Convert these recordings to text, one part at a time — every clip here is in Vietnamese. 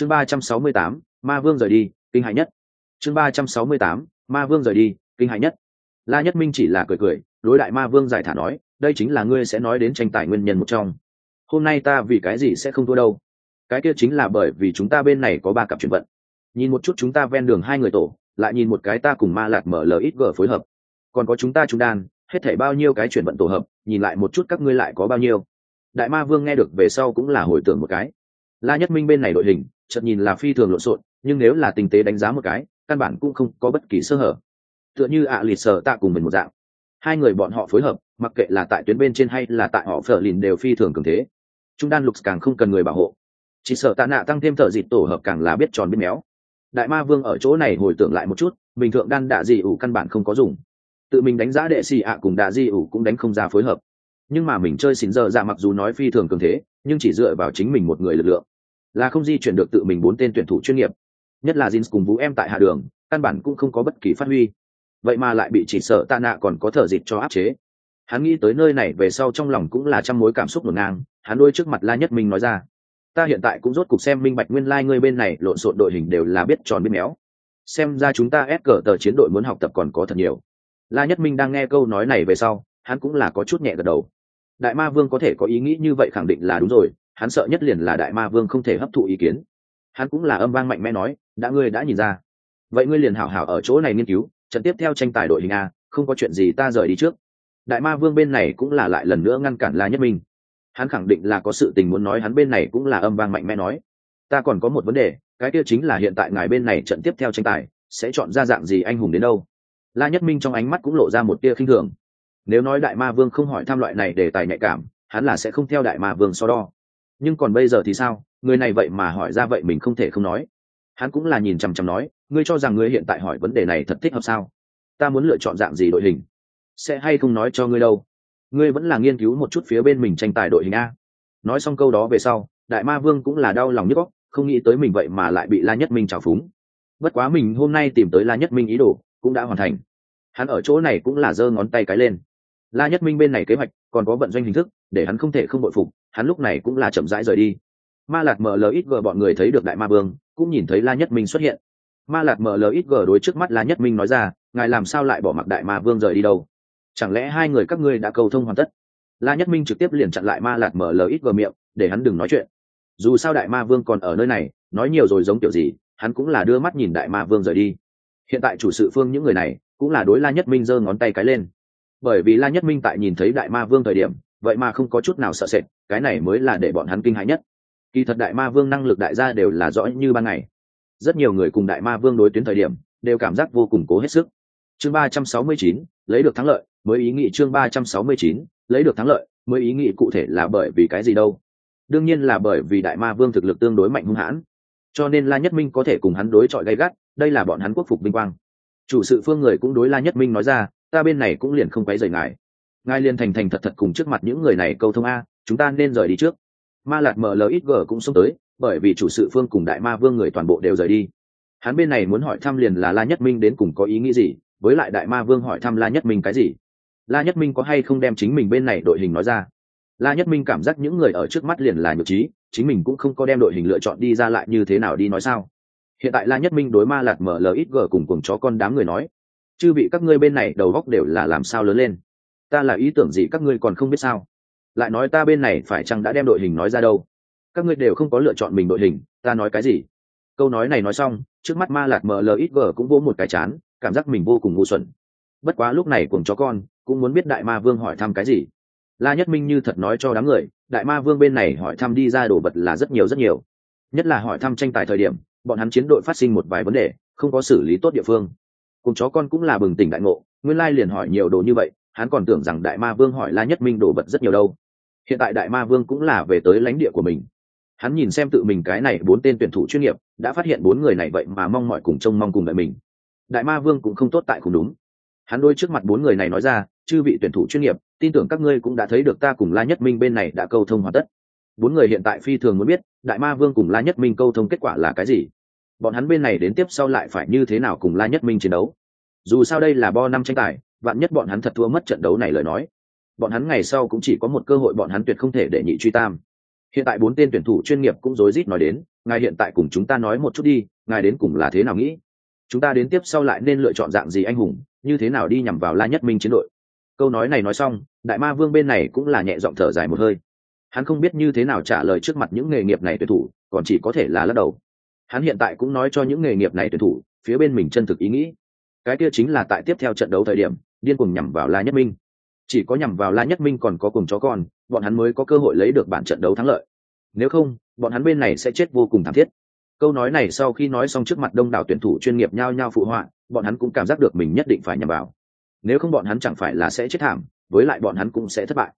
chương ba trăm sáu mươi tám, ma vương rời đi, kinh hại nhất. Chương ba trăm sáu mươi tám, ma vương rời đi, kinh hại nhất. La nhất minh chỉ là cười cười, đối đại ma vương giải thả nói, đây chính là ngươi sẽ nói đến tranh tài nguyên nhân một trong. Hôm nay ta vì cái gì sẽ không thua đâu? Cái kia chính là bởi vì chúng ta bên này có ba cặp chuyển vận. Nhìn một chút chúng ta ven đường hai người tổ, lại nhìn một cái ta cùng ma lạc mở ít g phối hợp. Còn có chúng ta trung đan, hết thảy bao nhiêu cái chuyển vận tổ hợp, nhìn lại một chút các ngươi lại có bao nhiêu. Đại ma vương nghe được về sau cũng là hồi tưởng một cái. La nhất minh bên này đội hình chợt nhìn là phi thường lộn xộn, nhưng nếu là tình tế đánh giá một cái, căn bản cũng không có bất kỳ sơ hở. Tựa như ạ à lịt sở tạ cùng mình một dạng. Hai người bọn họ phối hợp, mặc kệ là tại tuyến bên trên hay là tại họ phở lìn đều phi thường cường thế. Trung đan lục càng không cần người bảo hộ. Chỉ sợ tạ nạ tăng thêm thợ dịt tổ hợp càng là biết tròn biết méo. Đại ma vương ở chỗ này hồi tưởng lại một chút, bình thường đan đạ dị ủ căn bản không có dùng. Tự mình đánh giá đệ xì ạ cùng đạ dị ủ cũng đánh không ra phối hợp. Nhưng mà mình chơi xin giờ ra mặc dù nói phi thường cường thế, nhưng chỉ dựa vào chính mình một người lực lượng là không di chuyển được tự mình bốn tên tuyển thủ chuyên nghiệp. Nhất là Jins cùng vũ em tại hạ đường, căn bản cũng không có bất kỳ phát huy. Vậy mà lại bị chỉ sợ tạ nạ còn có thở dịt cho áp chế. Hắn nghĩ tới nơi này về sau trong lòng cũng là trăm mối cảm xúc ngổn ngang, hắn đôi trước mặt la nhất minh nói ra. Ta hiện tại cũng rốt cục xem minh bạch nguyên lai、like、ngươi bên này lộn xộn đội hình đều là biết tròn biết méo. Xem ra chúng ta ép cờ tờ chiến đội muốn học tập còn có thật nhiều. La nhất minh đang nghe câu nói này về sau, hắn cũng là có chút nhẹ gật đầu. Đại ma vương có thể có ý nghĩ như vậy khẳng định là đúng rồi hắn sợ nhất liền là đại ma vương không thể hấp thụ ý kiến. Hắn cũng là âm vang mạnh mẽ nói, đã ngươi đã nhìn ra, vậy ngươi liền hảo hảo ở chỗ này nghiên cứu, trận tiếp theo tranh tài đội hình a, không có chuyện gì ta rời đi trước. Đại ma vương bên này cũng là lại lần nữa ngăn cản la nhất minh. Hắn khẳng định là có sự tình muốn nói, hắn bên này cũng là âm vang mạnh mẽ nói, ta còn có một vấn đề, cái kia chính là hiện tại ngài bên này trận tiếp theo tranh tài, sẽ chọn ra dạng gì anh hùng đến đâu? La nhất minh trong ánh mắt cũng lộ ra một tia khinh thường. Nếu nói đại ma vương không hỏi tham loại này để tài nhạy cảm, hắn là sẽ không theo đại ma vương so đo nhưng còn bây giờ thì sao? Người này vậy mà hỏi ra vậy mình không thể không nói. Hắn cũng là nhìn chằm chằm nói, ngươi cho rằng ngươi hiện tại hỏi vấn đề này thật thích hợp sao? Ta muốn lựa chọn dạng gì đội hình? Sẽ hay không nói cho ngươi đâu? Ngươi vẫn là nghiên cứu một chút phía bên mình tranh tài đội hình a. Nói xong câu đó về sau, đại ma vương cũng là đau lòng nhức góc không nghĩ tới mình vậy mà lại bị la nhất minh trào phúng. Bất quá mình hôm nay tìm tới la nhất minh ý đồ cũng đã hoàn thành. Hắn ở chỗ này cũng là giơ ngón tay cái lên. La nhất minh bên này kế hoạch còn có vận doanh hình thức, để hắn không thể không bội phục hắn lúc này cũng là chậm rãi rời đi. Ma lạc mở lời ít bọn người thấy được đại ma vương, cũng nhìn thấy la nhất minh xuất hiện. Ma lạc mở lời ít đối trước mắt la nhất minh nói ra, ngài làm sao lại bỏ mặc đại ma vương rời đi đâu? Chẳng lẽ hai người các ngươi đã cầu thông hoàn tất? La nhất minh trực tiếp liền chặn lại ma lạc mở lời ít miệng, để hắn đừng nói chuyện. Dù sao đại ma vương còn ở nơi này, nói nhiều rồi giống kiểu gì, hắn cũng là đưa mắt nhìn đại ma vương rời đi. Hiện tại chủ sự phương những người này, cũng là đối la nhất minh giơ ngón tay cái lên. Bởi vì la nhất minh tại nhìn thấy đại ma vương thời điểm vậy mà không có chút nào sợ sệt, cái này mới là để bọn hắn kinh hãi nhất. Kỳ thật đại ma vương năng lực đại gia đều là rõ như ban ngày. Rất nhiều người cùng đại ma vương đối tuyến thời điểm, đều cảm giác vô cùng cố hết sức. Chương ba trăm sáu mươi chín, lấy được thắng lợi, mới ý nghĩ chương ba trăm sáu mươi chín, lấy được thắng lợi, mới ý nghĩ cụ thể là bởi vì cái gì đâu. Đương nhiên là bởi vì đại ma vương thực lực tương đối mạnh hung hãn. Cho nên la nhất minh có thể cùng hắn đối chọi gay gắt, đây là bọn hắn quốc phục vinh quang. Chủ sự phương người cũng đối la nhất minh nói ra, ta bên này cũng liền không quấy rời ngài ngài liền thành thành thật thật cùng trước mặt những người này câu thông a, chúng ta nên rời đi trước. Ma lạt mlxg cũng xông tới, bởi vì chủ sự phương cùng đại ma vương người toàn bộ đều rời đi. Hắn bên này muốn hỏi thăm liền là la nhất minh đến cùng có ý nghĩ gì, với lại đại ma vương hỏi thăm la nhất minh cái gì. La nhất minh có hay không đem chính mình bên này đội hình nói ra? La nhất minh cảm giác những người ở trước mắt liền là nhược trí, chính mình cũng không có đem đội hình lựa chọn đi ra lại như thế nào đi nói sao. Hiện tại la nhất minh đối ma lạt mở g cùng cùng chó con đám người nói, chư bị các ngươi bên này đầu góc đều là làm sao lớn lên? Ta là ý tưởng gì các ngươi còn không biết sao? Lại nói ta bên này phải chăng đã đem đội hình nói ra đâu? Các ngươi đều không có lựa chọn mình đội hình, ta nói cái gì? Câu nói này nói xong, trước mắt ma lạc vờ cũng vỗ một cái chán, cảm giác mình vô cùng ngu xuẩn. Bất quá lúc này cùng chó con, cũng muốn biết đại ma vương hỏi thăm cái gì. La nhất minh như thật nói cho đám người, đại ma vương bên này hỏi thăm đi ra đồ vật là rất nhiều rất nhiều. Nhất là hỏi thăm tranh tài thời điểm, bọn hắn chiến đội phát sinh một vài vấn đề, không có xử lý tốt địa phương. Cùng chó con cũng là bừng tỉnh đại ngộ, nguyên lai liền hỏi nhiều đồ như vậy hắn còn tưởng rằng đại ma vương hỏi la nhất minh đổ vật rất nhiều đâu. Hiện tại đại ma vương cũng là về tới lãnh địa của mình. Hắn nhìn xem tự mình cái này bốn tên tuyển thủ chuyên nghiệp, đã phát hiện bốn người này vậy mà mong mọi cùng trông mong cùng đợi mình. Đại ma vương cũng không tốt tại cùng đúng. Hắn đôi trước mặt bốn người này nói ra, chư vị tuyển thủ chuyên nghiệp, tin tưởng các ngươi cũng đã thấy được ta cùng la nhất minh bên này đã câu thông hoàn tất. Bốn người hiện tại phi thường muốn biết, đại ma vương cùng la nhất minh câu thông kết quả là cái gì. Bọn hắn bên này đến tiếp sau lại phải như thế nào cùng la nhất minh chiến đấu? Dù sao đây là bo năm tranh tài vạn nhất bọn hắn thật thua mất trận đấu này lời nói. Bọn hắn ngày sau cũng chỉ có một cơ hội bọn hắn tuyệt không thể để nhị truy tam. Hiện tại bốn tên tuyển thủ chuyên nghiệp cũng rối rít nói đến, ngài hiện tại cùng chúng ta nói một chút đi, ngài đến cùng là thế nào nghĩ? Chúng ta đến tiếp sau lại nên lựa chọn dạng gì anh hùng, như thế nào đi nhằm vào la nhất minh chiến đội? Câu nói này nói xong, đại ma vương bên này cũng là nhẹ giọng thở dài một hơi. Hắn không biết như thế nào trả lời trước mặt những nghề nghiệp này tuyển thủ, còn chỉ có thể là lắc đầu. Hắn hiện tại cũng nói cho những nghề nghiệp này tuyển thủ, phía bên mình chân thực ý nghĩ cái kia chính là tại tiếp theo trận đấu thời điểm, điên cuồng nhằm vào la nhất minh. Chỉ có nhằm vào la nhất minh còn có cùng chó con, bọn hắn mới có cơ hội lấy được bản trận đấu thắng lợi. Nếu không, bọn hắn bên này sẽ chết vô cùng thảm thiết. Câu nói này sau khi nói xong trước mặt đông đảo tuyển thủ chuyên nghiệp nhao nhao phụ họa, bọn hắn cũng cảm giác được mình nhất định phải nhằm vào. Nếu không bọn hắn chẳng phải là sẽ chết thảm, với lại bọn hắn cũng sẽ thất bại.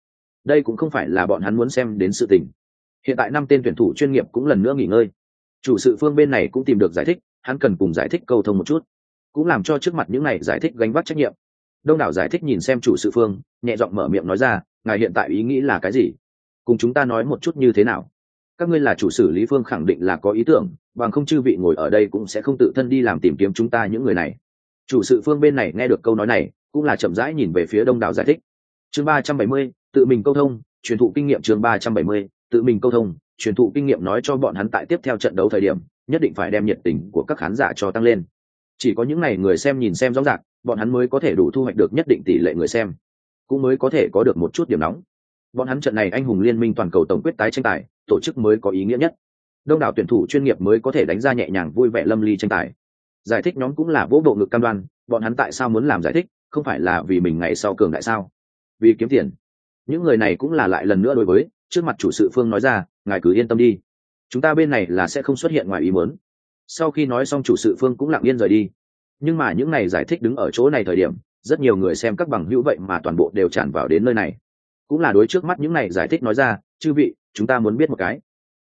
Đây cũng không phải là bọn hắn muốn xem đến sự tình. Hiện tại năm tên tuyển thủ chuyên nghiệp cũng lần nữa nghỉ ngơi. Chủ sự phương bên này cũng tìm được giải thích, hắn cần cùng giải thích câu thông một chút cũng làm cho trước mặt những này giải thích gánh vác trách nhiệm. Đông đảo giải thích nhìn xem chủ sự phương, nhẹ giọng mở miệng nói ra, ngài hiện tại ý nghĩ là cái gì? Cùng chúng ta nói một chút như thế nào? Các ngươi là chủ sử lý phương khẳng định là có ý tưởng, bằng không chư vị ngồi ở đây cũng sẽ không tự thân đi làm tìm kiếm chúng ta những người này. Chủ sự phương bên này nghe được câu nói này, cũng là chậm rãi nhìn về phía đông đảo giải thích. Chương ba trăm bảy mươi, tự mình câu thông, truyền thụ kinh nghiệm chương ba trăm bảy mươi, tự mình câu thông, truyền thụ kinh nghiệm nói cho bọn hắn tại tiếp theo trận đấu thời điểm, nhất định phải đem nhiệt tình của các khán giả cho tăng lên chỉ có những n à y người xem nhìn xem rõ ràng, bọn hắn mới có thể đủ thu hoạch được nhất định tỷ lệ người xem, cũng mới có thể có được một chút điểm nóng. Bọn hắn trận này anh hùng liên minh toàn cầu tổng quyết tái tranh tài, tổ chức mới có ý nghĩa nhất. Đông đảo tuyển thủ chuyên nghiệp mới có thể đánh ra nhẹ nhàng vui vẻ lâm ly tranh tài. Giải thích nhóm cũng là vỗ bộ ngực cam đoan, bọn hắn tại sao muốn làm giải thích, không phải là vì mình ngày sau cường đại sao? Vì kiếm tiền. Những người này cũng là lại lần nữa đối với, trước mặt chủ sự phương nói ra, ngài cứ yên tâm đi. Chúng ta bên này là sẽ không xuất hiện ngoài ý muốn sau khi nói xong chủ sự phương cũng lặng yên rời đi. Nhưng mà những này giải thích đứng ở chỗ này thời điểm, rất nhiều người xem các bằng hữu vậy mà toàn bộ đều tràn vào đến nơi này. Cũng là đối trước mắt những này giải thích nói ra, chư vị, chúng ta muốn biết một cái.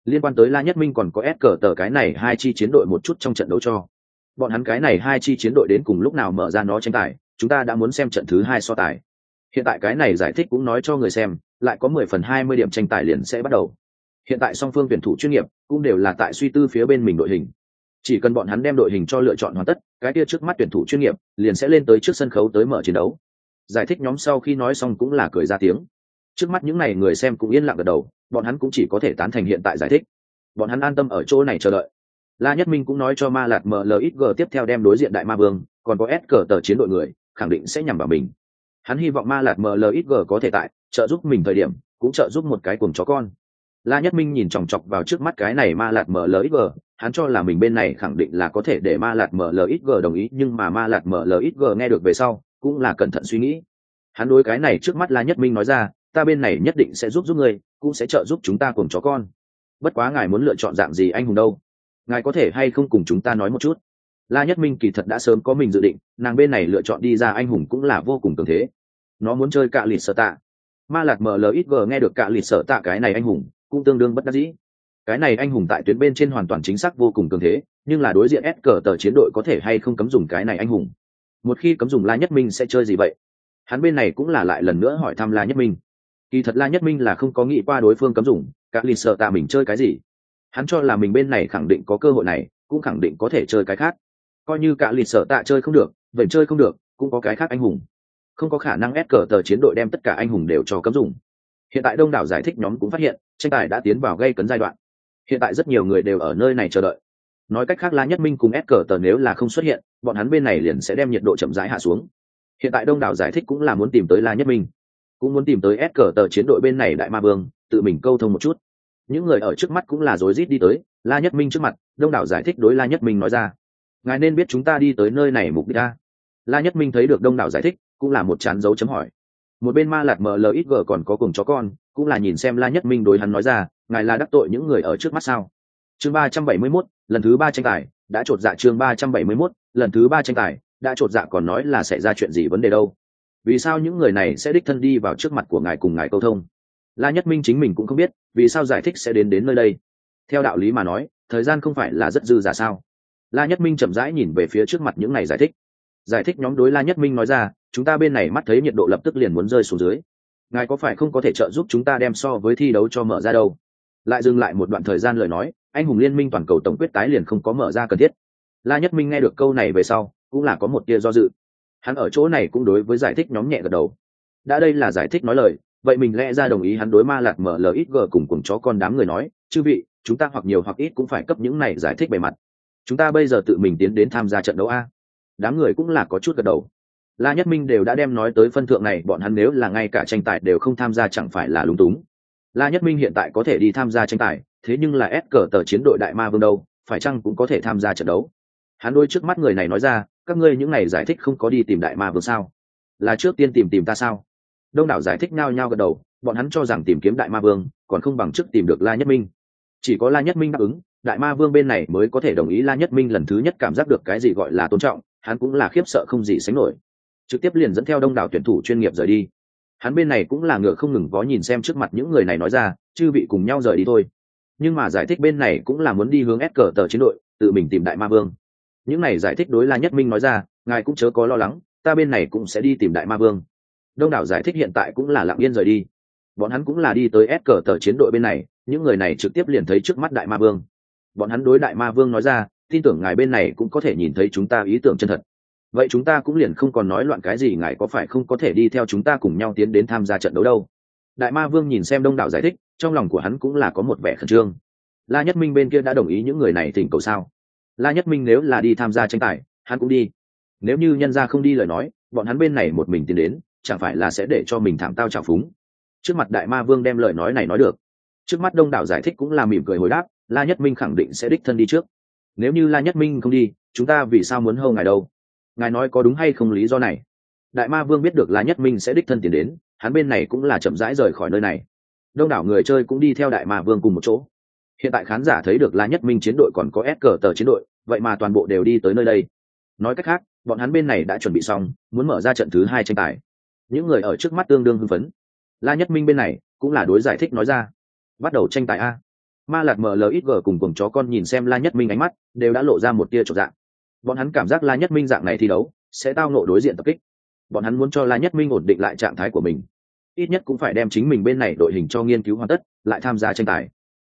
Liên quan tới la nhất minh còn có ép cờ tờ cái này hai chi chiến đội một chút trong trận đấu cho. Bọn hắn cái này hai chi chiến đội đến cùng lúc nào mở ra nó tranh tài, chúng ta đã muốn xem trận thứ hai so tài. Hiện tại cái này giải thích cũng nói cho người xem, lại có mười phần hai mươi điểm tranh tài liền sẽ bắt đầu. Hiện tại song phương tuyển thủ chuyên nghiệp cũng đều là tại suy tư phía bên mình đội hình chỉ cần bọn hắn đem đội hình cho lựa chọn hoàn tất, cái kia trước mắt tuyển thủ chuyên nghiệp liền sẽ lên tới trước sân khấu tới mở chiến đấu. Giải thích nhóm sau khi nói xong cũng là cười ra tiếng. Trước mắt những n à y người xem cũng yên lặng gật đầu, bọn hắn cũng chỉ có thể tán thành hiện tại giải thích. Bọn hắn an tâm ở chỗ này chờ đợi. La nhất minh cũng nói cho ma lạt mlxg tiếp theo đem đối diện đại ma vương, còn có s cờ tờ chiến đội người, khẳng định sẽ nhằm vào mình. Hắn hy vọng ma lạt mlxg có thể tại, trợ giúp mình thời điểm, cũng trợ giúp một cái cùng chó con. La nhất minh nhìn chòng chọc vào trước mắt cái này ma lạt mlxg hắn cho là mình bên này khẳng định là có thể để ma lạt mlxg đồng ý, nhưng mà ma lạt mlxg nghe được về sau, cũng là cẩn thận suy nghĩ. Hắn đối cái này trước mắt la nhất minh nói ra, ta bên này nhất định sẽ giúp giúp người cũng sẽ trợ giúp chúng ta cùng chó con. Bất quá ngài muốn lựa chọn dạng gì anh hùng đâu? Ngài có thể hay không cùng chúng ta nói một chút? La nhất minh kỳ thật đã sớm có mình dự định, nàng bên này lựa chọn đi ra anh hùng cũng là vô cùng cường thế. Nó muốn chơi cạ lịt sở tạ. Ma lạc mlxg nghe được cạ lịt sở tạ cái này anh hùng, cũng tương đương bất đắc dĩ cái này anh hùng tại tuyến bên trên hoàn toàn chính xác vô cùng cường thế, nhưng là đối diện s cờ tờ chiến đội có thể hay không cấm dùng cái này anh hùng? Một khi cấm dùng la nhất minh sẽ chơi gì vậy? Hắn bên này cũng là lại lần nữa hỏi thăm la nhất minh. Kỳ thật la nhất minh là không có nghĩ qua đối phương cấm dùng, các lì sợ tạ mình chơi cái gì? Hắn cho là mình bên này khẳng định có cơ hội này, cũng khẳng định có thể chơi cái khác. Coi như cả lì sợ tạ chơi không được vậy chơi không được, cũng có cái khác anh hùng. Không có khả năng ép cờ tờ chiến đội đem tất cả anh hùng đều cho cấm dùng. Hiện tại đông đảo giải thích nhóm cũng phát hiện, tranh tài đã tiến vào gây cấn giai đoạn hiện tại rất nhiều người đều ở nơi này chờ đợi. Nói cách khác la nhất minh cùng ép cờ tờ nếu là không xuất hiện, bọn hắn bên này liền sẽ đem nhiệt độ chậm rãi hạ xuống. Hiện tại đông đảo giải thích cũng là muốn tìm tới la nhất minh, cũng muốn tìm tới ép cờ tờ chiến đội bên này đại ma vương, tự mình câu thông một chút. Những người ở trước mắt cũng là rối rít đi tới la nhất minh trước mặt, đông đảo giải thích đối la nhất minh nói ra. Ngài nên biết chúng ta đi tới nơi này mục đích ta la nhất minh thấy được đông đảo giải thích, cũng là một chán dấu chấm hỏi một bên ma lạc mlxg còn có cùng chó con, cũng là nhìn xem la nhất minh đối hắn nói ra, ngài là đắc tội những người ở trước mắt sao? Chương ba trăm bảy mươi mốt, lần thứ ba tranh tài, đã trột dạ chương ba trăm bảy mươi mốt, lần thứ ba tranh tài, đã trột dạ còn nói là sẽ ra chuyện gì vấn đề đâu. Vì sao những người này sẽ đích thân đi vào trước mặt của ngài cùng ngài câu thông? La nhất minh chính mình cũng không biết, vì sao giải thích sẽ đến đến nơi đây? Theo đạo lý mà nói, thời gian không phải là rất dư giả sao? La nhất minh chậm rãi nhìn về phía trước mặt những này giải thích giải thích nhóm đối la nhất minh nói ra, chúng ta bên này mắt thấy nhiệt độ lập tức liền muốn rơi xuống dưới. Ngài có phải không có thể trợ giúp chúng ta đem so với thi đấu cho mở ra đâu? Lại dừng lại một đoạn thời gian lời nói, anh hùng liên minh toàn cầu tổng quyết tái liền không có mở ra cần thiết. La nhất minh nghe được câu này về sau, cũng là có một tia do dự. Hắn ở chỗ này cũng đối với giải thích nhóm nhẹ gật đầu. Đã đây là giải thích nói lời, vậy mình lẽ ra đồng ý hắn đối ma lạc mở lời ít gờ cùng cùng chó con đám người nói, chư vị, chúng ta hoặc nhiều hoặc ít cũng phải cấp những này giải thích bề mặt. Chúng ta bây giờ tự mình tiến đến tham gia trận đấu a đám người cũng là có chút gật đầu. La nhất minh đều đã đem nói tới phân thượng này, bọn hắn nếu là ngay cả tranh tài đều không tham gia chẳng phải là lúng túng. La nhất minh hiện tại có thể đi tham gia tranh tài, thế nhưng là ép cờ tờ chiến đội đại ma vương đâu, phải chăng cũng có thể tham gia trận đấu? Hắn đôi trước mắt người này nói ra, các ngươi những này giải thích không có đi tìm đại ma vương sao? Là trước tiên tìm tìm ta sao? Đông đảo giải thích nhao nhao gật đầu, bọn hắn cho rằng tìm kiếm đại ma vương, còn không bằng trước tìm được la nhất minh. Chỉ có la nhất minh đáp ứng, đại ma vương bên này mới có thể đồng ý la nhất minh lần thứ nhất cảm giác được cái gì gọi là tôn trọng hắn cũng là khiếp sợ không gì sánh nổi. Trực tiếp liền dẫn theo đông đảo tuyển thủ chuyên nghiệp rời đi. Hắn bên này cũng là ngựa không ngừng vó nhìn xem trước mặt những người này nói ra, chư vị cùng nhau rời đi thôi. Nhưng mà giải thích bên này cũng là muốn đi hướng ép cờ tờ chiến đội, tự mình tìm đại ma vương. Những này giải thích đối la nhất minh nói ra, ngài cũng chớ có lo lắng, ta bên này cũng sẽ đi tìm đại ma vương. Đông đảo giải thích hiện tại cũng là lặng yên rời đi. Bọn hắn cũng là đi tới ép cờ tờ chiến đội bên này, những người này trực tiếp liền thấy trước mắt đại ma vương. Bọn hắn đối đại ma vương nói ra tin tưởng ngài bên này cũng có thể nhìn thấy chúng ta ý tưởng chân thật. Vậy chúng ta cũng liền không còn nói loạn cái gì, ngài có phải không có thể đi theo chúng ta cùng nhau tiến đến tham gia trận đấu đâu? Đại ma vương nhìn xem đông đảo giải thích, trong lòng của hắn cũng là có một vẻ khẩn trương. La nhất minh bên kia đã đồng ý những người này thỉnh cầu sao? La nhất minh nếu là đi tham gia tranh tài, hắn cũng đi. Nếu như nhân gia không đi lời nói, bọn hắn bên này một mình tiến đến, chẳng phải là sẽ để cho mình thảm tao trào phúng? Trước mặt đại ma vương đem lời nói này nói được. Trước mắt đông đảo giải thích cũng là mỉm cười hồi đáp, la nhất minh khẳng định sẽ đích thân đi trước nếu như la nhất minh không đi, chúng ta vì sao muốn hâu ngài đâu? Ngài nói có đúng hay không lý do này? Đại ma vương biết được la nhất minh sẽ đích thân tiến đến, hắn bên này cũng là chậm rãi rời khỏi nơi này. Đông đảo người chơi cũng đi theo đại ma vương cùng một chỗ. Hiện tại khán giả thấy được la nhất minh chiến đội còn có ép cờ tờ chiến đội, vậy mà toàn bộ đều đi tới nơi đây. Nói cách khác, bọn hắn bên này đã chuẩn bị xong, muốn mở ra trận thứ hai tranh tài. Những người ở trước mắt tương đương hưng phấn. La nhất minh bên này cũng là đối giải thích nói ra. Bắt đầu tranh tài a ma lạt mở ít gờ cùng cùng chó con nhìn xem la nhất minh ánh mắt, đều đã lộ ra một tia trọn dạng bọn hắn cảm giác la nhất minh dạng này thi đấu, sẽ tao nộ đối diện tập kích. Bọn hắn muốn cho la nhất minh ổn định lại trạng thái của mình. Ít nhất cũng phải đem chính mình bên này đội hình cho nghiên cứu hoàn tất, lại tham gia tranh tài.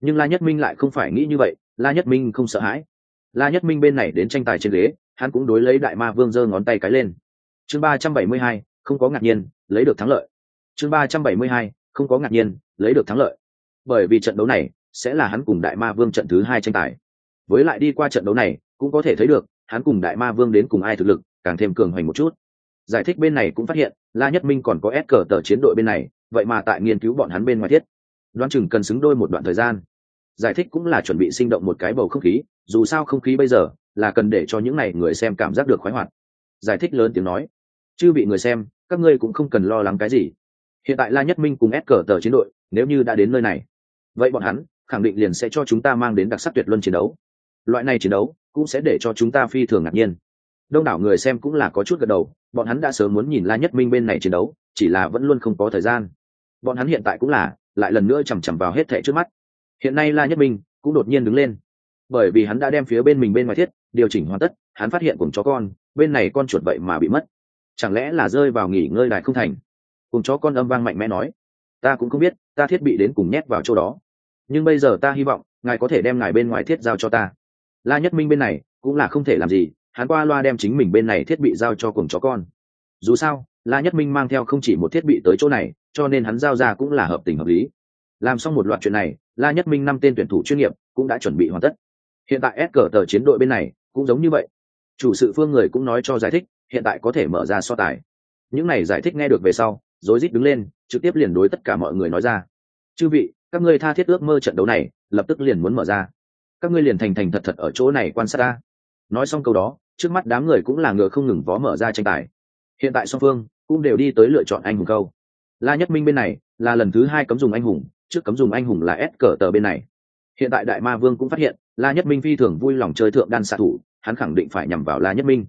Nhưng la nhất minh lại không phải nghĩ như vậy, la nhất minh không sợ hãi. La nhất minh bên này đến tranh tài trên ghế, hắn cũng đối lấy đại ma vương giơ ngón tay cái lên. Chương ba trăm bảy mươi hai, không có ngạc nhiên, lấy được thắng lợi. Chương ba trăm bảy mươi hai, không có ngạc nhiên, lấy được thắng lợi. Bởi vì trận đấu này sẽ là hắn cùng đại ma vương trận thứ hai tranh tài. Với lại đi qua trận đấu này, cũng có thể thấy được, hắn cùng đại ma vương đến cùng ai thực lực, càng thêm cường hoành một chút. Giải thích bên này cũng phát hiện, la nhất minh còn có ép cờ tờ chiến đội bên này, vậy mà tại nghiên cứu bọn hắn bên ngoài thiết. Đoán chừng cần xứng đôi một đoạn thời gian. Giải thích cũng là chuẩn bị sinh động một cái bầu không khí, dù sao không khí bây giờ là cần để cho những n à y người xem cảm giác được khoái hoạt. Giải thích lớn tiếng nói chứ bị người xem, các ngươi cũng không cần lo lắng cái gì. Hiện tại la nhất minh cùng ép cờ tờ chiến đội, nếu như đã đến nơi này, vậy bọn hắn khẳng định liền sẽ cho chúng ta mang đến đặc sắc tuyệt luân chiến đấu. Loại này chiến đấu cũng sẽ để cho chúng ta phi thường ngạc nhiên. Đông đảo người xem cũng là có chút gật đầu, bọn hắn đã sớm muốn nhìn la nhất minh bên này chiến đấu, chỉ là vẫn luôn không có thời gian. Bọn hắn hiện tại cũng là, lại lần nữa chằm chằm vào hết thẻ trước mắt. Hiện nay la nhất minh cũng đột nhiên đứng lên. Bởi vì hắn đã đem phía bên mình bên ngoài thiết, điều chỉnh hoàn tất, hắn phát hiện cùng chó con, bên này con chuột vậy mà bị mất. Chẳng lẽ là rơi vào nghỉ ngơi đài không thành? Cùng chó con âm vang mạnh mẽ nói, ta cũng không biết, ta thiết bị đến cùng nhét vào chỗ đó nhưng bây giờ ta hy vọng, ngài có thể đem ngài bên ngoài thiết giao cho ta. La nhất minh bên này, cũng là không thể làm gì, hắn qua loa đem chính mình bên này thiết bị giao cho cùng chó con. Dù sao, la nhất minh mang theo không chỉ một thiết bị tới chỗ này, cho nên hắn giao ra cũng là hợp tình hợp lý. Làm xong một loạt chuyện này, la nhất minh năm tên tuyển thủ chuyên nghiệp cũng đã chuẩn bị hoàn tất. Hiện tại s cờ tờ chiến đội bên này cũng giống như vậy. Chủ sự phương người cũng nói cho giải thích, hiện tại có thể mở ra so tài. Những này giải thích nghe được về sau, rối rít đứng lên, trực tiếp liền đối tất cả mọi người nói ra. Chư vị các ngươi tha thiết ước mơ trận đấu này, lập tức liền muốn mở ra. Các ngươi liền thành thành thật thật ở chỗ này quan sát ta. Nói xong câu đó, trước mắt đám người cũng là ngựa không ngừng vó mở ra tranh tài. Hiện tại song phương cũng đều đi tới lựa chọn anh hùng câu. La nhất minh bên này là lần thứ hai cấm dùng anh hùng, trước cấm dùng anh hùng là s cờ tờ bên này. Hiện tại đại ma vương cũng phát hiện, la nhất minh phi thường vui lòng chơi thượng đan xạ thủ, hắn khẳng định phải nhằm vào la nhất minh.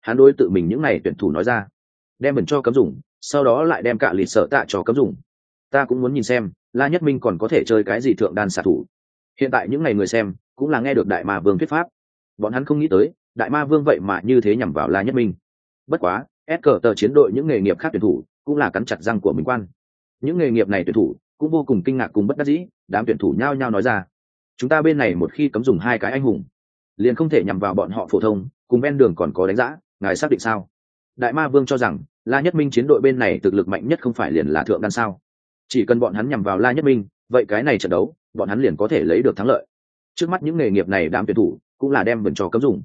Hắn đối tự mình những n à y tuyển thủ nói ra. Đem mình cho cấm dùng, sau đó lại đem cả lịt sợ tạ cho cấm dùng. Ta cũng muốn nhìn xem la nhất minh còn có thể chơi cái gì thượng đan xạ thủ? Hiện tại những ngày người xem cũng là nghe được đại ma vương thuyết pháp. Bọn hắn không nghĩ tới, đại ma vương vậy mà như thế nhằm vào la nhất minh. Bất quá ép cờ tờ chiến đội những nghề nghiệp khác tuyển thủ cũng là cắn chặt răng của mình quan. Những nghề nghiệp này tuyển thủ cũng vô cùng kinh ngạc cùng bất đắc dĩ, đám tuyển thủ nhao nhao nói ra. Chúng ta bên này một khi cấm dùng hai cái anh hùng, liền không thể nhằm vào bọn họ phổ thông, cùng ven đường còn có đánh giá ngài xác định sao? Đại ma vương cho rằng la nhất minh chiến đội bên này thực lực mạnh nhất không phải liền là thượng đan sao? Chỉ cần bọn hắn nhằm vào la nhất minh, vậy cái này trận đấu, bọn hắn liền có thể lấy được thắng lợi. Trước mắt những nghề nghiệp này đám tuyển thủ cũng là đem vần trò cấm dùng.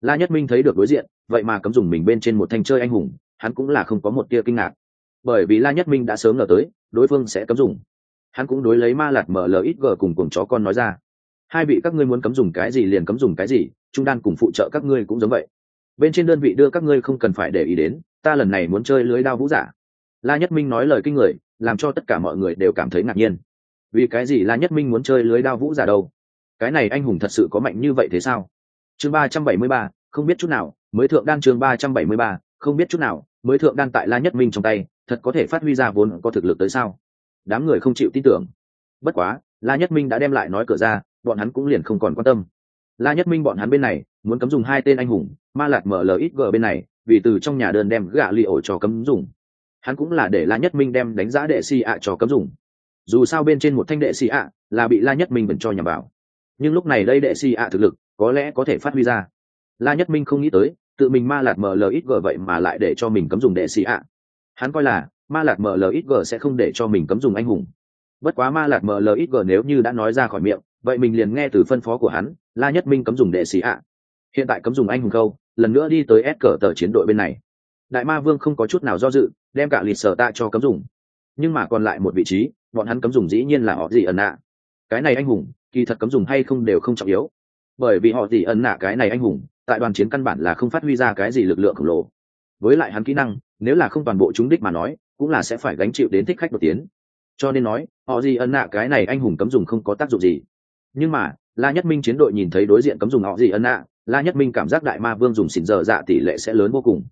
La nhất minh thấy được đối diện, vậy mà cấm dùng mình bên trên một thanh chơi anh hùng, hắn cũng là không có một tia kinh ngạc. Bởi vì la nhất minh đã sớm ngờ tới, đối phương sẽ cấm dùng. Hắn cũng đối lấy ma lạt mở lời ít gờ cùng cùng chó con nói ra. Hai vị các ngươi muốn cấm dùng cái gì liền cấm dùng cái gì, trung đan cùng phụ trợ các ngươi cũng giống vậy. Bên trên đơn vị đưa các ngươi không cần phải để ý đến, ta lần này muốn chơi lưới đao vũ giả. La nhất minh nói lời kinh người làm cho tất cả mọi người đều cảm thấy ngạc nhiên. Vì cái gì la nhất minh muốn chơi lưới đao vũ giả đâu? Cái này anh hùng thật sự có mạnh như vậy thế sao? Chương ba trăm bảy mươi ba, không biết chút nào, mới thượng đan chương ba trăm bảy mươi ba, không biết chút nào, mới thượng đan tại la nhất minh trong tay, thật có thể phát huy ra vốn có thực lực tới sao? Đám người không chịu tin tưởng. Bất quá, la nhất minh đã đem lại nói cửa ra, bọn hắn cũng liền không còn quan tâm. La nhất minh bọn hắn bên này, muốn cấm dùng hai tên anh hùng, ma lạc mở ít gờ bên này, vì từ trong nhà đơn đem gạ li ổ cho cấm dùng hắn cũng là để la nhất minh đem đánh giá đệ xì ạ cho cấm dùng. Dù sao bên trên một thanh đệ xì ạ là bị la nhất minh vẫn cho nhằm vào. Nhưng lúc này đây đệ xì ạ thực lực có lẽ có thể phát huy ra. La nhất minh không nghĩ tới, tự mình ma lạt mlxg vậy mà lại để cho mình cấm dùng đệ xì ạ. Hắn coi là, ma lạt mlxg sẽ không để cho mình cấm dùng anh hùng. Bất quá ma lạt mlxg nếu như đã nói ra khỏi miệng, vậy mình liền nghe từ phân phó của hắn, la nhất minh cấm dùng đệ xì ạ. Hiện tại cấm dùng anh hùng câu, lần nữa đi tới ép cờ tờ chiến đội bên này. Đại ma vương không có chút nào do dự đem cả lịch sở tạ cho cấm dùng. Nhưng mà còn lại một vị trí, bọn hắn cấm dùng dĩ nhiên là họ gì ẩn nạ. Cái này anh hùng, kỳ thật cấm dùng hay không đều không trọng yếu. Bởi vì họ gì ẩn nạ cái này anh hùng, tại đoàn chiến căn bản là không phát huy ra cái gì lực lượng khổng lồ. Với lại hắn kỹ năng, nếu là không toàn bộ chúng đích mà nói, cũng là sẽ phải gánh chịu đến thích khách đột tiến. Cho nên nói, họ gì ẩn nạ cái này anh hùng cấm dùng không có tác dụng gì. Nhưng mà, la nhất minh chiến đội nhìn thấy đối diện cấm dùng họ gì ẩn nạ, la nhất minh cảm giác đại ma vương dùng xỉn dở dạ tỷ lệ sẽ lớn vô cùng.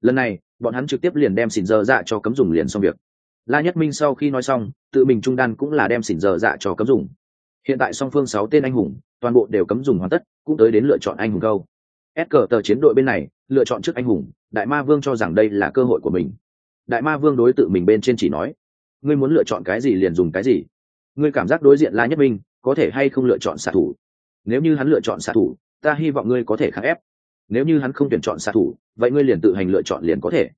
Lần này bọn hắn trực tiếp liền đem xỉn dơ dạ cho cấm dùng liền xong việc. La nhất minh sau khi nói xong, tự mình trung đan cũng là đem xỉn dơ dạ cho cấm dùng. Hiện tại song phương sáu tên anh hùng, toàn bộ đều cấm dùng hoàn tất, cũng tới đến lựa chọn anh hùng câu. Ép cờ tờ chiến đội bên này, lựa chọn trước anh hùng, đại ma vương cho rằng đây là cơ hội của mình. Đại ma vương đối tự mình bên trên chỉ nói, ngươi muốn lựa chọn cái gì liền dùng cái gì. Ngươi cảm giác đối diện la nhất minh có thể hay không lựa chọn xạ thủ? Nếu như hắn lựa chọn xạ thủ, ta hy vọng ngươi có thể kháng ép nếu như hắn không tuyển chọn xạ thủ, vậy ngươi liền tự hành lựa chọn liền có thể.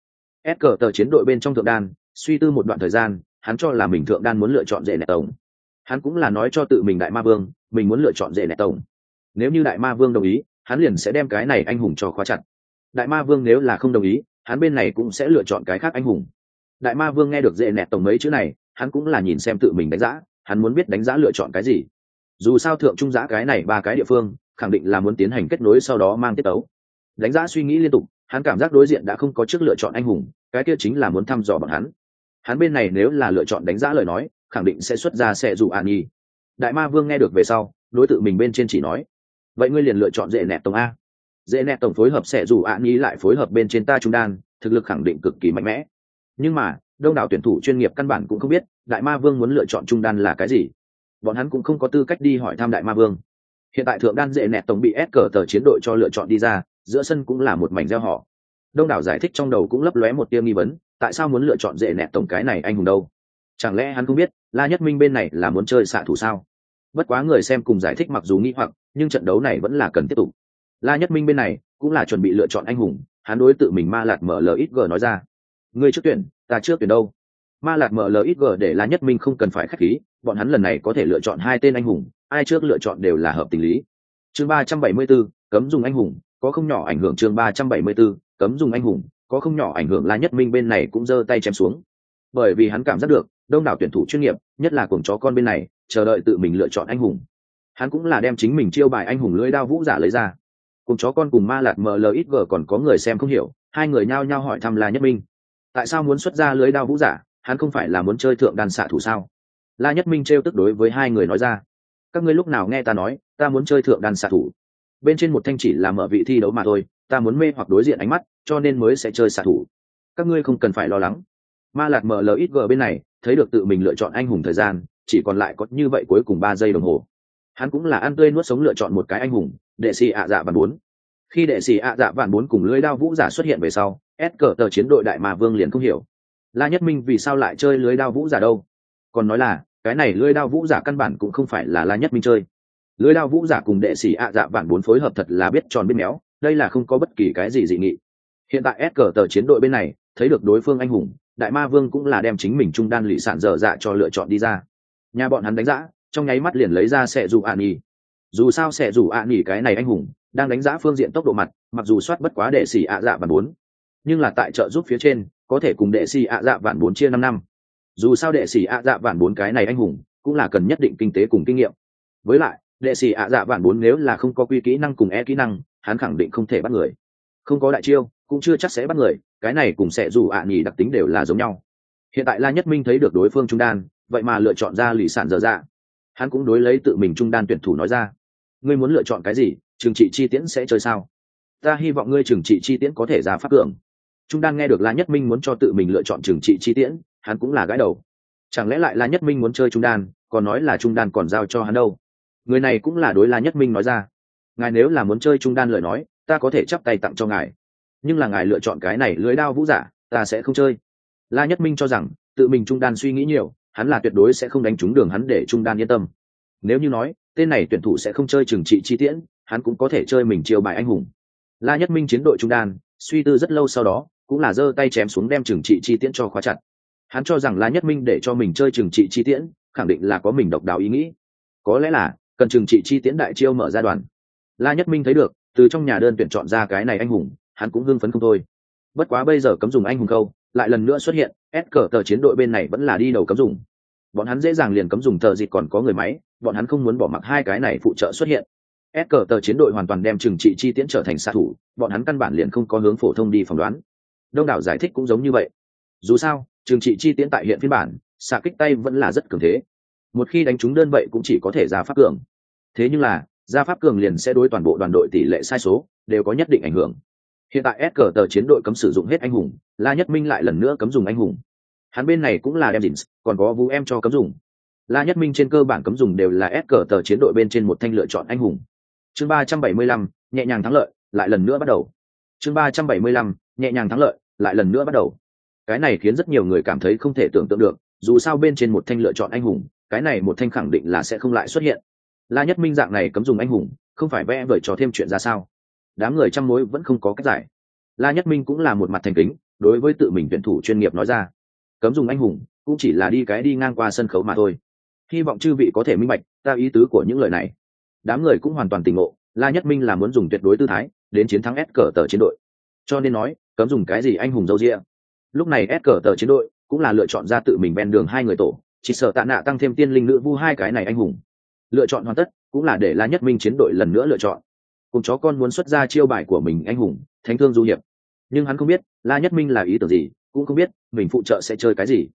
Ép cờ tờ chiến đội bên trong thượng đan, suy tư một đoạn thời gian, hắn cho là mình thượng đan muốn lựa chọn dễ nẹt tổng. Hắn cũng là nói cho tự mình đại ma vương, mình muốn lựa chọn dễ nẹt tổng. Nếu như đại ma vương đồng ý, hắn liền sẽ đem cái này anh hùng cho khóa chặt. Đại ma vương nếu là không đồng ý, hắn bên này cũng sẽ lựa chọn cái khác anh hùng. Đại ma vương nghe được dễ nẹt tổng mấy chữ này, hắn cũng là nhìn xem tự mình đánh giá, hắn muốn biết đánh giá lựa chọn cái gì. Dù sao thượng trung giã cái này ba cái địa phương, khẳng định là muốn tiến hành kết nối sau đó mang tiết tấu đánh giá suy nghĩ liên tục, hắn cảm giác đối diện đã không có trước lựa chọn anh hùng, cái kia chính là muốn thăm dò bọn hắn. Hắn bên này nếu là lựa chọn đánh giá lời nói, khẳng định sẽ xuất ra sẽ dụ an nhi. Đại ma vương nghe được về sau, đối tượng mình bên trên chỉ nói, vậy ngươi liền lựa chọn dễ nẹt tổng a. Dễ nẹt tổng phối hợp sẽ dù an nhi lại phối hợp bên trên ta trung đan, thực lực khẳng định cực kỳ mạnh mẽ. Nhưng mà, đông đảo tuyển thủ chuyên nghiệp căn bản cũng không biết, đại ma vương muốn lựa chọn trung đan là cái gì? Bọn hắn cũng không có tư cách đi hỏi thăm đại ma vương. Hiện tại thượng đan dễ nẹt tổng bị ép cờ tờ chiến đội cho lựa chọn đi ra giữa sân cũng là một mảnh gieo họ. Đông đảo giải thích trong đầu cũng lấp lóe một tia nghi vấn tại sao muốn lựa chọn dễ nẹt tổng cái này anh hùng đâu? Chẳng lẽ hắn không biết la nhất minh bên này là muốn chơi xạ thủ sao? Bất quá người xem cùng giải thích mặc dù nghi hoặc nhưng trận đấu này vẫn là cần tiếp tục. La nhất minh bên này cũng là chuẩn bị lựa chọn anh hùng hắn đối tự mình ma lạt mở nói ra. Ngươi trước tuyển ta trước tuyển đâu? Ma lạt mở để la nhất minh không cần phải k h á c h khí bọn hắn lần này có thể lựa chọn hai tên anh hùng ai trước lựa chọn đều là hợp tình lý. Chương ba trăm bảy mươi 374, cấm dùng anh hùng có không nhỏ ảnh hưởng chương ba trăm bảy mươi 374, cấm dùng anh hùng có không nhỏ ảnh hưởng la nhất minh bên này cũng giơ tay chém xuống. Bởi vì hắn cảm giác được đông đảo tuyển thủ chuyên nghiệp nhất là cuồng chó con bên này chờ đợi tự mình lựa chọn anh hùng. Hắn cũng là đem chính mình chiêu bài anh hùng lưỡi đao vũ giả lấy ra. Cùng chó con cùng ma lạt mlxg còn có người xem không hiểu hai người nhao nhao hỏi thăm la nhất minh. Tại sao muốn xuất ra lưới đao vũ giả hắn không phải là muốn chơi thượng đàn xạ thủ sao? La nhất minh trêu tức đối với hai người nói ra. Các ngươi lúc nào nghe ta nói ta muốn chơi thượng đàn xạ thủ bên trên một thanh chỉ là mở vị thi đấu mà thôi, ta muốn mê hoặc đối diện ánh mắt, cho nên mới sẽ chơi xạ thủ. Các ngươi không cần phải lo lắng. Ma lạc mở ít gờ bên này, thấy được tự mình lựa chọn anh hùng thời gian, chỉ còn lại có như vậy cuối cùng ba giây đồng hồ. Hắn cũng là ăn tươi nuốt sống lựa chọn một cái anh hùng, đệ sĩ ạ dạ vạn bốn. Khi đệ sĩ ạ dạ vạn bốn cùng lưới đao vũ giả xuất hiện về sau ép cờ tờ chiến đội đại mà vương liền không hiểu. La nhất minh vì sao lại chơi lưới đao vũ giả đâu? Còn nói là, cái này lưới đao vũ giả căn bản cũng không phải là la nhất minh chơi lưới đao vũ giả cùng đệ sĩ ạ dạ vạn bốn phối hợp thật là biết tròn biết méo, đây là không có bất kỳ cái gì dị nghị. Hiện tại s cờ tờ chiến đội bên này, thấy được đối phương anh hùng, đại ma vương cũng là đem chính mình trung đan lì sản dở dạ cho lựa chọn đi ra. Nhà bọn hắn đánh giá, trong nháy mắt liền lấy ra sẽ dù ạ nghỉ dù sao sẽ dù ạ nghỉ cái này anh hùng, đang đánh giá phương diện tốc độ mặt, mặc dù soát bất quá đệ sĩ ạ dạ vạn bốn, nhưng là tại trợ giúp phía trên, có thể cùng đệ sĩ ạ dạ vạn bốn chia năm năm. Dù sao đệ sĩ ạ dạ vạn bốn cái này anh hùng, cũng là cần nhất định kinh tế cùng kinh nghiệm. Với lại đệ sĩ ạ dạ vạn bốn nếu là không có quy kỹ năng cùng e kỹ năng, hắn khẳng định không thể bắt người. Không có đại chiêu, cũng chưa chắc sẽ bắt người, cái này cùng sẽ dù ạ nhì đặc tính đều là giống nhau. Hiện tại la nhất minh thấy được đối phương trung đan, vậy mà lựa chọn ra lì sản dở dạ. Hắn cũng đối lấy tự mình trung đan tuyển thủ nói ra. Ngươi muốn lựa chọn cái gì trừng trị chi tiễn sẽ chơi sao? Ta hy vọng ngươi trừng trị chi tiễn có thể ra phát cường. Trung đan nghe được la nhất minh muốn cho tự mình lựa chọn trừng trị chi tiễn, hắn cũng là gái đầu. Chẳng lẽ lại la nhất minh muốn chơi trung đan, còn nói là trung đan còn giao cho hắn đâu? Người này cũng là đối la nhất minh nói ra. Ngài nếu là muốn chơi trung đan lời nói, ta có thể chắp tay tặng cho ngài. Nhưng là ngài lựa chọn cái này lưới đao vũ giả, ta sẽ không chơi. La nhất minh cho rằng, tự mình trung đan suy nghĩ nhiều, hắn là tuyệt đối sẽ không đánh trúng đường hắn để trung đan yên tâm. Nếu như nói, tên này tuyển thủ sẽ không chơi trừng trị chi tiễn, hắn cũng có thể chơi mình chiều bài anh hùng. La nhất minh chiến đội trung đan, suy tư rất lâu sau đó, cũng là giơ tay chém xuống đem trừng trị chi tiễn cho khóa chặt. Hắn cho rằng la nhất minh để cho mình chơi trừng trị chi tiễn, khẳng định là có mình độc đáo ý nghĩ. Có lẽ là cần trừng trị chi tiễn đại chiêu mở ra đoàn. La nhất minh thấy được, từ trong nhà đơn tuyển chọn ra cái này anh hùng, hắn cũng hưng phấn không thôi. Bất quá bây giờ cấm dùng anh hùng câu, lại lần nữa xuất hiện ép cờ tờ chiến đội bên này vẫn là đi đầu cấm dùng. Bọn hắn dễ dàng liền cấm dùng tờ dịch còn có người máy, bọn hắn không muốn bỏ mặc hai cái này phụ trợ xuất hiện. Ép cờ tờ chiến đội hoàn toàn đem trừng trị chi tiễn trở thành xạ thủ, bọn hắn căn bản liền không có hướng phổ thông đi phỏng đoán. Đông đảo giải thích cũng giống như vậy. Dù sao trừng trị chi tiễn tại hiện phiên bản, xạ kích tay vẫn là rất cường thế một khi đánh trúng đơn vậy cũng chỉ có thể ra pháp cường. Thế nhưng là, ra pháp cường liền sẽ đối toàn bộ đoàn đội tỷ lệ sai số, đều có nhất định ảnh hưởng. Hiện tại s cờ tờ chiến đội cấm sử dụng hết anh hùng, la nhất minh lại lần nữa cấm dùng anh hùng. Hắn bên này cũng là đem dịn còn có vũ em cho cấm dùng. La nhất minh trên cơ bản cấm dùng đều là s cờ tờ chiến đội bên trên một thanh lựa chọn anh hùng. Chương ba trăm bảy mươi lăm, nhẹ nhàng thắng lợi, lại lần nữa bắt đầu. Chương ba trăm bảy mươi lăm, nhẹ nhàng thắng lợi, lại lần nữa bắt đầu. Cái này khiến rất nhiều người cảm thấy không thể tưởng tượng được, dù sao bên trên một thanh lựa chọn anh hùng cái này một thanh khẳng định là sẽ không lại xuất hiện. La nhất minh dạng này cấm dùng anh hùng, không phải vẽ vời trò thêm chuyện ra sao? Đám người chăm mối vẫn không có cách giải. La nhất minh cũng là một mặt thành kính, đối với tự mình tuyển thủ chuyên nghiệp nói ra. Cấm dùng anh hùng, cũng chỉ là đi cái đi ngang qua sân khấu mà thôi. Hy vọng chư vị có thể minh bạch, ta ý tứ của những lời này. Đám người cũng hoàn toàn tỉnh ngộ, la nhất minh là muốn dùng tuyệt đối tư thái, đến chiến thắng s cờ tờ chiến đội. Cho nên nói, cấm dùng cái gì anh hùng dâu dịa. lúc này s cờ tờ chiến đội cũng là lựa chọn ra tự mình ven đường hai người tổ chỉ sợ tạ nạ tăng thêm tiên linh nữ vu hai cái này anh hùng. Lựa chọn hoàn tất, cũng là để la nhất minh chiến đội lần nữa lựa chọn. Cùng chó con muốn xuất ra chiêu bài của mình anh hùng, thánh thương du hiệp. Nhưng hắn không biết, la nhất minh là ý tưởng gì, cũng không biết mình phụ trợ sẽ chơi cái gì.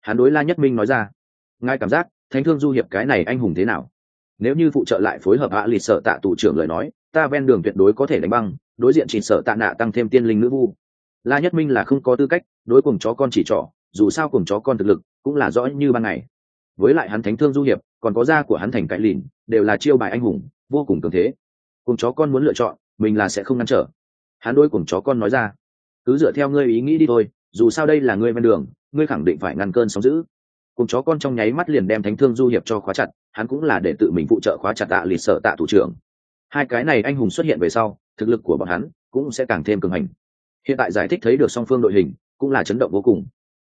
Hắn đối la nhất minh nói ra, ngài cảm giác thánh thương du hiệp cái này anh hùng thế nào? Nếu như phụ trợ lại phối hợp hạ lịch sợ tạ tù trưởng lời nói, ta ven đường tuyệt đối có thể đánh băng, đối diện chỉ sợ tạ nạ tăng thêm tiên linh nữ vu. La nhất minh là không có tư cách đối cùng chó con chỉ trỏ, dù sao cùng chó con thực lực cũng là rõ như ban ngày. Với lại hắn thánh thương du hiệp, còn có da của hắn thành cãi lìn, đều là chiêu bài anh hùng, vô cùng cường thế. Cùng chó con muốn lựa chọn, mình là sẽ không ngăn trở. Hắn đôi cùng chó con nói ra, cứ dựa theo ngươi ý nghĩ đi thôi, dù sao đây là ngươi ven đường, ngươi khẳng định phải ngăn cơn sóng giữ cùng chó con trong nháy mắt liền đem thánh thương du hiệp cho khóa chặt, hắn cũng là để tự mình phụ trợ khóa chặt tạ lịt sợ tạ thủ trưởng. Hai cái này anh hùng xuất hiện về sau, thực lực của bọn hắn cũng sẽ càng thêm cường hành. Hiện tại giải thích thấy được song phương đội hình, cũng là chấn động vô cùng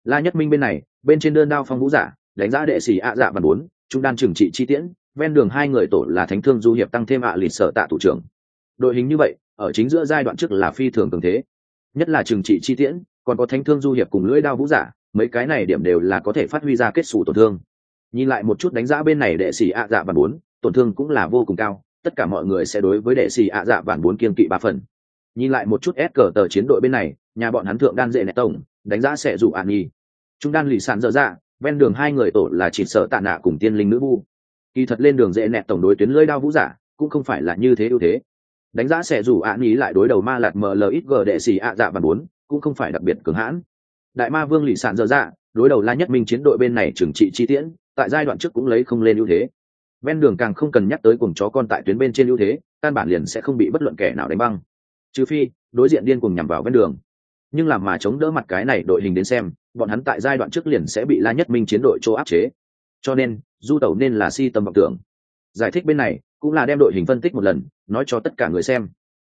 la nhất minh bên này, bên trên đơn đao phong vũ giả, đánh giá đệ sĩ ạ dạ và bốn, trung đan trừng trị chi tiễn, ven đường hai người tổ là thánh thương du hiệp tăng thêm ạ lịt sở tạ thủ trưởng. Đội hình như vậy, ở chính giữa giai đoạn trước là phi thường cường thế. Nhất là trừng trị chi tiễn, còn có thánh thương du hiệp cùng lưỡi đao vũ giả, mấy cái này điểm đều là có thể phát huy ra kết xù tổn thương. Nhìn lại một chút đánh giá bên này đệ sĩ ạ dạ bản bốn, tổn thương cũng là vô cùng cao, tất cả mọi người sẽ đối với đệ sĩ ạ dạ bản bốn kiên kỵ ba phần. Nhìn lại một chút ép cờ tờ chiến đội bên này, nhà bọn hắn thượng đan dễ nẹt tổng đánh giá sẽ dụ ạn nhi. Chúng đan lì sàn dở dạ ven đường hai người tổ là chỉ sợ tạ nạ cùng tiên linh nữ vu. Kỳ thật lên đường dễ nẹt tổng đối tuyến lưỡi đao vũ giả, cũng không phải là như thế ưu thế. Đánh giá sẽ rủ ạ ý lại đối đầu ma lạt mlxg đệ xì ạ dạ và bốn, cũng không phải đặc biệt cứng hãn. Đại ma vương lì sàn dở dạ đối đầu la nhất minh chiến đội bên này trừng trị chi tiễn, tại giai đoạn trước cũng lấy không lên ưu thế. Ven đường càng không cần nhắc tới cùng chó con tại tuyến bên trên ưu thế, căn bản liền sẽ không bị bất luận kẻ nào đánh băng. Trừ phi, đối diện điên cùng nhằm vào ven đường nhưng làm mà chống đỡ mặt cái này đội hình đến xem, bọn hắn tại giai đoạn trước liền sẽ bị la nhất minh chiến đội chỗ áp chế. Cho nên, du tẩu nên là si tâm vọng tưởng. Giải thích bên này, cũng là đem đội hình phân tích một lần, nói cho tất cả người xem.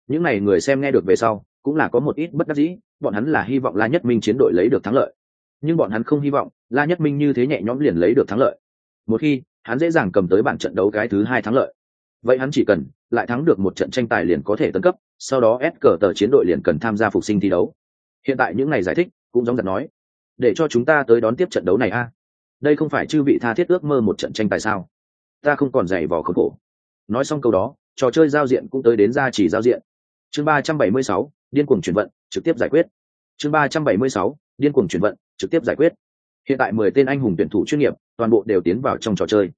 Những n à y người xem nghe được về sau, cũng là có một ít bất đắc dĩ, bọn hắn là hy vọng la nhất minh chiến đội lấy được thắng lợi. Nhưng bọn hắn không hy vọng, la nhất minh như thế nhẹ nhõm liền lấy được thắng lợi. Một khi, hắn dễ dàng cầm tới bản trận đấu cái thứ hai thắng lợi. Vậy hắn chỉ cần, lại thắng được một trận tranh tài liền có thể tấn cấp, sau đó ép cờ tờ chiến đội liền cần tham gia phục sinh thi đấu hiện tại những ngày giải thích cũng giống giật nói, để cho chúng ta tới đón tiếp trận đấu này a. Đây không phải chư vị tha thiết ước mơ một trận tranh tài sao? Ta không còn dày vò khốn khổ. Nói xong câu đó, trò chơi giao diện cũng tới đến ra chỉ giao diện. Chương ba trăm bảy mươi sáu, điên cuồng chuyển vận, trực tiếp giải quyết. Chương ba trăm bảy mươi sáu, điên cuồng chuyển vận, trực tiếp giải quyết. Hiện tại mười tên anh hùng tuyển thủ chuyên nghiệp, toàn bộ đều tiến vào trong trò chơi.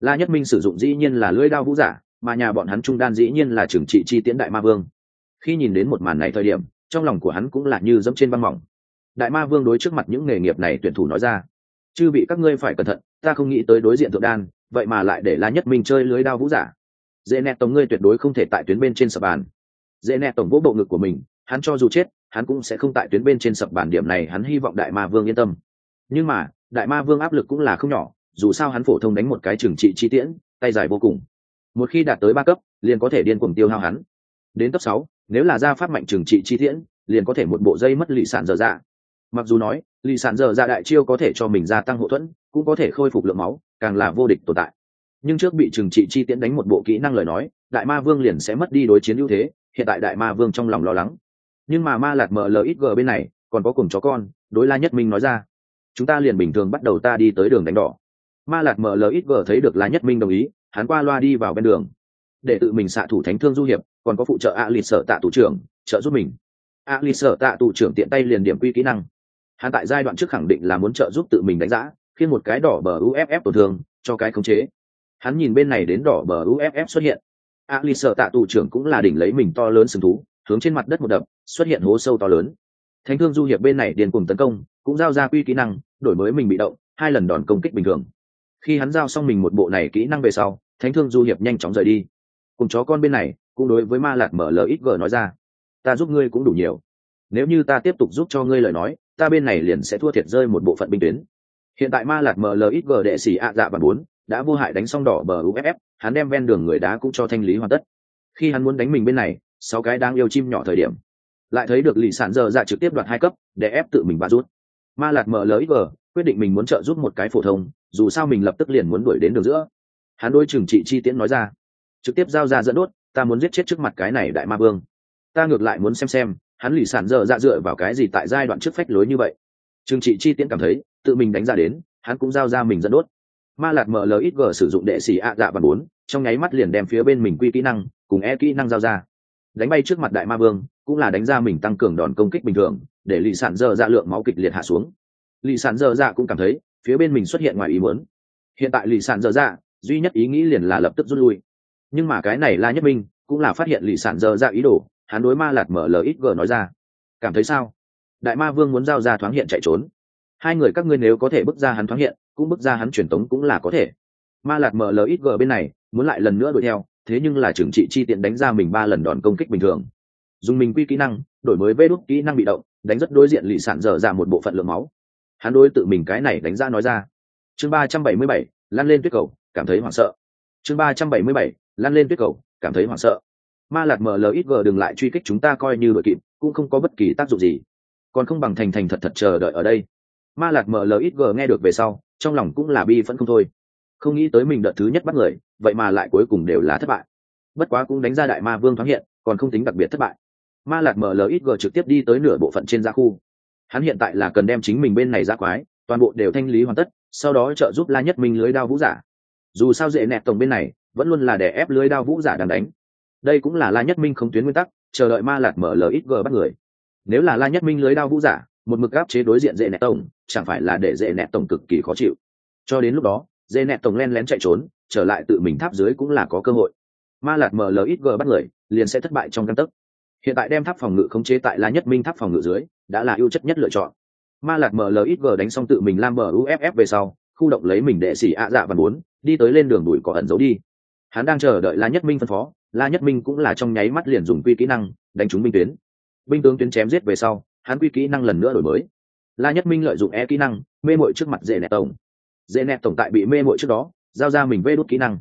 La nhất minh sử dụng dĩ nhiên là lưỡi đao vũ giả, mà nhà bọn hắn trung đan dĩ nhiên là trưởng trị chi tiễn đại ma vương. Khi nhìn đến một màn này thời điểm trong lòng của hắn cũng là như dẫm trên băng mỏng. Đại ma vương đối trước mặt những nghề nghiệp này tuyển thủ nói ra, chư bị các ngươi phải cẩn thận, ta không nghĩ tới đối diện thượng đan, vậy mà lại để la nhất minh chơi lưới đao vũ giả. Dễ nẹt tổng ngươi tuyệt đối không thể tại tuyến bên trên sập bàn. Dễ nẹt tổng vỗ bộ ngực của mình, hắn cho dù chết, hắn cũng sẽ không tại tuyến bên trên sập bàn, điểm này hắn hy vọng đại ma vương yên tâm. Nhưng mà, đại ma vương áp lực cũng là không nhỏ, dù sao hắn phổ thông đánh một cái trừng trị chi tiễn, tay dài vô cùng. Một khi đạt tới ba cấp, liền có thể điên cuồng tiêu hao hắn đến cấp sáu, nếu là ra pháp mạnh trừng trị chi tiễn, liền có thể một bộ dây mất lì sản dở dạ. Mặc dù nói, lì sản dở dạ đại chiêu có thể cho mình gia tăng hậu thuẫn, cũng có thể khôi phục lượng máu, càng là vô địch tồn tại. Nhưng trước bị trừng trị chi tiễn đánh một bộ kỹ năng lời nói, đại ma vương liền sẽ mất đi đối chiến ưu thế, hiện tại đại ma vương trong lòng lo lắng. Nhưng mà ma lạt mở ít g bên này, còn có cùng chó con, đối la nhất minh nói ra, chúng ta liền bình thường bắt đầu ta đi tới đường đánh đỏ. Ma lạt mở ít g thấy được la nhất minh đồng ý, hắn qua loa đi vào bên đường, để tự mình xạ thủ thánh thương du hiệp còn có phụ trợ a lì sở tạ thủ trưởng, trợ giúp mình. a lì sở tạ thủ trưởng tiện tay liền điểm quy kỹ năng. Hắn tại giai đoạn trước khẳng định là muốn trợ giúp tự mình đánh giá khi một cái đỏ bờ uff tổn thương, cho cái khống chế. Hắn nhìn bên này đến đỏ bờ uff xuất hiện. a lì sở tạ tù trưởng cũng là đỉnh lấy mình to lớn sừng thú, hướng trên mặt đất một đập, xuất hiện hố sâu to lớn. Thánh thương du hiệp bên này điền cùng tấn công, cũng giao ra quy kỹ năng, đổi mới mình bị động, hai lần đòn công kích bình thường. Khi hắn giao xong mình một bộ này kỹ năng về sau, thánh thương du hiệp nhanh chóng rời đi. Cùng chó con bên này cũng đối với ma lạc mở lời ít gờ nói ra. Ta giúp ngươi cũng đủ nhiều. Nếu như ta tiếp tục giúp cho ngươi lời nói, ta bên này liền sẽ thua thiệt rơi một bộ phận binh tuyến. Hiện tại ma lạc mở lời ít gờ đệ sĩ ạ dạ và bốn đã vô hại đánh xong đỏ bờ uff hắn đem ven đường người đá cũng cho thanh lý hoàn tất. Khi hắn muốn đánh mình bên này, sáu cái đang yêu chim nhỏ thời điểm, lại thấy được lì sản giờ dạ trực tiếp đoạt hai cấp, để ép tự mình bá rút. Ma lạt mở lời vờ quyết định mình muốn trợ giúp một cái phổ thông, dù sao mình lập tức liền muốn đuổi đến đường giữa. Hắn đôi trừng trị chi tiễn nói ra, trực tiếp giao ra dẫn đốt ta muốn giết chết trước mặt cái này đại ma vương. Ta ngược lại muốn xem xem, hắn lì sản dở dạ dựa vào cái gì tại giai đoạn trước phách lối như vậy. Trương trị chi tiễn cảm thấy, tự mình đánh ra đến, hắn cũng giao ra mình dẫn đốt. Ma lạt gờ sử dụng đệ xì ạ dạ và bốn, trong nháy mắt liền đem phía bên mình quy kỹ năng, cùng e kỹ năng giao ra. Đánh bay trước mặt đại ma vương, cũng là đánh ra mình tăng cường đòn công kích bình thường, để lì sản dơ dạ lượng máu kịch liệt hạ xuống. Lì sản dơ dạ cũng cảm thấy, phía bên mình xuất hiện ngoài ý muốn. Hiện tại lì sản dơ dạ duy nhất ý nghĩ liền là lập tức rút lui nhưng mà cái này la nhất minh cũng là phát hiện lì sản dơ ra ý đồ, hắn đối ma lạt mở lời ít gờ nói ra. Cảm thấy sao? Đại ma vương muốn giao ra thoáng hiện chạy trốn. Hai người các ngươi nếu có thể bước ra hắn thoáng hiện, cũng bước ra hắn truyền tống cũng là có thể. Ma lạc gờ bên này, muốn lại lần nữa đuổi theo, thế nhưng là trưởng trị chi tiện đánh ra mình ba lần đòn công kích bình thường. Dùng mình quy kỹ năng, đổi mới vê đúc kỹ năng bị động, đánh rất đối diện lì sản dở ra một bộ phận lượng máu. Hắn đối tự mình cái này đánh ra nói ra. Chương ba trăm bảy mươi bảy, lăn lên tuyết cầu, cảm thấy hoảng sợ. Chương ba trăm bảy mươi bảy lăn lên tuyết cầu, cảm thấy hoảng sợ. Ma lạc mlxg đừng lại truy kích chúng ta coi như đội kịp, cũng không có bất kỳ tác dụng gì. Còn không bằng thành thành thật thật chờ đợi ở đây. Ma lạc mlxg nghe được về sau, trong lòng cũng là bi vẫn không thôi. Không nghĩ tới mình đợt thứ nhất bắt người, vậy mà lại cuối cùng đều là thất bại. Bất quá cũng đánh ra đại ma vương thoáng hiện, còn không tính đặc biệt thất bại. Ma lạc mlxg trực tiếp đi tới nửa bộ phận trên gia khu. Hắn hiện tại là cần đem chính mình bên này ra quái, toàn bộ đều thanh lý hoàn tất, sau đó trợ giúp la nhất minh lưới đao vũ giả. Dù sao dễ nẹt tổng bên này vẫn luôn là để ép lưới đao vũ giả đang đánh. Đây cũng là la nhất minh không tuyến nguyên tắc, chờ đợi ma lạc gờ bắt người. Nếu là la nhất minh lưới đao vũ giả, một mực áp chế đối diện dễ nẹt tổng, chẳng phải là để dễ nẹt tổng cực kỳ khó chịu. Cho đến lúc đó, dễ nẹt tổng len lén chạy trốn, trở lại tự mình tháp dưới cũng là có cơ hội. Ma lạt gờ bắt người, liền sẽ thất bại trong căn tấc. Hiện tại đem tháp phòng ngự khống chế tại la nhất minh tháp phòng ngự dưới, đã là ưu chất nhất lựa chọn. Ma lạt gờ đánh xong tự mình lam mở uff về sau, khu động lấy mình đệ xỉ ạ dạ và muốn, đi tới lên đường đùi có ẩn giấu đi hắn đang chờ đợi la nhất minh phân phó, la nhất minh cũng là trong nháy mắt liền dùng quy kỹ năng đánh trúng binh tuyến. Binh tướng tuyến chém giết về sau, hắn quy kỹ năng lần nữa đổi mới. La nhất minh lợi dụng e kỹ năng, mê mội trước mặt dễ nẹt tổng. Dễ nẹt tổng tại bị mê mội trước đó, giao ra mình vê đốt kỹ năng.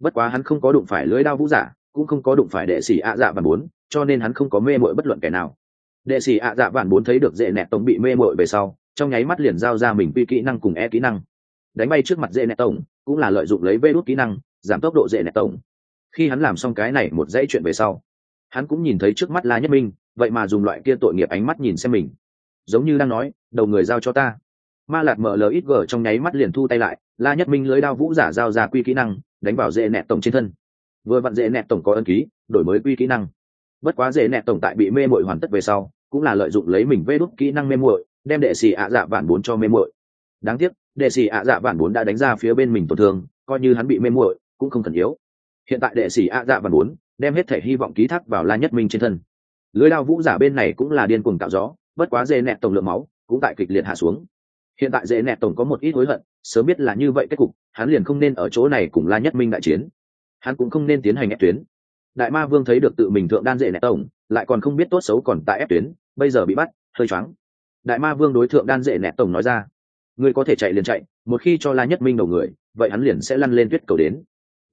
Bất quá hắn không có đụng phải lưới đao vũ giả, cũng không có đụng phải đệ sĩ ạ dạ bản bốn, cho nên hắn không có mê mội bất luận kẻ nào. Đệ sĩ ạ dạ bản bốn thấy được dễ nẹt tổng bị mê mội về sau, trong nháy mắt liền giao ra mình quy kỹ năng cùng e kỹ năng. Đánh bay trước mặt dễ nẹt tổng, cũng là lợi dụng lấy vê đốt kỹ năng giảm tốc độ dễ nẹt tổng. Khi hắn làm xong cái này một dãy chuyện về sau, hắn cũng nhìn thấy trước mắt la nhất minh, vậy mà dùng loại kia tội nghiệp ánh mắt nhìn xem mình. Giống như đang nói, đầu người giao cho ta. Ma lạt mở lờ ít gở trong nháy mắt liền thu tay lại, la nhất minh lưới đao vũ giả giao ra quy kỹ năng, đánh vào dễ nẹt tổng trên thân. Vừa vặn dễ nẹt tổng có ân ký, đổi mới quy kỹ năng. Bất quá dễ nẹt tổng tại bị mê mội hoàn tất về sau, cũng là lợi dụng lấy mình vê đúc kỹ năng mê muội, đem đệ sĩ ạ dạ vạn bốn cho mê muội. Đáng tiếc, đệ sĩ ạ dạ vạn bốn đã đánh ra phía bên mình tổn thương, coi như hắn bị mê muội cũng không cần yếu. Hiện tại đệ sĩ a dạ và muốn đem hết thể hy vọng ký thác vào la nhất minh trên thân. Lưới đao vũ giả bên này cũng là điên cuồng tạo gió, bất quá dễ nẹt tổng lượng máu cũng tại kịch liệt hạ xuống. Hiện tại dễ nẹt tổng có một ít hối hận, sớm biết là như vậy kết cục, hắn liền không nên ở chỗ này cùng la nhất minh đại chiến. Hắn cũng không nên tiến hành ép tuyến. Đại ma vương thấy được tự mình thượng đan dễ nẹt tổng, lại còn không biết tốt xấu còn tại ép tuyến, bây giờ bị bắt, hơi choáng. Đại ma vương đối thượng đan dễ nẹt tổng nói ra, ngươi có thể chạy liền chạy, một khi cho la nhất minh đầu người, vậy hắn liền sẽ lăn lên tuyết cầu đến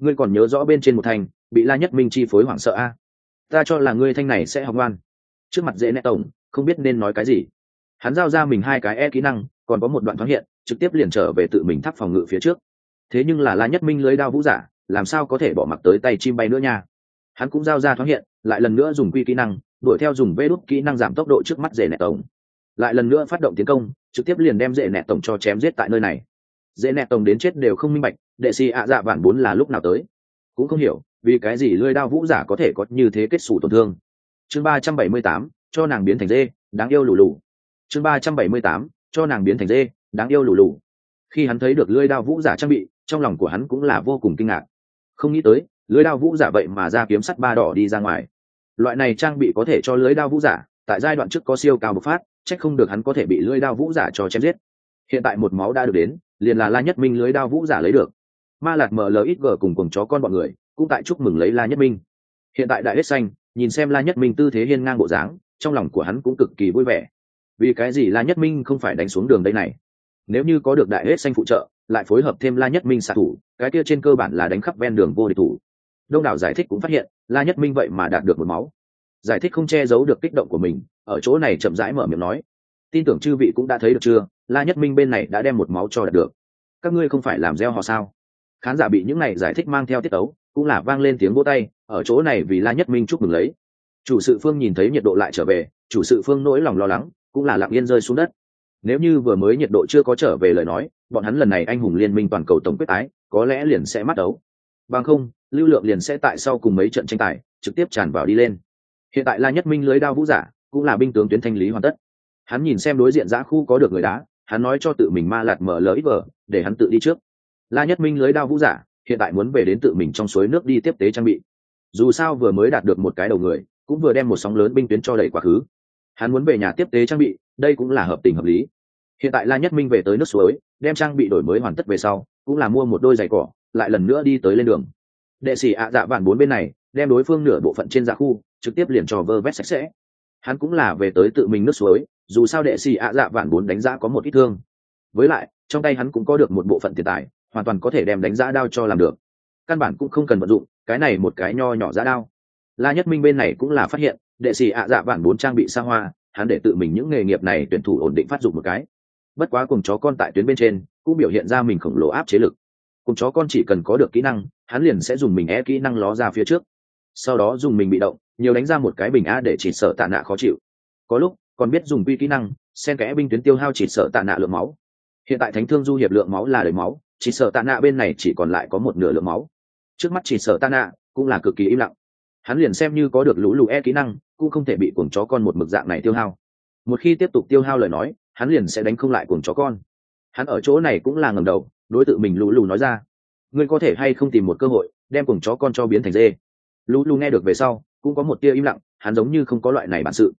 ngươi còn nhớ rõ bên trên một thành bị la nhất minh chi phối hoảng sợ a? Ta cho là ngươi thanh này sẽ học ngoan. Trước mặt dễ nẹ tổng, không biết nên nói cái gì. Hắn giao ra mình hai cái e kỹ năng, còn có một đoạn thoáng hiện, trực tiếp liền trở về tự mình thắp phòng ngự phía trước. Thế nhưng là la nhất minh lưới đao vũ giả, làm sao có thể bỏ mặc tới tay chim bay nữa nha? Hắn cũng giao ra thoáng hiện, lại lần nữa dùng quy kỹ năng, đuổi theo dùng vê đốt kỹ năng giảm tốc độ trước mắt dễ nẹ tổng. Lại lần nữa phát động tiến công, trực tiếp liền đem dễ nẹ tổng cho chém giết tại nơi này. Dễ nẹ tổng đến chết đều không minh bạch đệ sĩ ạ dạ vạn bốn là lúc nào tới? Cũng không hiểu, vì cái gì lưỡi đao vũ giả có thể có như thế kết xù tổn thương? Chương ba trăm bảy mươi tám, cho nàng biến thành dê, đáng yêu lù lù. Chương ba trăm bảy mươi tám, cho nàng biến thành dê, đáng yêu lù lù. Khi hắn thấy được lưỡi đao vũ giả trang bị, trong lòng của hắn cũng là vô cùng kinh ngạc. Không nghĩ tới, lưỡi đao vũ giả vậy mà ra kiếm sắt ba đỏ đi ra ngoài. Loại này trang bị có thể cho lưỡi đao vũ giả, tại giai đoạn trước có siêu cao bộc phát trách không được hắn có thể bị lưỡi đao vũ giả cho chém giết. Hiện tại một máu đã được đến, liền là la nhất minh lưới đao vũ giả lấy được ma lạt mở ít gờ cùng cùng chó con bọn người, cũng tại chúc mừng lấy la nhất minh. Hiện tại đại hết xanh, nhìn xem la nhất minh tư thế hiên ngang bộ dáng, trong lòng của hắn cũng cực kỳ vui vẻ. Vì cái gì la nhất minh không phải đánh xuống đường đây này? Nếu như có được đại hết xanh phụ trợ, lại phối hợp thêm la nhất minh xạ thủ, cái kia trên cơ bản là đánh khắp ven đường vô địch thủ. Đông đảo giải thích cũng phát hiện, la nhất minh vậy mà đạt được một máu. Giải thích không che giấu được kích động của mình, ở chỗ này chậm rãi mở miệng nói. Tin tưởng chư vị cũng đã thấy được chưa? La nhất minh bên này đã đem một máu cho đạt được. Các ngươi không phải làm gieo họ sao? Khán giả bị những này giải thích mang theo tiết ấu, cũng là vang lên tiếng vỗ tay, ở chỗ này vì la nhất minh chúc mừng lấy. Chủ sự phương nhìn thấy nhiệt độ lại trở về, chủ sự phương nỗi lòng lo lắng, cũng là lặng yên rơi xuống đất. Nếu như vừa mới nhiệt độ chưa có trở về lời nói, bọn hắn lần này anh hùng liên minh toàn cầu tổng quyết tái, có lẽ liền sẽ mắt đấu bằng không, lưu lượng liền sẽ tại sau cùng mấy trận tranh tài, trực tiếp tràn vào đi lên. Hiện tại la nhất minh lưới đao vũ giả, cũng là binh tướng tuyến thanh lý hoàn tất. Hắn nhìn xem đối diện giã khu có được người đá, hắn nói cho tự mình ma lạt mở lỡ ít vờ để hắn tự đi trước la nhất minh lưới đao vũ giả, hiện tại muốn về đến tự mình trong suối nước đi tiếp tế trang bị. Dù sao vừa mới đạt được một cái đầu người, cũng vừa đem một sóng lớn binh tuyến cho đẩy quá khứ. Hắn muốn về nhà tiếp tế trang bị, đây cũng là hợp tình hợp lý. Hiện tại la nhất minh về tới nước suối, đem trang bị đổi mới hoàn tất về sau, cũng là mua một đôi giày cỏ, lại lần nữa đi tới lên đường. Đệ sĩ ạ dạ vạn bốn bên này, đem đối phương nửa bộ phận trên dạ khu, trực tiếp liền cho vơ vét sạch sẽ. Hắn cũng là về tới tự mình nước suối, dù sao đệ sĩ ạ dạ vạn bốn đánh giá có một ít thương. Với lại, trong tay hắn cũng có được một bộ phận tiền tài hoàn toàn có thể đem đánh giá đao cho làm được. Căn bản cũng không cần vận dụng, cái này một cái nho nhỏ giá đao. La nhất minh bên này cũng là phát hiện, đệ sĩ ạ dạ bản bốn trang bị xa hoa, hắn để tự mình những nghề nghiệp này tuyển thủ ổn định phát dụng một cái. Bất quá cùng chó con tại tuyến bên trên, cũng biểu hiện ra mình khổng lồ áp chế lực. Cùng chó con chỉ cần có được kỹ năng, hắn liền sẽ dùng mình e kỹ năng ló ra phía trước. Sau đó dùng mình bị động, nhiều đánh ra một cái bình a để chỉ sợ tạ nạ khó chịu. Có lúc, còn biết dùng quy kỹ năng, xen kẽ binh tuyến tiêu hao chỉ sợ tạ nạ lượng máu. Hiện tại thánh thương du hiệp lượng máu là đời máu chỉ sợ tạ nạ bên này chỉ còn lại có một nửa lượng máu. Trước mắt chỉ sợ tạ nạ cũng là cực kỳ im lặng. Hắn liền xem như có được lũ lù e kỹ năng, cũng không thể bị cuồng chó con một mực dạng này tiêu hao. Một khi tiếp tục tiêu hao lời nói, hắn liền sẽ đánh không lại cuồng chó con. Hắn ở chỗ này cũng là ngầm đầu, đối tượng mình lũ lù nói ra. Ngươi có thể hay không tìm một cơ hội, đem cuồng chó con cho biến thành dê? Lũ lù nghe được về sau, cũng có một tia im lặng, hắn giống như không có loại này bản sự.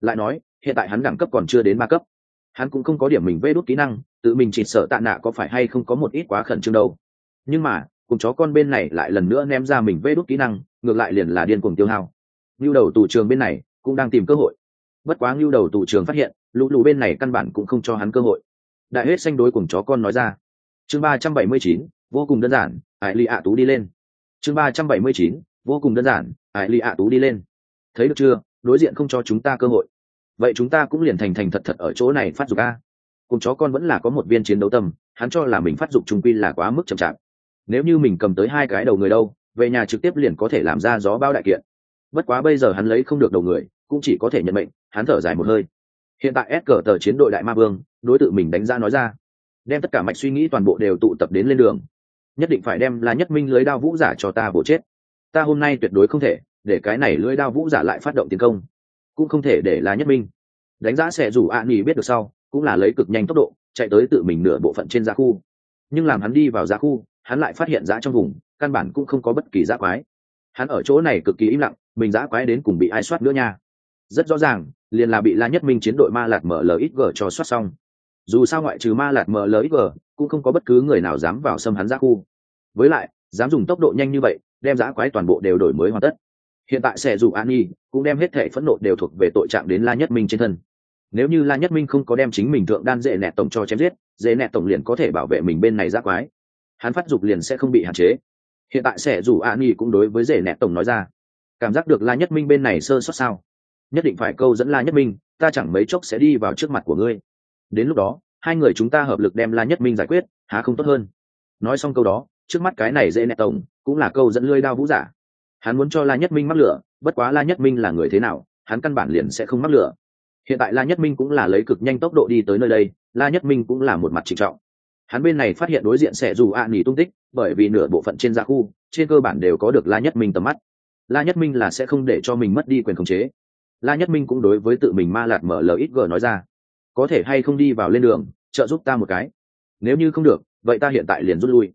Lại nói, hiện tại hắn đẳng cấp còn chưa đến ba cấp hắn cũng không có điểm mình vê đốt kỹ năng, tự mình chỉ sợ tạ nạ có phải hay không có một ít quá khẩn trương đâu. Nhưng mà, cùng chó con bên này lại lần nữa ném ra mình vê đốt kỹ năng, ngược lại liền là điên cuồng tiêu hao. Lưu đầu tù trường bên này cũng đang tìm cơ hội. Bất quá Lưu đầu tù trường phát hiện, lũ lù bên này căn bản cũng không cho hắn cơ hội. Đại hết xanh đối cùng chó con nói ra. Chương ba trăm bảy mươi chín, vô cùng đơn giản ải lì ạ tú đi lên. Chương ba trăm bảy mươi chín, vô cùng đơn giản ải lì ạ tú đi lên. Thấy được chưa? Đối diện không cho chúng ta cơ hội vậy chúng ta cũng liền thành thành thật thật ở chỗ này phát dục a. Cùng chó con vẫn là có một viên chiến đấu tâm, hắn cho là mình phát dụng trung quy là quá mức chậm chạp. Nếu như mình cầm tới hai cái đầu người đâu, về nhà trực tiếp liền có thể làm ra gió bao đại kiện. Bất quá bây giờ hắn lấy không được đầu người, cũng chỉ có thể nhận mệnh, hắn thở dài một hơi. Hiện tại s cờ tờ chiến đội đại ma vương, đối tượng mình đánh ra nói ra, đem tất cả mạch suy nghĩ toàn bộ đều tụ tập đến lên đường. Nhất định phải đem là nhất minh lưới đao vũ giả cho ta bổ chết. Ta hôm nay tuyệt đối không thể để cái này lưới đao vũ giả lại phát động tiến công cũng không thể để là nhất minh. Đánh giá sẽ rủ ạ à nghỉ biết được sau, cũng là lấy cực nhanh tốc độ, chạy tới tự mình nửa bộ phận trên giá khu. Nhưng làm hắn đi vào giá khu, hắn lại phát hiện giá trong vùng, căn bản cũng không có bất kỳ giá quái. Hắn ở chỗ này cực kỳ im lặng, mình giá quái đến cùng bị ai soát nữa nha. Rất rõ ràng, liền là bị la nhất minh chiến đội ma lạt mở mlxg cho soát xong. Dù sao ngoại trừ ma lạt mở mlxg cũng không có bất cứ người nào dám vào xâm hắn giá khu. Với lại, dám dùng tốc độ nhanh như vậy, đem giá quái toàn bộ đều đổi mới hoàn tất hiện tại sẽ dù an nhi cũng đem hết thể phẫn nộ đều thuộc về tội trạng đến la nhất minh trên thân. Nếu như la nhất minh không có đem chính mình thượng đan dễ nẹt tổng cho chém giết, dễ nẹt tổng liền có thể bảo vệ mình bên này ra quái. Hắn phát dục liền sẽ không bị hạn chế. Hiện tại sẽ dù an nhi cũng đối với dễ nẹt tổng nói ra. Cảm giác được la nhất minh bên này sơ sót sao? Nhất định phải câu dẫn la nhất minh, ta chẳng mấy chốc sẽ đi vào trước mặt của ngươi. Đến lúc đó, hai người chúng ta hợp lực đem la nhất minh giải quyết, há không tốt hơn. Nói xong câu đó, trước mắt cái này dễ nẹt tổng cũng là câu dẫn lưới đao vũ giả hắn muốn cho la nhất minh mắc lửa, bất quá la nhất minh là người thế nào, hắn căn bản liền sẽ không mắc lửa. Hiện tại la nhất minh cũng là lấy cực nhanh tốc độ đi tới nơi đây, la nhất minh cũng là một mặt trịnh trọng. Hắn bên này phát hiện đối diện sẽ dù ạ à tung tích, bởi vì nửa bộ phận trên gia khu, trên cơ bản đều có được la nhất minh tầm mắt. La nhất minh là sẽ không để cho mình mất đi quyền khống chế. La nhất minh cũng đối với tự mình ma lạt mở lời ít g nói ra, có thể hay không đi vào lên đường, trợ giúp ta một cái? Nếu như không được, vậy ta hiện tại liền rút lui.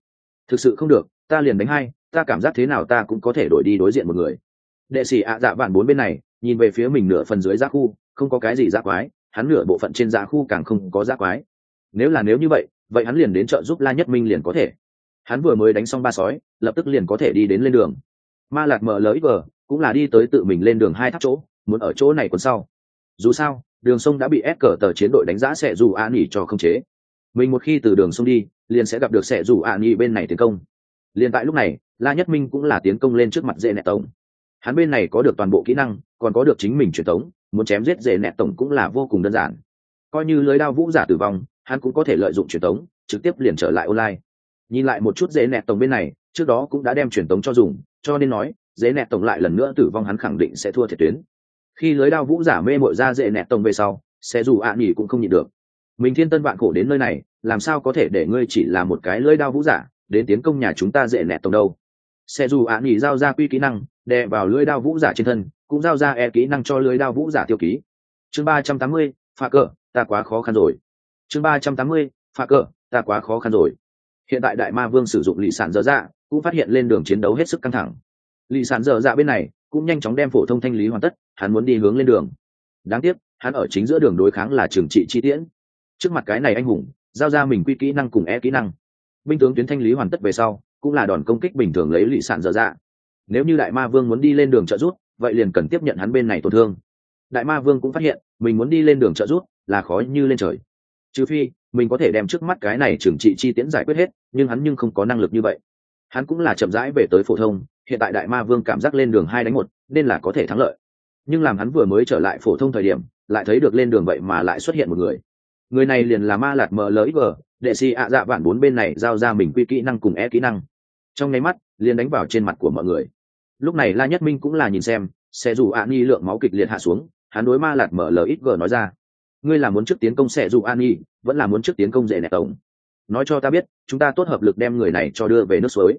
Thực sự không được, ta liền đánh hai ta cảm giác thế nào ta cũng có thể đổi đi đối diện một người. Đệ sĩ ạ dạ vạn bốn bên này, nhìn về phía mình nửa phần dưới giá khu, không có cái gì giá quái, hắn nửa bộ phận trên giá khu càng không có giá quái. Nếu là nếu như vậy vậy hắn liền đến trợ giúp la nhất minh liền có thể. Hắn vừa mới đánh xong ba sói, lập tức liền có thể đi đến lên đường. Ma lạc mở lỡ vờ, cũng là đi tới tự mình lên đường hai tháp chỗ, muốn ở chỗ này còn sau. Dù sao, đường sông đã bị ép cờ tờ chiến đội đánh giá sẽ dù an nghỉ cho không chế. Mình một khi từ đường sông đi, liền sẽ gặp được sẽ dù an nghỉ bên này tiến công. Liền tại lúc này la nhất minh cũng là tiến công lên trước mặt dễ nẹt tổng. Hắn bên này có được toàn bộ kỹ năng, còn có được chính mình truyền thống, muốn chém giết dễ nẹt tổng cũng là vô cùng đơn giản. Coi như lưới đao vũ giả tử vong, hắn cũng có thể lợi dụng truyền thống, trực tiếp liền trở lại online. Nhìn lại một chút dễ nẹt tổng bên này, trước đó cũng đã đem truyền thống cho dùng, cho nên nói dễ nẹt tổng lại lần nữa tử vong hắn khẳng định sẽ thua thiệt tuyến. Khi lưới đao vũ giả mê mội ra dễ nẹt tổng về sau, sẽ dù ạ à nghỉ cũng không nhịn được. Mình thiên tân vạn khổ đến nơi này, làm sao có thể để ngươi chỉ là một cái lưới đao vũ giả, đến tiến công nhà chúng ta dễ nẹt tổng đâu? Sẽ dù ạ nghỉ giao ra quy kỹ năng, đè vào lưới đao vũ giả trên thân, cũng giao ra e kỹ năng cho lưới đao vũ giả tiêu ký. Chương ba trăm tám mươi pha cờ, ta quá khó khăn rồi. Chương ba trăm tám mươi pha cờ, ta quá khó khăn rồi. Hiện tại đại ma vương sử dụng lì sản dở dạ cũng phát hiện lên đường chiến đấu hết sức căng thẳng. Lì sản dở dạ bên này, cũng nhanh chóng đem phổ thông thanh lý hoàn tất, hắn muốn đi hướng lên đường. Đáng tiếc, hắn ở chính giữa đường đối kháng là trường trị chi tiễn. Trước mặt cái này anh hùng, giao ra mình quy kỹ năng cùng e kỹ năng. Binh tướng tuyến thanh lý hoàn tất về sau cũng là đòn công kích bình thường lấy lụy sản dở dạ. Nếu như đại ma vương muốn đi lên đường trợ rút vậy liền cần tiếp nhận hắn bên này tổn thương. Đại ma vương cũng phát hiện, mình muốn đi lên đường trợ rút là khó như lên trời. Trừ phi, mình có thể đem trước mắt cái này trừng trị chi tiễn giải quyết hết, nhưng hắn nhưng không có năng lực như vậy. Hắn cũng là chậm rãi về tới phổ thông, hiện tại đại ma vương cảm giác lên đường hai đánh một, nên là có thể thắng lợi. Nhưng làm hắn vừa mới trở lại phổ thông thời điểm, lại thấy được lên đường vậy mà lại xuất hiện một người. Người này liền là ma lạt mlxg đệ sĩ ạ dạ vạn bốn bên này giao ra mình quy kỹ năng cùng e kỹ năng trong nháy mắt, liền đánh vào trên mặt của mọi người. Lúc này la nhất minh cũng là nhìn xem xe dù an nhi lượng máu kịch liệt hạ xuống, hắn đối ma lạt mở lời ít vờ nói ra. Ngươi là muốn trước tiến công xe dù an nhi, vẫn là muốn trước tiến công dễ nẹt tổng? Nói cho ta biết, chúng ta tốt hợp lực đem người này cho đưa về nước suối.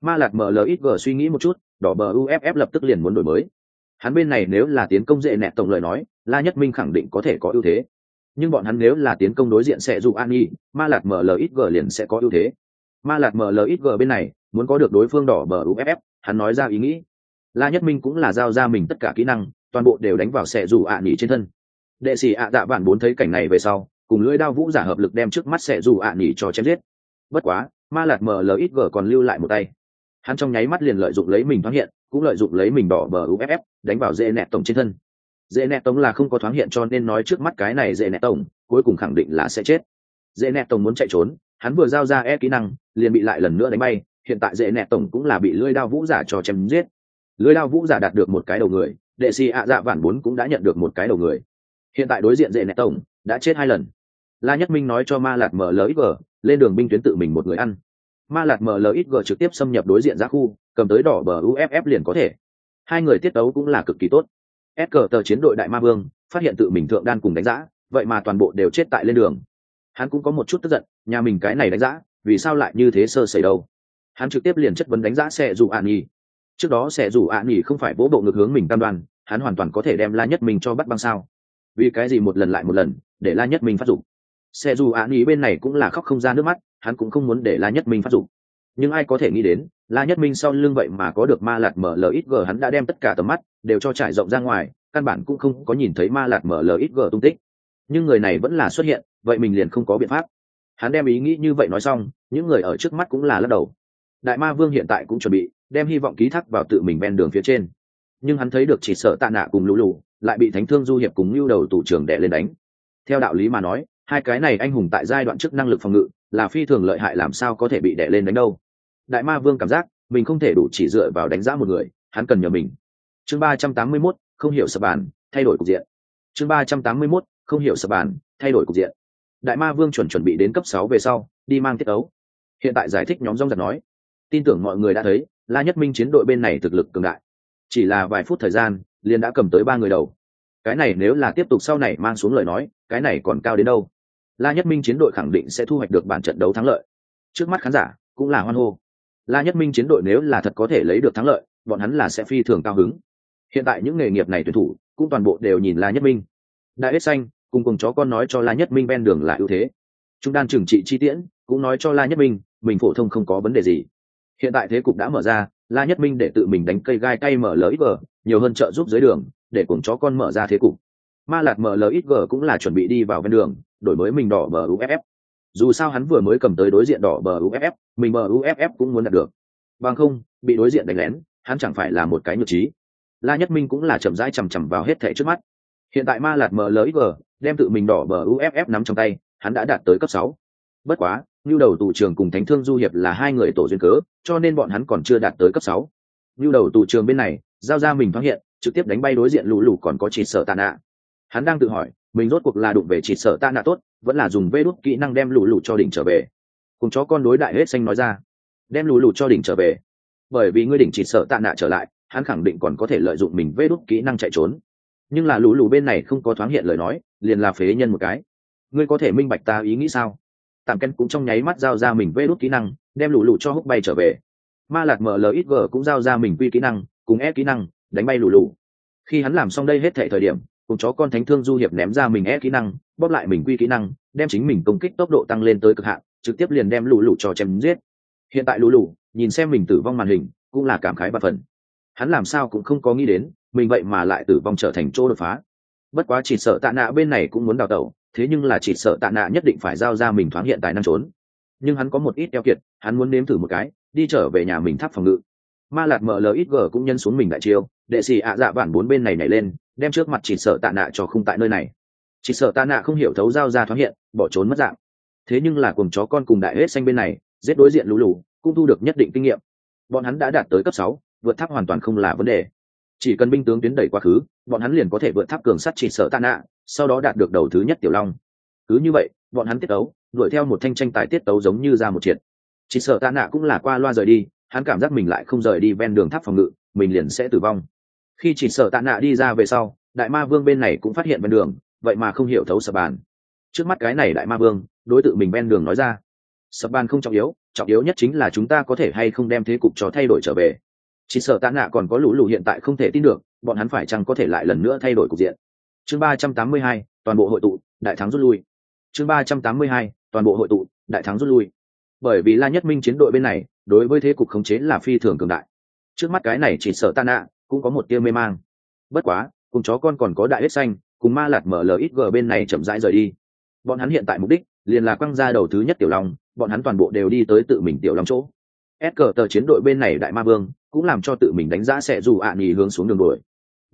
Ma lạt mở lời ít vờ suy nghĩ một chút, đỏ bờ uff lập tức liền muốn đổi mới. Hắn bên này nếu là tiến công dễ nẹt tổng lời nói, la nhất minh khẳng định có thể có ưu thế. Nhưng bọn hắn nếu là tiến công đối diện sẽ dù an nhi, ma lạt mở lời ít vờ liền sẽ có ưu thế. Ma lạt mở lời ít vờ bên này muốn có được đối phương đỏ bờ uff hắn nói ra ý nghĩ. La nhất minh cũng là giao ra mình tất cả kỹ năng, toàn bộ đều đánh vào xe dù ạ nỉ trên thân. Đệ sĩ ạ dạ à tạ bản bốn thấy cảnh này về sau, cùng lưỡi đao vũ giả hợp lực đem trước mắt xe dù ạ nỉ cho chém giết. Bất quá, ma lạt mlxg còn lưu lại một tay. Hắn trong nháy mắt liền lợi dụng lấy mình thoáng hiện, cũng lợi dụng lấy mình đỏ bờ uff đánh vào dễ nẹt tổng trên thân. Dễ nẹt tổng là không có thoáng hiện cho nên nói trước mắt cái này dễ nẹt tổng, cuối cùng khẳng định là sẽ chết. Dễ nẹt tổng muốn chạy trốn, hắn vừa giao ra e kỹ năng, liền bị lại lần nữa đánh bay hiện tại dễ nẹt tổng cũng là bị lưỡi đao vũ giả cho chém giết. Lưỡi đao vũ giả đạt được một cái đầu người, đệ sĩ ạ dạ vản bốn cũng đã nhận được một cái đầu người. Hiện tại đối diện dễ nẹt tổng đã chết hai lần. La nhất minh nói cho ma lạt gờ lên đường binh tuyến tự mình một người ăn. Ma lạt gờ trực tiếp xâm nhập đối diện ra khu, cầm tới đỏ bờ uff liền có thể. Hai người tiết tấu cũng là cực kỳ tốt. S cờ tờ chiến đội đại ma vương, phát hiện tự mình thượng đan cùng đánh giá vậy mà toàn bộ đều chết tại lên đường. Hắn cũng có một chút tức giận, nhà mình cái này đánh giá vì sao lại như thế sơ sẩy đâu? Hắn trực tiếp liền chất vấn đánh giá xe dù ạ nghỉ trước đó xe dù ạ nghỉ không phải vỗ bộ ngược hướng mình tam đoàn hắn hoàn toàn có thể đem la nhất mình cho bắt băng sao. Vì cái gì một lần lại một lần, để la nhất mình phát dụng xe dù ạ nghỉ bên này cũng là khóc không ra nước mắt, hắn cũng không muốn để la nhất mình phát dụng nhưng ai có thể nghĩ đến, la nhất minh sau lưng vậy mà có được ma lạt mở ít hắn đã đem tất cả tầm mắt đều cho trải rộng ra ngoài, căn bản cũng không có nhìn thấy ma lạt mở ít tung tích. Nhưng người này vẫn là xuất hiện, vậy mình liền không có biện pháp. Hắn đem ý nghĩ như vậy nói xong, những người ở trước mắt cũng là lắc đầu đại ma vương hiện tại cũng chuẩn bị, đem hy vọng ký thác vào tự mình ven đường phía trên. Nhưng hắn thấy được chỉ sợ tạ nạ cùng lũ lụ lại bị thánh thương du hiệp cùng lưu đầu tủ trưởng đệ lên đánh. Theo đạo lý mà nói, hai cái này anh hùng tại giai đoạn trước năng lực phòng ngự là phi thường lợi hại làm sao có thể bị đệ lên đánh đâu. Đại ma vương cảm giác mình không thể đủ chỉ dựa vào đánh giá một người, hắn cần nhờ mình. Chương ba trăm tám mươi mốt, không hiểu sập bàn, thay đổi cục diện. Chương ba trăm tám mươi mốt, không hiểu sập bàn, thay đổi cục diện. Đại ma vương chuẩn chuẩn bị đến cấp sáu về sau, đi mang tiết ấu. Hiện tại giải thích nhóm rong giật nói tin tưởng mọi người đã thấy, la nhất minh chiến đội bên này thực lực cường đại. Chỉ là vài phút thời gian, liền đã cầm tới ba người đầu. Cái này nếu là tiếp tục sau này mang xuống lời nói, cái này còn cao đến đâu? La nhất minh chiến đội khẳng định sẽ thu hoạch được bản trận đấu thắng lợi. Trước mắt khán giả, cũng là hoan hô. La nhất minh chiến đội nếu là thật có thể lấy được thắng lợi, bọn hắn là sẽ phi thường cao hứng. Hiện tại những nghề nghiệp này tuyển thủ, cũng toàn bộ đều nhìn la nhất minh. Đại hết xanh, cùng cùng chó con nói cho la nhất minh ven đường là ưu thế. Chúng đan trừng trị chi tiễn, cũng nói cho la nhất minh, mình phổ thông không có vấn đề gì hiện tại thế cục đã mở ra, la nhất minh để tự mình đánh cây gai cay mở lỡ ít vờ nhiều hơn trợ giúp dưới đường, để cùng chó con mở ra thế cục. Ma lạt mở lỡ ít vờ cũng là chuẩn bị đi vào ven đường, đổi mới mình đỏ bờ uff dù sao hắn vừa mới cầm tới đối diện đỏ bờ uff mình bờ uff cũng muốn đạt được. Bằng không, bị đối diện đánh lén, hắn chẳng phải là một cái nhược trí. La nhất minh cũng là chậm rãi chằm chằm vào hết thẻ trước mắt. Hiện tại ma lạt vờ đem tự mình đỏ bờ uff nắm trong tay, hắn đã đạt tới cấp sáu bất quá nhu đầu tù trường cùng thánh thương du hiệp là hai người tổ duyên cớ, cho nên bọn hắn còn chưa đạt tới cấp sáu. Nhu đầu tù trường bên này, giao ra mình thoáng hiện, trực tiếp đánh bay đối diện lũ lù còn có chỉ sợ tạ nạ. Hắn đang tự hỏi, mình rốt cuộc là đụng về chỉ sợ tạ nạ tốt, vẫn là dùng vê đốt kỹ năng đem lũ lù cho đỉnh trở về. Cùng chó con đối đại hết xanh nói ra. Đem lù lù cho đỉnh trở về. Bởi vì ngươi đỉnh chỉ sợ tạ nạ trở lại, hắn khẳng định còn có thể lợi dụng mình vê đốt kỹ năng chạy trốn. Nhưng là lũ lù bên này không có thoáng hiện lời nói, liền là phế nhân một cái. Ngươi có thể minh bạch ta ý nghĩ sao? Tạm ken cũng trong nháy mắt giao ra mình vê đốt kỹ năng đem lù lù cho húc bay trở về. Ma lạc mlxg cũng giao ra mình quy kỹ năng cùng e kỹ năng đánh bay lù lù. Khi hắn làm xong đây hết thể thời điểm cùng chó con thánh thương du hiệp ném ra mình e kỹ năng bóp lại mình quy kỹ năng đem chính mình công kích tốc độ tăng lên tới cực hạn trực tiếp liền đem lù lù cho chém giết. Hiện tại lù lù, nhìn xem mình tử vong màn hình cũng là cảm khái và phần hắn làm sao cũng không có nghĩ đến mình vậy mà lại tử vong trở thành chỗ đột phá. Bất quá chỉ sợ tạ nạ bên này cũng muốn đào tẩu thế nhưng là chỉ sợ tạ nạ nhất định phải giao ra mình thoáng hiện tài năng trốn. Nhưng hắn có một ít eo kiệt, hắn muốn nếm thử một cái, đi trở về nhà mình tháp phòng ngự. Ma lạt mở ít gờ cũng nhân xuống mình đại chiêu, đệ sĩ ạ dạ bản bốn bên này nhảy lên, đem trước mặt chỉ sợ tạ nạ cho không tại nơi này. Chỉ sợ tạ nạ không hiểu thấu giao ra thoáng hiện, bỏ trốn mất dạng. Thế nhưng là cùng chó con cùng đại hết xanh bên này, giết đối diện lũ lù, cũng thu được nhất định kinh nghiệm. Bọn hắn đã đạt tới cấp sáu, vượt tháp hoàn toàn không là vấn đề. Chỉ cần binh tướng tuyến đẩy quá khứ, bọn hắn liền có thể vượt tháp cường sắt chỉ sợ tạ nạ sau đó đạt được đầu thứ nhất tiểu long. Cứ như vậy, bọn hắn tiết tấu, đuổi theo một thanh tranh tài tiết tấu giống như ra một triệt. Chỉ sợ tạ nạ cũng là qua loa rời đi, hắn cảm giác mình lại không rời đi ven đường tháp phòng ngự, mình liền sẽ tử vong. Khi chỉ sợ tạ nạ đi ra về sau, đại ma vương bên này cũng phát hiện ven đường, vậy mà không hiểu thấu sập bàn. Trước mắt cái này đại ma vương, đối tượng mình ven đường nói ra, sập bàn không trọng yếu trọng yếu nhất chính là chúng ta có thể hay không đem thế cục cho thay đổi trở về. Chỉ sợ tạ nạ còn có lũ lụ hiện tại không thể tin được, bọn hắn phải chăng có thể lại lần nữa thay đổi cục diện? Chương ba trăm tám mươi hai, toàn bộ hội tụ, đại thắng rút lui. Chương ba trăm tám mươi hai, toàn bộ hội tụ, đại thắng rút lui. Bởi vì la nhất minh chiến đội bên này, đối với thế cục khống chế là phi thường cường đại. Trước mắt cái này chỉ sợ tan nạ cũng có một tia mê mang. Bất quá, cùng chó con còn có đại hết xanh, cùng ma lạt mở lít g bên này chậm rãi rời đi. Bọn hắn hiện tại mục đích, liền là quăng ra đầu thứ nhất tiểu long, bọn hắn toàn bộ đều đi tới tự mình tiểu long chỗ. S cờ tờ chiến đội bên này đại ma vương cũng làm cho tự mình đánh giá sẽ dù ạ à nhì hướng xuống đường đuổi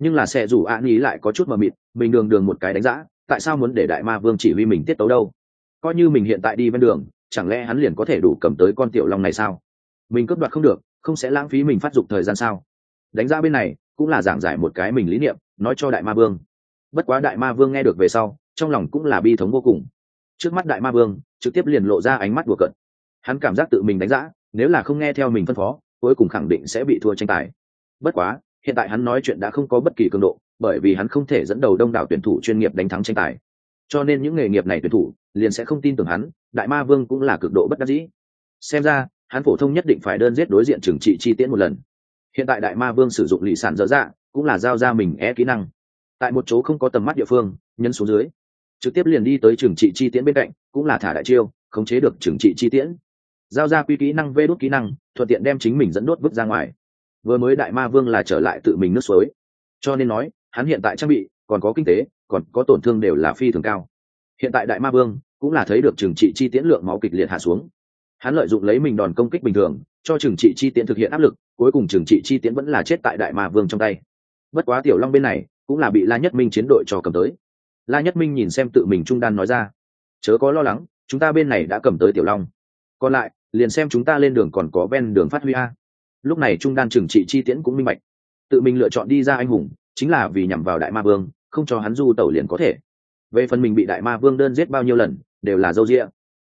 nhưng là sẽ dù ạ nghĩ lại có chút mờ mịt, mình đường đường một cái đánh giá, tại sao muốn để đại ma vương chỉ huy mình tiết tấu đâu? Coi như mình hiện tại đi ven đường, chẳng lẽ hắn liền có thể đủ cầm tới con tiểu long này sao? Mình cướp đoạt không được, không sẽ lãng phí mình phát dục thời gian sao? Đánh giá bên này, cũng là giảng giải một cái mình lý niệm, nói cho đại ma vương. Bất quá đại ma vương nghe được về sau, trong lòng cũng là bi thống vô cùng. Trước mắt đại ma vương, trực tiếp liền lộ ra ánh mắt của cận hắn cảm giác tự mình đánh giá, nếu là không nghe theo mình phân phó, cuối cùng khẳng định sẽ bị thua tranh tài. Bất quá hiện tại hắn nói chuyện đã không có bất kỳ cường độ, bởi vì hắn không thể dẫn đầu đông đảo tuyển thủ chuyên nghiệp đánh thắng tranh tài. Cho nên những nghề nghiệp này tuyển thủ liền sẽ không tin tưởng hắn, đại ma vương cũng là cực độ bất đắc dĩ. Xem ra, hắn phổ thông nhất định phải đơn giết đối diện trừng trị chi tiễn một lần. Hiện tại đại ma vương sử dụng lì sản dở dạ cũng là giao ra mình é kỹ năng. Tại một chỗ không có tầm mắt địa phương nhân xuống dưới, trực tiếp liền đi tới trừng trị chi tiễn bên cạnh, cũng là thả đại chiêu, khống chế được trừng trị chi tiễn. Giao ra quy kỹ năng, vê đốt kỹ năng, thuận tiện đem chính mình dẫn đốt vứt ra ngoài vừa mới đại ma vương là trở lại tự mình nước suối. Cho nên nói, hắn hiện tại trang bị, còn có kinh tế, còn có tổn thương đều là phi thường cao. Hiện tại đại ma vương cũng là thấy được trừng trị chi tiễn lượng máu kịch liệt hạ xuống. Hắn lợi dụng lấy mình đòn công kích bình thường, cho trừng trị chi tiễn thực hiện áp lực, cuối cùng trừng trị chi tiễn vẫn là chết tại đại ma vương trong tay. Bất quá tiểu long bên này cũng là bị la nhất minh chiến đội cho cầm tới. La nhất minh nhìn xem tự mình trung đan nói ra, chớ có lo lắng, chúng ta bên này đã cầm tới tiểu long. Còn lại, liền xem chúng ta lên đường còn có ven đường phát huy a lúc này trung đan trừng trị chi tiễn cũng minh bạch. Tự mình lựa chọn đi ra anh hùng, chính là vì nhằm vào đại ma vương, không cho hắn du tẩu liền có thể. Về phần mình bị đại ma vương đơn giết bao nhiêu lần, đều là dâu rĩa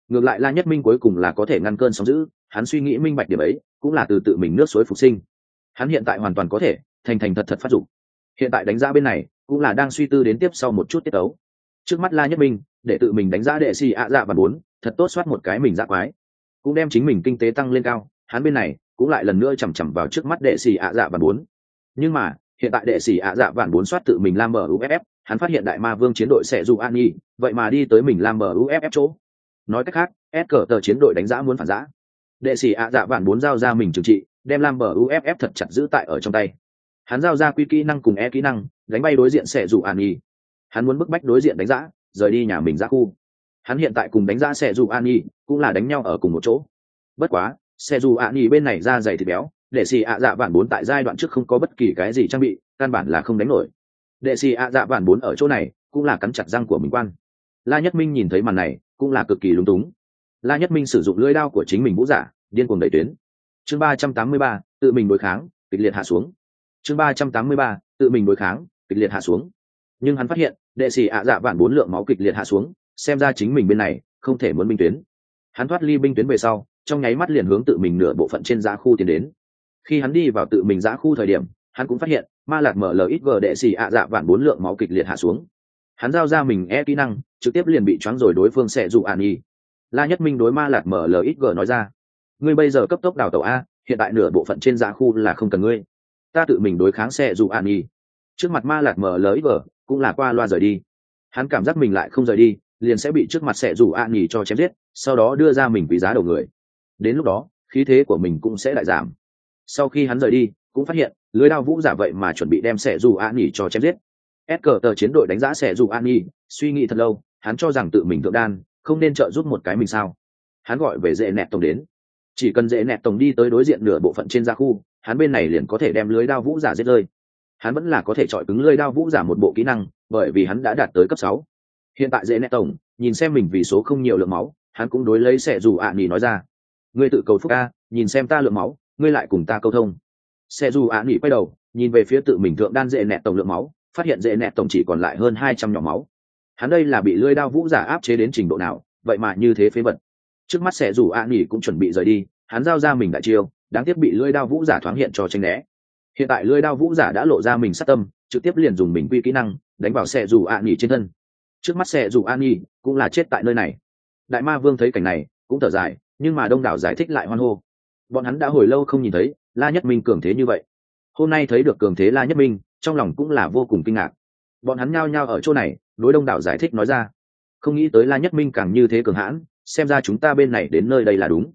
ngược lại la nhất minh cuối cùng là có thể ngăn cơn sóng giữ hắn suy nghĩ minh bạch điểm ấy, cũng là từ tự mình nước suối phục sinh. Hắn hiện tại hoàn toàn có thể, thành thành thật thật phát dụng hiện tại đánh giá bên này, cũng là đang suy tư đến tiếp sau một chút tiết tấu. trước mắt la nhất minh, để tự mình đánh giá đệ xì ạ dạ và bốn, thật tốt soát một cái mình dạ quái. Cũng đem chính mình kinh tế tăng lên cao, hắn bên này cũng lại lần nữa chằm chằm vào trước mắt đệ sĩ ạ dạ vạn bốn. Nhưng mà, hiện tại đệ sĩ ạ dạ vạn bốn soát tự mình lam mở uff hắn phát hiện đại ma vương chiến đội sẽ dù an nhi, vậy mà đi tới mình lam mở uff chỗ. Nói cách khác, s cờ tờ chiến đội đánh giá muốn phản giã. Đệ sĩ ạ dạ vạn bốn giao ra mình trừng trị, đem lam mở uff thật chặt giữ tại ở trong tay. Hắn giao ra quy kỹ năng cùng e kỹ năng, đánh bay đối diện sẽ dù an nhi. Hắn muốn bức bách đối diện đánh giá, rời đi nhà mình ra khu. Hắn hiện tại cùng đánh giá sẽ dù an nhi, cũng là đánh nhau ở cùng một chỗ. Bất quá xe dù ạ nghỉ bên này ra dày thịt béo đệ xì ạ dạ bản bốn tại giai đoạn trước không có bất kỳ cái gì trang bị, căn bản là không đánh nổi. Đệ xì ạ dạ bản bốn ở chỗ này, cũng là cắn chặt răng của mình quan. La nhất minh nhìn thấy màn này, cũng là cực kỳ lúng túng. La nhất minh sử dụng lưỡi đao của chính mình vũ giả, điên cuồng đẩy tuyến. Chương ba trăm tám mươi ba, tự mình đối kháng, kịch liệt hạ xuống. Chương ba trăm tám mươi ba, tự mình đối kháng, kịch liệt hạ xuống. Nhưng hắn phát hiện, đệ sĩ ạ dạ vạn bốn lượng máu kịch liệt hạ xuống, xem ra chính mình bên này, không thể muốn binh tuyến. Hắn thoát ly binh tuyến về sau trong nháy mắt liền hướng tự mình nửa bộ phận trên giá khu tiến đến. Khi hắn đi vào tự mình giá khu thời điểm, hắn cũng phát hiện, ma lạc mở lời ít vờ đệ sĩ ạ dạ vạn bốn lượng máu kịch liệt hạ xuống. Hắn giao ra mình e kỹ năng, trực tiếp liền bị choáng rồi đối phương sẽ dụ ạn y la nhất minh đối ma lạc mở lời ít vờ nói ra, ngươi bây giờ cấp tốc đào tàu a, hiện tại nửa bộ phận trên giá khu là không cần ngươi. Ta tự mình đối kháng sẽ dụ ạn y trước mặt ma lạc mở lời ít vờ cũng là qua loa rời đi. Hắn cảm giác mình lại không rời đi, liền sẽ bị trước mặt sẽ rủ an nghỉ cho chém giết, sau đó đưa ra mình quý giá đầu người đến lúc đó, khí thế của mình cũng sẽ lại giảm. Sau khi hắn rời đi, cũng phát hiện, lưới đao vũ giả vậy mà chuẩn bị đem xẻ dù an nghỉ cho chém giết. S cờ tờ chiến đội đánh giá xẻ dù an nghỉ suy nghĩ thật lâu, hắn cho rằng tự mình thượng đan, không nên trợ giúp một cái mình sao. Hắn gọi về dễ nẹt tổng đến. Chỉ cần dễ nẹt tổng đi tới đối diện nửa bộ phận trên gia khu, hắn bên này liền có thể đem lưới đao vũ giả giết rơi. Hắn vẫn là có thể chọi cứng lưới đao vũ giả một bộ kỹ năng, bởi vì hắn đã đạt tới cấp sáu. Hiện tại dễ nẹt tổng, nhìn xem mình vì số không nhiều lượng máu, hắn cũng đối lấy xẻ dù ạ à nói ra ngươi tự cầu phúc a, nhìn xem ta lượng máu, ngươi lại cùng ta câu thông. Xe dù á nghỉ quay đầu, nhìn về phía tự mình thượng đan dễ nẹt tổng lượng máu, phát hiện dễ nẹt tổng chỉ còn lại hơn hai trăm nhỏ máu. Hắn đây là bị lưỡi đao vũ giả áp chế đến trình độ nào, vậy mà như thế phế vật. Trước mắt xe rủ a nghỉ cũng chuẩn bị rời đi, hắn giao ra mình đại chiêu, đáng tiếc bị lưỡi đao vũ giả thoáng hiện cho tranh né. Hiện tại lưỡi đao vũ giả đã lộ ra mình sát tâm, trực tiếp liền dùng mình quy kỹ năng, đánh vào xe rủ a nghỉ trên thân. Trước mắt xe rủ a nghỉ cũng là chết tại nơi này. Đại ma vương thấy cảnh này, cũng thở dài nhưng mà đông đảo giải thích lại hoan hô. Bọn hắn đã hồi lâu không nhìn thấy la nhất minh cường thế như vậy. Hôm nay thấy được cường thế la nhất minh, trong lòng cũng là vô cùng kinh ngạc. Bọn hắn nhao nhao ở chỗ này, đối đông đảo giải thích nói ra. Không nghĩ tới la nhất minh càng như thế cường hãn, xem ra chúng ta bên này đến nơi đây là đúng.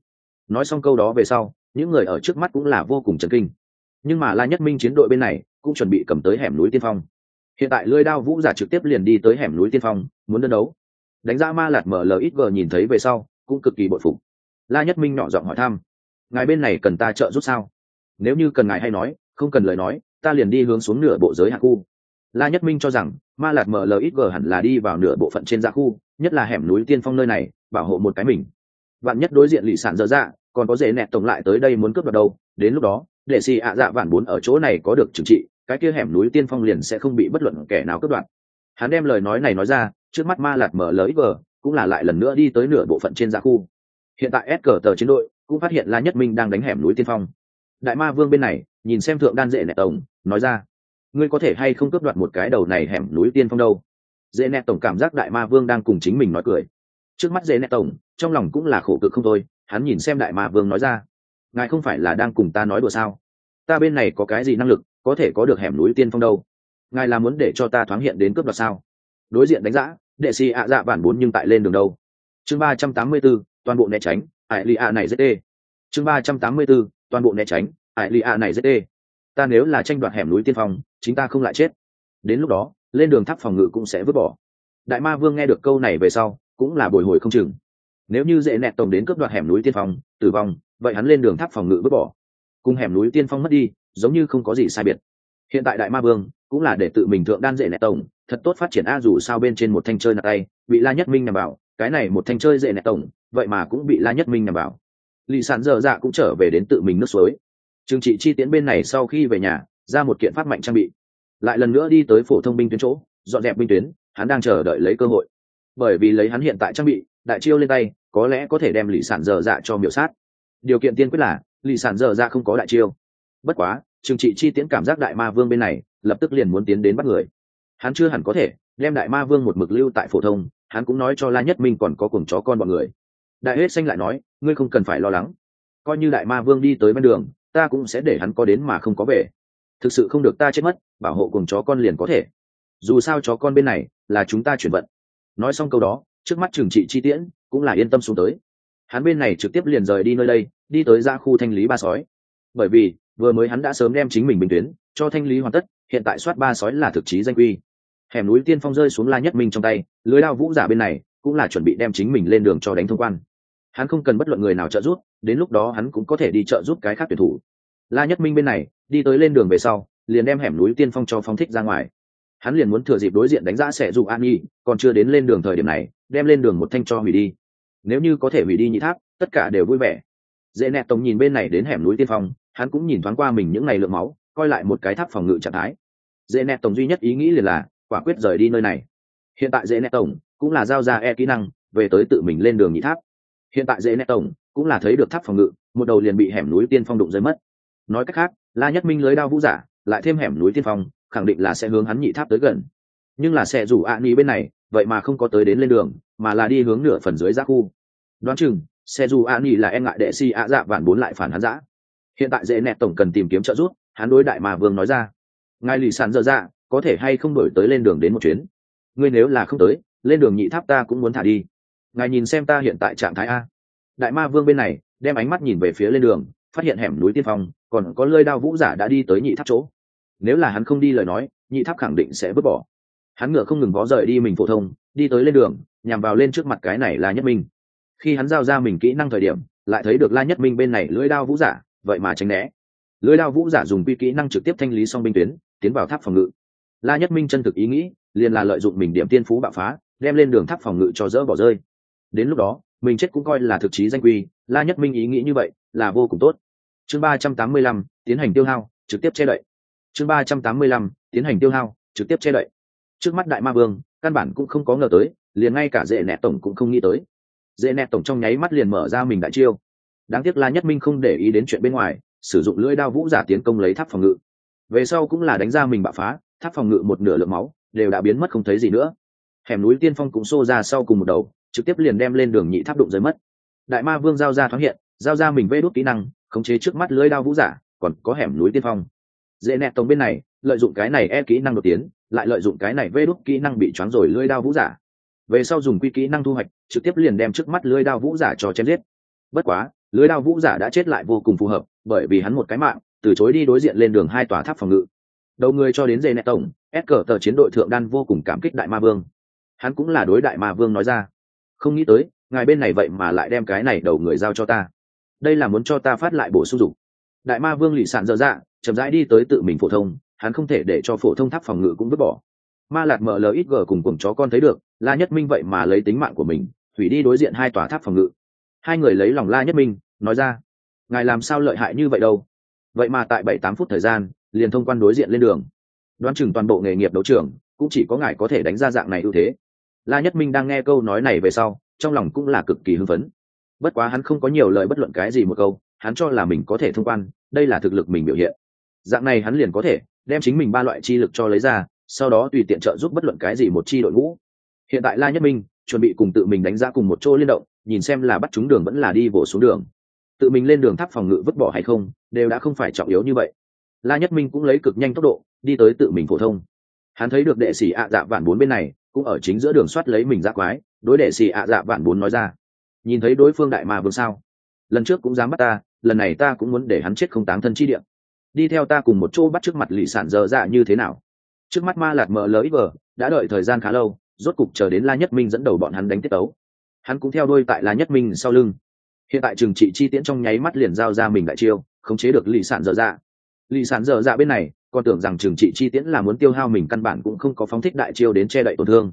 Nói xong câu đó về sau, những người ở trước mắt cũng là vô cùng chấn kinh. Nhưng mà la nhất minh chiến đội bên này cũng chuẩn bị cầm tới hẻm núi tiên phong. Hiện tại lưới đao vũ giả trực tiếp liền đi tới hẻm núi tiên phong, muốn đơn đấu. Đánh ra ma lạt mở lxg nhìn thấy về sau, cũng cực kỳ bội phục la nhất minh nhỏ giọng hỏi thăm. Ngài bên này cần ta trợ giúp sao? Nếu như cần ngài hay nói, không cần lời nói, ta liền đi hướng xuống nửa bộ giới hạ khu. La nhất minh cho rằng, ma lạt mlxg hẳn là đi vào nửa bộ phận trên dạ khu, nhất là hẻm núi tiên phong nơi này, bảo hộ một cái mình. Vạn nhất đối diện lì sản dở dạ còn có dễ nẹt tổng lại tới đây muốn cướp đoạt đâu, đến lúc đó, để xì ạ dạ vạn bốn ở chỗ này có được trừng trị, cái kia hẻm núi tiên phong liền sẽ không bị bất luận kẻ nào cướp đoạt. Hắn đem lời nói này nói ra, trước mắt ma lạt mở lới vờ cũng là lại lần nữa đi tới nửa bộ phận trên gia khu hiện tại s cờ tờ chiến đội cũng phát hiện la nhất minh đang đánh hẻm núi tiên phong. Đại ma vương bên này nhìn xem thượng đan dễ nẹ tổng, nói ra, ngươi có thể hay không cướp đoạt một cái đầu này hẻm núi tiên phong đâu? Dễ nẹ tổng cảm giác đại ma vương đang cùng chính mình nói cười. Trước mắt dễ nẹ tổng, trong lòng cũng là khổ cực không thôi, hắn nhìn xem đại ma vương nói ra, ngài không phải là đang cùng ta nói đùa sao? Ta bên này có cái gì năng lực có thể có được hẻm núi tiên phong đâu? Ngài là muốn để cho ta thoáng hiện đến cướp đoạt sao? Đối diện đánh giã đệ sĩ ạ dạ bản bốn nhưng tại lên đường đâu. Chương ba trăm tám mươi bốn toàn bộ né tránh, ải lì ạ này rất ê chương ba trăm tám mươi b ố toàn bộ né tránh, ải lì ạ này rất ê ta nếu là tranh đoạt hẻm núi tiên phong, chính ta không lại chết. Đến lúc đó, lên đường tháp phòng ngự cũng sẽ vứt bỏ. Đại ma vương nghe được câu này về sau, cũng là bồi hồi không chừng. Nếu như dễ nẹt tổng đến cướp đoạt hẻm núi tiên phong, tử vong, vậy hắn lên đường tháp phòng ngự vứt bỏ. Cùng hẻm núi tiên phong mất đi, giống như không có gì sai biệt. Hiện tại đại ma vương cũng là để tự mình thượng đan dễ nẹt tổng, thật tốt phát triển a dù sao bên trên một thanh chơi nạt tay, bị la nhất minh nằm bảo, cái này một thanh chơi dễ nẹt tổng vậy mà cũng bị la nhất minh nằm bảo lì sản dở dạ cũng trở về đến tự mình nước suối. Trừng trị chi tiễn bên này sau khi về nhà, ra một kiện phát mạnh trang bị. Lại lần nữa đi tới phổ thông binh tuyến chỗ, dọn dẹp binh tuyến, hắn đang chờ đợi lấy cơ hội. Bởi vì lấy hắn hiện tại trang bị, đại chiêu lên tay, có lẽ có thể đem lì sản dở dạ cho miểu sát. Điều kiện tiên quyết là, lì sản dở dạ không có đại chiêu. Bất quá, trừng trị chi tiễn cảm giác đại ma vương bên này, lập tức liền muốn tiến đến bắt người. Hắn chưa hẳn có thể, đem đại ma vương một mực lưu tại phổ thông, hắn cũng nói cho la nhất minh còn có cùng chó con bọn người đại hết xanh lại nói, ngươi không cần phải lo lắng. Coi như đại ma vương đi tới bên đường, ta cũng sẽ để hắn có đến mà không có về. Thực sự không được ta chết mất, bảo hộ cùng chó con liền có thể. Dù sao chó con bên này là chúng ta chuyển vận. Nói xong câu đó, trước mắt trừng trị chi tiễn cũng là yên tâm xuống tới. Hắn bên này trực tiếp liền rời đi nơi đây, đi tới ra khu thanh lý ba sói. Bởi vì, vừa mới hắn đã sớm đem chính mình bình tuyến, cho thanh lý hoàn tất, hiện tại soát ba sói là thực chí danh quy. Hẻm núi tiên phong rơi xuống la nhất minh trong tay, lưới lao vũ giả bên này cũng là chuẩn bị đem chính mình lên đường cho đánh thông quan. Hắn không cần bất luận người nào trợ giúp, đến lúc đó hắn cũng có thể đi trợ giúp cái khác tuyển thủ. La nhất minh bên này, đi tới lên đường về sau, liền đem hẻm núi tiên phong cho phong thích ra ngoài. Hắn liền muốn thừa dịp đối diện đánh giá sẽ dụ an nhi, còn chưa đến lên đường thời điểm này, đem lên đường một thanh cho hủy đi. Nếu như có thể hủy đi nhị tháp, tất cả đều vui vẻ. Dễ nẹ tổng nhìn bên này đến hẻm núi tiên phong, hắn cũng nhìn thoáng qua mình những ngày lượng máu, coi lại một cái tháp phòng ngự trạng thái. Dễ nẹ tổng duy nhất ý nghĩ liền là, quả quyết rời đi nơi này. Hiện tại dễ nẹ tổng cũng là giao ra e kỹ năng, về tới tự mình lên đường nhị tháp. Hiện tại dễ nẹt tổng, cũng là thấy được tháp phòng ngự, một đầu liền bị hẻm núi tiên phong đụng rơi mất. Nói cách khác, la nhất minh lưới đao vũ giả, lại thêm hẻm núi tiên phong, khẳng định là sẽ hướng hắn nhị tháp tới gần. Nhưng là sẽ rủ ạ ni bên này, vậy mà không có tới đến lên đường, mà là đi hướng nửa phần dưới giác khu. Đoán chừng xe dù a ni là e ngại đệ si a dạ vạn bốn lại phản hắn giã. Hiện tại dễ nẹt tổng cần tìm kiếm trợ giúp, hắn đối đại mà vương nói ra. Ngài lì sàn dơ dạ có thể hay không đổi tới lên đường đến một chuyến? Ngươi nếu là không tới lên đường nhị tháp ta cũng muốn thả đi. Ngài nhìn xem ta hiện tại trạng thái a. Đại ma vương bên này, đem ánh mắt nhìn về phía lên đường, phát hiện hẻm núi tiên phong, còn có lơi đao vũ giả đã đi tới nhị tháp chỗ. Nếu là hắn không đi lời nói, nhị tháp khẳng định sẽ vứt bỏ. Hắn ngựa không ngừng vó rời đi mình phổ thông, đi tới lên đường, nhằm vào lên trước mặt cái này là nhất minh. Khi hắn giao ra mình kỹ năng thời điểm, lại thấy được la nhất minh bên này lưỡi đao vũ giả, vậy mà tránh né. Lưỡi đao vũ giả dùng quy kỹ năng trực tiếp thanh lý xong binh tuyến, tiến vào tháp phòng ngự. La nhất minh chân thực ý nghĩ, liền là lợi dụng mình điểm tiên phú bạo phá đem lên đường tháp phòng ngự cho dỡ bỏ rơi. Đến lúc đó, mình chết cũng coi là thực chí danh quy, la nhất minh ý nghĩ như vậy là vô cùng tốt. Chương ba trăm tám mươi lăm, tiến hành tiêu hao, trực tiếp che đậy. Chương ba trăm tám mươi lăm, tiến hành tiêu hao, trực tiếp che đậy. Trước mắt đại ma vương, căn bản cũng không có ngờ tới, liền ngay cả dễ nẹt tổng cũng không nghĩ tới. Dễ nẹt tổng trong nháy mắt liền mở ra mình đại chiêu. Đáng tiếc la nhất minh không để ý đến chuyện bên ngoài, sử dụng lưỡi đao vũ giả tiến công lấy tháp phòng ngự. Về sau cũng là đánh ra mình bạo phá, tháp phòng ngự một nửa lượng máu, đều đã biến mất không thấy gì nữa hẻm núi tiên phong cũng xô ra sau cùng một đầu, trực tiếp liền đem lên đường nhị tháp đụng rơi mất. Đại ma vương giao ra thoáng hiện, giao ra mình vê đốt kỹ năng, khống chế trước mắt lưỡi đao vũ giả, còn có hẻm núi tiên phong. Dễ nẹt tổng bên này, lợi dụng cái này e kỹ năng đột tiến, lại lợi dụng cái này vê đốt kỹ năng bị choáng rồi lưỡi đao vũ giả. Về sau dùng quy kỹ năng thu hoạch, trực tiếp liền đem trước mắt lưới đao vũ giả cho chém giết. Bất quá, lưới đao vũ giả đã chết lại vô cùng phù hợp, bởi vì hắn một cái mạng, từ chối đi đối diện lên đường hai tòa tháp phòng ngự. Đầu người cho đến dễ nẹ tổng ép cờ tờ chiến đội thượng đan vô cùng cảm kích đại ma vương hắn cũng là đối đại ma vương nói ra. Không nghĩ tới, ngài bên này vậy mà lại đem cái này đầu người giao cho ta. Đây là muốn cho ta phát lại bổ sung dục. Đại ma vương lì sạn dở dạ chậm rãi đi tới tự mình phổ thông, hắn không thể để cho phổ thông tháp phòng ngự cũng vứt bỏ. Ma lạt mở ít gờ cùng cùng chó con thấy được, la nhất minh vậy mà lấy tính mạng của mình thủy đi đối diện hai tòa tháp phòng ngự. Hai người lấy lòng la nhất minh, nói ra, ngài làm sao lợi hại như vậy đâu? Vậy mà tại bảy tám phút thời gian, liền thông quan đối diện lên đường. Đoán chừng toàn bộ nghề nghiệp đấu trường, cũng chỉ có ngài có thể đánh ra dạng này ưu thế la nhất minh đang nghe câu nói này về sau, trong lòng cũng là cực kỳ hưng phấn. Bất quá hắn không có nhiều lời bất luận cái gì một câu, hắn cho là mình có thể thông quan, đây là thực lực mình biểu hiện. Dạng này hắn liền có thể đem chính mình ba loại chi lực cho lấy ra, sau đó tùy tiện trợ giúp bất luận cái gì một chi đội ngũ. Hiện tại la nhất minh chuẩn bị cùng tự mình đánh giá cùng một chỗ liên động, nhìn xem là bắt chúng đường vẫn là đi vỗ xuống đường. Tự mình lên đường tháp phòng ngự vứt bỏ hay không, đều đã không phải trọng yếu như vậy. La nhất minh cũng lấy cực nhanh tốc độ, đi tới tự mình phổ thông. Hắn thấy được đệ sĩ ạ dạ vạn bốn bên này cũng ở chính giữa đường soát lấy mình ra quái, đối đệ xì ạ dạ vạn bốn nói ra. Nhìn thấy đối phương đại mà vương sao? Lần trước cũng dám bắt ta, lần này ta cũng muốn để hắn chết không táng thân chi điện đi theo ta cùng một chỗ bắt trước mặt lì sản dơ dạ như thế nào? Trước mắt ma lạt mờ lới vờ, đã đợi thời gian khá lâu, rốt cục chờ đến la nhất minh dẫn đầu bọn hắn đánh tiết tấu. Hắn cũng theo đôi tại la nhất minh sau lưng. Hiện tại trường trị chi tiễn trong nháy mắt liền giao ra mình đại chiêu, khống chế được lì sản dở dạ. Lì sản dở dạ bên này còn tưởng rằng trừng trị chi tiễn là muốn tiêu hao mình căn bản cũng không có phóng thích đại chiêu đến che đậy tổn thương.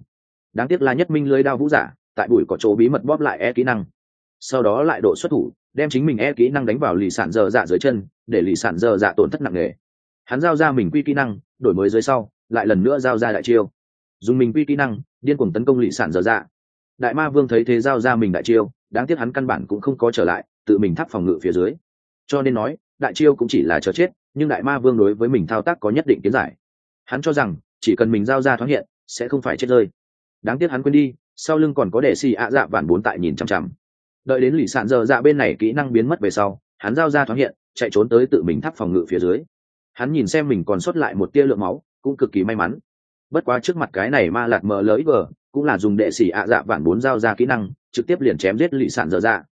Đáng tiếc là nhất minh lưới đao vũ giả, tại bụi có chỗ bí mật bóp lại e kỹ năng. Sau đó lại độ xuất thủ, đem chính mình e kỹ năng đánh vào lì sản dở dạ dưới chân, để lì sản dở dạ tổn thất nặng nề. Hắn giao ra mình quy kỹ năng, đổi mới dưới sau, lại lần nữa giao ra đại chiêu. Dùng mình quy kỹ năng, điên cuồng tấn công lì sản dở dạ. Đại ma vương thấy thế giao ra mình đại chiêu, đáng tiếc hắn căn bản cũng không có trở lại, tự mình thắp phòng ngự phía dưới. Cho nên nói đại chiêu cũng chỉ là chờ chết, nhưng đại ma vương đối với mình thao tác có nhất định kiến giải. Hắn cho rằng, chỉ cần mình giao ra thoáng hiện, sẽ không phải chết rơi. Đáng tiếc hắn quên đi, sau lưng còn có đệ xì ạ dạ vạn bốn tại nhìn chằm chằm. Đợi đến lì sạn dơ dạ bên này kỹ năng biến mất về sau, hắn giao ra thoáng hiện, chạy trốn tới tự mình thắp phòng ngự phía dưới. Hắn nhìn xem mình còn sót lại một tia lượng máu, cũng cực kỳ may mắn. Bất quá trước mặt cái này ma lạt mờ lỡi vờ cũng là dùng đệ sĩ ạ dạ vạn bốn giao ra kỹ năng, trực tiếp liền chém giết lì sản dở dạ.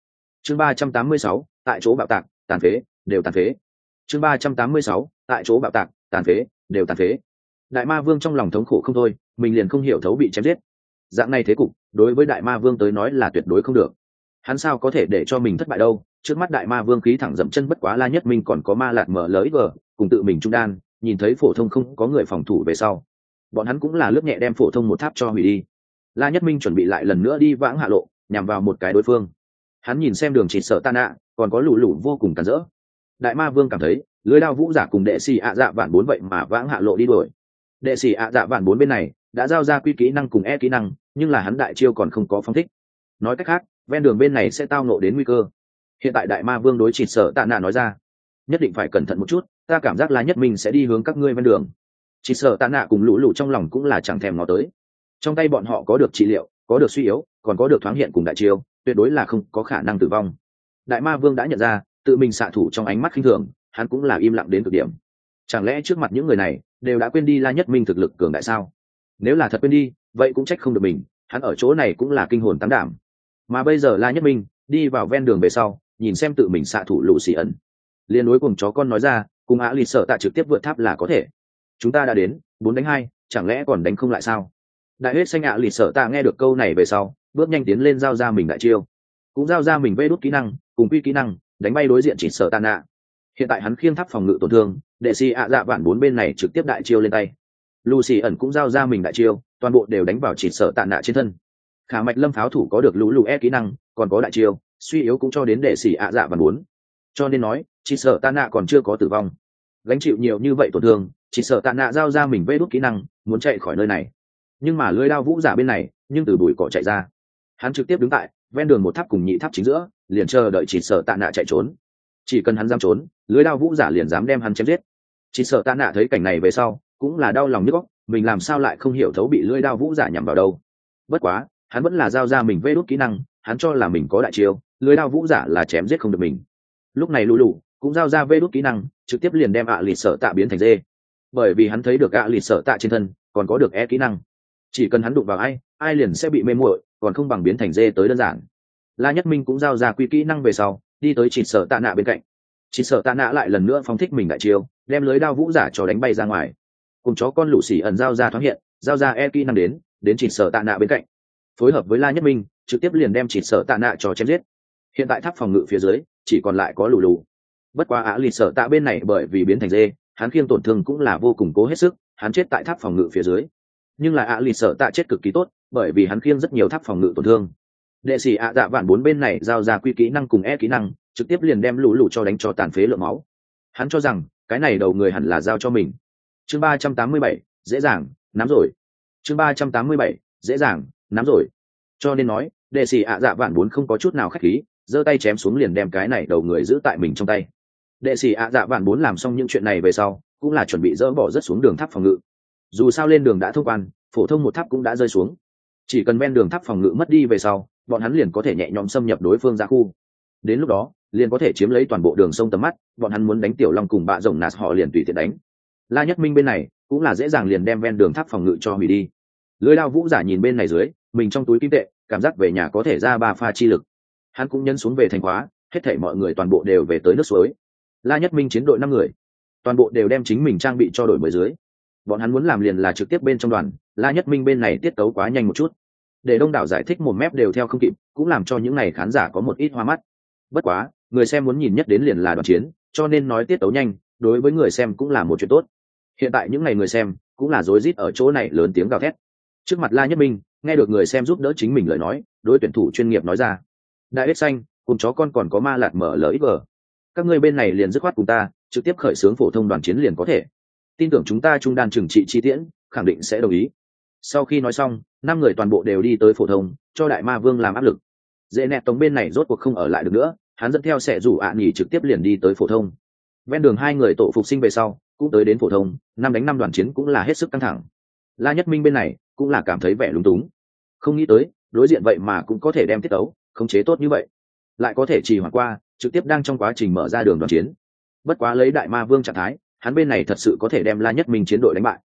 Chương ba trăm tám mươi sáu, tại chỗ bạo tạc, tàn phế đều tàn phế. Chương ba trăm tám mươi sáu, tại chỗ bạo tạc, tàn phế, đều tàn phế. Đại ma vương trong lòng thống khổ không thôi, mình liền không hiểu thấu bị chém giết. Dạng này thế cục, đối với đại ma vương tới nói là tuyệt đối không được. Hắn sao có thể để cho mình thất bại đâu? Trước mắt đại ma vương khí thẳng dậm chân bất quá la nhất mình còn có ma lạt mở lới vờ, cùng tự mình trung đan, nhìn thấy phổ thông không có người phòng thủ về sau. Bọn hắn cũng là lướt nhẹ đem phổ thông một tháp cho hủy đi. La nhất minh chuẩn bị lại lần nữa đi vãng hạ lộ, nhằm vào một cái đối phương. Hắn nhìn xem đường chỉ sợ tan ạ, còn có lũ lũ vô cùng cản rỡ đại ma vương cảm thấy, lưới đao vũ giả cùng đệ sĩ ạ dạ vạn bốn vậy mà vãng hạ lộ đi đuổi. Đệ sĩ ạ dạ vạn bốn bên này, đã giao ra quy kỹ năng cùng e kỹ năng, nhưng là hắn đại chiêu còn không có phong thích. Nói cách khác, ven đường bên này sẽ tao nộ đến nguy cơ. Hiện tại đại ma vương đối chỉ sở tạ nạ nói ra, nhất định phải cẩn thận một chút, ta cảm giác là nhất mình sẽ đi hướng các ngươi ven đường. Chỉ sở tạ nạ cùng lũ lũ trong lòng cũng là chẳng thèm ngó tới. Trong tay bọn họ có được trị liệu, có được suy yếu, còn có được thoáng hiện cùng đại chiêu, tuyệt đối là không có khả năng tử vong. Đại ma vương đã nhận ra tự mình xạ thủ trong ánh mắt khinh thường, hắn cũng là im lặng đến cực điểm. Chẳng lẽ trước mặt những người này đều đã quên đi la nhất minh thực lực cường đại sao? Nếu là thật quên đi, vậy cũng trách không được mình, hắn ở chỗ này cũng là kinh hồn tán đảm. Mà bây giờ la nhất minh đi vào ven đường về sau, nhìn xem tự mình xạ thủ lũ xì ẩn. Liên đối cùng chó con nói ra, cùng á lì sợ tạ trực tiếp vượt tháp là có thể. Chúng ta đã đến, bốn đánh hai, chẳng lẽ còn đánh không lại sao? Đại huyết xanh ạ lì sợ tạ nghe được câu này về sau, bước nhanh tiến lên giao ra mình đại chiêu. Cũng giao ra mình vê đốt kỹ năng, cùng quy kỹ năng đánh bay đối diện chỉ sở tàn nạ hiện tại hắn khiêng tháp phòng ngự tổn thương, đệ si ạ dạ vạn bốn bên này trực tiếp đại chiêu lên tay. Lucy ẩn cũng giao ra mình đại chiêu, toàn bộ đều đánh vào chỉ sở tàn nạ trên thân. Khả mạch lâm pháo thủ có được lũ lũ e kỹ năng, còn có đại chiêu, suy yếu cũng cho đến đệ sĩ ạ dạ vạn bốn. Cho nên nói, chỉ sở tàn nạ còn chưa có tử vong. Gánh chịu nhiều như vậy tổn thương, chỉ sợ tạ nạ giao ra mình vê đốt kỹ năng, muốn chạy khỏi nơi này. Nhưng mà lưới đao vũ giả bên này, nhưng từ bụi cỏ chạy ra. Hắn trực tiếp đứng tại ven đường một tháp cùng nhị tháp chính giữa liền chờ đợi chỉ sợ tạ nạ chạy trốn. Chỉ cần hắn dám trốn, lưới đao vũ giả liền dám đem hắn chém giết. Chỉ sợ tạ nạ thấy cảnh này về sau, cũng là đau lòng nhức góc mình làm sao lại không hiểu thấu bị lưới đao vũ giả nhằm vào đâu. Bất quá, hắn vẫn là giao ra mình vê đốt kỹ năng, hắn cho là mình có đại chiêu, lưới đao vũ giả là chém giết không được mình. Lúc này lù lù, cũng giao ra vê đốt kỹ năng, trực tiếp liền đem ạ à lịt sợ tạ biến thành dê. Bởi vì hắn thấy được ạ à lịt sợ tạ trên thân, còn có được e kỹ năng. Chỉ cần hắn đụng vào ai ai liền sẽ bị mê muội, còn không bằng biến thành dê tới đơn giản la nhất minh cũng giao ra quy kỹ năng về sau, đi tới chỉ sở tạ nạ bên cạnh. Chỉ sở tạ nạ lại lần nữa phóng thích mình đại chiêu, đem lưới đao vũ giả cho đánh bay ra ngoài. Cùng chó con lũ xỉ ẩn giao ra thoáng hiện, giao ra e kỹ năng đến đến chỉ sở tạ nạ bên cạnh. Phối hợp với la nhất minh, trực tiếp liền đem chỉ sở tạ nạ cho chém giết. Hiện tại tháp phòng ngự phía dưới, chỉ còn lại có lù lù. Bất quá á lì sở tạ bên này bởi vì biến thành dê, hắn khiêng tổn thương cũng là vô cùng cố hết sức, hắn chết tại tháp phòng ngự phía dưới. Nhưng là ạ lì sở tạ chết cực kỳ tốt, bởi vì hắn khiêng rất nhiều tháp phòng ngự tổn thương đệ sĩ ạ dạ vạn bốn bên này giao ra quy kỹ năng cùng e kỹ năng, trực tiếp liền đem lũ lũ cho đánh cho tàn phế lượng máu. Hắn cho rằng, cái này đầu người hẳn là giao cho mình. Chương ba trăm tám mươi bảy, dễ dàng, nắm rồi. Chương ba trăm tám mươi bảy, dễ dàng, nắm rồi. Cho nên nói, đệ sĩ ạ dạ vạn bốn không có chút nào khách khí, giơ tay chém xuống liền đem cái này đầu người giữ tại mình trong tay. Đệ sĩ ạ dạ vạn bốn làm xong những chuyện này về sau, cũng là chuẩn bị dỡ bỏ rất xuống đường tháp phòng ngự. Dù sao lên đường đã thông quan, phổ thông một tháp cũng đã rơi xuống. Chỉ cần ven đường tháp phòng ngự mất đi về sau bọn hắn liền có thể nhẹ nhõm xâm nhập đối phương ra khu. Đến lúc đó, liền có thể chiếm lấy toàn bộ đường sông tầm mắt, bọn hắn muốn đánh tiểu long cùng bạ rồng nạt họ liền tùy tiện đánh. La nhất minh bên này cũng là dễ dàng liền đem ven đường tháp phòng ngự cho hủy đi. Lưới lao vũ giả nhìn bên này dưới, mình trong túi kim tệ, cảm giác về nhà có thể ra ba pha chi lực. Hắn cũng nhân xuống về thành hóa hết thể mọi người toàn bộ đều về tới nước suối. La nhất minh chiến đội năm người, toàn bộ đều đem chính mình trang bị cho đổi mới dưới. Bọn hắn muốn làm liền là trực tiếp bên trong đoàn, la nhất minh bên này tiết tấu quá nhanh một chút để đông đảo giải thích một mép đều theo không kịp, cũng làm cho những n à y khán giả có một ít hoa mắt. Bất quá, người xem muốn nhìn nhất đến liền là đoàn chiến, cho nên nói tiết tấu nhanh, đối với người xem cũng là một chuyện tốt. Hiện tại những ngày người xem cũng là rối rít ở chỗ này lớn tiếng gào thét. Trước mặt la nhất minh, nghe được người xem giúp đỡ chính mình lời nói, đối tuyển thủ chuyên nghiệp nói ra. Đại ếch xanh, cùng chó con còn có ma lạt mở lỡ ít vờ các ngươi bên này liền dứt khoát cùng ta, trực tiếp khởi xướng phổ thông đoàn chiến liền có thể. Tin tưởng chúng ta trung đan trừng trị chi tiễn, khẳng định sẽ đồng ý sau khi nói xong, năm người toàn bộ đều đi tới phổ thông, cho đại ma vương làm áp lực. Dễ nẹt tống bên này rốt cuộc không ở lại được nữa, hắn dẫn theo sẽ rủ ạ à nghỉ trực tiếp liền đi tới phổ thông. Ven đường hai người tổ phục sinh về sau, cũng tới đến phổ thông, năm đánh năm đoàn chiến cũng là hết sức căng thẳng. La nhất minh bên này cũng là cảm thấy vẻ lúng túng. Không nghĩ tới, đối diện vậy mà cũng có thể đem tiết tấu khống chế tốt như vậy. Lại có thể trì hoãn qua, trực tiếp đang trong quá trình mở ra đường đoàn chiến. Bất quá lấy đại ma vương trạng thái, hắn bên này thật sự có thể đem la nhất minh chiến đội đánh bại.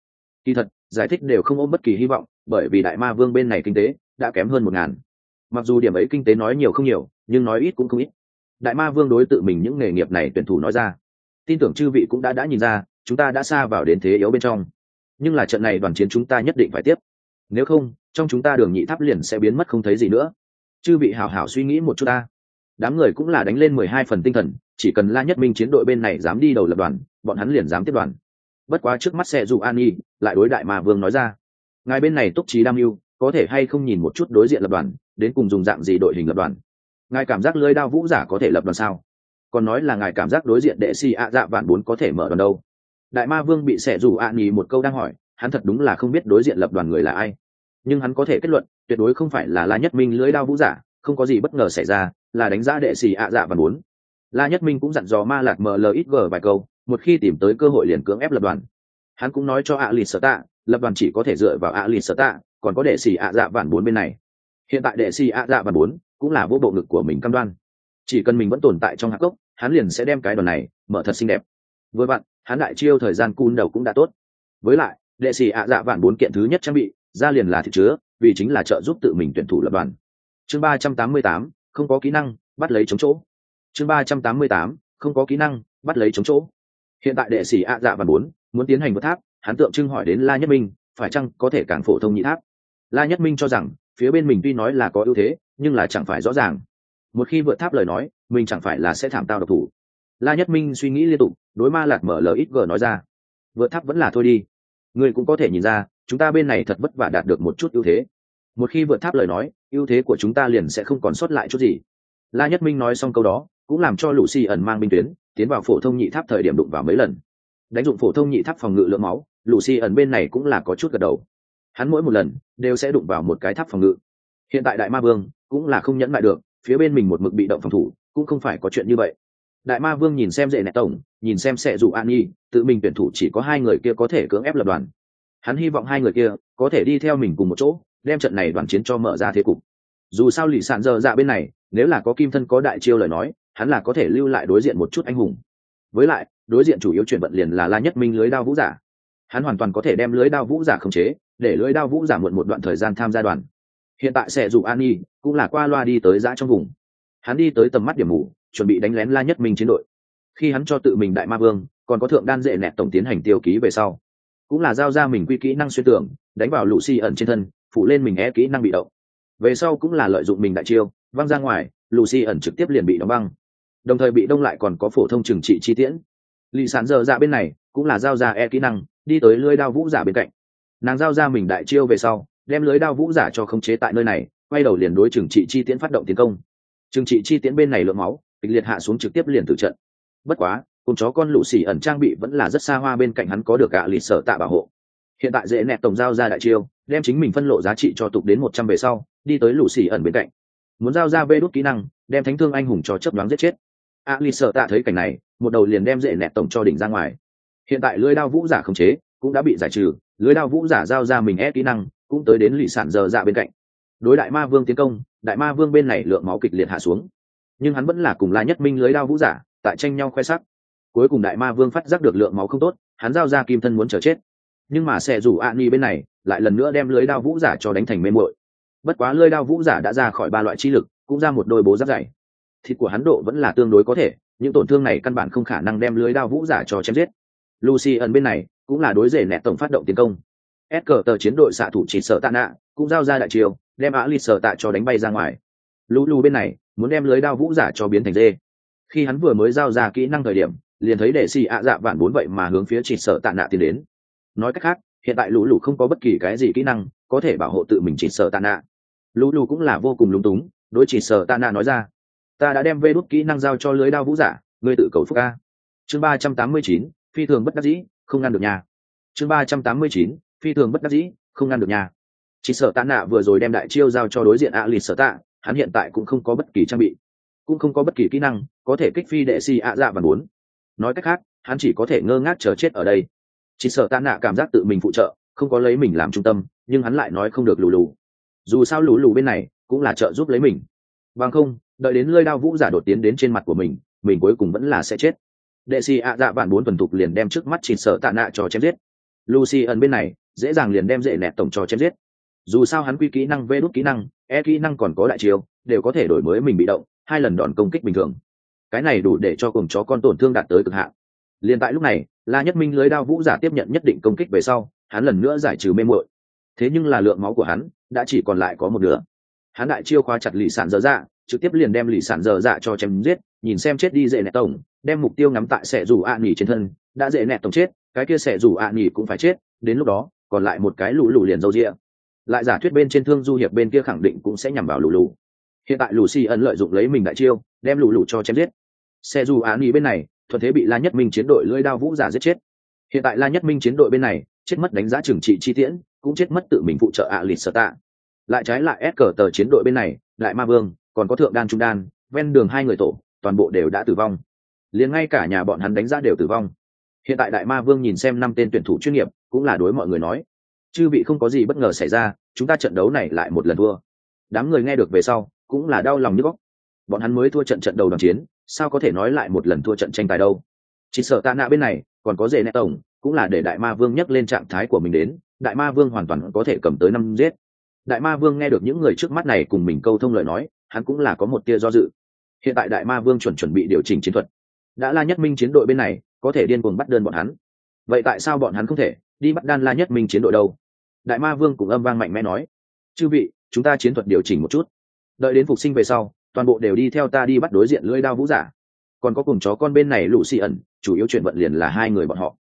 Kỳ thật giải thích đều không ôm bất kỳ hy vọng, bởi vì đại ma vương bên này kinh tế đã kém hơn một ngàn. Mặc dù điểm ấy kinh tế nói nhiều không nhiều, nhưng nói ít cũng không ít. Đại ma vương đối tự mình những nghề nghiệp này tuyển thủ nói ra. Tin tưởng chư vị cũng đã đã nhìn ra, chúng ta đã xa vào đến thế yếu bên trong. Nhưng là trận này đoàn chiến chúng ta nhất định phải tiếp. Nếu không, trong chúng ta đường nhị tháp liền sẽ biến mất không thấy gì nữa. Chư vị hào hảo suy nghĩ một chút ta. Đám người cũng là đánh lên mười hai phần tinh thần, chỉ cần la nhất minh chiến đội bên này dám đi đầu lập đoàn, bọn hắn liền dám tiếp đoàn bất quá trước mắt xe dù an y lại đối đại mà vương nói ra, ngài bên này túc trí đam mưu, có thể hay không nhìn một chút đối diện lập đoàn, đến cùng dùng dạng gì đội hình lập đoàn? Ngài cảm giác lưới đao vũ giả có thể lập đoàn sao? Còn nói là ngài cảm giác đối diện đệ si ạ dạ vạn bốn có thể mở đoàn đâu? Đại ma vương bị xẻ dù ạ nghỉ một câu đang hỏi, hắn thật đúng là không biết đối diện lập đoàn người là ai. Nhưng hắn có thể kết luận, tuyệt đối không phải là la nhất minh lưới đao vũ giả, không có gì bất ngờ xảy ra, là đánh giá đệ xì ạ dạ vạn bốn. La nhất minh cũng dặn dò ma lạc mờ ít gờ vài câu một khi tìm tới cơ hội liền cưỡng ép lập đoàn. Hắn cũng nói cho ạ lì sở tạ, lập đoàn chỉ có thể dựa vào ạ lì sở tạ, còn có đệ xì ạ dạ vạn bốn bên này. Hiện tại đệ xì ạ dạ vạn bốn cũng là vô bộ ngực của mình cam đoan. Chỉ cần mình vẫn tồn tại trong hạc cốc, hắn liền sẽ đem cái đoàn này mở thật xinh đẹp. Với bạn hắn đại chiêu thời gian cun đầu cũng đã tốt. Với lại, đệ sĩ ạ dạ vạn bốn kiện thứ nhất trang bị, ra liền là thịt chứa, vì chính là trợ giúp tự mình tuyển thủ lập đoàn. Chương ba trăm tám mươi tám, không có kỹ năng, bắt lấy chống chỗ. Chương ba trăm tám mươi tám, không có kỹ năng, bắt lấy chống chỗ hiện tại đệ sĩ ạ dạ và bốn muốn tiến hành vượt tháp, hắn tượng trưng hỏi đến la nhất minh, phải chăng có thể cản phổ thông nhị tháp? La nhất minh cho rằng, phía bên mình tuy nói là có ưu thế, nhưng là chẳng phải rõ ràng. Một khi vượt tháp lời nói, mình chẳng phải là sẽ thảm tao độc thủ. La nhất minh suy nghĩ liên tục, đối ma lạc mở lời ít g nói ra. Vượt tháp vẫn là thôi đi. Người cũng có thể nhìn ra, chúng ta bên này thật vất vả đạt được một chút ưu thế. Một khi vượt tháp lời nói, ưu thế của chúng ta liền sẽ không còn sót lại chút gì. La nhất minh nói xong câu đó cũng làm cho lũ xì ẩn mang binh tuyến, tiến vào phổ thông nhị tháp thời điểm đụng vào mấy lần. Đánh dụng phổ thông nhị tháp phòng ngự lượng máu lũ xì ẩn bên này cũng là có chút gật đầu. Hắn mỗi một lần, đều sẽ đụng vào một cái tháp phòng ngự. Hiện tại đại ma vương cũng là không nhẫn lại được, phía bên mình một mực bị động phòng thủ, cũng không phải có chuyện như vậy. Đại ma vương nhìn xem dễ nẹ tổng, nhìn xem sẽ dù an nhi, tự mình tuyển thủ chỉ có hai người kia có thể cưỡng ép lập đoàn. Hắn hy vọng hai người kia có thể đi theo mình cùng một chỗ, đem trận này đoàn chiến cho mở ra thế cục. Dù sao lì sạn dơ dạ bên này, nếu là có kim thân có đại chiêu lời nói hắn là có thể lưu lại đối diện một chút anh hùng. Với lại, đối diện chủ yếu chuyển vận liền là la nhất minh lưới đao vũ giả. Hắn hoàn toàn có thể đem lưới đao vũ giả khống chế, để lưới đao vũ giả muộn một đoạn thời gian tham gia đoàn. Hiện tại sẽ dù an nhi, cũng là qua loa đi tới giã trong vùng. Hắn đi tới tầm mắt điểm mù, chuẩn bị đánh lén la nhất minh chiến đội. Khi hắn cho tự mình đại ma vương, còn có thượng đan dệ nẹt tổng tiến hành tiêu ký về sau. Cũng là giao ra mình quy kỹ năng xuyên tưởng đánh vào lũ xì ẩn trên thân phụ lên mình é kỹ năng bị động. Về sau cũng là lợi dụng mình đại chiêu, văng ra ngoài lũ xi ẩn trực tiếp liền bị đóng băng đồng thời bị đông lại còn có phổ thông trừng trị chi tiễn. Lì sản dở dạ bên này cũng là giao ra e kỹ năng, đi tới lưới đao vũ giả bên cạnh. Nàng giao ra mình đại chiêu về sau, đem lưới đao vũ giả cho khống chế tại nơi này, quay đầu liền đối trừng trị chi tiễn phát động tiến công. Trừng trị chi tiễn bên này lượng máu, kịch liệt hạ xuống trực tiếp liền tử trận. Bất quá, cùng chó con lũ xỉ ẩn trang bị vẫn là rất xa hoa bên cạnh hắn có được gạ lì sở tạ bảo hộ. Hiện tại dễ nẹt tổng giao ra đại chiêu, đem chính mình phân lộ giá trị cho tục đến một trăm về sau, đi tới lũ xỉ ẩn bên cạnh. Muốn giao ra vê đốt kỹ năng, đem thánh thương anh hùng cho chấp đoán giết chết a li sợ tạ thấy cảnh này, một đầu liền đem dễ nẹt tổng cho đỉnh ra ngoài. Hiện tại lưới đao vũ giả khống chế, cũng đã bị giải trừ, lưới đao vũ giả giao ra mình ép kỹ năng, cũng tới đến lì sản giờ dạ bên cạnh. Đối đại ma vương tiến công, đại ma vương bên này lượng máu kịch liệt hạ xuống. Nhưng hắn vẫn là cùng la nhất minh lưới đao vũ giả, tại tranh nhau khoe sắc. Cuối cùng đại ma vương phát giác được lượng máu không tốt, hắn giao ra kim thân muốn chờ chết. Nhưng mà sẽ rủ a ni bên này, lại lần nữa đem lưới đao vũ giả cho đánh thành mê muội. Bất quá lưới đao vũ giả đã ra khỏi ba loại chi lực, cũng ra một đôi bố giáp dày thịt của hắn độ vẫn là tương đối có thể, những tổn thương này căn bản không khả năng đem lưới đao vũ giả cho chém giết. Lucy ẩn bên này, cũng là đối rể nẹt tổng phát động tiến công. S cờ tờ chiến đội xạ thủ chỉ sợ tạ nạ, cũng giao ra đại chiều đem á lì sợ tạ cho đánh bay ra ngoài. Lũ lù bên này, muốn đem lưới đao vũ giả cho biến thành dê. Khi hắn vừa mới giao ra kỹ năng thời điểm, liền thấy để xì ạ dạ vạn bốn vậy mà hướng phía chỉ sợ tạ nạ tiến đến. Nói cách khác, hiện tại lũ lù không có bất kỳ cái gì kỹ năng có thể bảo hộ tự mình chỉ sợ tạ nạ. Lũ lù cũng là vô cùng lúng túng, đối chỉ sợ tạ nạ nói ra ta đã đem vê đốt kỹ năng giao cho lưới đao vũ giả, ngươi tự cầu phúc a. chương ba trăm tám mươi chín, phi thường bất đắc dĩ, không ngăn được nhà. Chương ba trăm tám mươi chín, phi thường bất đắc dĩ, không ngăn được nhà. Chỉ sợ tạ nạ vừa rồi đem đại chiêu giao cho đối diện ạ lì sợ tạ, hắn hiện tại cũng không có bất kỳ trang bị, cũng không có bất kỳ kỹ năng, có thể kích phi đệ si ạ dạ và bốn. Nói cách khác, hắn chỉ có thể ngơ ngác chờ chết ở đây. Chỉ sợ tạ nạ cảm giác tự mình phụ trợ, không có lấy mình làm trung tâm, nhưng hắn lại nói không được lù lù. Dù sao lù lù bên này cũng là trợ giúp lấy mình. Bằng không đợi đến lơi đao vũ giả đột tiến đến trên mặt của mình mình cuối cùng vẫn là sẽ chết. Đệ sĩ ạ dạ bạn bốn tuần tục liền đem trước mắt chỉ sợ tạ nạ cho chém giết. Lucy ẩn bên này, dễ dàng liền đem dễ nẹt tổng cho chém giết. Dù sao hắn quy kỹ năng, vê đốt kỹ năng e kỹ năng còn có đại chiêu, đều có thể đổi mới mình bị động, hai lần đòn công kích bình thường. Cái này đủ để cho cùng chó con tổn thương đạt tới cực hạn. Liền tại lúc này, la nhất minh lưới đao vũ giả tiếp nhận nhất định công kích về sau, hắn lần nữa giải trừ mê muội. Thế nhưng là lượng máu của hắn, đã chỉ còn lại có một nửa. Hắn đại chiêu khóa chặt lì sản dở dạ trực tiếp liền đem lì sản dở dạ cho chém giết, nhìn xem chết đi dễ nẹt tổng, đem mục tiêu ngắm tại sẻ rủ ạ à nghỉ trên thân, đã dễ nẹt tổng chết, cái kia sẻ rủ ạ à nghỉ cũng phải chết, đến lúc đó, còn lại một cái lũ lù liền dâu rịa lại giả thuyết bên trên thương du hiệp bên kia khẳng định cũng sẽ nhằm vào lũ lù. Hiện tại lù xì ẩn lợi dụng lấy mình đại chiêu, đem lũ lù cho chém giết. Xe dù án ý bên này, thuận thế bị la nhất minh chiến đội lưỡi đao vũ giả giết chết. Hiện tại la nhất minh chiến đội bên này, chết mất đánh giá trừng trị chi tiễn, cũng chết mất tự mình phụ trợ ạ à lịt sở tạ. Lại trái lại ép cờ tờ chiến đội bên này, đại ma vương còn có thượng đan, trung đan, ven đường hai người tổ, toàn bộ đều đã tử vong. Liền ngay cả nhà bọn hắn đánh giá đều tử vong. Hiện tại đại ma vương nhìn xem năm tên tuyển thủ chuyên nghiệp, cũng là đối mọi người nói, chư vị không có gì bất ngờ xảy ra, chúng ta trận đấu này lại một lần thua. Đám người nghe được về sau, cũng là đau lòng như góc. Bọn hắn mới thua trận trận đầu đoàn chiến, sao có thể nói lại một lần thua trận tranh tài đâu? Chỉ sợ tạ nạ bên này, còn có dề nẹ tổng, cũng là để đại ma vương nhắc lên trạng thái của mình đến, đại ma vương hoàn toàn có thể cầm tới năm giết. Đại ma vương nghe được những người trước mắt này cùng mình câu thông lời nói hắn cũng là có một tia do dự. Hiện tại đại ma vương chuẩn chuẩn bị điều chỉnh chiến thuật. Đã la nhất minh chiến đội bên này, có thể điên cuồng bắt đơn bọn hắn. Vậy tại sao bọn hắn không thể đi bắt đan la nhất minh chiến đội đâu? Đại ma vương cũng âm vang mạnh mẽ nói. Chư vị, chúng ta chiến thuật điều chỉnh một chút. Đợi đến phục sinh về sau, toàn bộ đều đi theo ta đi bắt đối diện lưỡi đao vũ giả. Còn có cùng chó con bên này lũ xì ẩn, chủ yếu chuyện vận liền là hai người bọn họ.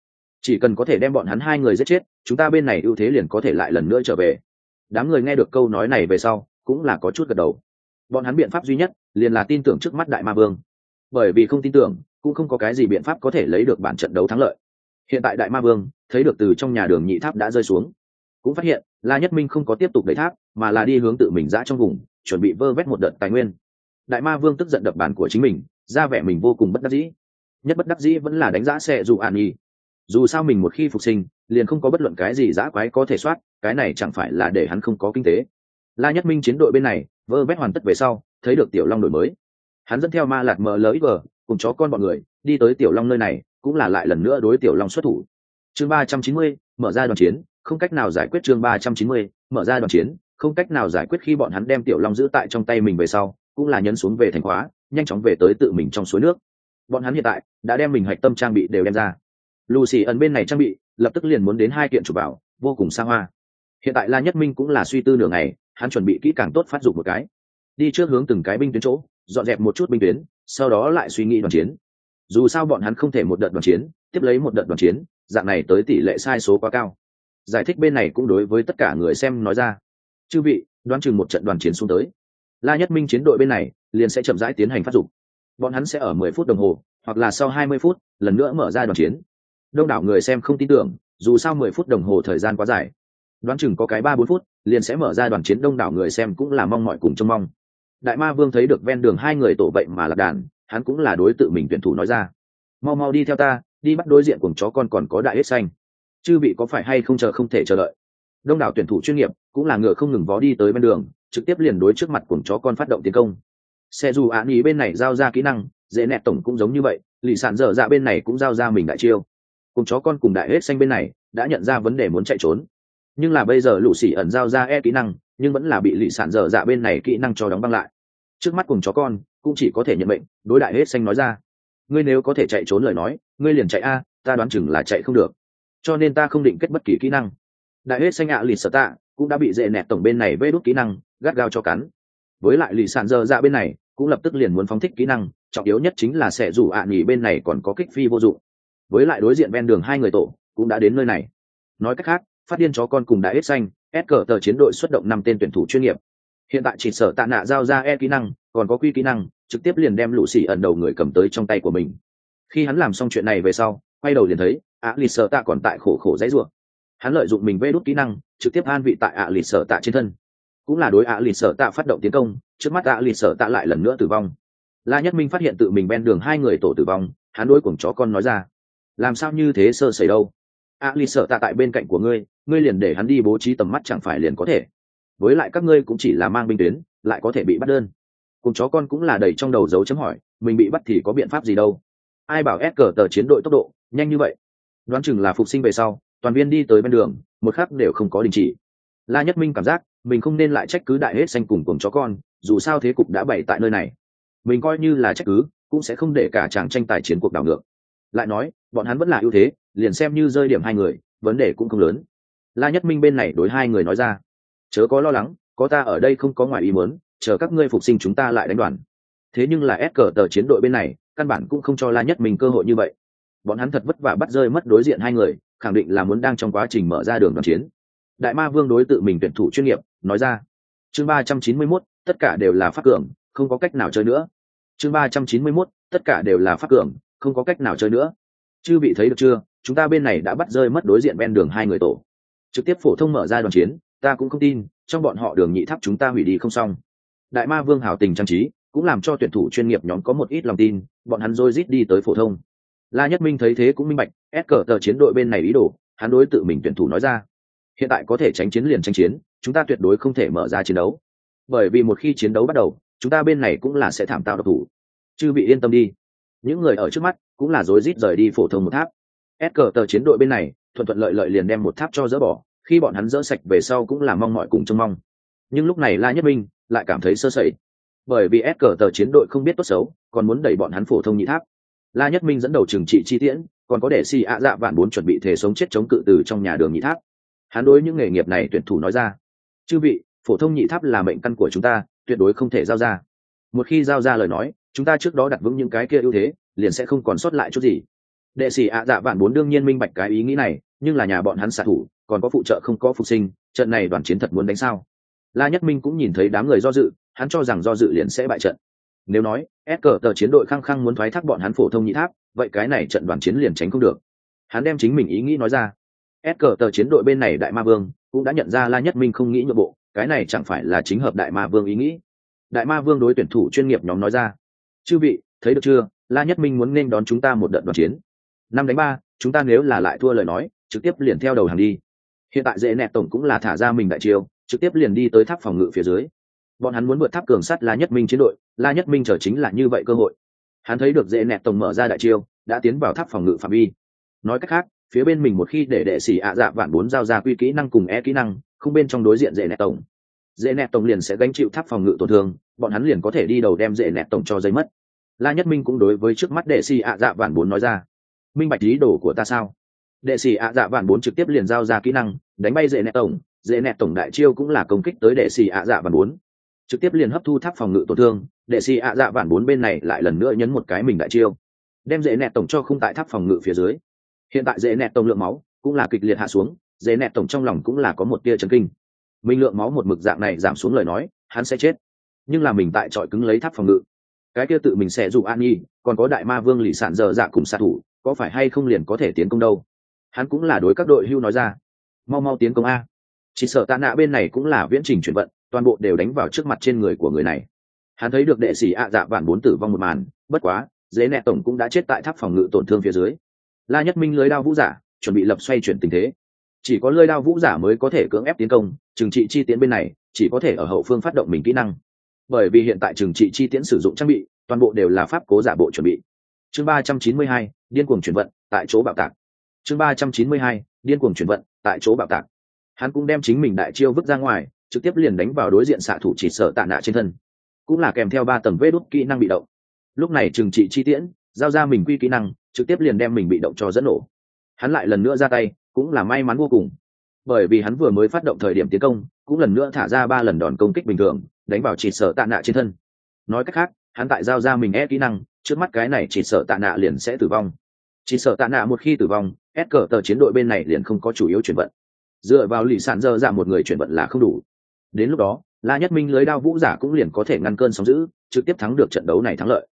Chỉ cần có thể đem bọn hắn hai người giết chết, chúng ta bên này ưu thế liền có thể lại lần nữa trở về. Đám người nghe được câu nói này về sau, cũng là có chút gật đầu bọn hắn biện pháp duy nhất liền là tin tưởng trước mắt đại ma vương. Bởi vì không tin tưởng, cũng không có cái gì biện pháp có thể lấy được bản trận đấu thắng lợi. Hiện tại đại ma vương thấy được từ trong nhà đường nhị tháp đã rơi xuống. Cũng phát hiện, la nhất minh không có tiếp tục đẩy tháp, mà là đi hướng tự mình giã trong vùng, chuẩn bị vơ vét một đợt tài nguyên. Đại ma vương tức giận đập bàn của chính mình, ra vẻ mình vô cùng bất đắc dĩ. Nhất bất đắc dĩ vẫn là đánh giá xe dù an nhi. Dù sao mình một khi phục sinh, liền không có bất luận cái gì giã quái có thể soát, cái này chẳng phải là để hắn không có kinh tế. La nhất minh chiến đội bên này vơ vét hoàn tất về sau, thấy được tiểu long đổi mới. Hắn dẫn theo ma lạc mờ lỡ ít cùng chó con bọn người, đi tới tiểu long nơi này, cũng là lại lần nữa đối tiểu long xuất thủ. Chương ba trăm chín mươi, mở ra đoàn chiến, không cách nào giải quyết chương ba trăm chín mươi, mở ra đoàn chiến, không cách nào giải quyết khi bọn hắn đem tiểu long giữ tại trong tay mình về sau, cũng là nhấn xuống về thành khóa, nhanh chóng về tới tự mình trong suối nước. Bọn hắn hiện tại, đã đem mình hạch tâm trang bị đều đem ra. Lucy ẩn bên này trang bị, lập tức liền muốn đến hai kiện chủ bảo, vô cùng xa hoa. Hiện tại la nhất minh cũng là suy tư nửa ngày hắn chuẩn bị kỹ càng tốt phát dụng một cái. Đi trước hướng từng cái binh tuyến chỗ, dọn dẹp một chút binh tuyến, sau đó lại suy nghĩ đoàn chiến. Dù sao bọn hắn không thể một đợt đoàn chiến, tiếp lấy một đợt đoàn chiến, dạng này tới tỷ lệ sai số quá cao. Giải thích bên này cũng đối với tất cả người xem nói ra. Chư vị, đoán chừng một trận đoàn chiến xuống tới. La nhất minh chiến đội bên này, liền sẽ chậm rãi tiến hành phát dụng bọn hắn sẽ ở mười phút đồng hồ, hoặc là sau hai mươi phút, lần nữa mở ra đoàn chiến. Đông đảo người xem không tin tưởng, dù sao mười phút đồng hồ thời gian quá dài đoán chừng có cái ba bốn phút, liền sẽ mở ra đoàn chiến đông đảo người xem cũng là mong mọi cùng trông mong. Đại ma vương thấy được ven đường hai người tổ vậy mà lạc đàn, hắn cũng là đối tự mình tuyển thủ nói ra. Mau mau đi theo ta, đi bắt đối diện cùng chó con còn có đại hết xanh. Chư vị có phải hay không chờ không thể chờ đợi? Đông đảo tuyển thủ chuyên nghiệp cũng là ngựa không ngừng vó đi tới bên đường, trực tiếp liền đối trước mặt cùng chó con phát động tiến công. Xe dù án ý bên này giao ra kỹ năng, dễ nẹt tổng cũng giống như vậy, lì sản dở dạ bên này cũng giao ra mình đại chiêu. Cùng chó con cùng đại hết xanh bên này đã nhận ra vấn đề muốn chạy trốn nhưng là bây giờ lũ xỉ ẩn giao ra e kỹ năng, nhưng vẫn là bị lì sản dở dạ bên này kỹ năng cho đóng băng lại. Trước mắt cùng chó con, cũng chỉ có thể nhận mệnh, đối đại hết xanh nói ra. Ngươi nếu có thể chạy trốn lời nói, ngươi liền chạy a, ta đoán chừng là chạy không được. Cho nên ta không định kết bất kỳ kỹ năng. Đại hết xanh ạ à lì sợ tạ, cũng đã bị dễ nẹt tổng bên này vê đốt kỹ năng, gắt gao cho cắn. Với lại lì sản dơ dạ bên này, cũng lập tức liền muốn phóng thích kỹ năng, trọng yếu nhất chính là sẽ rủ ạ à nghỉ bên này còn có kích phi vô dụng. Với lại đối diện ven đường hai người tổ, cũng đã đến nơi này. Nói cách khác phát điên chó con cùng đại hết xanh ép cờ tờ chiến đội xuất động năm tên tuyển thủ chuyên nghiệp. Hiện tại chỉ sở tạ nạ giao ra e kỹ năng, còn có quy kỹ năng, trực tiếp liền đem lũ xì ẩn đầu người cầm tới trong tay của mình. Khi hắn làm xong chuyện này về sau, quay đầu liền thấy, ạ lì sợ tạ còn tại khổ khổ dãy ruộng hắn lợi dụng mình vê đốt kỹ năng, trực tiếp an vị tại ạ lì sợ tạ trên thân. Cũng là đối ạ lì sợ tạ phát động tiến công, trước mắt ạ lì sợ tạ lại lần nữa tử vong. La nhất minh phát hiện tự mình ven đường hai người tổ tử vong, hắn đối cùng chó con nói ra, làm sao như thế sơ sẩy đâu? A lì sợ tạ tại bên cạnh của ngươi ngươi liền để hắn đi bố trí tầm mắt chẳng phải liền có thể. Với lại các ngươi cũng chỉ là mang binh tuyến, lại có thể bị bắt đơn. Cùng chó con cũng là đầy trong đầu dấu chấm hỏi, mình bị bắt thì có biện pháp gì đâu? Ai bảo ép cờ tờ chiến đội tốc độ nhanh như vậy? Đoán chừng là phục sinh về sau, toàn viên đi tới bên đường, một khắc đều không có đình chỉ. La nhất minh cảm giác, mình không nên lại trách cứ đại hết xanh cùng cùng chó con, dù sao thế cục đã bày tại nơi này. Mình coi như là trách cứ, cũng sẽ không để cả chàng tranh tài chiến cuộc đảo ngược. Lại nói, bọn hắn vẫn là ưu thế liền xem như rơi điểm hai người, vấn đề cũng không lớn. La nhất minh bên này đối hai người nói ra, chớ có lo lắng, có ta ở đây không có ngoài ý muốn, chờ các ngươi phục sinh chúng ta lại đánh đoàn. Thế nhưng là ép cờ tờ chiến đội bên này, căn bản cũng không cho la nhất minh cơ hội như vậy. Bọn hắn thật vất vả bắt rơi mất đối diện hai người, khẳng định là muốn đang trong quá trình mở ra đường đoàn chiến. Đại ma vương đối tự mình tuyển thủ chuyên nghiệp, nói ra, chương ba trăm chín mươi mốt, tất cả đều là phát cường, không có cách nào chơi nữa. Chương ba trăm chín mươi mốt, tất cả đều là phát cường, không có cách nào chơi nữa. Chư bị thấy được chưa? Chúng ta bên này đã bắt rơi mất đối diện ven đường hai người tổ. Trực tiếp phổ thông mở ra đoàn chiến, ta cũng không tin, trong bọn họ đường nhị tháp chúng ta hủy đi không xong. Đại ma vương hảo tình trang trí, cũng làm cho tuyển thủ chuyên nghiệp nhóm có một ít lòng tin, bọn hắn rồi rít đi tới phổ thông. La nhất minh thấy thế cũng minh bạch, ép cờ tờ chiến đội bên này ý đồ, hắn đối tự mình tuyển thủ nói ra. Hiện tại có thể tránh chiến liền tranh chiến, chúng ta tuyệt đối không thể mở ra chiến đấu. Bởi vì một khi chiến đấu bắt đầu, chúng ta bên này cũng là sẽ thảm tạo độc thủ. Chư bị yên tâm đi. Những người ở trước mắt cũng là rối rít rời đi phổ thông một tháp s cờ tờ chiến đội bên này, thuận thuận lợi lợi liền đem một tháp cho dỡ bỏ, khi bọn hắn dỡ sạch về sau cũng là mong mọi cùng trông mong. Nhưng lúc này la nhất minh lại cảm thấy sơ sẩy, bởi vì s cờ tờ chiến đội không biết tốt xấu, còn muốn đẩy bọn hắn phổ thông nhị tháp. La nhất minh dẫn đầu trừng trị chi tiễn, còn có để si ạ dạ vạn bốn chuẩn bị thể sống chết chống cự từ trong nhà đường nhị tháp. Hắn đối những nghề nghiệp này tuyển thủ nói ra, chư vị, phổ thông nhị tháp là mệnh căn của chúng ta, tuyệt đối không thể giao ra. Một khi giao ra lời nói, chúng ta trước đó đặt vững những cái kia ưu thế, liền sẽ không còn sót lại chút gì đệ sĩ ạ dạ vạn bốn đương nhiên minh bạch cái ý nghĩ này, nhưng là nhà bọn hắn xạ thủ, còn có phụ trợ không có phục sinh, trận này đoàn chiến thật muốn đánh sao? La nhất minh cũng nhìn thấy đám người do dự, hắn cho rằng do dự liền sẽ bại trận. Nếu nói ép cờ tờ chiến đội khăng khăng muốn thoái thác bọn hắn phổ thông nhị tháp, vậy cái này trận đoàn chiến liền tránh không được. Hắn đem chính mình ý nghĩ nói ra. Ép cờ tờ chiến đội bên này đại ma vương cũng đã nhận ra la nhất minh không nghĩ nhượng bộ, cái này chẳng phải là chính hợp đại ma vương ý nghĩ? Đại ma vương đối tuyển thủ chuyên nghiệp nhóm nói ra. Chư vị, thấy được chưa? La nhất minh muốn nên đón chúng ta một đợt đoàn chiến năm đánh ba, chúng ta nếu là lại thua lời nói, trực tiếp liền theo đầu hàng đi. Hiện tại dễ nẹt tổng cũng là thả ra mình đại chiêu, trực tiếp liền đi tới tháp phòng ngự phía dưới. Bọn hắn muốn vượt tháp cường sắt la nhất minh chiến đội, la nhất minh trở chính là như vậy cơ hội. Hắn thấy được dễ nẹt tổng mở ra đại chiêu, đã tiến vào tháp phòng ngự phạm vi. Nói cách khác, phía bên mình một khi để đệ sĩ ạ dạ vạn bốn giao ra quy kỹ năng cùng e kỹ năng, không bên trong đối diện dễ nẹt tổng. Dễ nẹt tổng liền sẽ gánh chịu tháp phòng ngự tổn thương, bọn hắn liền có thể đi đầu đem dễ nẹt tổng cho dây mất. La nhất minh cũng đối với trước mắt đệ sĩ ạ dạ vạn bốn nói ra minh bạch ý đồ của ta sao? Đệ sĩ ạ dạ vạn bốn trực tiếp liền giao ra kỹ năng, đánh bay dễ nẹt tổng. Dễ nẹt tổng đại chiêu cũng là công kích tới đệ sĩ ạ dạ vạn bốn. Trực tiếp liền hấp thu tháp phòng ngự tổn thương, đệ sĩ ạ dạ vạn bốn bên này lại lần nữa nhấn một cái mình đại chiêu. Đem dễ nẹt tổng cho không tại tháp phòng ngự phía dưới. Hiện tại dễ nẹt tổng lượng máu cũng là kịch liệt hạ xuống, dễ nẹt tổng trong lòng cũng là có một tia chấn kinh. Mình lượng máu một mực dạng này giảm xuống lời nói, hắn sẽ chết. Nhưng là mình tại trọi cứng lấy tháp phòng ngự. Cái kia tự mình sẽ dụ an nhi, còn có đại ma vương lì sản dở dạ cùng xạ thủ có phải hay không liền có thể tiến công đâu? Hắn cũng là đối các đội hưu nói ra. Mau mau tiến công a. Chỉ sợ tạ nạ bên này cũng là viễn trình chuyển vận, toàn bộ đều đánh vào trước mặt trên người của người này. Hắn thấy được đệ sĩ ạ dạ vạn bốn tử vong một màn, bất quá, dễ nẹ tổng cũng đã chết tại tháp phòng ngự tổn thương phía dưới. La nhất minh lưới đao vũ giả, chuẩn bị lập xoay chuyển tình thế. Chỉ có lưới đao vũ giả mới có thể cưỡng ép tiến công, trừng trị chi tiến bên này, chỉ có thể ở hậu phương phát động mình kỹ năng. Bởi vì hiện tại trừng trị chi Tiến sử dụng trang bị, toàn bộ đều là pháp cố giả bộ chuẩn bị. Chương ba trăm chín mươi hai điên cuồng chuyển vận, tại chỗ bạo tạc. Chương ba trăm chín mươi hai, điên cuồng chuyển vận, tại chỗ bạo tạc. Hắn cũng đem chính mình đại chiêu vứt ra ngoài, trực tiếp liền đánh vào đối diện xạ thủ chỉ sợ tạ nạ trên thân. Cũng là kèm theo ba tầng vết đốt kỹ năng bị động. Lúc này trừng trị chi tiễn, giao ra mình quy kỹ năng, trực tiếp liền đem mình bị động cho dẫn nổ. Hắn lại lần nữa ra tay, cũng là may mắn vô cùng. Bởi vì hắn vừa mới phát động thời điểm tiến công, cũng lần nữa thả ra ba lần đòn công kích bình thường, đánh vào chỉ sợ tạ nạ trên thân. Nói cách khác, hắn tại giao ra mình ép kỹ năng, trước mắt cái này chỉ sợ tạ nạ liền sẽ tử vong chỉ sợ tạ nạ một khi tử vong, ép cờ tờ chiến đội bên này liền không có chủ yếu chuyển vận. Dựa vào lì sản dơ dạ một người chuyển vận là không đủ. Đến lúc đó, la nhất minh lưới đao vũ giả cũng liền có thể ngăn cơn sóng giữ trực tiếp thắng được trận đấu này thắng lợi.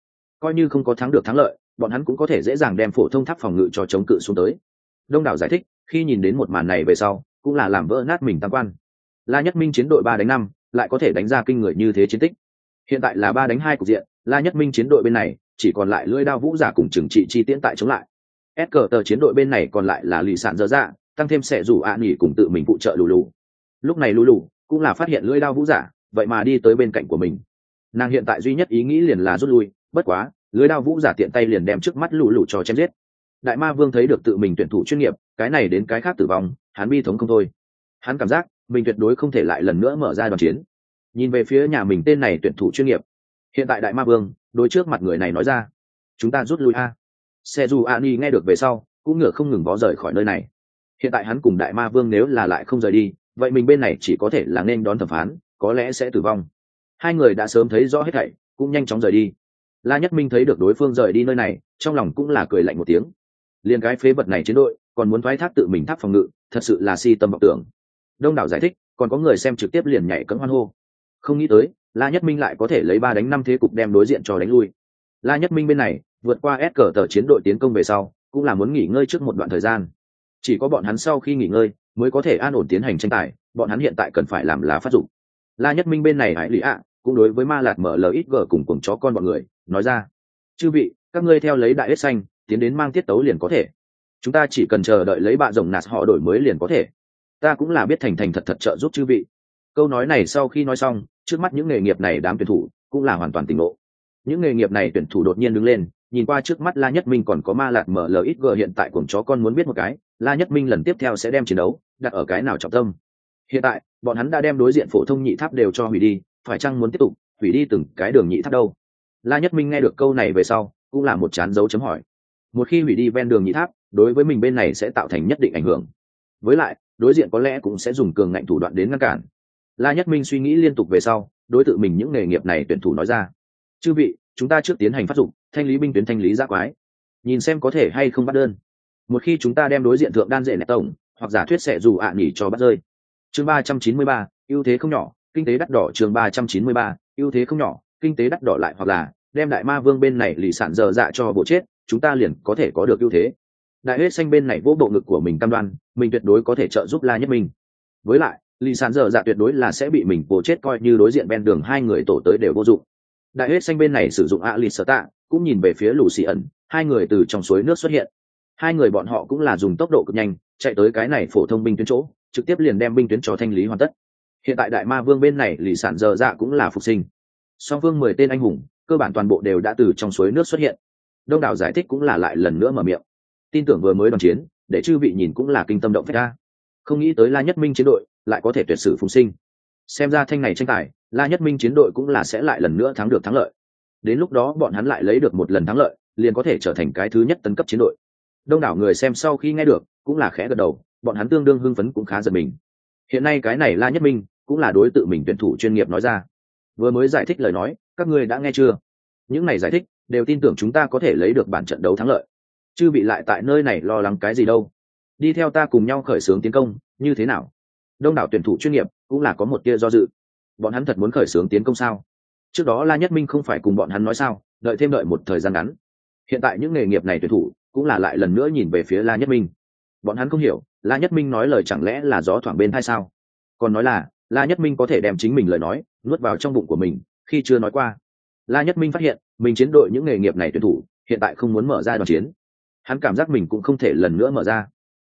Coi như không có thắng được thắng lợi, bọn hắn cũng có thể dễ dàng đem phổ thông tháp phòng ngự cho chống cự xuống tới. Đông đảo giải thích, khi nhìn đến một màn này về sau, cũng là làm vỡ nát mình tam quan. La nhất minh chiến đội ba đánh năm, lại có thể đánh ra kinh người như thế chiến tích. Hiện tại là ba đánh hai cục diện, la nhất minh chiến đội bên này, chỉ còn lại lưỡi đao vũ giả cùng trừng trị chi tiễn tại chống lại s cờ tờ chiến đội bên này còn lại là lì sản dơ dạ tăng thêm sẽ rủ ạ nghỉ cùng tự mình phụ trợ lù lù. Lúc này lù lù cũng là phát hiện lưỡi đao vũ giả, vậy mà đi tới bên cạnh của mình. Nàng hiện tại duy nhất ý nghĩ liền là rút lui, bất quá, lưỡi đao vũ giả tiện tay liền đem trước mắt lù lù cho chém giết. Đại ma vương thấy được tự mình tuyển thủ chuyên nghiệp, cái này đến cái khác tử vong, hắn bi thống không thôi. Hắn cảm giác, mình tuyệt đối không thể lại lần nữa mở ra đoàn chiến. Nhìn về phía nhà mình tên này tuyển thủ chuyên nghiệp. Hiện tại đại ma vương đối trước mặt người này nói ra, chúng ta rút lui a xe dù a ni nghe được về sau, cũng ngựa không ngừng bó rời khỏi nơi này. Hiện tại hắn cùng đại ma vương nếu là lại không rời đi, vậy mình bên này chỉ có thể là nên đón thẩm phán, có lẽ sẽ tử vong. Hai người đã sớm thấy rõ hết thảy, cũng nhanh chóng rời đi. La nhất minh thấy được đối phương rời đi nơi này, trong lòng cũng là cười lạnh một tiếng. Liền cái phế vật này chiến đội, còn muốn thoái thác tự mình tháp phòng ngự, thật sự là si tâm vọng tưởng. Đông đảo giải thích, còn có người xem trực tiếp liền nhảy cẫng hoan hô. Không nghĩ tới, la nhất minh lại có thể lấy ba đánh năm thế cục đem đối diện cho đánh lui. La nhất minh bên này vượt qua ép cờ tờ chiến đội tiến công về sau, cũng là muốn nghỉ ngơi trước một đoạn thời gian. Chỉ có bọn hắn sau khi nghỉ ngơi mới có thể an ổn tiến hành tranh tài, bọn hắn hiện tại cần phải làm là phát dụng la nhất minh bên này hải lý ạ, cũng đối với ma lạt mở ít gờ cùng cùng chó con bọn người, nói ra, chư vị, các ngươi theo lấy đại hết xanh, tiến đến mang tiết tấu liền có thể. Chúng ta chỉ cần chờ đợi lấy bạn rồng nạt họ đổi mới liền có thể. Ta cũng là biết thành thành thật thật trợ giúp chư vị. Câu nói này sau khi nói xong, trước mắt những nghề nghiệp này đám tuyển thủ cũng là hoàn toàn tỉnh ngộ. Những nghề nghiệp này tuyển thủ đột nhiên đứng lên nhìn qua trước mắt la nhất minh còn có ma lạt mở ít gờ hiện tại cùng chó con muốn biết một cái, la nhất minh lần tiếp theo sẽ đem chiến đấu đặt ở cái nào trọng tâm. Hiện tại, bọn hắn đã đem đối diện phổ thông nhị tháp đều cho hủy đi, phải chăng muốn tiếp tục hủy đi từng cái đường nhị tháp đâu? La nhất minh nghe được câu này về sau, cũng là một chán dấu chấm hỏi. Một khi hủy đi ven đường nhị tháp, đối với mình bên này sẽ tạo thành nhất định ảnh hưởng. Với lại, đối diện có lẽ cũng sẽ dùng cường ngạnh thủ đoạn đến ngăn cản. La nhất minh suy nghĩ liên tục về sau, đối tượng mình những nghề nghiệp này tuyển thủ nói ra. Chư vị chúng ta trước tiến hành phát dụng thanh lý binh tuyến, thanh lý giác quái. Nhìn xem có thể hay không bắt đơn. Một khi chúng ta đem đối diện thượng đan dễ nẹt tổng, hoặc giả thuyết sẽ dù ạ à cho bắt rơi. Chương ba trăm chín mươi ba, ưu thế không nhỏ, kinh tế đắt đỏ chương ba trăm chín mươi ba, ưu thế không nhỏ, kinh tế đắt đỏ lại hoặc là đem đại ma vương bên này lì sản dở dạ cho bộ chết, chúng ta liền có thể có được ưu thế. Đại huyết xanh bên này vỗ bộ ngực của mình cam đoan, mình tuyệt đối có thể trợ giúp la nhất minh. Với lại, lì sản dở dạ tuyệt đối là sẽ bị mình bộ chết coi như đối diện ven đường hai người tổ tới đều vô dụng đại huyết xanh bên này sử dụng a lì sở tạ, cũng nhìn về phía lù xì ẩn, hai người từ trong suối nước xuất hiện. Hai người bọn họ cũng là dùng tốc độ cực nhanh, chạy tới cái này phổ thông binh tuyến chỗ, trực tiếp liền đem binh tuyến cho thanh lý hoàn tất. Hiện tại đại ma vương bên này lì sản dở dạ cũng là phục sinh. Song phương mười tên anh hùng, cơ bản toàn bộ đều đã từ trong suối nước xuất hiện. Đông đảo giải thích cũng là lại lần nữa mở miệng. Tin tưởng vừa mới đoàn chiến, để chư vị nhìn cũng là kinh tâm động phép ra. Không nghĩ tới la nhất minh chiến đội lại có thể tuyệt sử phùng sinh xem ra thanh này tranh tài, la nhất minh chiến đội cũng là sẽ lại lần nữa thắng được thắng lợi. Đến lúc đó bọn hắn lại lấy được một lần thắng lợi, liền có thể trở thành cái thứ nhất tấn cấp chiến đội. Đông đảo người xem sau khi nghe được, cũng là khẽ gật đầu, bọn hắn tương đương hưng phấn cũng khá giật mình. Hiện nay cái này la nhất minh cũng là đối tượng mình tuyển thủ chuyên nghiệp nói ra. Vừa mới giải thích lời nói, các ngươi đã nghe chưa? Những này giải thích đều tin tưởng chúng ta có thể lấy được bản trận đấu thắng lợi. Chứ bị lại tại nơi này lo lắng cái gì đâu? Đi theo ta cùng nhau khởi xướng tiến công, như thế nào? Đông đảo tuyển thủ chuyên nghiệp cũng là có một tia do dự. Bọn hắn thật muốn khởi xướng tiến công sao? Trước đó la nhất minh không phải cùng bọn hắn nói sao, đợi thêm đợi một thời gian ngắn. Hiện tại những nghề nghiệp này tuyển thủ cũng là lại lần nữa nhìn về phía la nhất minh. Bọn hắn không hiểu, la nhất minh nói lời chẳng lẽ là gió thoảng bên hay sao? Còn nói là, la nhất minh có thể đem chính mình lời nói nuốt vào trong bụng của mình, khi chưa nói qua. La nhất minh phát hiện, mình chiến đội những nghề nghiệp này tuyển thủ hiện tại không muốn mở ra đoàn chiến. Hắn cảm giác mình cũng không thể lần nữa mở ra.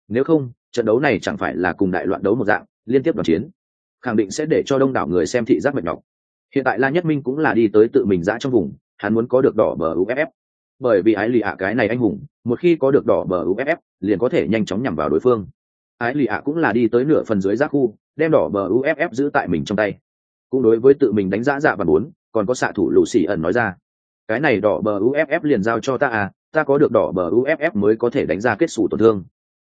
Nếu không, trận đấu này chẳng phải là cùng đại loạn đấu một dạng, liên tiếp đoàn chiến khẳng định sẽ để cho đông đảo người xem thị giác mệt nhọc. Hiện tại la nhất minh cũng là đi tới tự mình giã trong vùng, hắn muốn có được đỏ bờ uff bởi vì ái lì ạ cái này anh hùng, một khi có được đỏ bờ uff liền có thể nhanh chóng nhằm vào đối phương. Ái lì ạ cũng là đi tới nửa phần dưới giác khu, đem đỏ bờ uff giữ tại mình trong tay. Cũng đối với tự mình đánh giá dạ và muốn, còn có xạ thủ lù xì ẩn nói ra, cái này đỏ bờ uff liền giao cho ta à ta có được đỏ bờ uff mới có thể đánh ra kết xù tổn thương.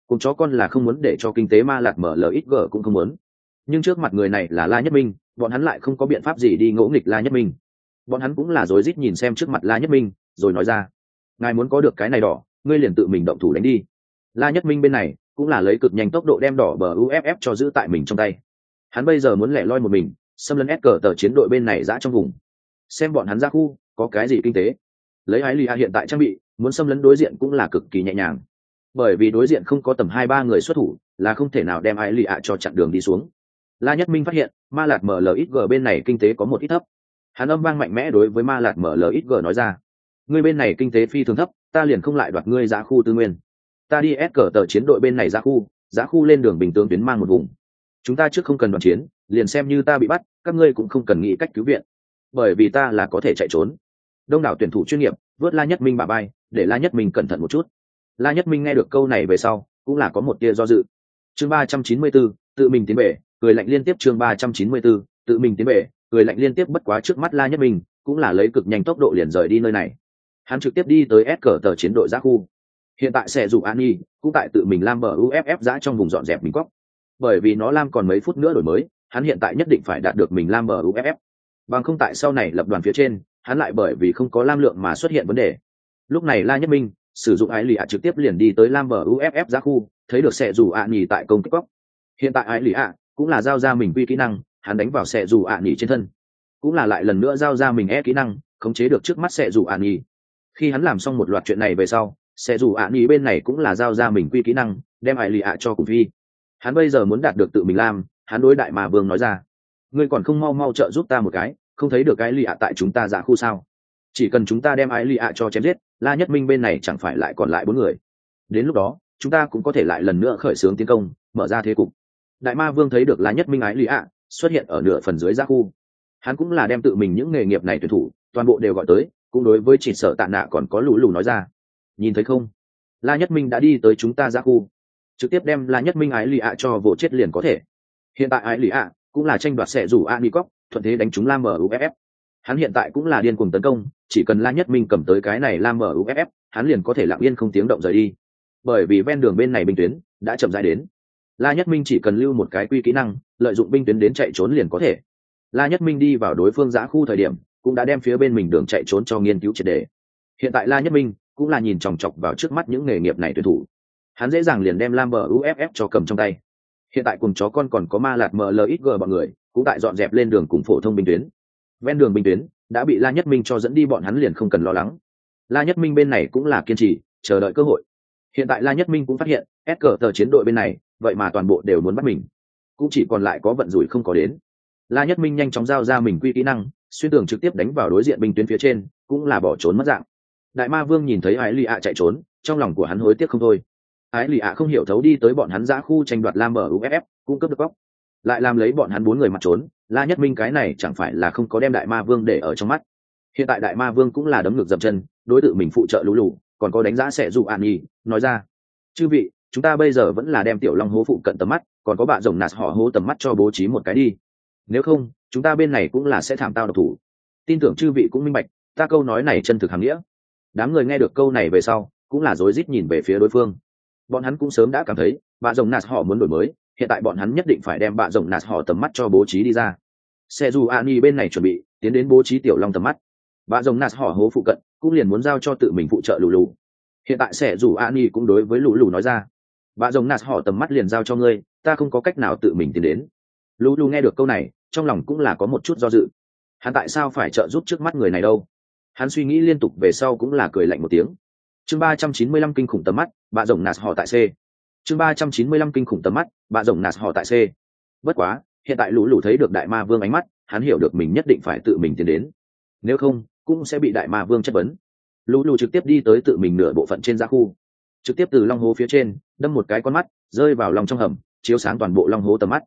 Cùng chó con là không muốn để cho kinh tế ma lạc mở lờ ít gờ cũng không muốn nhưng trước mặt người này là la nhất minh, bọn hắn lại không có biện pháp gì đi ngỗ nghịch la nhất minh. Bọn hắn cũng là rối rít nhìn xem trước mặt la nhất minh, rồi nói ra, ngài muốn có được cái này đỏ, ngươi liền tự mình động thủ đánh đi. La nhất minh bên này cũng là lấy cực nhanh tốc độ đem đỏ bờ uff cho giữ tại mình trong tay. Hắn bây giờ muốn lẻ loi một mình, xâm lấn ép cờ tờ chiến đội bên này giã trong vùng. Xem bọn hắn ra khu, có cái gì kinh tế. Lấy ái lì hiện tại trang bị, muốn xâm lấn đối diện cũng là cực kỳ nhẹ nhàng. Bởi vì đối diện không có tầm hai ba người xuất thủ, là không thể nào đem ái lì cho chặn đường đi xuống la nhất minh phát hiện, ma lạt mlxg bên này kinh tế có một ít thấp. Hắn âm vang mạnh mẽ đối với ma lạt mlxg nói ra, ngươi bên này kinh tế phi thường thấp, ta liền không lại đoạt ngươi giá khu tư nguyên. Ta đi ép cờ tờ chiến đội bên này giá khu giá khu lên đường bình tướng tuyến mang một vùng. Chúng ta trước không cần đoàn chiến, liền xem như ta bị bắt, các ngươi cũng không cần nghĩ cách cứu viện. Bởi vì ta là có thể chạy trốn. Đông đảo tuyển thủ chuyên nghiệp, vớt la nhất minh bà bay để la nhất minh cẩn thận một chút. La nhất minh nghe được câu này về sau, cũng là có một tia do dự. Chương ba trăm chín mươi bốn, tự mình tiến về cười lạnh liên tiếp chương ba trăm chín mươi bốn tự mình tiến về, cười lạnh liên tiếp bất quá trước mắt la nhất minh cũng là lấy cực nhanh tốc độ liền rời đi nơi này hắn trực tiếp đi tới s cờ tờ chiến đội giã khu hiện tại sẽ dù an nhi cũng tại tự mình lam bờ uff giã trong vùng dọn dẹp mình quốc. bởi vì nó lam còn mấy phút nữa đổi mới hắn hiện tại nhất định phải đạt được mình lam bờ uff bằng không tại sau này lập đoàn phía trên hắn lại bởi vì không có lam lượng mà xuất hiện vấn đề lúc này la nhất minh sử dụng ái lì ạ trực tiếp liền đi tới lam bờ uff giã khu thấy được sẽ dù ạ nhì tại công kích quốc. hiện tại ái lì ạ cũng là giao ra mình quy kỹ năng, hắn đánh vào xe dù ạ nghỉ trên thân. Cũng là lại lần nữa giao ra mình e kỹ năng, khống chế được trước mắt xe dù ạ nghỉ khi hắn làm xong một loạt chuyện này về sau xe dù ạ nghỉ bên này cũng là giao ra mình quy kỹ năng, đem hại lì ạ cho cùng phi. Hắn bây giờ muốn đạt được tự mình làm, hắn đối đại mà vương nói ra. Ngươi còn không mau mau trợ giúp ta một cái, không thấy được cái lì ạ tại chúng ta giả khu sao? Chỉ cần chúng ta đem ái lì ạ cho chém giết, la nhất minh bên này chẳng phải lại còn lại bốn người. Đến lúc đó, chúng ta cũng có thể lại lần nữa khởi xướng tiến công, mở ra thế cục đại ma vương thấy được la nhất minh ái lì ạ, xuất hiện ở nửa phần dưới ra khu. Hắn cũng là đem tự mình những nghề nghiệp này tuyển thủ, toàn bộ đều gọi tới, cũng đối với chỉ sợ tạ nạ còn có lù lù nói ra. Nhìn thấy không? La nhất minh đã đi tới chúng ta ra khu. Trực tiếp đem la nhất minh ái lì ạ cho vỗ chết liền có thể. Hiện tại ái lì ạ cũng là tranh đoạt sẽ rủ a cóc thuận thế đánh chúng la muff hắn hiện tại cũng là điên cuồng tấn công, chỉ cần la nhất minh cầm tới cái này la muff hắn liền có thể lặng yên không tiếng động rời đi. Bởi vì ven đường bên này binh tuyến đã chậm rãi đến la nhất minh chỉ cần lưu một cái quy kỹ năng, lợi dụng binh tuyến đến chạy trốn liền có thể. La nhất minh đi vào đối phương giã khu thời điểm, cũng đã đem phía bên mình đường chạy trốn cho nghiên cứu triệt đề. Hiện tại la nhất minh cũng là nhìn chòng chọc vào trước mắt những nghề nghiệp này tuyển thủ. Hắn dễ dàng liền đem lam bờ uff cho cầm trong tay. Hiện tại cùng chó con còn có ma lạt mlxg bọn người, cũng tại dọn dẹp lên đường cùng phổ thông binh tuyến. Ven đường binh tuyến đã bị la nhất minh cho dẫn đi bọn hắn liền không cần lo lắng. La nhất minh bên này cũng là kiên trì, chờ đợi cơ hội. Hiện tại la nhất minh cũng phát hiện ép cờ tờ chiến đội bên này vậy mà toàn bộ đều muốn bắt mình. Cũng chỉ còn lại có vận rủi không có đến. La nhất minh nhanh chóng giao ra mình quy kỹ năng, xuyên tường trực tiếp đánh vào đối diện binh tuyến phía trên, cũng là bỏ trốn mất dạng. Đại ma vương nhìn thấy ái lì ạ chạy trốn, trong lòng của hắn hối tiếc không thôi. Ái lì ạ không hiểu thấu đi tới bọn hắn giã khu tranh đoạt lam bờ uff cung cấp được góc. Lại làm lấy bọn hắn bốn người mặt trốn, la nhất minh cái này chẳng phải là không có đem đại ma vương để ở trong mắt. Hiện tại đại ma vương cũng là đấm ngược dậm chân, đối tượng mình phụ trợ lũ lụ còn có đánh giá sẽ dụ an nhi, nói ra. Chư vị chúng ta bây giờ vẫn là đem tiểu long hố phụ cận tầm mắt, còn có bạn rồng nạt họ hố tầm mắt cho bố trí một cái đi. Nếu không, chúng ta bên này cũng là sẽ thảm tao độc thủ. Tin tưởng chư vị cũng minh bạch, ta câu nói này chân thực hàm nghĩa. Đám người nghe được câu này về sau, cũng là rối rít nhìn về phía đối phương. Bọn hắn cũng sớm đã cảm thấy bạn rồng nạt họ muốn đổi mới, hiện tại bọn hắn nhất định phải đem bạ rồng nạt họ tầm mắt cho bố trí đi ra. Xe dù ani bên này chuẩn bị, tiến đến bố trí tiểu long tầm mắt. Bạ rồng nạt họ hố phụ cận, cũng liền muốn giao cho tự mình phụ trợ lù lù. Hiện tại xe dù ani cũng đối với lù lù nói ra bạ rồng nạt họ tầm mắt liền giao cho ngươi, ta không có cách nào tự mình tiến đến. Lũ lũ nghe được câu này, trong lòng cũng là có một chút do dự. Hắn tại sao phải trợ giúp trước mắt người này đâu? Hắn suy nghĩ liên tục về sau cũng là cười lạnh một tiếng. Chương ba trăm chín mươi lăm kinh khủng tầm mắt bạ rồng nạt họ tại c. Chương ba trăm chín mươi lăm kinh khủng tầm mắt bạ rồng nạt họ tại c. Bất quá, hiện tại lũ lũ thấy được đại ma vương ánh mắt, hắn hiểu được mình nhất định phải tự mình tiến đến. Nếu không, cũng sẽ bị đại ma vương chất vấn. Lũ lù trực tiếp đi tới tự mình nửa bộ phận trên giá khu. Trực tiếp từ long hố phía trên đâm một cái con mắt, rơi vào lòng trong hầm, chiếu sáng toàn bộ long hố tầm mắt.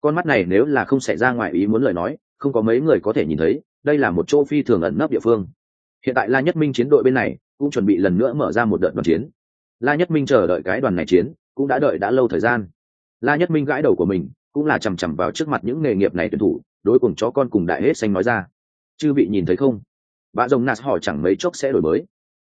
Con mắt này nếu là không xảy ra ngoài ý muốn lời nói, không có mấy người có thể nhìn thấy, đây là một chỗ phi thường ẩn nấp địa phương. Hiện tại la nhất minh chiến đội bên này cũng chuẩn bị lần nữa mở ra một đợt đoàn chiến. La nhất minh chờ đợi cái đoàn này chiến cũng đã đợi đã lâu thời gian. La nhất minh gãi đầu của mình cũng là chằm chằm vào trước mặt những nghề nghiệp này tuyển thủ, đối cùng chó con cùng đại hết xanh nói ra. Chư bị nhìn thấy không? Bạ rồng nạt họ chẳng mấy chốc sẽ đổi mới.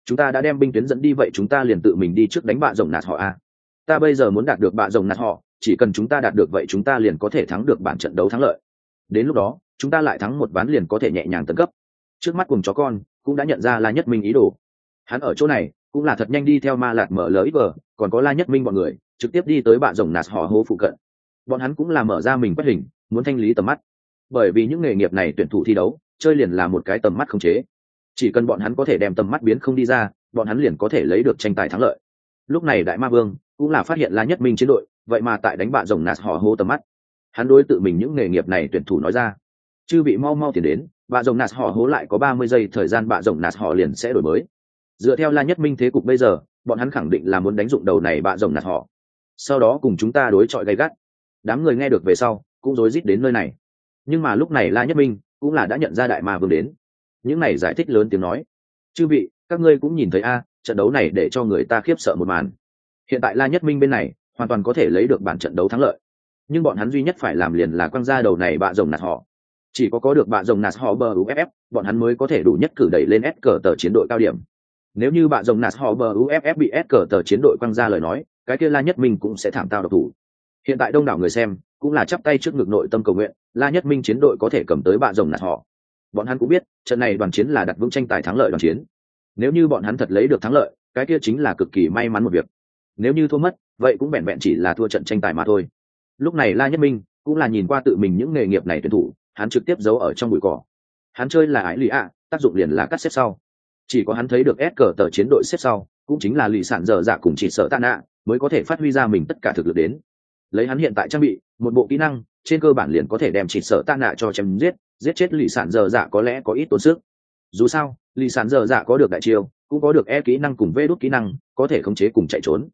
Chúng ta đã đem binh tuyến dẫn đi vậy chúng ta liền tự mình đi trước đánh bạ rồng nạt họ a à? Ta bây giờ muốn đạt được bạ rồng nạt họ, chỉ cần chúng ta đạt được vậy chúng ta liền có thể thắng được bản trận đấu thắng lợi. Đến lúc đó, chúng ta lại thắng một ván liền có thể nhẹ nhàng tấn cấp. Trước mắt cùng chó con cũng đã nhận ra la nhất minh ý đồ. Hắn ở chỗ này cũng là thật nhanh đi theo ma lạt mở lỡ ít vờ còn có la nhất minh bọn người, trực tiếp đi tới bạ rồng nạt họ hô phụ cận. Bọn hắn cũng là mở ra mình bất hình, muốn thanh lý tầm mắt. Bởi vì những nghề nghiệp này tuyển thủ thi đấu, chơi liền là một cái tầm mắt không chế. Chỉ cần bọn hắn có thể đem tầm mắt biến không đi ra, bọn hắn liền có thể lấy được tranh tài thắng lợi. Lúc này đại ma vương cũng là phát hiện la nhất minh chiến đội, vậy mà tại đánh bạ rồng nạt họ hô tầm mắt. Hắn đối tự mình những nghề nghiệp này tuyển thủ nói ra. Chư bị mau mau tiền đến bạ rồng nạt họ hố lại có ba mươi giây thời gian bạ rồng nạt họ liền sẽ đổi mới. Dựa theo la nhất minh thế cục bây giờ, bọn hắn khẳng định là muốn đánh dụng đầu này bạ rồng nạt họ. Sau đó cùng chúng ta đối chọi gay gắt. Đám người nghe được về sau, cũng rối rít đến nơi này. Nhưng mà lúc này la nhất minh cũng là đã nhận ra đại ma vương đến. Những này giải thích lớn tiếng nói. Chư vị, các ngươi cũng nhìn thấy a, trận đấu này để cho người ta khiếp sợ một màn hiện tại la nhất minh bên này, hoàn toàn có thể lấy được bản trận đấu thắng lợi. Nhưng bọn hắn duy nhất phải làm liền là quăng ra đầu này bạ rồng nạt họ. Chỉ có có được bạ rồng nạt họ bờ uff bọn hắn mới có thể đủ nhất cử đẩy lên s cờ tờ chiến đội cao điểm. Nếu như bạ rồng nạt họ bờ uff bị s cờ tờ chiến đội quăng ra lời nói, cái kia la nhất minh cũng sẽ thảm tao độc thủ. Hiện tại đông đảo người xem cũng là chắp tay trước ngực nội tâm cầu nguyện, la nhất minh chiến đội có thể cầm tới bạ rồng nạt họ. Bọn hắn cũng biết, trận này đoàn chiến là đặt vững tranh tài thắng lợi đoàn chiến. Nếu như bọn hắn thật lấy được thắng lợi, cái kia chính là cực kỳ may mắn một việc nếu như thua mất, vậy cũng vẹn vẹn chỉ là thua trận tranh tài mà thôi. Lúc này la nhất minh cũng là nhìn qua tự mình những nghề nghiệp này tuyển thủ, hắn trực tiếp giấu ở trong bụi cỏ. Hắn chơi là ái lì ạ, tác dụng liền là cắt xếp sau. Chỉ có hắn thấy được ép cờ tờ chiến đội xếp sau, cũng chính là lì sản dở dạ cùng chỉ sợ tạ nạ, mới có thể phát huy ra mình tất cả thực lực đến. Lấy hắn hiện tại trang bị, một bộ kỹ năng, trên cơ bản liền có thể đem chỉ sợ tạ nạ cho chém giết giết chết lì sản dở dạ có lẽ có ít tốn sức. Dù sao, lì sản dở dạ có được đại chiêu, cũng có được e kỹ năng cùng vê đốt kỹ năng, có thể khống chế cùng chạy trốn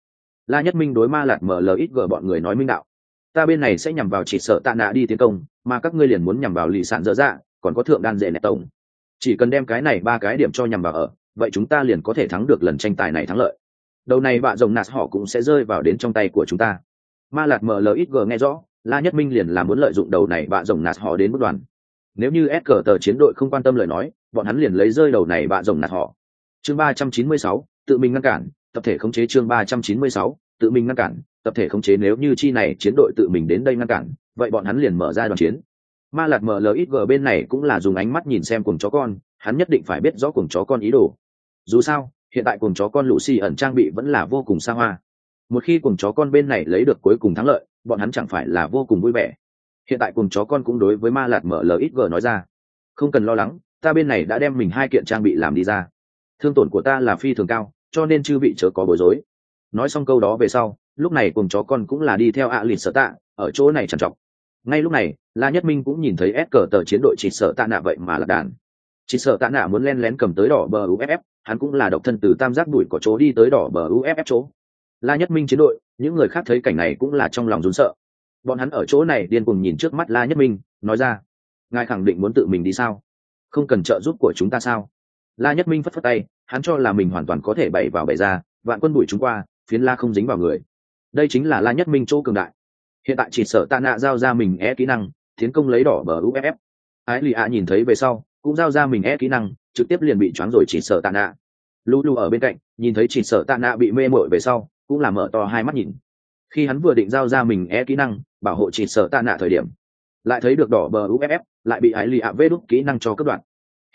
la nhất minh đối ma lạt mở lời ít gờ bọn người nói minh đạo. Ta bên này sẽ nhằm vào chỉ sợ tạ nạ đi tiến công, mà các ngươi liền muốn nhằm vào lì sản dở dạ còn có thượng đan dễ nẹt tổng. Chỉ cần đem cái này ba cái điểm cho nhằm vào ở, vậy chúng ta liền có thể thắng được lần tranh tài này thắng lợi. Đầu này bạ rồng nạt họ cũng sẽ rơi vào đến trong tay của chúng ta. Ma lạt mở lời ít gờ nghe rõ, la nhất minh liền là muốn lợi dụng đầu này bạ rồng nạt họ đến bất đoàn. Nếu như s cờ tờ chiến đội không quan tâm lời nói, bọn hắn liền lấy rơi đầu này bạ rồng nạt họ. Chương ba trăm chín mươi sáu, tự mình ngăn cản tập thể khống chế chương ba trăm chín mươi sáu, tự mình ngăn cản, tập thể khống chế nếu như chi này chiến đội tự mình đến đây ngăn cản, vậy bọn hắn liền mở ra đoàn chiến. Ma lạt mở ít gờ bên này cũng là dùng ánh mắt nhìn xem cùng chó con, hắn nhất định phải biết rõ cùng chó con ý đồ. Dù sao, hiện tại cùng chó con lũ xì ẩn trang bị vẫn là vô cùng xa hoa. Một khi cùng chó con bên này lấy được cuối cùng thắng lợi, bọn hắn chẳng phải là vô cùng vui vẻ. Hiện tại cùng chó con cũng đối với ma lạt mở ít gờ nói ra, không cần lo lắng, ta bên này đã đem mình hai kiện trang bị làm đi ra. Thương tổn của ta là phi thường cao cho nên chưa bị chớ có bối rối. Nói xong câu đó về sau, lúc này cùng chó con cũng là đi theo ạ à lịt sở tạ, ở chỗ này trằn trọc. Ngay lúc này, la nhất minh cũng nhìn thấy s cờ tờ chiến đội chỉ sợ tạ nạ vậy mà là đàn. Chỉ sợ tạ nạ muốn len lén cầm tới đỏ bờ uff hắn cũng là độc thân từ tam giác đuổi có chỗ đi tới đỏ bờ uff chỗ. La nhất minh chiến đội, những người khác thấy cảnh này cũng là trong lòng run sợ. Bọn hắn ở chỗ này điên cùng nhìn trước mắt la nhất minh, nói ra, ngài khẳng định muốn tự mình đi sao? Không cần trợ giúp của chúng ta sao? La nhất minh phất phất tay hắn cho là mình hoàn toàn có thể bày vào bày ra, vạn quân bụi chúng qua, phiến la không dính vào người. Đây chính là la nhất minh chỗ cường đại. Hiện tại chỉ sợ tạ nạ giao ra mình e kỹ năng, tiến công lấy đỏ bờ uff ái lì ạ nhìn thấy về sau, cũng giao ra mình e kỹ năng, trực tiếp liền bị choáng rồi chỉ sợ tạ nạ. Lu lu ở bên cạnh, nhìn thấy chỉ sợ tạ nạ bị mê mội về sau, cũng là mở to hai mắt nhìn. Khi hắn vừa định giao ra mình e kỹ năng, bảo hộ chỉ sợ tạ nạ thời điểm, lại thấy được đỏ bờ uff lại bị ái lì ạ vê đúc kỹ năng cho cất đoạn.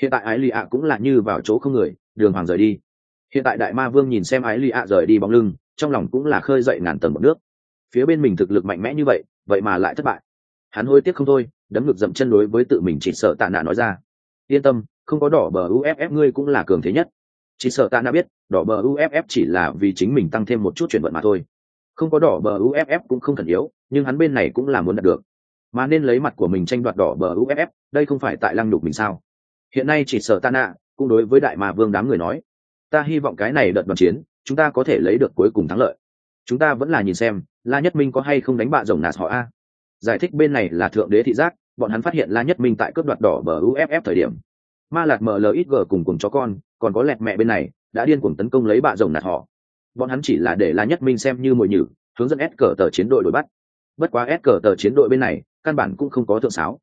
Hiện tại ái lì ạ cũng là như vào chỗ không người đường hoàng rời đi. Hiện tại đại ma vương nhìn xem ái lì ạ rời đi bóng lưng, trong lòng cũng là khơi dậy ngàn tầng bọc nước. Phía bên mình thực lực mạnh mẽ như vậy vậy mà lại thất bại. Hắn hối tiếc không thôi, đấm ngực dậm chân đối với tự mình chỉ sợ tạ nạ nói ra. Yên tâm, không có đỏ bờ uff ngươi cũng là cường thế nhất. Chỉ sợ tạ nạ biết, đỏ bờ uff chỉ là vì chính mình tăng thêm một chút chuyển vận mà thôi. Không có đỏ bờ uff cũng không thần yếu, nhưng hắn bên này cũng là muốn đạt được. Mà nên lấy mặt của mình tranh đoạt đỏ bờ uff đây không phải tại lăng nhục mình sao? Hiện nay chỉ sợ tạ nạ cũng đối với đại ma vương đám người nói, ta hy vọng cái này đợt đoàn chiến, chúng ta có thể lấy được cuối cùng thắng lợi. Chúng ta vẫn là nhìn xem, la nhất minh có hay không đánh bạ rồng nạt họ a. Giải thích bên này là thượng đế thị giác, bọn hắn phát hiện la nhất minh tại cướp đoạt đỏ bờ uff thời điểm. Ma lạt mlxg cùng cùng chó con, còn có lẹt mẹ bên này, đã điên cuồng tấn công lấy bạ rồng nạt họ. Bọn hắn chỉ là để la nhất minh xem như mồi nhử, hướng dẫn s cờ tờ chiến đội đuổi bắt. Bất quá s cờ tờ chiến đội bên này, căn bản cũng không có thượng sáo.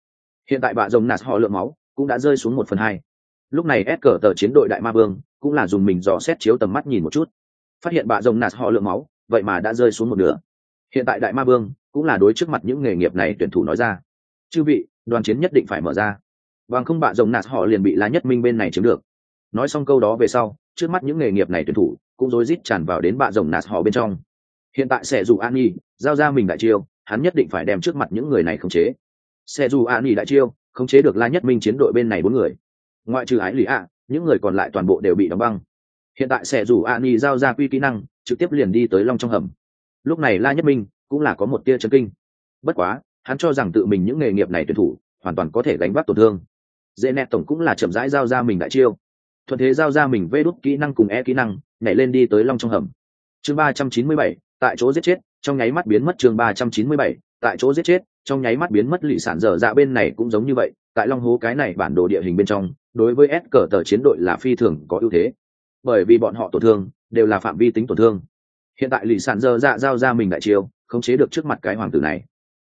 Hiện tại bạ rồng nạt họ lượng máu cũng đã rơi xuống một phần hai lúc này s cờ tờ chiến đội đại ma vương cũng là dùng mình dò xét chiếu tầm mắt nhìn một chút. Phát hiện bạ rồng nạt họ lượng máu, vậy mà đã rơi xuống một nửa. Hiện tại đại ma vương cũng là đối trước mặt những nghề nghiệp này tuyển thủ nói ra. Chư vị, đoàn chiến nhất định phải mở ra. Bằng không bạ rồng nạt họ liền bị lá nhất minh bên này chiếm được. Nói xong câu đó về sau, trước mắt những nghề nghiệp này tuyển thủ cũng rối rít tràn vào đến bạ rồng nạt họ bên trong. Hiện tại sẽ dù an nhi giao ra mình đại chiêu, hắn nhất định phải đem trước mặt những người này khống chế. Sẽ dù an nhi đại chiêu, khống chế được la nhất minh chiến đội bên này bốn người ngoại trừ ái lì ạ, những người còn lại toàn bộ đều bị đóng băng. Hiện tại sẽ rủ an nhi giao ra quy kỹ năng, trực tiếp liền đi tới long trong hầm. Lúc này la nhất minh cũng là có một tia chấn kinh. Bất quá, hắn cho rằng tự mình những nghề nghiệp này tuyển thủ, hoàn toàn có thể gánh vác tổn thương. Dễ nẹt tổng cũng là chậm rãi giao ra mình đại chiêu. Thuận thế giao ra mình vê đúc kỹ năng cùng e kỹ năng, nhảy lên đi tới long trong hầm. Chương ba trăm chín mươi bảy, tại chỗ giết chết, trong nháy mắt biến mất chương ba trăm chín mươi bảy, tại chỗ giết chết, trong nháy mắt biến mất lụy sản dở dạ bên này cũng giống như vậy, tại long hố cái này bản đồ địa hình bên trong đối với s cờ tờ chiến đội là phi thường có ưu thế. Bởi vì bọn họ tổn thương, đều là phạm vi tính tổn thương. Hiện tại lì sản giờ dạ giao ra mình đại chiêu, khống chế được trước mặt cái hoàng tử này.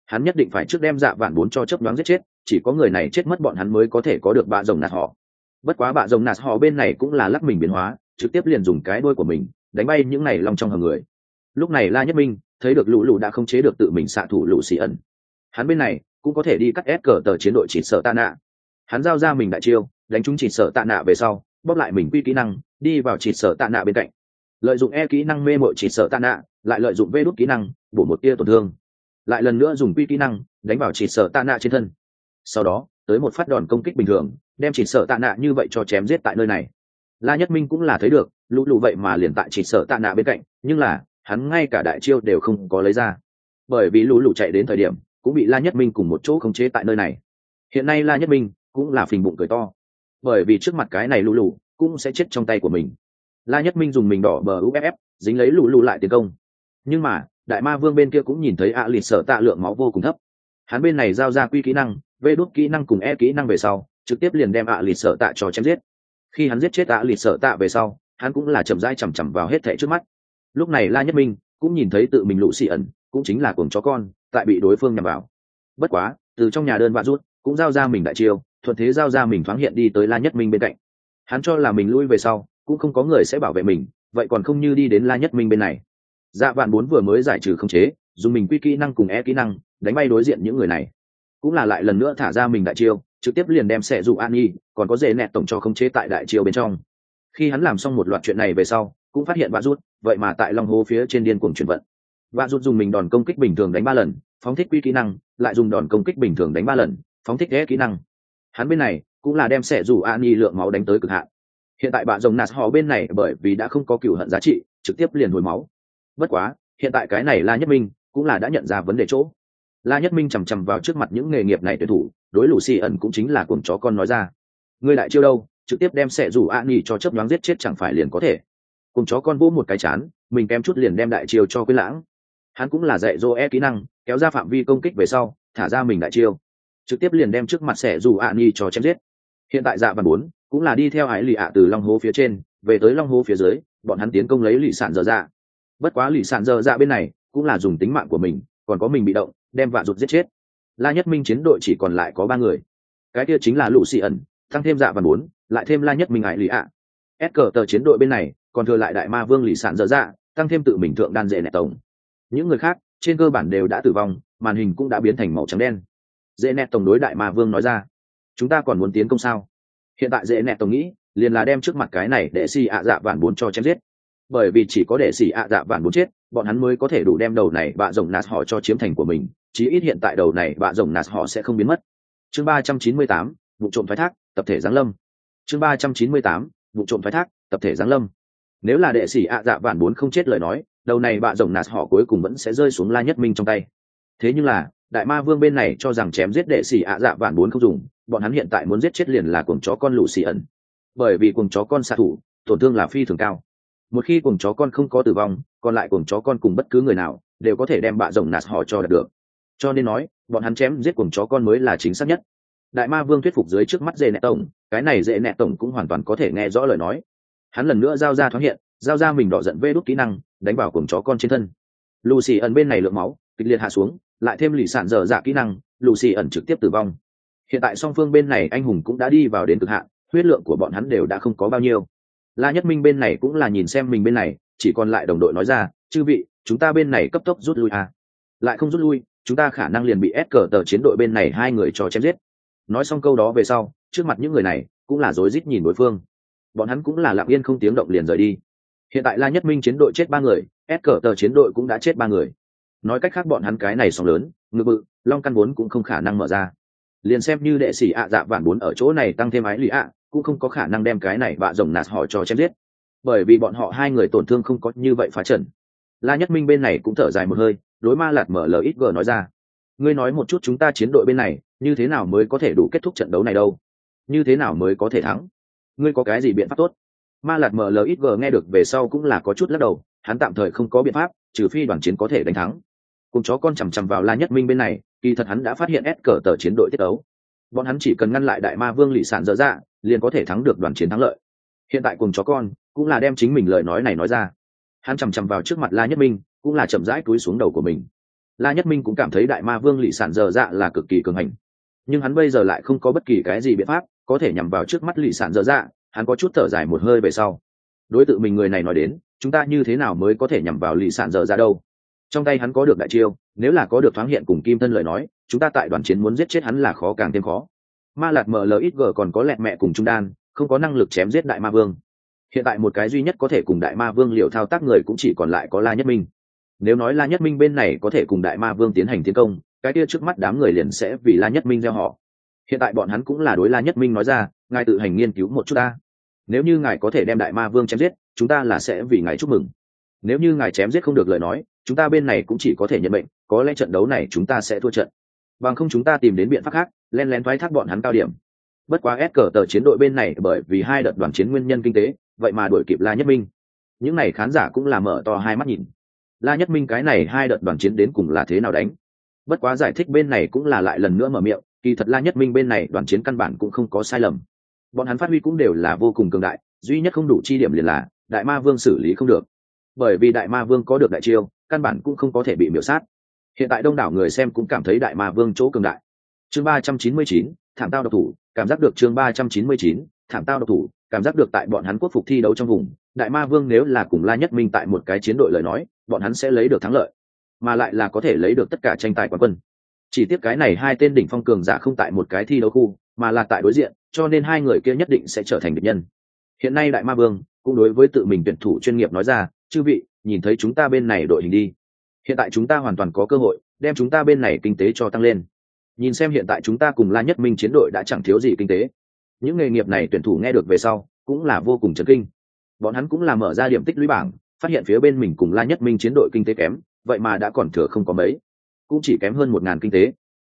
Hắn nhất định phải trước đem dạ vạn bốn cho chấp đoán giết chết, chỉ có người này chết mất bọn hắn mới có thể có được bạ rồng nạt họ. Bất quá bạ rồng nạt họ bên này cũng là lắc mình biến hóa, trực tiếp liền dùng cái đuôi của mình, đánh bay những này lòng trong hầm người. Lúc này la nhất minh thấy được lũ lũ đã không chế được tự mình xạ thủ lũ sĩ ẩn. Hắn bên này cũng có thể đi cắt ép cờ tờ chiến đội chỉ sợ ta nạ hắn giao ra mình đại chiêu, đánh trúng chỉ sợ tạ nạ về sau, bóp lại mình quy kỹ năng, đi vào chỉ sợ tạ nạ bên cạnh. Lợi dụng e kỹ năng mê mội chỉ sợ tạ nạ, lại lợi dụng vê đốt kỹ năng, bổ một tia tổn thương. Lại lần nữa dùng quy kỹ năng, đánh vào chỉ sợ tạ nạ trên thân. Sau đó, tới một phát đòn công kích bình thường, đem chỉ sợ tạ nạ như vậy cho chém giết tại nơi này. La nhất minh cũng là thấy được, lũ lụ vậy mà liền tại chỉ sợ tạ nạ bên cạnh, nhưng là, hắn ngay cả đại chiêu đều không có lấy ra. Bởi vì lũ lụ chạy đến thời điểm, cũng bị la nhất minh cùng một chỗ khống chế tại nơi này. Hiện nay la nhất minh cũng là phình bụng cười to. Bởi vì trước mặt cái này lũ lù cũng sẽ chết trong tay của mình. La nhất minh dùng mình đỏ bờ uff dính lấy lũ lù lại tiến công. Nhưng mà, đại ma vương bên kia cũng nhìn thấy ạ à lịt sợ tạ lượng máu vô cùng thấp. Hắn bên này giao ra quy kỹ năng, vê đốt kỹ năng cùng e kỹ năng về sau, trực tiếp liền đem ạ à lịt sợ tạ cho chém giết. Khi hắn giết chết ạ à lịt sợ tạ về sau, hắn cũng là chậm rãi chằm chằm vào hết thẻ trước mắt. Lúc này la nhất minh cũng nhìn thấy tự mình lũ xì ẩn, cũng chính là cuồng chó con, tại bị đối phương nhằm vào. Bất quá, từ trong nhà đơn vạ rút, cũng giao ra mình đại chiêu thuận thế giao ra mình thoáng hiện đi tới la nhất minh bên cạnh. Hắn cho là mình lui về sau, cũng không có người sẽ bảo vệ mình, vậy còn không như đi đến la nhất minh bên này. Dạ vạn bốn vừa mới giải trừ không chế, dùng mình quy kỹ năng cùng e kỹ năng, đánh bay đối diện những người này. Cũng là lại lần nữa thả ra mình đại chiêu, trực tiếp liền đem xẻ dụ an nhi, còn có dễ nẹt tổng cho không chế tại đại chiêu bên trong. Khi hắn làm xong một loạt chuyện này về sau, cũng phát hiện vạ rút, vậy mà tại long hố phía trên điên cuồng chuyển vận. Vạ rút dùng mình đòn công kích bình thường đánh ba lần, phóng thích quy kỹ năng, lại dùng đòn công kích bình thường đánh ba lần, phóng thích ghé kỹ năng hắn bên này cũng là đem sẻ rủ an nhi lượng máu đánh tới cực hạn. Hiện tại bạn rồng nạt họ bên này bởi vì đã không có cựu hận giá trị, trực tiếp liền hồi máu. Bất quá, hiện tại cái này la nhất minh cũng là đã nhận ra vấn đề chỗ. La nhất minh chằm chằm vào trước mặt những nghề nghiệp này tuyển thủ, đối lù xì ẩn cũng chính là cuồng chó con nói ra. Ngươi lại chiêu đâu, trực tiếp đem sẻ rủ an nhi cho chấp nhoáng giết chết chẳng phải liền có thể. Cùng chó con vỗ một cái chán, mình kém chút liền đem đại chiêu cho quý lãng. Hắn cũng là dạy dỗ e kỹ năng, kéo ra phạm vi công kích về sau, thả ra mình đại chiêu trực tiếp liền đem trước mặt xẻ dù ạ ni cho chém giết. Hiện tại dạ văn bốn cũng là đi theo hải lì ạ từ long hố phía trên, về tới long hố phía dưới, bọn hắn tiến công lấy lì sản dở dạ. Bất quá lì sản dở dạ bên này cũng là dùng tính mạng của mình, còn có mình bị động, đem vạ rụt giết chết. La nhất minh chiến đội chỉ còn lại có ba người. Cái kia chính là lũ xì ẩn, tăng thêm dạ văn bốn, lại thêm la nhất minh hải lì ạ. Ép cờ tờ chiến đội bên này còn thừa lại đại ma vương lì sản dở dạ tăng thêm tự mình thượng đan dệ nẹt tổng. Những người khác trên cơ bản đều đã tử vong, màn hình cũng đã biến thành màu trắng đen dễ nẹt tổng đối đại ma vương nói ra. Chúng ta còn muốn tiến công sao? Hiện tại dễ nẹt tổng nghĩ, liền là đem trước mặt cái này để xì ạ dạ vạn bốn cho chém giết. Bởi vì chỉ có để xì ạ dạ vạn bốn chết, bọn hắn mới có thể đủ đem đầu này bạ rồng nạt họ cho chiếm thành của mình, chí ít hiện tại đầu này bạ rồng nạt họ sẽ không biến mất. Chương ba trăm chín mươi tám, vụ trộm thoái thác, tập thể giáng lâm. Chương ba trăm chín mươi tám, vụ trộm thoái thác, tập thể giáng lâm. Nếu là đệ sĩ ạ dạ vạn bốn không chết lời nói, đầu này bạ rồng nạt họ cuối cùng vẫn sẽ rơi xuống la nhất minh trong tay. Thế nhưng là đại ma vương bên này cho rằng chém giết đệ xì ạ dạ vạn bốn không dùng, bọn hắn hiện tại muốn giết chết liền là cuồng chó con lũ xì ẩn. Bởi vì cuồng chó con xạ thủ, tổn thương là phi thường cao. Một khi cuồng chó con không có tử vong, còn lại cuồng chó con cùng bất cứ người nào đều có thể đem bạ rồng nạt họ cho đạt được. Cho nên nói, bọn hắn chém giết cuồng chó con mới là chính xác nhất. Đại ma vương thuyết phục dưới trước mắt dễ nẹ tổng, cái này dễ nẹ tổng cũng hoàn toàn có thể nghe rõ lời nói. Hắn lần nữa giao ra thoáng hiện, giao ra mình đỏ giận vê đốt kỹ năng, đánh vào cuồng chó con trên thân. Lucy ẩn bên này lượng máu, kịch liệt hạ xuống lại thêm lì sản dở dạ kỹ năng, lucy ẩn trực tiếp tử vong. Hiện tại song phương bên này anh hùng cũng đã đi vào đến cực hạn, huyết lượng của bọn hắn đều đã không có bao nhiêu. La nhất minh bên này cũng là nhìn xem mình bên này, chỉ còn lại đồng đội nói ra, chư vị, chúng ta bên này cấp tốc rút lui à. lại không rút lui, chúng ta khả năng liền bị ép cờ tờ chiến đội bên này hai người cho chém giết. Nói xong câu đó về sau, trước mặt những người này cũng là rối rít nhìn đối phương. Bọn hắn cũng là lặng yên không tiếng động liền rời đi. Hiện tại la nhất minh chiến đội chết ba người, ép cờ tờ chiến đội cũng đã chết ba người nói cách khác bọn hắn cái này sóng lớn, ngự bự, long căn vốn cũng không khả năng mở ra. Liền xem như đệ sĩ ạ dạ vạn bốn ở chỗ này tăng thêm ái lì ạ, cũng không có khả năng đem cái này bạ rồng nạt họ cho chém giết. Bởi vì bọn họ hai người tổn thương không có như vậy phá trần la nhất minh bên này cũng thở dài một hơi, đối ma lạt mở lời ít gờ nói ra. Ngươi nói một chút chúng ta chiến đội bên này, như thế nào mới có thể đủ kết thúc trận đấu này đâu? Như thế nào mới có thể thắng? Ngươi có cái gì biện pháp tốt? Ma lạt mở lời ít gờ nghe được về sau cũng là có chút lắc đầu, hắn tạm thời không có biện pháp, trừ phi đoàn chiến có thể đánh thắng cùng chó con chằm chằm vào la nhất minh bên này, kỳ thật hắn đã phát hiện ép cờ tờ chiến đội tiết đấu bọn hắn chỉ cần ngăn lại đại ma vương lị sản dở dạ liền có thể thắng được đoàn chiến thắng lợi. Hiện tại cùng chó con cũng là đem chính mình lời nói này nói ra. Hắn chằm chằm vào trước mặt la nhất minh, cũng là chậm rãi túi xuống đầu của mình. La nhất minh cũng cảm thấy đại ma vương lị sản dở dạ là cực kỳ cường hành. Nhưng hắn bây giờ lại không có bất kỳ cái gì biện pháp có thể nhằm vào trước mắt lị sản dở dạ hắn có chút thở dài một hơi về sau. Đối tượng mình người này nói đến, chúng ta như thế nào mới có thể nhằm vào lị sản dở dạ đâu? Trong tay hắn có được đại chiêu, nếu là có được thoáng hiện cùng kim thân lời nói, chúng ta tại đoàn chiến muốn giết chết hắn là khó càng thêm khó. Ma lạt ml ít g còn có lẹt mẹ cùng trung đan, không có năng lực chém giết đại ma vương. Hiện tại một cái duy nhất có thể cùng đại ma vương liệu thao tác người cũng chỉ còn lại có la nhất minh. Nếu nói la nhất minh bên này có thể cùng đại ma vương tiến hành tiến công, cái kia trước mắt đám người liền sẽ vì la nhất minh gieo họ. Hiện tại bọn hắn cũng là đối la nhất minh nói ra, ngài tự hành nghiên cứu một chút ta. Nếu như ngài có thể đem đại ma vương chém giết, chúng ta là sẽ vì ngài chúc mừng nếu như ngài chém giết không được lời nói, chúng ta bên này cũng chỉ có thể nhận bệnh có lẽ trận đấu này chúng ta sẽ thua trận. Bằng không chúng ta tìm đến biện pháp khác, len lén thoái thác bọn hắn cao điểm. Bất quá ép cờ tờ chiến đội bên này bởi vì hai đợt đoàn chiến nguyên nhân kinh tế, vậy mà đuổi kịp la nhất minh. Những n à y khán giả cũng là mở to hai mắt nhìn. La nhất minh cái này hai đợt đoàn chiến đến cùng là thế nào đánh? Bất quá giải thích bên này cũng là lại lần nữa mở miệng, kỳ thật la nhất minh bên này đoàn chiến căn bản cũng không có sai lầm. Bọn hắn phát huy cũng đều là vô cùng cường đại, duy nhất không đủ chi điểm liền là đại ma vương xử lý không được bởi vì đại ma vương có được đại chiêu, căn bản cũng không có thể bị miểu sát. Hiện tại đông đảo người xem cũng cảm thấy đại ma vương chỗ cường đại. Chương ba trăm chín mươi chín, thảm tao độc thủ, cảm giác được chương ba trăm chín mươi chín, thảm tao độc thủ, cảm giác được tại bọn hắn quốc phục thi đấu trong vùng, đại ma vương nếu là cùng la nhất minh tại một cái chiến đội lời nói, bọn hắn sẽ lấy được thắng lợi, mà lại là có thể lấy được tất cả tranh tài quán quân. Chỉ tiếc cái này hai tên đỉnh phong cường giả không tại một cái thi đấu khu, mà là tại đối diện, cho nên hai người kia nhất định sẽ trở thành địch nhân. Hiện nay đại ma vương cũng đối với tự mình tuyển thủ chuyên nghiệp nói ra chư vị, nhìn thấy chúng ta bên này đội hình đi. Hiện tại chúng ta hoàn toàn có cơ hội, đem chúng ta bên này kinh tế cho tăng lên. Nhìn xem hiện tại chúng ta cùng la nhất minh chiến đội đã chẳng thiếu gì kinh tế. Những nghề nghiệp này tuyển thủ nghe được về sau, cũng là vô cùng chấn kinh. Bọn hắn cũng là mở ra điểm tích lũy bảng, phát hiện phía bên mình cùng la nhất minh chiến đội kinh tế kém, vậy mà đã còn thừa không có mấy. Cũng chỉ kém hơn một ngàn kinh tế.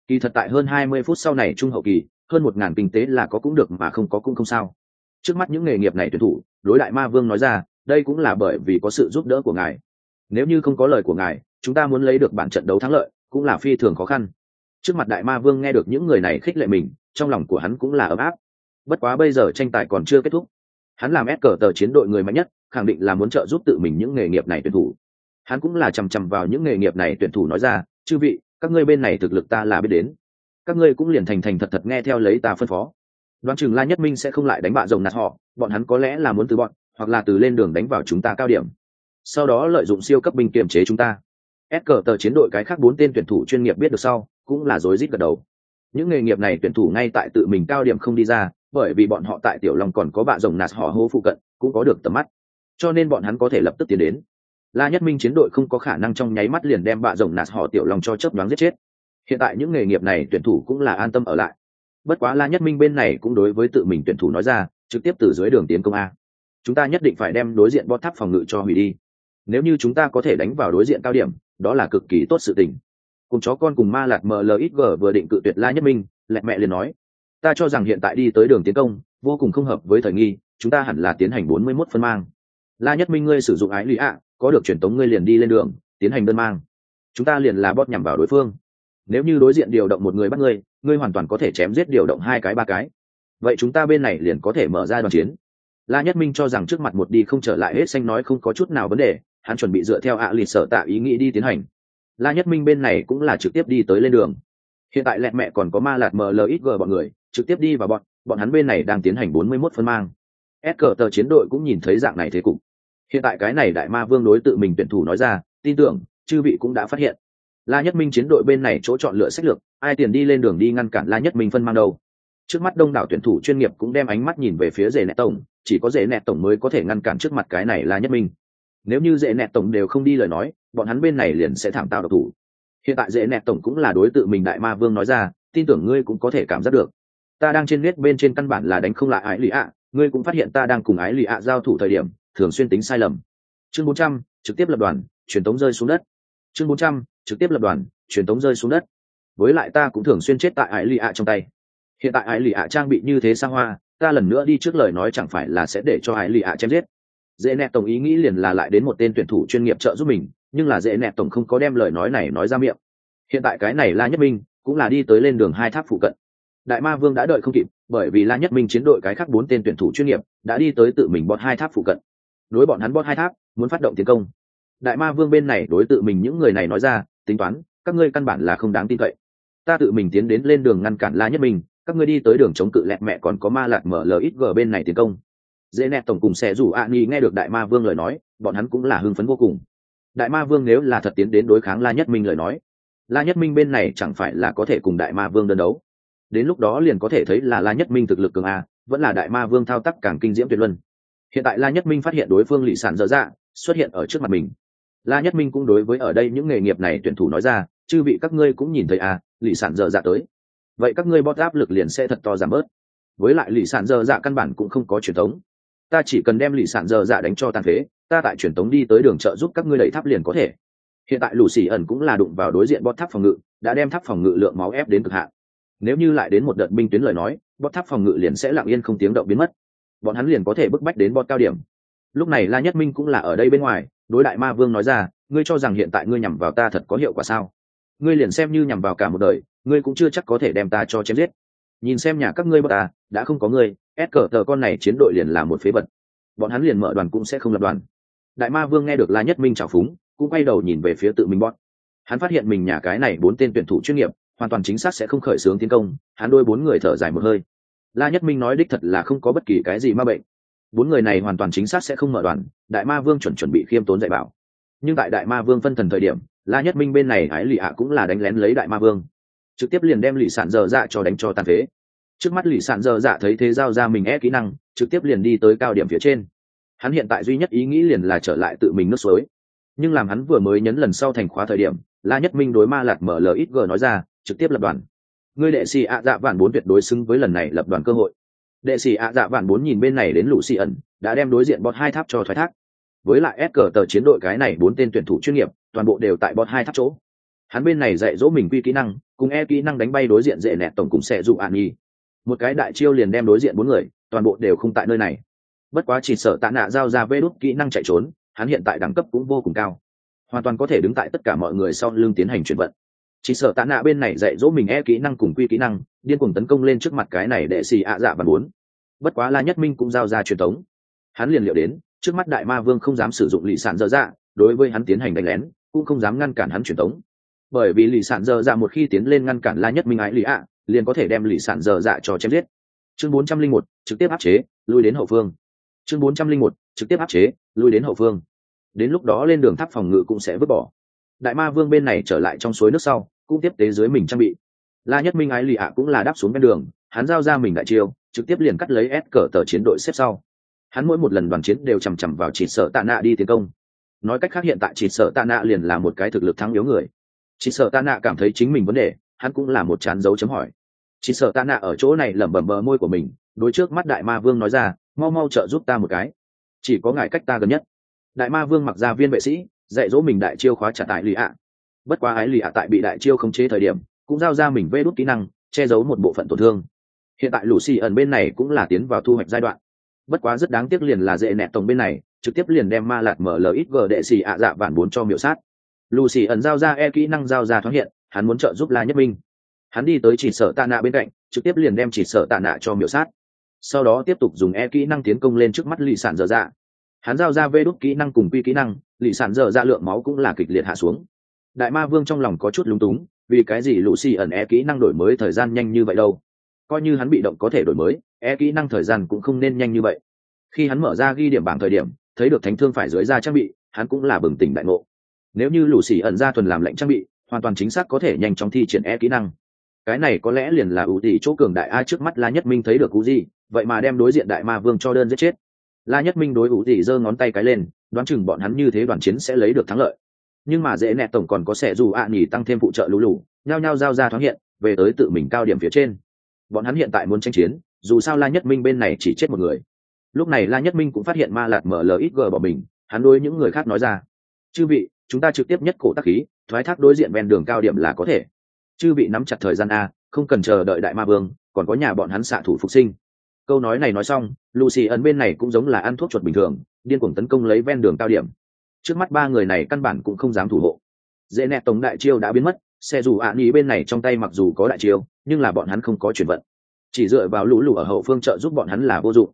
Kỳ thật tại hơn hai mươi phút sau này trung hậu kỳ, hơn một ngàn kinh tế là có cũng được mà không có cũng không sao. Trước mắt những nghề nghiệp này tuyển thủ, đối đại ma vương nói ra đây cũng là bởi vì có sự giúp đỡ của ngài. Nếu như không có lời của ngài, chúng ta muốn lấy được bản trận đấu thắng lợi cũng là phi thường khó khăn. Trước mặt đại ma vương nghe được những người này khích lệ mình, trong lòng của hắn cũng là ấm áp. Bất quá bây giờ tranh tài còn chưa kết thúc. Hắn làm ép cờ tờ chiến đội người mạnh nhất, khẳng định là muốn trợ giúp tự mình những nghề nghiệp này tuyển thủ. Hắn cũng là chằm chằm vào những nghề nghiệp này tuyển thủ nói ra, chư vị, các ngươi bên này thực lực ta là biết đến. Các ngươi cũng liền thành thành thật thật nghe theo lấy ta phân phó. Đoán chừng la nhất minh sẽ không lại đánh bạ rồng nạt họ, bọn hắn có lẽ là muốn từ bọn hoặc là từ lên đường đánh vào chúng ta cao điểm. Sau đó lợi dụng siêu cấp binh kiềm chế chúng ta. S cờ tờ chiến đội cái khác bốn tên tuyển thủ chuyên nghiệp biết được sau, cũng là rối rít gật đầu. Những nghề nghiệp này tuyển thủ ngay tại tự mình cao điểm không đi ra, bởi vì bọn họ tại tiểu long còn có bạ rồng nạt họ hô phụ cận, cũng có được tầm mắt. Cho nên bọn hắn có thể lập tức tiến đến. La nhất minh chiến đội không có khả năng trong nháy mắt liền đem bạ rồng nạt họ tiểu long cho chớp đoán giết chết. Hiện tại những nghề nghiệp này tuyển thủ cũng là an tâm ở lại. Bất quá la nhất minh bên này cũng đối với tự mình tuyển thủ nói ra, trực tiếp từ dưới đường tiến công a chúng ta nhất định phải đem đối diện bot tháp phòng ngự cho hủy đi. Nếu như chúng ta có thể đánh vào đối diện cao điểm, đó là cực kỳ tốt sự tình. Cùng chó con cùng ma lạt mlxg vừa định cự tuyệt la nhất minh lẹt mẹ liền nói, ta cho rằng hiện tại đi tới đường tiến công, vô cùng không hợp với thời nghi, chúng ta hẳn là tiến hành bốn mươi 41 phân mang. La nhất minh ngươi sử dụng ái lý ạ, có được truyền tống ngươi liền đi lên đường, tiến hành đơn mang. Chúng ta liền là bót nhằm vào đối phương. Nếu như đối diện điều động một người bắt ngươi ngươi hoàn toàn có thể chém giết điều động hai cái, ba cái. Vậy chúng ta bên này liền có thể mở ra đoàn chiến la nhất minh cho rằng trước mặt một đi không trở lại hết xanh nói không có chút nào vấn đề, hắn chuẩn bị dựa theo ạ à lì sở tạ ý nghĩ đi tiến hành. La nhất minh bên này cũng là trực tiếp đi tới lên đường. Hiện tại lẹt mẹ còn có ma lạt mlxg bọn người, trực tiếp đi vào bọn bọn hắn bên này đang tiến hành bốn mươi 41 phân mang. S cờ tờ chiến đội cũng nhìn thấy dạng này thế cục. Hiện tại cái này đại ma vương đối tự mình tuyển thủ nói ra, tin tưởng, chư vị cũng đã phát hiện. La nhất minh chiến đội bên này chỗ chọn lựa sách lược, ai tiền đi lên đường đi ngăn cản la nhất minh phân mang đâu. Trước mắt đông đảo tuyển thủ chuyên nghiệp cũng đem ánh mắt nhìn về phía dễ nẹ tổng chỉ có dễ nẹt tổng mới có thể ngăn cản trước mặt cái này là nhất minh. Nếu như dễ nẹt tổng đều không đi lời nói, bọn hắn bên này liền sẽ thảm tạo độc thủ. Hiện tại dễ nẹt tổng cũng là đối tượng mình đại ma vương nói ra, tin tưởng ngươi cũng có thể cảm giác được. Ta đang trên nét bên trên căn bản là đánh không lại ái lì ạ, ngươi cũng phát hiện ta đang cùng ái lì ạ giao thủ thời điểm, thường xuyên tính sai lầm. Chương bốn trăm, trực tiếp lập đoàn, truyền tống rơi xuống đất. Chương bốn trăm, trực tiếp lập đoàn, truyền tống rơi xuống đất. Với lại ta cũng thường xuyên chết tại ái lì ạ trong tay. Hiện tại ái lì ạ trang bị như thế xa hoa ta lần nữa đi trước lời nói chẳng phải là sẽ để cho hải lì ạ chém giết. Dễ nẹt tổng ý nghĩ liền là lại đến một tên tuyển thủ chuyên nghiệp trợ giúp mình, nhưng là dễ nẹt tổng không có đem lời nói này nói ra miệng. Hiện tại cái này la nhất minh cũng là đi tới lên đường hai tháp phụ cận. Đại ma vương đã đợi không kịp, bởi vì la nhất minh chiến đội cái khác bốn tên tuyển thủ chuyên nghiệp đã đi tới tự mình bọt hai tháp phụ cận. Đối bọn hắn bọt hai tháp, muốn phát động tiến công. Đại ma vương bên này đối tự mình những người này nói ra, tính toán, các ngươi căn bản là không đáng tin cậy. Ta tự mình tiến đến lên đường ngăn cản la nhất minh các ngươi đi tới đường chống cự lẹt mẹ còn có ma lạc mở ít g bên này tiến công. Dễ nẹt tổng cùng sẽ rủ a nghi nghe được đại ma vương lời nói, bọn hắn cũng là hưng phấn vô cùng. Đại ma vương nếu là thật tiến đến đối kháng la nhất minh lời nói, la nhất minh bên này chẳng phải là có thể cùng đại ma vương đơn đấu. Đến lúc đó liền có thể thấy là la nhất minh thực lực cường a, vẫn là đại ma vương thao tác càng kinh diễm tuyệt luân. Hiện tại la nhất minh phát hiện đối phương lì sản dở dạ xuất hiện ở trước mặt mình. La nhất minh cũng đối với ở đây những nghề nghiệp này tuyển thủ nói ra, chư vị các ngươi cũng nhìn thấy à lì sản dở dạ tới vậy các ngươi bót áp lực liền sẽ thật to giảm bớt. Với lại lì sản dơ dạ căn bản cũng không có truyền thống. Ta chỉ cần đem lì sản dơ dạ đánh cho tàn phế, ta tại truyền thống đi tới đường chợ giúp các ngươi đẩy tháp liền có thể. Hiện tại lù xì ẩn cũng là đụng vào đối diện bót tháp phòng ngự, đã đem tháp phòng ngự lượng máu ép đến cực hạn. Nếu như lại đến một đợt binh tuyến lời nói bót tháp phòng ngự liền sẽ lặng yên không tiếng động biến mất. Bọn hắn liền có thể bức bách đến bót cao điểm. Lúc này la nhất minh cũng là ở đây bên ngoài, đối đại ma vương nói ra, ngươi cho rằng hiện tại ngươi nhằm vào ta thật có hiệu quả sao? Ngươi liền xem như nhằm vào cả một đời ngươi cũng chưa chắc có thể đem ta cho chém giết. Nhìn xem nhà các ngươi bọn ta, đã không có ngươi, ép cờ tờ con này chiến đội liền là một phế vật. Bọn hắn liền mở đoàn cũng sẽ không lập đoàn. Đại ma vương nghe được la nhất minh trào phúng, cũng quay đầu nhìn về phía tự mình bọn. hắn phát hiện mình nhà cái này bốn tên tuyển thủ chuyên nghiệp, hoàn toàn chính xác sẽ không khởi xướng tiến công, hắn đôi bốn người thở dài một hơi. La nhất minh nói đích thật là không có bất kỳ cái gì ma bệnh. Bốn người này hoàn toàn chính xác sẽ không mở đoàn, đại ma vương chuẩn chuẩn bị khiêm tốn dạy bảo. Nhưng tại đại ma vương phân thần thời điểm, la nhất minh bên này ái lì ạ cũng là đánh lén lấy đại ma vương trực tiếp liền đem lì sản dở dạ cho đánh cho tàn phế. Trước mắt lì sản dở dạ thấy thế giao ra mình e kỹ năng, trực tiếp liền đi tới cao điểm phía trên. Hắn hiện tại duy nhất ý nghĩ liền là trở lại tự mình nước suối. Nhưng làm hắn vừa mới nhấn lần sau thành khóa thời điểm, la nhất minh đối ma lạc mở ít g nói ra, trực tiếp lập đoàn. Ngươi đệ sĩ ạ dạ vạn bốn tuyệt đối xứng với lần này lập đoàn cơ hội. Đệ sĩ ạ dạ vạn bốn nhìn bên này đến lũ xì ẩn, đã đem đối diện bọt hai tháp cho thoái thác. Với lại ép cờ tờ chiến đội cái này bốn tên tuyển thủ chuyên nghiệp, toàn bộ đều tại bọt hai tháp chỗ. Hắn bên này dạy dỗ mình quy kỹ năng cùng e kỹ năng đánh bay đối diện dễ nẹt tổng cùng sẽ dụ an nhi một cái đại chiêu liền đem đối diện bốn người, toàn bộ đều không tại nơi này. Bất quá chỉ sợ tạ nạ giao ra vê đốt kỹ năng chạy trốn, hắn hiện tại đẳng cấp cũng vô cùng cao. Hoàn toàn có thể đứng tại tất cả mọi người sau lưng tiến hành chuyển vận. Chỉ sợ tạ nạ bên này dạy dỗ mình e kỹ năng cùng quy kỹ năng, điên cuồng tấn công lên trước mặt cái này để xì ạ dạ và muốn bất quá la nhất minh cũng giao ra truyền thống. Hắn liền liệu đến, trước mắt đại ma vương không dám sử dụng lì sản dơ dạ đối với hắn tiến hành đánh lén, cũng không dám ngăn cản hắn truyền thống bởi vì lì sản dơ dạ một khi tiến lên ngăn cản la nhất minh ái lì ạ, liền có thể đem lì sản dơ dạ cho chém giết. Chương bốn trăm linh một, trực tiếp áp chế, lui đến hậu phương. Chương bốn trăm linh một, trực tiếp áp chế, lui đến hậu phương. Đến lúc đó lên đường tháp phòng ngự cũng sẽ vứt bỏ. Đại ma vương bên này trở lại trong suối nước sau, cũng tiếp tế dưới mình trang bị. La nhất minh ái lì ạ cũng là đáp xuống bên đường, hắn giao ra mình đại chiêu, trực tiếp liền cắt lấy ép cờ tờ chiến đội xếp sau. Hắn mỗi một lần đoàn chiến đều chằm chằm vào chỉ sợ tạ nạ đi tiến công. Nói cách khác hiện tại chỉ sợ tạ nạ liền là một cái thực lực thắng yếu người chỉ sợ tạ nạ cảm thấy chính mình vấn đề, hắn cũng là một chán dấu chấm hỏi. Chỉ sợ tạ nạ ở chỗ này lẩm bẩm bờ môi của mình, đối trước mắt đại ma vương nói ra, mau mau trợ giúp ta một cái. Chỉ có ngài cách ta gần nhất. Đại ma vương mặc ra viên vệ sĩ, dạy dỗ mình đại chiêu khóa trả tại lì ạ. Bất quá ái lì ạ tại bị đại chiêu khống chế thời điểm, cũng giao ra mình vê đốt kỹ năng, che giấu một bộ phận tổn thương. Hiện tại lũ xì ẩn bên này cũng là tiến vào thu hoạch giai đoạn. Bất quá rất đáng tiếc liền là dễ nẹt tổng bên này, trực tiếp liền đem ma lạt mở ít gờ đệ xì ạ dạ vản bốn cho miểu sát lù xì ẩn giao ra e kỹ năng giao ra thoáng hiện, hắn muốn trợ giúp la nhất minh. Hắn đi tới chỉ sợ tạ nạ bên cạnh, trực tiếp liền đem chỉ sợ tạ nạ cho miểu sát. Sau đó tiếp tục dùng e kỹ năng tiến công lên trước mắt lì sản dở dạ. Hắn giao ra vê đốt kỹ năng cùng quy kỹ năng, lì sản dở dạ lượng máu cũng là kịch liệt hạ xuống. Đại ma vương trong lòng có chút lúng túng, vì cái gì lũ xì ẩn e kỹ năng đổi mới thời gian nhanh như vậy đâu? Coi như hắn bị động có thể đổi mới e kỹ năng thời gian cũng không nên nhanh như vậy. Khi hắn mở ra ghi điểm bảng thời điểm, thấy được thánh thương phải dưới ra trang bị, hắn cũng là bừng tỉnh đại ngộ nếu như lũ xỉ ẩn ra thuần làm lệnh trang bị, hoàn toàn chính xác có thể nhanh chóng thi triển e kỹ năng. Cái này có lẽ liền là ưu tỷ chỗ cường đại a trước mắt la nhất minh thấy được cú gì vậy mà đem đối diện đại ma vương cho đơn giết chết. La nhất minh đối ưu tỷ giơ ngón tay cái lên, đoán chừng bọn hắn như thế đoàn chiến sẽ lấy được thắng lợi. Nhưng mà dễ nẹ tổng còn có sẽ dù ạ à tăng thêm phụ trợ lũ lũ, nhao nhao giao ra thoáng hiện, về tới tự mình cao điểm phía trên. Bọn hắn hiện tại muốn tranh chiến, dù sao la nhất minh bên này chỉ chết một người. Lúc này la nhất minh cũng phát hiện ma lạt mở ít gờ bỏ mình, hắn đối những người khác nói ra. Chư vị chúng ta trực tiếp nhất cổ tắc khí, thoái thác đối diện ven đường cao điểm là có thể. Chư bị nắm chặt thời gian a, không cần chờ đợi đại ma vương, còn có nhà bọn hắn xạ thủ phục sinh. Câu nói này nói xong, lucy ẩn bên này cũng giống là ăn thuốc chuột bình thường, điên cuồng tấn công lấy ven đường cao điểm. Trước mắt ba người này căn bản cũng không dám thủ hộ. Dễ nẹ tổng đại chiêu đã biến mất, xe dù ạ à bên này trong tay mặc dù có đại chiêu, nhưng là bọn hắn không có chuyển vận. Chỉ dựa vào lũ lụ ở hậu phương trợ giúp bọn hắn là vô dụng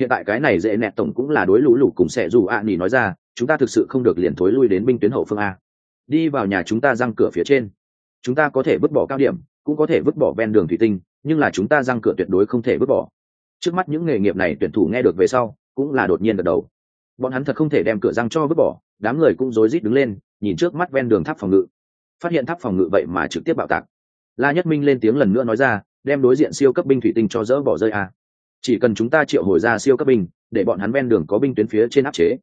hiện tại cái này dễ nẹt tổng cũng là đối lũ lụ cùng sẽ dù ạ à nói ra, chúng ta thực sự không được liền thối lui đến binh tuyến hậu phương a. Đi vào nhà chúng ta răng cửa phía trên. Chúng ta có thể vứt bỏ cao điểm, cũng có thể vứt bỏ ven đường thủy tinh, nhưng là chúng ta răng cửa tuyệt đối không thể vứt bỏ. Trước mắt những nghề nghiệp này tuyển thủ nghe được về sau, cũng là đột nhiên gật đầu. Bọn hắn thật không thể đem cửa răng cho vứt bỏ, đám người cũng rối rít đứng lên, nhìn trước mắt ven đường tháp phòng ngự. Phát hiện tháp phòng ngự vậy mà trực tiếp bạo tạc. La nhất minh lên tiếng lần nữa nói ra, đem đối diện siêu cấp binh thủy tinh cho dỡ bỏ rơi a chỉ cần chúng ta triệu hồi ra siêu cấp binh để bọn hắn ven đường có binh tuyến phía trên áp chế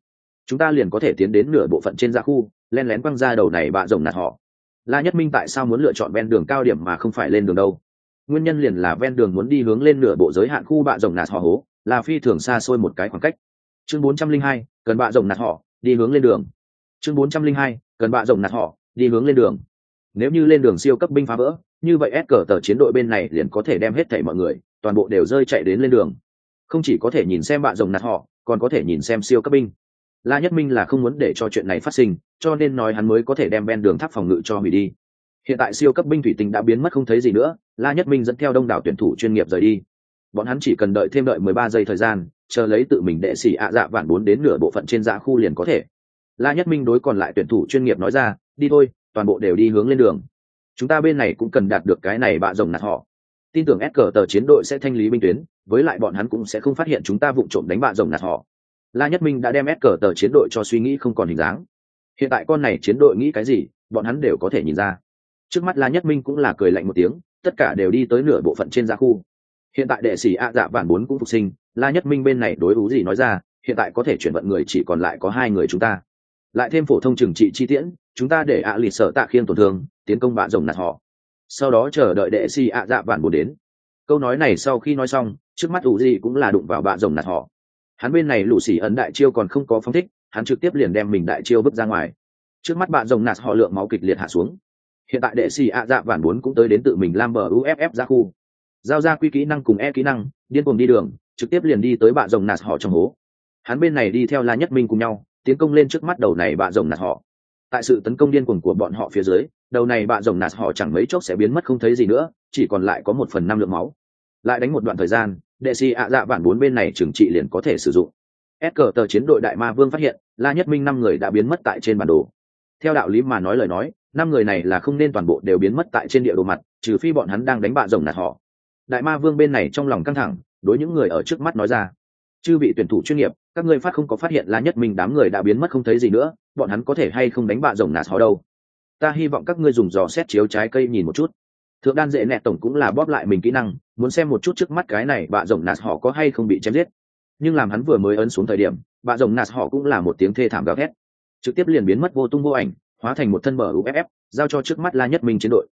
chúng ta liền có thể tiến đến nửa bộ phận trên gia khu len lén quăng ra đầu này bạ rồng nạt họ. La nhất minh tại sao muốn lựa chọn ven đường cao điểm mà không phải lên đường đâu? Nguyên nhân liền là ven đường muốn đi hướng lên nửa bộ giới hạn khu bạ rồng nạt họ hố là phi thường xa xôi một cái khoảng cách. Chương 402, cần bạ rồng nạt họ đi hướng lên đường. Chương 402, cần bạ rồng nạt họ đi hướng lên đường. Nếu như lên đường siêu cấp binh phá vỡ như vậy ép cờ tờ chiến đội bên này liền có thể đem hết thảy mọi người toàn bộ đều rơi chạy đến lên đường. Không chỉ có thể nhìn xem bạn rồng nạt họ, còn có thể nhìn xem siêu cấp binh. La nhất minh là không muốn để cho chuyện này phát sinh, cho nên nói hắn mới có thể đem ven đường tháp phòng ngự cho hủy đi. Hiện tại siêu cấp binh thủy tinh đã biến mất không thấy gì nữa, la nhất minh dẫn theo đông đảo tuyển thủ chuyên nghiệp rời đi. Bọn hắn chỉ cần đợi thêm đợi mười ba giây thời gian, chờ lấy tự mình đệ xỉ ạ dạ vạn bốn đến nửa bộ phận trên dạ khu liền có thể. La nhất minh đối còn lại tuyển thủ chuyên nghiệp nói ra, đi thôi, toàn bộ đều đi hướng lên đường. Chúng ta bên này cũng cần đạt được cái này bạ rồng nạt họ tin tưởng s cờ tờ chiến đội sẽ thanh lý binh tuyến, với lại bọn hắn cũng sẽ không phát hiện chúng ta vụ trộm đánh bạ rồng nạt họ. La nhất minh đã đem s cờ tờ chiến đội cho suy nghĩ không còn hình dáng. Hiện tại con này chiến đội nghĩ cái gì, bọn hắn đều có thể nhìn ra. Trước mắt la nhất minh cũng là cười lạnh một tiếng, tất cả đều đi tới nửa bộ phận trên gia khu. Hiện tại đệ sĩ a dạ bản bốn cũng phục sinh, la nhất minh bên này đối ú gì nói ra, hiện tại có thể chuyển vận người chỉ còn lại có hai người chúng ta. Lại thêm phổ thông trừng trị chi tiễn, chúng ta để ạ à lịt sợ tạ khiên tổn thương, tiến công bạ rồng nạt họ sau đó chờ đợi đệ sĩ ạ dạ bản bốn đến. Câu nói này sau khi nói xong, trước mắt ủ gì cũng là đụng vào bạ rồng nạt họ. Hắn bên này lũ xỉ ấn đại chiêu còn không có phong thích, hắn trực tiếp liền đem mình đại chiêu bước ra ngoài. Trước mắt bạn rồng nạt họ lượng máu kịch liệt hạ xuống. Hiện tại đệ xì ạ dạ vạn bốn cũng tới đến tự mình lam bờ uff ra khu. Giao ra quy kỹ năng cùng e kỹ năng, điên cuồng đi đường, trực tiếp liền đi tới bạn rồng nạt họ trong hố. Hắn bên này đi theo la nhất minh cùng nhau, tiến công lên trước mắt đầu này bạn rồng nạt họ. Tại sự tấn công điên cuồng của bọn họ phía dưới đầu này bạn rồng nạt họ chẳng mấy chốc sẽ biến mất không thấy gì nữa, chỉ còn lại có một phần năm lượng máu. Lại đánh một đoạn thời gian, đệ sĩ ạ dạ bản bốn bên này trừng trị liền có thể sử dụng. S cờ tờ chiến đội đại ma vương phát hiện, la nhất minh năm người đã biến mất tại trên bản đồ. Theo đạo lý mà nói lời nói, năm người này là không nên toàn bộ đều biến mất tại trên địa đồ mặt, trừ phi bọn hắn đang đánh bạ rồng nạt họ. Đại ma vương bên này trong lòng căng thẳng, đối những người ở trước mắt nói ra. Chư vị tuyển thủ chuyên nghiệp, các ngươi phát không có phát hiện la nhất minh đám người đã biến mất không thấy gì nữa, bọn hắn có thể hay không đánh bạ rồng nạt họ đâu? Ta hy vọng các ngươi dùng dò xét chiếu trái cây nhìn một chút. Thượng đan dễ nẹ tổng cũng là bóp lại mình kỹ năng, muốn xem một chút trước mắt cái này bạ rồng nạt họ có hay không bị chém giết. Nhưng làm hắn vừa mới ấn xuống thời điểm, bạ rồng nạt họ cũng là một tiếng thê thảm gào thét. Trực tiếp liền biến mất vô tung vô ảnh, hóa thành một thân bờ uff giao cho trước mắt la nhất minh chiến đội.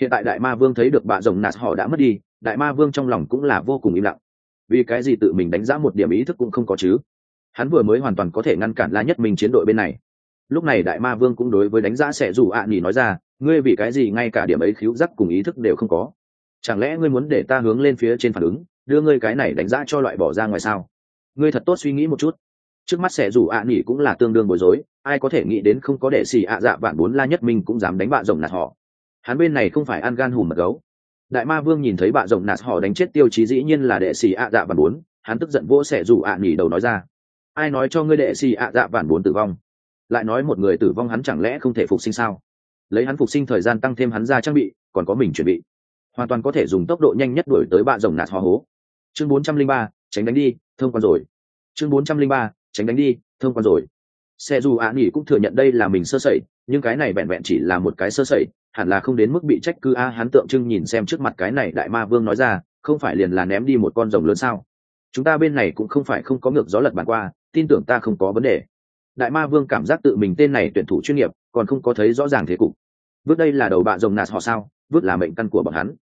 Hiện tại đại ma vương thấy được bạ rồng nạt họ đã mất đi, đại ma vương trong lòng cũng là vô cùng im lặng. Vì cái gì tự mình đánh giá một điểm ý thức cũng không có chứ? Hắn vừa mới hoàn toàn có thể ngăn cản la nhất minh chiến đội bên này lúc này đại ma vương cũng đối với đánh giá sẽ dù ạ à nói ra, ngươi vì cái gì ngay cả điểm ấy khiếu giác cùng ý thức đều không có? Chẳng lẽ ngươi muốn để ta hướng lên phía trên phản ứng, đưa ngươi cái này đánh giá cho loại bỏ ra ngoài sao? Ngươi thật tốt suy nghĩ một chút. Trước mắt sẽ dù ạ à cũng là tương đương bối rối, ai có thể nghĩ đến không có đệ xì ạ dạ vạn bốn la nhất mình cũng dám đánh bạ rồng nạt họ. Hắn bên này không phải ăn gan hùm mật gấu. Đại ma vương nhìn thấy bạ rồng nạt họ đánh chết tiêu chí dĩ nhiên là đệ xì ạ dạ vạn bốn, hắn tức giận vỗ sẽ dù ạ nỉ đầu nói ra. Ai nói cho ngươi đệ xì ạ dạ vạn bốn tử vong? Lại nói một người tử vong hắn chẳng lẽ không thể phục sinh sao? Lấy hắn phục sinh thời gian tăng thêm hắn ra trang bị, còn có mình chuẩn bị. Hoàn toàn có thể dùng tốc độ nhanh nhất đuổi tới bạ rồng nạt hoa hố. Chương bốn trăm linh ba, tránh đánh đi thương quan rồi. Chương bốn trăm linh ba, tránh đánh đi thương quan rồi. Xe dù ạ nghỉ cũng thừa nhận đây là mình sơ sẩy, nhưng cái này vẹn vẹn chỉ là một cái sơ sẩy, hẳn là không đến mức bị trách cứ a, hắn tượng trưng nhìn xem trước mặt cái này đại ma vương nói ra, không phải liền là ném đi một con rồng lớn sao? Chúng ta bên này cũng không phải không có ngược gió lật bàn qua, tin tưởng ta không có vấn đề đại ma vương cảm giác tự mình tên này tuyển thủ chuyên nghiệp, còn không có thấy rõ ràng thế cục. Vứt đây là đầu bạ rồng nạt họ sao? Vứt là mệnh căn của bọn hắn.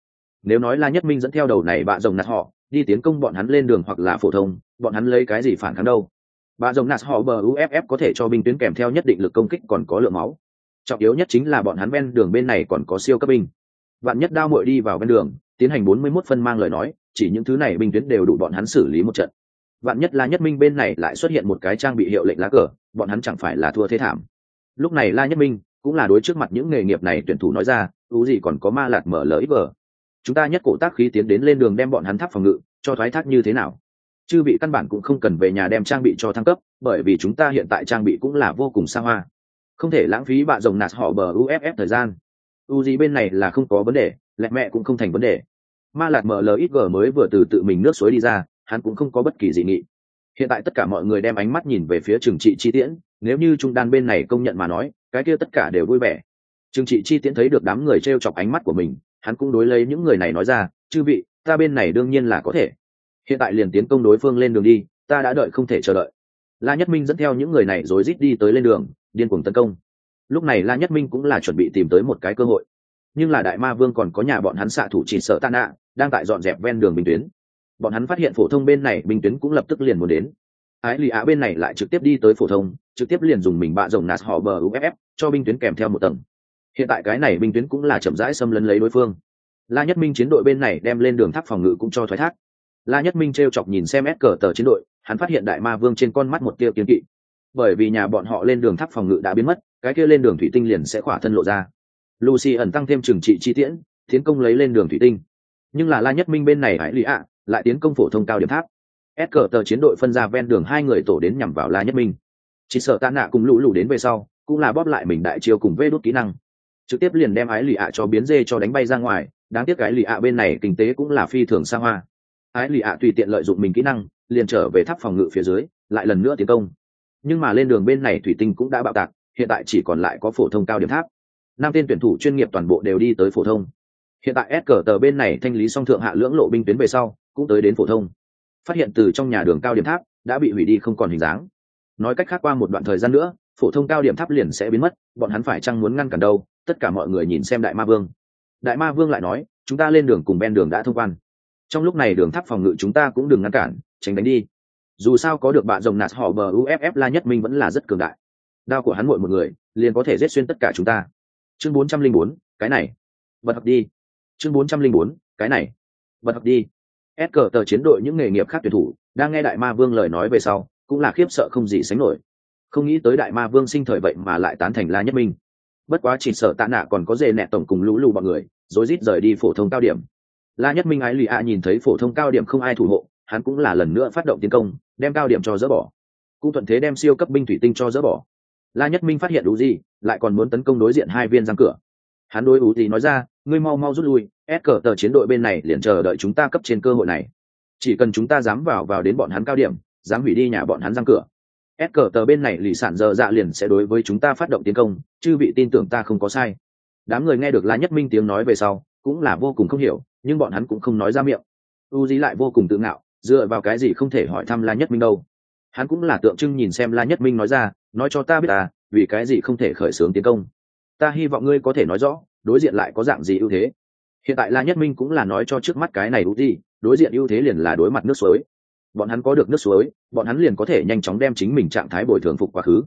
Nếu nói là nhất minh dẫn theo đầu này bạ rồng nạt họ, đi tiến công bọn hắn lên đường hoặc là phổ thông, bọn hắn lấy cái gì phản kháng đâu? Bạ rồng nạt họ bờ uff có thể cho binh tuyến kèm theo nhất định lực công kích còn có lượng máu. Trọng yếu nhất chính là bọn hắn ven đường bên này còn có siêu cấp binh. Vạn nhất đao muội đi vào ven đường, tiến hành bốn mươi 41 phân mang lời nói, chỉ những thứ này binh tuyến đều đủ bọn hắn xử lý một trận vạn nhất La nhất minh bên này lại xuất hiện một cái trang bị hiệu lệnh lá cờ, bọn hắn chẳng phải là thua thế thảm. Lúc này la nhất minh cũng là đối trước mặt những nghề nghiệp này tuyển thủ nói ra ú gì còn có ma lạt mở lỡ ít vờ. Chúng ta nhất cổ tác khí tiến đến lên đường đem bọn hắn tháp phòng ngự, cho thoái thác như thế nào? Chư bị căn bản cũng không cần về nhà đem trang bị cho thăng cấp, bởi vì chúng ta hiện tại trang bị cũng là vô cùng xa hoa. Không thể lãng phí bạ rồng nạt họ bờ uff thời gian. U gì bên này là không có vấn đề, lẹ mẹ cũng không thành vấn đề. Ma lạt mở ít vờ mới vừa từ tự mình nước suối đi ra hắn cũng không có bất kỳ dị nghị. Hiện tại tất cả mọi người đem ánh mắt nhìn về phía trừng trị chi tiễn, nếu như trung đan bên này công nhận mà nói, cái kia tất cả đều vui vẻ. Trừng trị chi tiễn thấy được đám người t r e o chọc ánh mắt của mình, hắn cũng đối lấy những người này nói ra, chư vị, ta bên này đương nhiên là có thể. Hiện tại liền tiến công đối phương lên đường đi, ta đã đợi không thể chờ đợi. La nhất minh dẫn theo những người này rối rít đi tới lên đường, điên cuồng tấn công. Lúc này la nhất minh cũng là chuẩn bị tìm tới một cái cơ hội. Nhưng là đại ma vương còn có nhà bọn hắn xạ thủ chỉ sợ tạ nạ đang tại dọn dẹp ven đường bình tuyến bọn hắn phát hiện phổ thông bên này binh tuyến cũng lập tức liền muốn đến. Ái lì á bên này lại trực tiếp đi tới phổ thông, trực tiếp liền dùng mình bạ rồng nạt họ bờ uff cho binh tuyến kèm theo một tầng. Hiện tại cái này binh tuyến cũng là chậm rãi xâm lấn lấy đối phương. La nhất minh chiến đội bên này đem lên đường tháp phòng ngự cũng cho thoái thác. La nhất minh t r e o chọc nhìn xem ép cờ tờ chiến đội, hắn phát hiện đại ma vương trên con mắt một tia kiến kỵ. Bởi vì nhà bọn họ lên đường tháp phòng ngự đã biến mất, cái kia lên đường thủy tinh liền sẽ khỏa thân lộ ra. Lucy ẩn tăng thêm trừng trị chi tiễn, tiến công lấy lên đường thủy tinh. Nhưng là la nhất minh bên này hải lì ạ lại tiến công phổ thông cao điểm tháp. S cờ tờ chiến đội phân ra ven đường hai người tổ đến nhằm vào la nhất minh. Chỉ sợ tạ nạ cùng lũ lũ đến về sau, cũng là bóp lại mình đại chiêu cùng vê đốt kỹ năng. Trực tiếp liền đem ái lì ạ cho biến dê cho đánh bay ra ngoài, đáng tiếc cái lì ạ bên này kinh tế cũng là phi thường xa hoa. Ái lì ạ tùy tiện lợi dụng mình kỹ năng, liền trở về tháp phòng ngự phía dưới, lại lần nữa tiến công. Nhưng mà lên đường bên này thủy tinh cũng đã bạo tạc, hiện tại chỉ còn lại có phổ thông cao điểm tháp. Năm tên tuyển thủ chuyên nghiệp toàn bộ đều đi tới phổ thông. Hiện tại s cờ tờ bên này thanh lý xong thượng hạ lưỡng lộ binh tuyến về sau cũng tới đến phổ thông. Phát hiện từ trong nhà đường cao điểm tháp đã bị hủy đi không còn hình dáng. Nói cách khác qua một đoạn thời gian nữa, phổ thông cao điểm tháp liền sẽ biến mất, bọn hắn phải chăng muốn ngăn cản đâu? Tất cả mọi người nhìn xem đại ma vương. Đại ma vương lại nói, chúng ta lên đường cùng ven đường đã thông quan. Trong lúc này đường tháp phòng ngự chúng ta cũng đừng ngăn cản, tránh đánh đi. Dù sao có được bạn rồng nạt họ bờ uff la nhất minh vẫn là rất cường đại. Đao của hắn mội một người, liền có thể giết xuyên tất cả chúng ta. Chương bốn trăm linh bốn, cái này. Bật học đi. Chương bốn trăm linh bốn, cái này. Bật học đi s cờ tờ chiến đội những nghề nghiệp khác tuyển thủ, đang nghe đại ma vương lời nói về sau, cũng là khiếp sợ không gì sánh nổi. Không nghĩ tới đại ma vương sinh thời vậy mà lại tán thành la nhất minh. Bất quá chỉ sợ tạ nạ còn có dề nẹ tổng cùng lũ lù bọn người, rồi rít rời đi phổ thông cao điểm. La nhất minh ái lì ạ nhìn thấy phổ thông cao điểm không ai thủ hộ, hắn cũng là lần nữa phát động tiến công, đem cao điểm cho dỡ bỏ. Cũng thuận thế đem siêu cấp binh thủy tinh cho dỡ bỏ. La nhất minh phát hiện đủ gì lại còn muốn tấn công đối diện hai viên răng cửa. Hắn đối u gì nói ra, ngươi mau mau rút lui s cờ tờ chiến đội bên này liền chờ đợi chúng ta cấp trên cơ hội này. Chỉ cần chúng ta dám vào vào đến bọn hắn cao điểm, dám hủy đi nhà bọn hắn răng cửa, s cờ tờ bên này lì sản giờ dạ liền sẽ đối với chúng ta phát động tiến công chư vị tin tưởng ta không có sai. Đám người nghe được la nhất minh tiếng nói về sau, cũng là vô cùng không hiểu, nhưng bọn hắn cũng không nói ra miệng. U dí lại vô cùng tự ngạo, dựa vào cái gì không thể hỏi thăm la nhất minh đâu. Hắn cũng là tượng trưng nhìn xem la nhất minh nói ra, nói cho ta biết à vì cái gì không thể khởi xướng tiến công? Ta hy vọng ngươi có thể nói rõ, đối diện lại có dạng gì ưu thế hiện tại la nhất minh cũng là nói cho trước mắt cái này u gì đối diện ưu thế liền là đối mặt nước suối. Bọn hắn có được nước suối, bọn hắn liền có thể nhanh chóng đem chính mình trạng thái bồi thường phục quá khứ.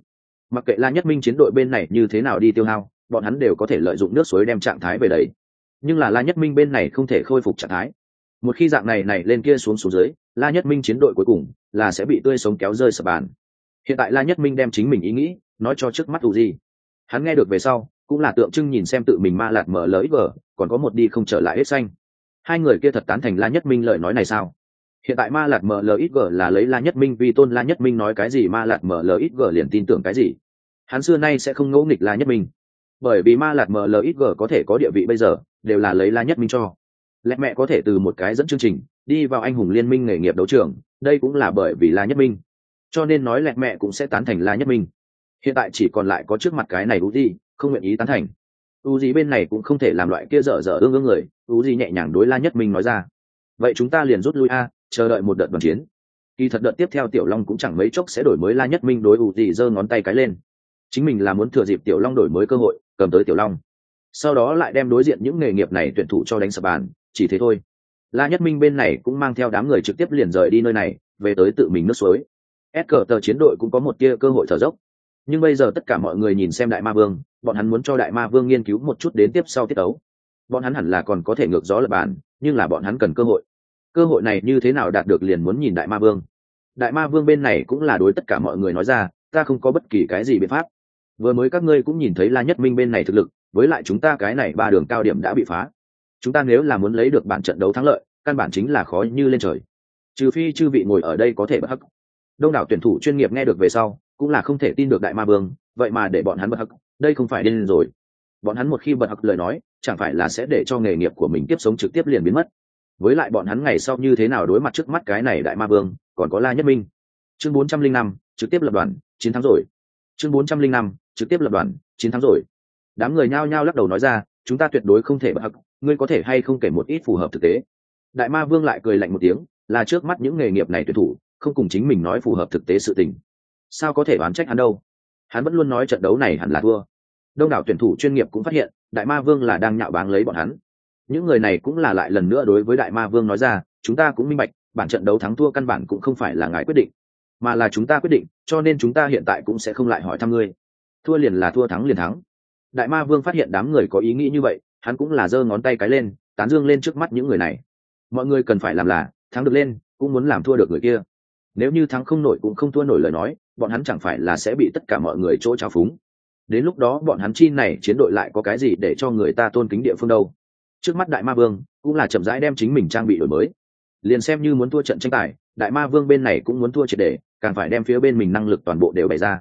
Mặc kệ la nhất minh chiến đội bên này như thế nào đi tiêu hao, bọn hắn đều có thể lợi dụng nước suối đem trạng thái về đấy nhưng là la nhất minh bên này không thể khôi phục trạng thái. Một khi dạng này này lên kia xuống xuống dưới, la nhất minh chiến đội cuối cùng là sẽ bị tươi sống kéo rơi sập bàn. Hiện tại la nhất minh đem chính mình ý nghĩ nói cho trước mắt u gì hắn nghe được về sau cũng là tượng trưng nhìn xem tự mình ma lạt mở lỡ vở còn có một đi không trở lại hết xanh. Hai người kia thật tán thành la nhất minh lời nói này sao? Hiện tại ma lạt mở lời ít là lấy la nhất minh vì tôn, la nhất minh nói cái gì ma lạt mở lời ít liền tin tưởng cái gì? Hắn xưa nay sẽ không ngẫu nghịch la nhất minh. Bởi vì ma lạt mở lời ít có thể có địa vị bây giờ, đều là lấy la nhất minh cho. Lẽ mẹ có thể từ một cái dẫn chương trình, đi vào anh hùng liên minh nghề nghiệp đấu trường, đây cũng là bởi vì la nhất minh. Cho nên nói lẹ mẹ cũng sẽ tán thành la nhất minh. Hiện tại chỉ còn lại có trước mặt cái này đủ gì không nguyện ý tán thành. U gì bên này cũng không thể làm loại kia dở dở ương ương người u gì nhẹ nhàng đối la nhất minh nói ra. Vậy chúng ta liền rút lui a, chờ đợi một đợt đoàn chiến. Kỳ thật đợt tiếp theo tiểu long cũng chẳng mấy chốc sẽ đổi mới la nhất minh đối u gì giơ ngón tay cái lên. Chính mình là muốn thừa dịp tiểu long đổi mới cơ hội, cầm tới tiểu long. Sau đó lại đem đối diện những nghề nghiệp này tuyển thủ cho đánh sập bàn, chỉ thế thôi. La nhất minh bên này cũng mang theo đám người trực tiếp liền rời đi nơi này, về tới tự mình nước suối. S cờ tờ chiến đội cũng có một tia cơ hội thở dốc nhưng bây giờ tất cả mọi người nhìn xem đại ma vương, bọn hắn muốn cho đại ma vương nghiên cứu một chút đến tiếp sau tiết đấu bọn hắn hẳn là còn có thể ngược gió lập bàn, nhưng là bọn hắn cần cơ hội. Cơ hội này như thế nào đạt được liền muốn nhìn đại ma vương. Đại ma vương bên này cũng là đối tất cả mọi người nói ra, ta không có bất kỳ cái gì biện pháp. Vừa mới các ngươi cũng nhìn thấy la nhất minh bên này thực lực, với lại chúng ta cái này ba đường cao điểm đã bị phá. Chúng ta nếu là muốn lấy được bản trận đấu thắng lợi, căn bản chính là khó như lên trời. Trừ phi chư vị ngồi ở đây có thể bất hắc. Đông đảo tuyển thủ chuyên nghiệp nghe được về sau cũng là không thể tin được đại ma vương, vậy mà để bọn hắn bật hặc đây không phải điên rồi. Bọn hắn một khi bật hặc lời nói, chẳng phải là sẽ để cho nghề nghiệp của mình tiếp sống trực tiếp liền biến mất. Với lại bọn hắn ngày sau như thế nào đối mặt trước mắt cái này đại ma vương, còn có la nhất minh. Chương bốn trăm linh năm, trực tiếp lập đoàn, chiến thắng rồi. Chương bốn trăm linh năm, trực tiếp lập đoàn, chiến thắng rồi. Đám người nhao nhao lắc đầu nói ra, chúng ta tuyệt đối không thể bật hặc ngươi có thể hay không kể một ít phù hợp thực tế. Đại ma vương lại cười lạnh một tiếng, là trước mắt những nghề nghiệp này tuyệt thủ, không cùng chính mình nói phù hợp thực tế sự tình sao có thể đoán trách hắn đâu? Hắn vẫn luôn nói trận đấu này hẳn là thua. Đông đảo tuyển thủ chuyên nghiệp cũng phát hiện, đại ma vương là đang nhạo báng lấy bọn hắn. Những người này cũng là lại lần nữa đối với đại ma vương nói ra, chúng ta cũng minh bạch, bản trận đấu thắng thua căn bản cũng không phải là ngài quyết định, mà là chúng ta quyết định, cho nên chúng ta hiện tại cũng sẽ không lại hỏi thăm ngươi. Thua liền là thua thắng liền thắng. Đại ma vương phát hiện đám người có ý nghĩ như vậy, hắn cũng là giơ ngón tay cái lên, tán dương lên trước mắt những người này. Mọi người cần phải làm là, thắng được lên, cũng muốn làm thua được người kia nếu như thắng không nổi cũng không thua nổi lời nói, bọn hắn chẳng phải là sẽ bị tất cả mọi người chỗ trao phúng. Đến lúc đó bọn hắn chi này chiến đội lại có cái gì để cho người ta tôn kính địa phương đâu? Trước mắt đại ma vương cũng là chậm rãi đem chính mình trang bị đổi mới. Liền xem như muốn thua trận tranh tài, đại ma vương bên này cũng muốn thua triệt để, càng phải đem phía bên mình năng lực toàn bộ đều bày ra.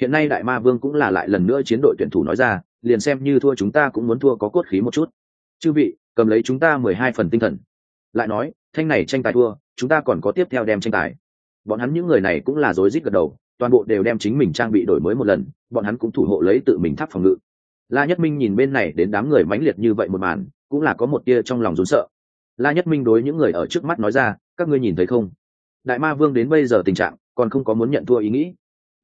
Hiện nay đại ma vương cũng là lại lần nữa chiến đội tuyển thủ nói ra, liền xem như thua chúng ta cũng muốn thua có cốt khí một chút. Chư vị, cầm lấy chúng ta mười hai phần tinh thần. Lại nói, thanh này tranh tài thua, chúng ta còn có tiếp theo đem tranh tài bọn hắn những người này cũng là rối rít gật đầu, toàn bộ đều đem chính mình trang bị đổi mới một lần, bọn hắn cũng thủ hộ lấy tự mình tháp phòng ngự. La nhất minh nhìn bên này đến đám người mãnh liệt như vậy một màn, cũng là có một tia trong lòng rốn sợ. La nhất minh đối những người ở trước mắt nói ra, các ngươi nhìn thấy không? Đại ma vương đến bây giờ tình trạng, còn không có muốn nhận thua ý nghĩ.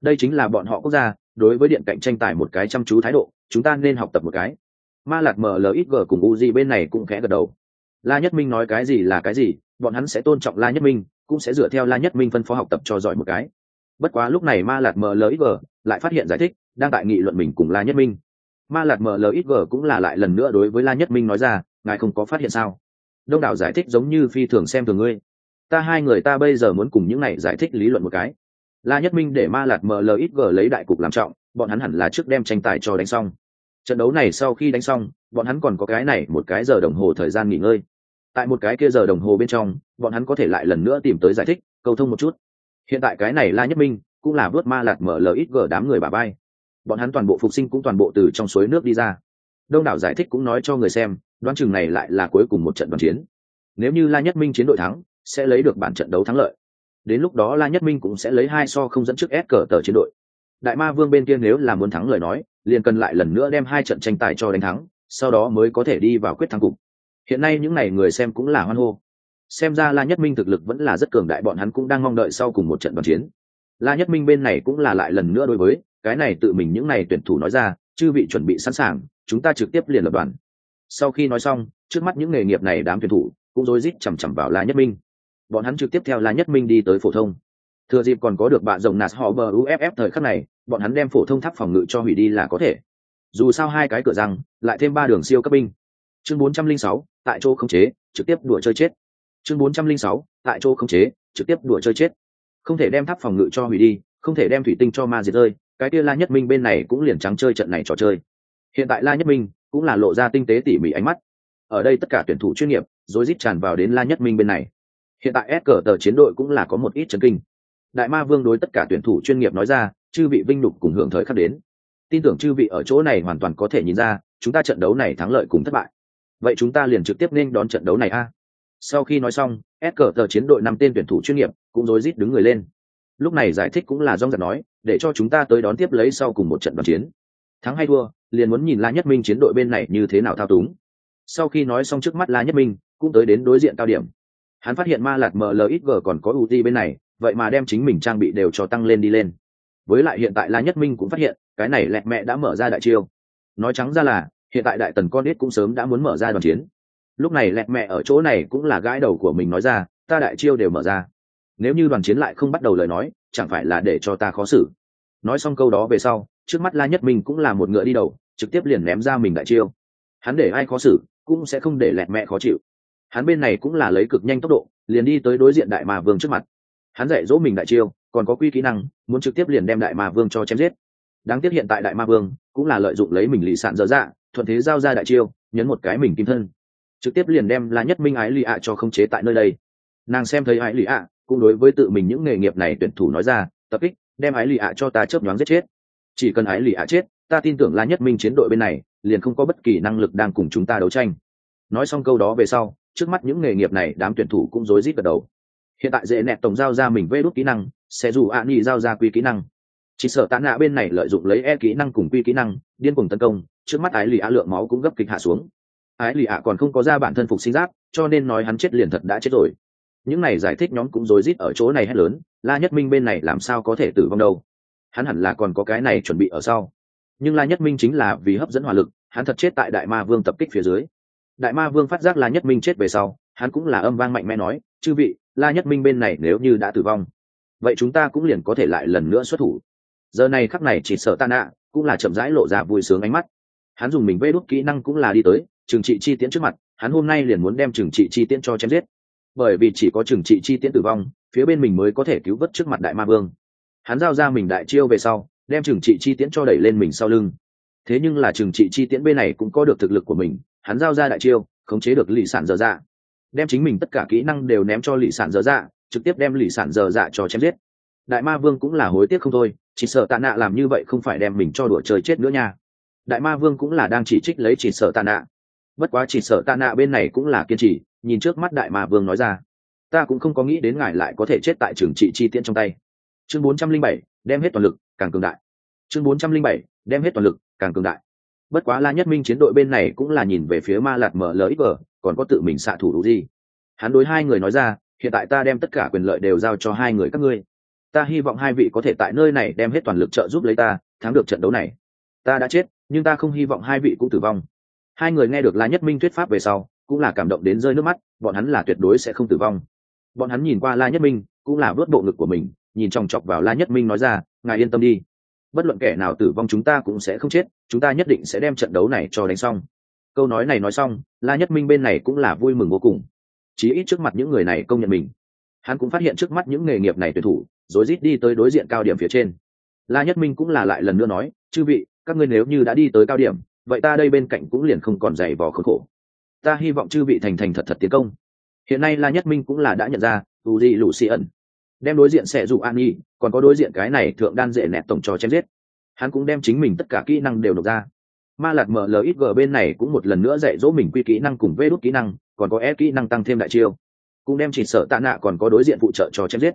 Đây chính là bọn họ quốc gia, đối với điện cạnh tranh tài một cái chăm chú thái độ, chúng ta nên học tập một cái. Ma lạc mlxg cùng uzi bên này cũng khẽ gật đầu. La nhất minh nói cái gì là cái gì, bọn hắn sẽ tôn trọng la nhất minh cũng sẽ dựa theo la nhất minh phân phó học tập cho giỏi một cái. Bất quá lúc này ma lạc mlxg lại phát hiện giải thích, đang tại nghị luận mình cùng la nhất minh. Ma lạc mlxg cũng là lại lần nữa đối với la nhất minh nói ra, ngài không có phát hiện sao? Đông đảo giải thích giống như phi thường xem thường ngươi. Ta hai người ta bây giờ muốn cùng những này giải thích lý luận một cái. La nhất minh để ma lạc mlxg lấy đại cục làm trọng, bọn hắn hẳn là trước đem tranh tài cho đánh xong. Trận đấu này sau khi đánh xong, bọn hắn còn có cái này một cái giờ đồng hồ thời gian nghỉ ngơi tại một cái kia giờ đồng hồ bên trong, bọn hắn có thể lại lần nữa tìm tới giải thích cầu thông một chút. Hiện tại cái này la nhất minh cũng là vớt ma lạt mở lờ ít gờ đám người bà bay. Bọn hắn toàn bộ phục sinh cũng toàn bộ từ trong suối nước đi ra. Đông đảo giải thích cũng nói cho người xem, đoán chừng này lại là cuối cùng một trận đoàn chiến. Nếu như la nhất minh chiến đội thắng, sẽ lấy được bản trận đấu thắng lợi. Đến lúc đó la nhất minh cũng sẽ lấy hai so không dẫn trước s cờ tờ chiến đội. Đại ma vương bên kia nếu là muốn thắng lời nói, liền cần lại lần nữa đem hai trận tranh tài cho đánh thắng, sau đó mới có thể đi vào quyết thắng cục hiện nay những n à y người xem cũng là hoan hô. Xem ra la nhất minh thực lực vẫn là rất cường đại, bọn hắn cũng đang mong đợi sau cùng một trận đoàn chiến. La nhất minh bên này cũng là lại lần nữa đối với, cái này tự mình những n à y tuyển thủ nói ra, chư bị chuẩn bị sẵn sàng, chúng ta trực tiếp liền lập đoàn. Sau khi nói xong, trước mắt những nghề nghiệp này đám tuyển thủ cũng rối rít chằm chằm vào la nhất minh. Bọn hắn trực tiếp theo la nhất minh đi tới phổ thông. Thừa dịp còn có được bạn rồng nạt họ bờ uff thời khắc này, bọn hắn đem phổ thông tháp phòng ngự cho hủy đi là có thể. Dù sao hai cái cửa răng, lại thêm ba đường siêu cấp binh chương 406, tại chỗ khống chế trực tiếp đùa chơi chết. Chương 406, tại chỗ khống chế trực tiếp đùa chơi chết. Không thể đem tháp phòng ngự cho hủy đi không thể đem thủy tinh cho ma diệt rơi cái kia la nhất minh bên này cũng liền trắng chơi trận này trò chơi. Hiện tại la nhất minh cũng là lộ ra tinh tế tỉ mỉ ánh mắt. Ở đây tất cả tuyển thủ chuyên nghiệp rối rít tràn vào đến la nhất minh bên này. Hiện tại s cờ tờ chiến đội cũng là có một ít chấn kinh. Đại ma vương đối tất cả tuyển thủ chuyên nghiệp nói ra chư vị vinh đục cùng hưởng thời khắc đến. Tin tưởng chư vị ở chỗ này hoàn toàn có thể nhìn ra chúng ta trận đấu này thắng lợi cùng thất bại vậy chúng ta liền trực tiếp nên đón trận đấu này a. Sau khi nói xong, s cờ tờ chiến đội năm tên tuyển thủ chuyên nghiệp cũng rối rít đứng người lên. Lúc này giải thích cũng là dong giật nói, để cho chúng ta tới đón tiếp lấy sau cùng một trận đoàn chiến. Thắng hay thua, liền muốn nhìn la nhất minh chiến đội bên này như thế nào thao túng. Sau khi nói xong trước mắt la nhất minh, cũng tới đến đối diện cao điểm. Hắn phát hiện ma lạt mlxg còn có ưu bên này, vậy mà đem chính mình trang bị đều cho tăng lên đi lên. Với lại hiện tại la nhất minh cũng phát hiện, cái này lẹt mẹ đã mở ra đại chiêu. Nói trắng ra là hiện tại đại tần con ít cũng sớm đã muốn mở ra đoàn chiến. Lúc này lẹt mẹ ở chỗ này cũng là gãi đầu của mình nói ra, ta đại chiêu đều mở ra. Nếu như đoàn chiến lại không bắt đầu lời nói, chẳng phải là để cho ta khó xử. Nói xong câu đó về sau, trước mắt la nhất mình cũng là một ngựa đi đầu, trực tiếp liền ném ra mình đại chiêu. Hắn để ai khó xử, cũng sẽ không để lẹt mẹ khó chịu. Hắn bên này cũng là lấy cực nhanh tốc độ, liền đi tới đối diện đại ma vương trước mặt. Hắn dạy dỗ mình đại chiêu, còn có quy kỹ năng, muốn trực tiếp liền đem đại ma vương cho chém giết. Đáng tiếc hiện tại đại ma vương cũng là lợi dụng lấy mình lì sạn dở dạ thuận thế giao ra đại chiêu, nhấn một cái mình kim thân. Trực tiếp liền đem la nhất minh ái lì ạ cho khống chế tại nơi đây. Nàng xem thấy ái lì ạ, cũng đối với tự mình những nghề nghiệp này tuyển thủ nói ra, tập kích, đem ái lì ạ cho ta chớp nhoáng giết chết. Chỉ cần ái lì ạ chết, ta tin tưởng la nhất minh chiến đội bên này liền không có bất kỳ năng lực đang cùng chúng ta đấu tranh. Nói xong câu đó về sau, trước mắt những nghề nghiệp này đám tuyển thủ cũng rối rít gật đầu. Hiện tại dễ nẹt tổng giao ra mình vê đốt kỹ năng, sẽ dù ạ nhị giao ra quy kỹ năng chỉ sợ tạ nạ bên này lợi dụng lấy e kỹ năng cùng quy kỹ năng, điên cùng tấn công, trước mắt ái lì ạ lượng máu cũng gấp kịch hạ xuống. Ái lì ạ còn không có ra bản thân phục sinh giáp, cho nên nói hắn chết liền thật đã chết rồi. Những này giải thích nhóm cũng rối rít ở chỗ này hết lớn, la nhất minh bên này làm sao có thể tử vong đâu? Hắn hẳn là còn có cái này chuẩn bị ở sau. Nhưng la nhất minh chính là vì hấp dẫn hỏa lực, hắn thật chết tại đại ma vương tập kích phía dưới. Đại ma vương phát giác la nhất minh chết về sau, hắn cũng là âm vang mạnh mẽ nói, chư vị, la nhất minh bên này nếu như đã tử vong, vậy chúng ta cũng liền có thể lại lần nữa xuất thủ giờ này khắc này chỉ sợ ta nạ cũng là chậm rãi lộ ra vui sướng ánh mắt. Hắn dùng mình vê đốt kỹ năng cũng là đi tới, trừng trị chi tiễn trước mặt, hắn hôm nay liền muốn đem trừng trị chi tiễn cho chém giết. Bởi vì chỉ có trừng trị chi tiễn tử vong, phía bên mình mới có thể cứu vớt trước mặt đại ma vương. Hắn giao ra mình đại chiêu về sau, đem trừng trị chi tiễn cho đẩy lên mình sau lưng. Thế nhưng là trừng trị chi tiễn bên này cũng có được thực lực của mình, hắn giao ra đại chiêu, khống chế được lì sản dở dạ. Đem chính mình tất cả kỹ năng đều ném cho lì sản dở dạ trực tiếp đem lì sản dở dạ cho chém giết đại ma vương cũng là hối tiếc không thôi, chỉ sợ tạ nạ làm như vậy không phải đem mình cho đùa chơi chết nữa nha. Đại ma vương cũng là đang chỉ trích lấy chỉ sợ tạ nạ. Bất quá chỉ sợ tạ nạ bên này cũng là kiên trì, nhìn trước mắt đại ma vương nói ra. Ta cũng không có nghĩ đến ngài lại có thể chết tại trường trị chi tiễn trong tay. Chương bốn trăm linh bảy, đem hết toàn lực, càng cường đại. Chương bốn trăm linh bảy, đem hết toàn lực, càng cường đại. Bất quá la nhất minh chiến đội bên này cũng là nhìn về phía ma lạt mở lxg còn có tự mình xạ thủ đủ gì. Hắn đối hai người nói ra, hiện tại ta đem tất cả quyền lợi đều giao cho hai người các ngươi ta hy vọng hai vị có thể tại nơi này đem hết toàn lực trợ giúp lấy ta, thắng được trận đấu này. Ta đã chết, nhưng ta không hy vọng hai vị cũng tử vong. Hai người nghe được la nhất minh thuyết pháp về sau, cũng là cảm động đến rơi nước mắt, bọn hắn là tuyệt đối sẽ không tử vong. Bọn hắn nhìn qua la nhất minh, cũng là vớt bộ ngực của mình, nhìn chòng chọc vào la nhất minh nói ra, ngài yên tâm đi. Bất luận kẻ nào tử vong chúng ta cũng sẽ không chết, chúng ta nhất định sẽ đem trận đấu này cho đánh xong. Câu nói này nói xong, la nhất minh bên này cũng là vui mừng vô cùng. Chí ít trước mặt những người này công nhận mình. Hắn cũng phát hiện trước mắt những nghề nghiệp này tuyển thủ rồi rít đi tới đối diện cao điểm phía trên. La nhất minh cũng là lại lần nữa nói, chư vị, các ngươi nếu như đã đi tới cao điểm, vậy ta đây bên cạnh cũng liền không còn dày vò khốn khổ. Ta hy vọng chư vị thành thành thật thật tiến công. Hiện nay la nhất minh cũng là đã nhận ra u di lũ xì ẩn, đem đối diện sẽ dụ an nhi, còn có đối diện cái này thượng đan dễ nẹt tổng trò chém giết. Hắn cũng đem chính mình tất cả kỹ năng đều nộp ra. Ma lạt mlxg bên này cũng một lần nữa dạy dỗ mình quy kỹ năng cùng vê đốt kỹ năng, còn có ép kỹ năng tăng thêm đại chiêu. Cũng đem chỉ sợ tạ nạ còn có đối diện phụ trợ cho chém giết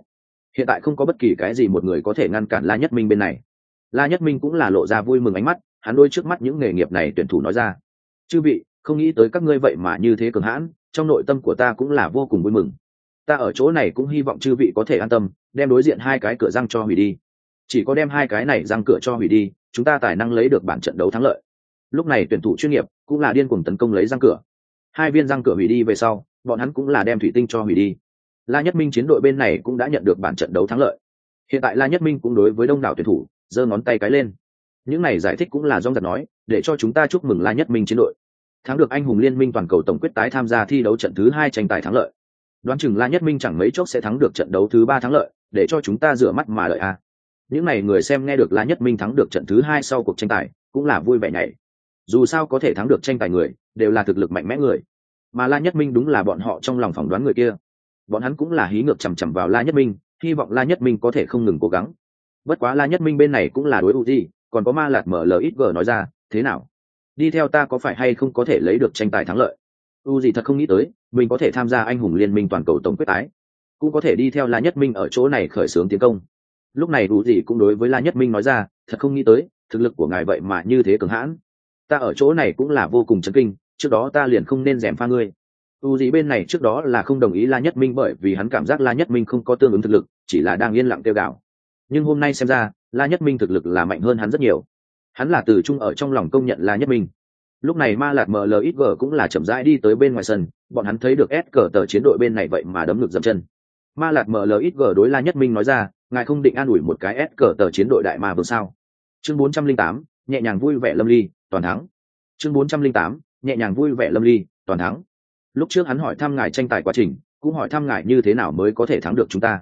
hiện tại không có bất kỳ cái gì một người có thể ngăn cản la nhất minh bên này. La nhất minh cũng là lộ ra vui mừng ánh mắt, hắn đôi trước mắt những nghề nghiệp này tuyển thủ nói ra. Chư vị, không nghĩ tới các ngươi vậy mà như thế cường hãn, trong nội tâm của ta cũng là vô cùng vui mừng. Ta ở chỗ này cũng hy vọng chư vị có thể an tâm, đem đối diện hai cái cửa răng cho hủy đi. Chỉ có đem hai cái này răng cửa cho hủy đi, chúng ta tài năng lấy được bản trận đấu thắng lợi. Lúc này tuyển thủ chuyên nghiệp cũng là điên cuồng tấn công lấy răng cửa. Hai viên răng cửa hủy đi về sau, bọn hắn cũng là đem thủy tinh cho hủy đi la nhất minh chiến đội bên này cũng đã nhận được bản trận đấu thắng lợi. Hiện tại la nhất minh cũng đối với đông đảo tuyển thủ, giơ ngón tay cái lên. Những này giải thích cũng là dong giật nói, để cho chúng ta chúc mừng la nhất minh chiến đội. Thắng được anh hùng liên minh toàn cầu tổng quyết tái tham gia thi đấu trận thứ hai tranh tài thắng lợi. Đoán chừng la nhất minh chẳng mấy chốc sẽ thắng được trận đấu thứ ba thắng lợi, để cho chúng ta rửa mắt mà lợi a à. những n à y người xem nghe được la nhất minh thắng được trận thứ hai sau cuộc tranh tài, cũng là vui vẻ nhảy. Dù sao có thể thắng được tranh tài người, đều là thực lực mạnh mẽ người. Mà la nhất minh đúng là bọn họ trong lòng phỏng đoán người kia bọn hắn cũng là hí ngược chằm chằm vào la nhất minh, hy vọng la nhất minh có thể không ngừng cố gắng. Bất quá la nhất minh bên này cũng là đối ưu gì còn có ma lạt mở lời ít vờ nói ra, thế nào? Đi theo ta có phải hay không có thể lấy được tranh tài thắng lợi? U gì thật không nghĩ tới, mình có thể tham gia anh hùng liên minh toàn cầu tổng quyết tái, cũng có thể đi theo la nhất minh ở chỗ này khởi xướng tiến công. Lúc này u gì cũng đối với la nhất minh nói ra, thật không nghĩ tới, thực lực của ngài vậy mà như thế cường hãn. Ta ở chỗ này cũng là vô cùng chấn kinh, trước đó ta liền không nên dèm pha ngươi u gì bên này trước đó là không đồng ý la nhất minh bởi vì hắn cảm giác la nhất minh không có tương ứng thực lực chỉ là đang yên lặng tiêu gạo nhưng hôm nay xem ra la nhất minh thực lực là mạnh hơn hắn rất nhiều. Hắn là từ chung ở trong lòng công nhận la nhất minh. Lúc này ma lạc mlxg cũng là chậm rãi đi tới bên ngoài sân bọn hắn thấy được s cờ tờ chiến đội bên này vậy mà đấm ngực dậm chân. Ma lạc mlxg đối la nhất minh nói ra ngài không định an ủi một cái s cờ tờ chiến đội đại ma vương sao? Chương 408, nhẹ nhàng vui vẻ lâm ly toàn thắng. Chương 408, nhẹ nhàng vui vẻ lâm ly toàn thắng lúc trước hắn hỏi thăm ngài tranh tài quá trình, cũng hỏi thăm ngài như thế nào mới có thể thắng được chúng ta.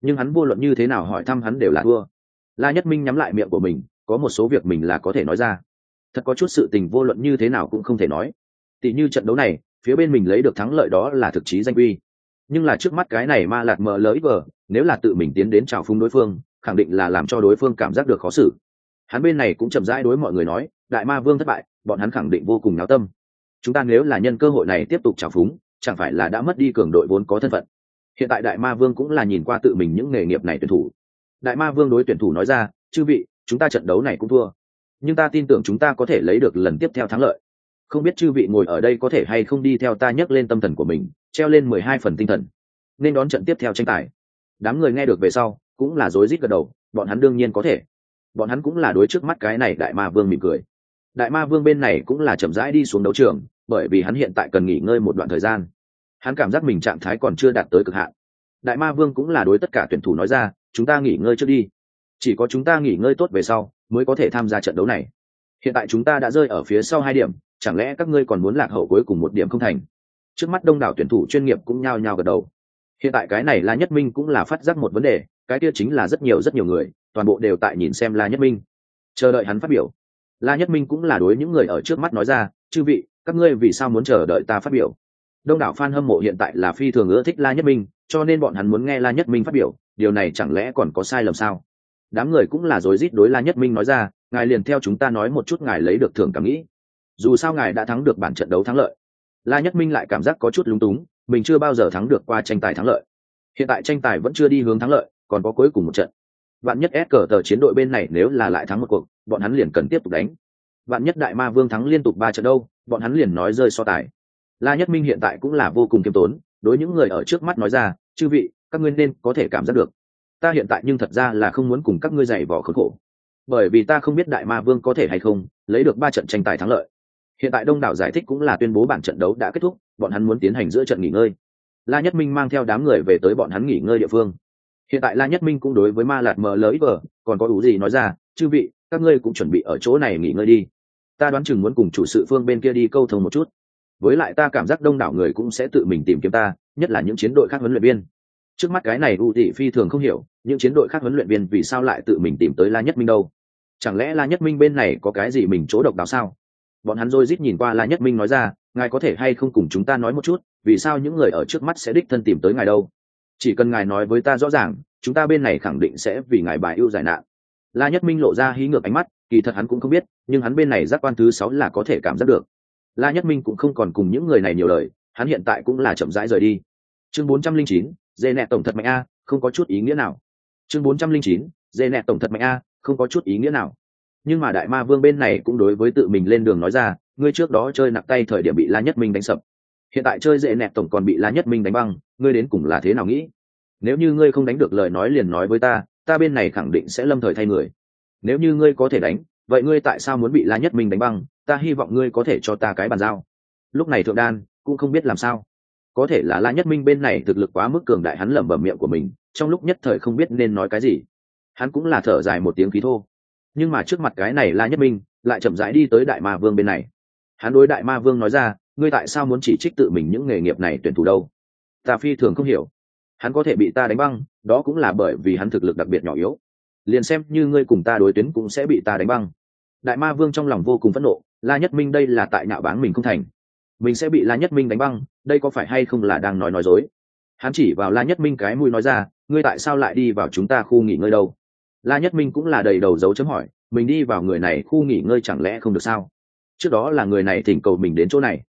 Nhưng hắn vô luận như thế nào hỏi thăm hắn đều là thua. La nhất minh nhắm lại miệng của mình, có một số việc mình là có thể nói ra. Thật có chút sự tình vô luận như thế nào cũng không thể nói. Tỷ như trận đấu này, phía bên mình lấy được thắng lợi đó là thực chí danh uy. nhưng là trước mắt cái này ma lạc mờ lỡ vờ nếu là tự mình tiến đến chào phung đối phương, khẳng định là làm cho đối phương cảm giác được khó xử. Hắn bên này cũng chậm rãi đối mọi người nói, đại ma vương thất bại, bọn hắn khẳng định vô cùng náo tâm chúng ta nếu là nhân cơ hội này tiếp tục chào phúng, chẳng phải là đã mất đi cường đội vốn có thân phận? Hiện tại đại ma vương cũng là nhìn qua tự mình những nghề nghiệp này tuyển thủ. Đại ma vương đối tuyển thủ nói ra, chư vị, chúng ta trận đấu này cũng thua, nhưng ta tin tưởng chúng ta có thể lấy được lần tiếp theo thắng lợi. Không biết chư vị ngồi ở đây có thể hay không đi theo ta nhấc lên tâm thần của mình, treo lên mười hai phần tinh thần, nên đón trận tiếp theo tranh tài. Đám người nghe được về sau, cũng là rối rít gật đầu, bọn hắn đương nhiên có thể. Bọn hắn cũng là đối trước mắt cái này đại ma vương mỉm cười. Đại ma vương bên này cũng là chậm rãi đi xuống đấu trường bởi vì hắn hiện tại cần nghỉ ngơi một đoạn thời gian. Hắn cảm giác mình trạng thái còn chưa đạt tới cực hạn. Đại ma vương cũng là đối tất cả tuyển thủ nói ra, chúng ta nghỉ ngơi trước đi. Chỉ có chúng ta nghỉ ngơi tốt về sau mới có thể tham gia trận đấu này. Hiện tại chúng ta đã rơi ở phía sau hai điểm, chẳng lẽ các ngươi còn muốn lạc hậu cuối cùng một điểm không thành? Trước mắt đông đảo tuyển thủ chuyên nghiệp cũng nhao nhao gật đầu. Hiện tại cái này la nhất minh cũng là phát giác một vấn đề, cái kia chính là rất nhiều rất nhiều người, toàn bộ đều tại nhìn xem la nhất minh. Chờ đợi hắn phát biểu. La nhất minh cũng là đối những người ở trước mắt nói ra, chư vị các ngươi vì sao muốn chờ đợi ta phát biểu? Đông đảo f a n hâm mộ hiện tại là phi thường ưa thích la nhất minh, cho nên bọn hắn muốn nghe la nhất minh phát biểu, điều này chẳng lẽ còn có sai lầm sao? Đám người cũng là rối rít đối la nhất minh nói ra, ngài liền theo chúng ta nói một chút ngài lấy được thưởng cảm nghĩ. Dù sao ngài đã thắng được bản trận đấu thắng lợi. La nhất minh lại cảm giác có chút lúng túng, mình chưa bao giờ thắng được qua tranh tài thắng lợi. Hiện tại tranh tài vẫn chưa đi hướng thắng lợi, còn có cuối cùng một trận. Bạn nhất ép cờ tờ chiến đội bên này nếu là lại thắng một cuộc, bọn hắn liền cần tiếp tục đánh bạn nhất đại ma vương thắng liên tục ba trận đâu, bọn hắn liền nói rơi so tài. La nhất minh hiện tại cũng là vô cùng kiêm tốn, đối những người ở trước mắt nói ra, chư vị, các ngươi nên có thể cảm giác được. Ta hiện tại nhưng thật ra là không muốn cùng các ngươi giày vò khốn khổ. Bởi vì ta không biết đại ma vương có thể hay không lấy được ba trận tranh tài thắng lợi. Hiện tại đông đảo giải thích cũng là tuyên bố bản trận đấu đã kết thúc, bọn hắn muốn tiến hành giữa trận nghỉ ngơi. La nhất minh mang theo đám người về tới bọn hắn nghỉ ngơi địa phương. Hiện tại la nhất minh cũng đối với ma lạt mờ lỡ vờ còn có đủ gì nói ra, chư vị, các ngươi cũng chuẩn bị ở chỗ này nghỉ ngơi đi ta đoán chừng muốn cùng chủ sự phương bên kia đi câu thông một chút. Với lại ta cảm giác đông đảo người cũng sẽ tự mình tìm kiếm ta, nhất là những chiến đội khác huấn luyện viên. Trước mắt cái này u thị phi thường không hiểu, những chiến đội khác huấn luyện viên vì sao lại tự mình tìm tới la nhất minh đâu? Chẳng lẽ la nhất minh bên này có cái gì mình chỗ độc đáo sao? Bọn hắn rồi rít nhìn qua la nhất minh nói ra, ngài có thể hay không cùng chúng ta nói một chút, vì sao những người ở trước mắt sẽ đích thân tìm tới ngài đâu? Chỉ cần ngài nói với ta rõ ràng, chúng ta bên này khẳng định sẽ vì ngài bài ưu giải nạn. La nhất minh lộ ra hí ngược ánh mắt kỳ thật hắn cũng không biết, nhưng hắn bên này giác quan thứ sáu là có thể cảm giác được. La nhất minh cũng không còn cùng những người này nhiều lời, hắn hiện tại cũng là chậm rãi rời đi. Chương bốn trăm linh chín, dê nẹ tổng thật mạnh a, không có chút ý nghĩa nào. Chương bốn trăm linh chín, dê nẹ tổng thật mạnh a, không có chút ý nghĩa nào. Nhưng mà đại ma vương bên này cũng đối với tự mình lên đường nói ra, ngươi trước đó chơi nặng tay thời điểm bị la nhất minh đánh sập. Hiện tại chơi dễ nẹt tổng còn bị la nhất minh đánh băng, ngươi đến cùng là thế nào nghĩ? Nếu như ngươi không đánh được lời nói liền nói với ta ta bên này khẳng định sẽ lâm thời thay người nếu như ngươi có thể đánh, vậy ngươi tại sao muốn bị la nhất minh đánh băng? Ta hy vọng ngươi có thể cho ta cái bàn giao. Lúc này thượng đan cũng không biết làm sao. Có thể là la nhất minh bên này thực lực quá mức cường đại hắn lẩm bẩm miệng của mình, trong lúc nhất thời không biết nên nói cái gì. Hắn cũng là thở dài một tiếng khí thô. Nhưng mà trước mặt cái này la nhất minh lại chậm rãi đi tới đại ma vương bên này. Hắn đối đại ma vương nói ra, ngươi tại sao muốn chỉ trích tự mình những nghề nghiệp này tuyển thủ đâu? Ta phi thường không hiểu. Hắn có thể bị ta đánh băng, đó cũng là bởi vì hắn thực lực đặc biệt nhỏ yếu liền xem như ngươi cùng ta đối tuyến cũng sẽ bị ta đánh băng. Đại ma vương trong lòng vô cùng phẫn nộ, la nhất minh đây là tại nhạo báng mình không thành. Mình sẽ bị la nhất minh đánh băng, đây có phải hay không là đang nói nói dối? Hắn chỉ vào la nhất minh cái mũi nói ra, ngươi tại sao lại đi vào chúng ta khu nghỉ ngơi đâu? La nhất minh cũng là đầy đầu dấu chấm hỏi, mình đi vào người này khu nghỉ ngơi chẳng lẽ không được sao? Trước đó là người này thỉnh cầu mình đến chỗ này,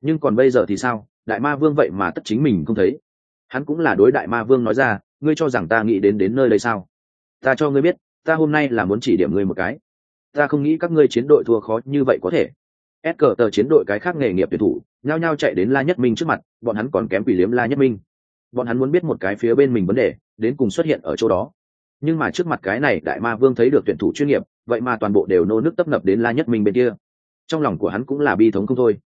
nhưng còn bây giờ thì sao? Đại ma vương vậy mà tất chính mình không thấy. Hắn cũng là đối đại ma vương nói ra, ngươi cho rằng ta nghĩ đến đến nơi đây sao? Ta cho ngươi biết, ta hôm nay là muốn chỉ điểm ngươi một cái. Ta không nghĩ các ngươi chiến đội thua khó như vậy có thể. Ép cờ tờ chiến đội cái khác nghề nghiệp tuyển thủ, nhao nhao chạy đến la nhất minh trước mặt, bọn hắn còn kém quỷ liếm la nhất minh. Bọn hắn muốn biết một cái phía bên mình vấn đề, đến cùng xuất hiện ở chỗ đó. Nhưng mà trước mặt cái này đại ma vương thấy được tuyển thủ chuyên nghiệp, vậy mà toàn bộ đều nô nước tấp nập đến la nhất minh bên kia. Trong lòng của hắn cũng là bi thống không thôi.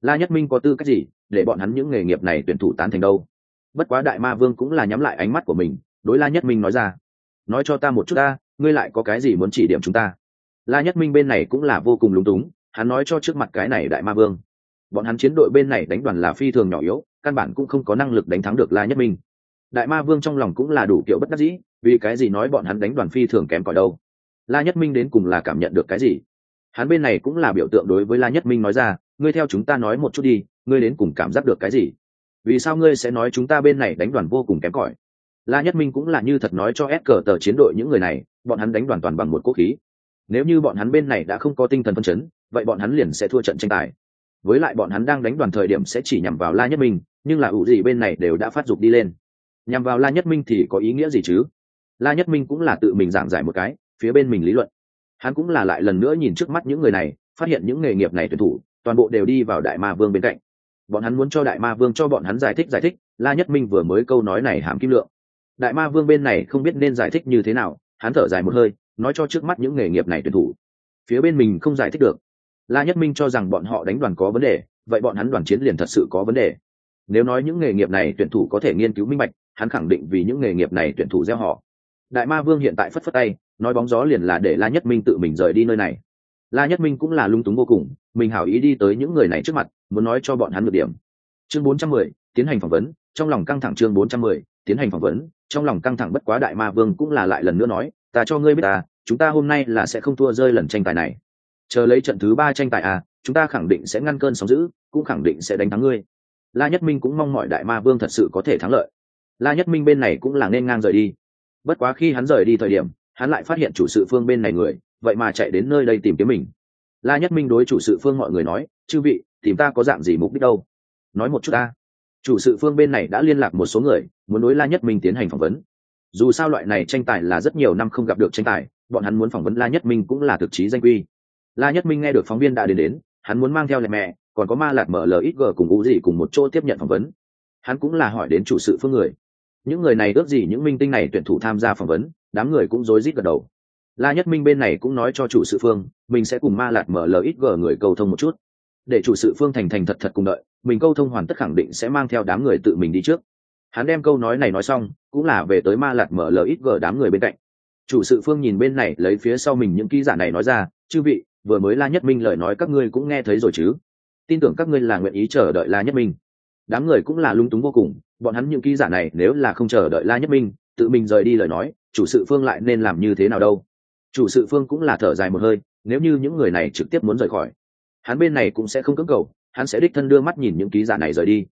La nhất minh có tư cách gì để bọn hắn những nghề nghiệp này tuyển thủ tán thành đâu? Bất quá đại ma vương cũng là nhắm lại ánh mắt của mình, đối la nhất minh nói ra nói cho ta một chút ta, ngươi lại có cái gì muốn chỉ điểm chúng ta? La nhất minh bên này cũng là vô cùng lúng túng, hắn nói cho trước mặt cái này đại ma vương. Bọn hắn chiến đội bên này đánh đoàn là phi thường nhỏ yếu, căn bản cũng không có năng lực đánh thắng được la nhất minh. Đại ma vương trong lòng cũng là đủ kiểu bất đắc dĩ, vì cái gì nói bọn hắn đánh đoàn phi thường kém cỏi đâu? La nhất minh đến cùng là cảm nhận được cái gì? Hắn bên này cũng là biểu tượng đối với la nhất minh nói ra, ngươi theo chúng ta nói một chút đi, ngươi đến cùng cảm giác được cái gì? Vì sao ngươi sẽ nói chúng ta bên này đánh đoàn vô cùng kém cỏi? La nhất minh cũng là như thật nói cho s cờ tờ chiến đội những người này, bọn hắn đánh đoàn toàn bằng một quốc khí. Nếu như bọn hắn bên này đã không có tinh thần phân chấn, vậy bọn hắn liền sẽ thua trận tranh tài. Với lại bọn hắn đang đánh đoàn thời điểm sẽ chỉ nhằm vào la nhất minh, nhưng là ủ gì bên này đều đã phát dục đi lên. Nhằm vào la nhất minh thì có ý nghĩa gì chứ? La nhất minh cũng là tự mình giảng giải một cái, phía bên mình lý luận. Hắn cũng là lại lần nữa nhìn trước mắt những người này, phát hiện những nghề nghiệp này tuyển thủ, toàn bộ đều đi vào đại ma vương bên cạnh. Bọn hắn muốn cho đại ma vương cho bọn hắn giải thích giải thích, la nhất minh vừa mới câu nói này hàm kim lượng đại ma vương bên này không biết nên giải thích như thế nào hắn thở dài một hơi nói cho trước mắt những nghề nghiệp này tuyển thủ. Phía bên mình không giải thích được. La nhất minh cho rằng bọn họ đánh đoàn có vấn đề vậy bọn hắn đoàn chiến liền thật sự có vấn đề. Nếu nói những nghề nghiệp này tuyển thủ có thể nghiên cứu minh bạch hắn khẳng định vì những nghề nghiệp này tuyển thủ gieo họ. Đại ma vương hiện tại phất phất tay nói bóng gió liền là để la nhất minh tự mình rời đi nơi này. La nhất minh cũng là lung túng vô cùng mình hảo ý đi tới những người này trước mặt muốn nói cho bọn hắn được điểm. Chương 410, tiến hành phỏng vấn trong lòng căng thẳng chương 410, tiến hành phỏng vấn, trong lòng căng thẳng bất quá đại ma vương cũng là lại lần nữa nói, ta cho ngươi biết ta chúng ta hôm nay là sẽ không thua rơi lần tranh tài này. Chờ lấy trận thứ ba tranh tài à chúng ta khẳng định sẽ ngăn cơn sóng dữ, cũng khẳng định sẽ đánh thắng ngươi. La nhất minh cũng mong mọi đại ma vương thật sự có thể thắng lợi. La nhất minh bên này cũng là nên ngang rời đi. Bất quá khi hắn rời đi thời điểm, hắn lại phát hiện chủ sự phương bên này người, vậy mà chạy đến nơi đây tìm kiếm mình. La nhất minh đối chủ sự phương mọi người nói, chư vị, tìm ta có dạng gì mục đích đâu? Nói một chút ta chủ sự phương bên này đã liên lạc một số người, muốn đối la nhất minh tiến hành phỏng vấn. Dù sao loại này tranh tài là rất nhiều năm không gặp được tranh tài, bọn hắn muốn phỏng vấn la nhất minh cũng là thực chí danh quy. La nhất minh nghe được phóng viên đã đến đến, hắn muốn mang theo lại mẹ, còn có ma lạc mở lxg cùng ngũ gì cùng một chỗ tiếp nhận phỏng vấn. Hắn cũng là hỏi đến chủ sự phương người. Những người này ước gì những minh tinh này tuyển thủ tham gia phỏng vấn, đám người cũng rối rít gật đầu. La nhất minh bên này cũng nói cho chủ sự phương, mình sẽ cùng ma lạc mở lxg người cầu thông một chút. Để chủ sự phương thành thành thật thật cùng đợi mình câu thông hoàn tất khẳng định sẽ mang theo đám người tự mình đi trước. Hắn đem câu nói này nói xong, cũng là về tới ma lạt mở lời ít gờ đám người bên cạnh. Chủ sự phương nhìn bên này, lấy phía sau mình những ký giả này nói ra, chư vị, vừa mới la nhất minh lời nói các ngươi cũng nghe thấy rồi chứ? Tin tưởng các ngươi là nguyện ý chờ đợi la nhất minh. Đám người cũng là lung túng vô cùng, bọn hắn những ký giả này nếu là không chờ đợi la nhất minh, tự mình rời đi lời nói, chủ sự phương lại nên làm như thế nào đâu? Chủ sự phương cũng là thở dài một hơi, nếu như những người này trực tiếp muốn rời khỏi, hắn bên này cũng sẽ không cưỡng cầu hắn sẽ đích thân đưa mắt nhìn những ký giả này rời đi.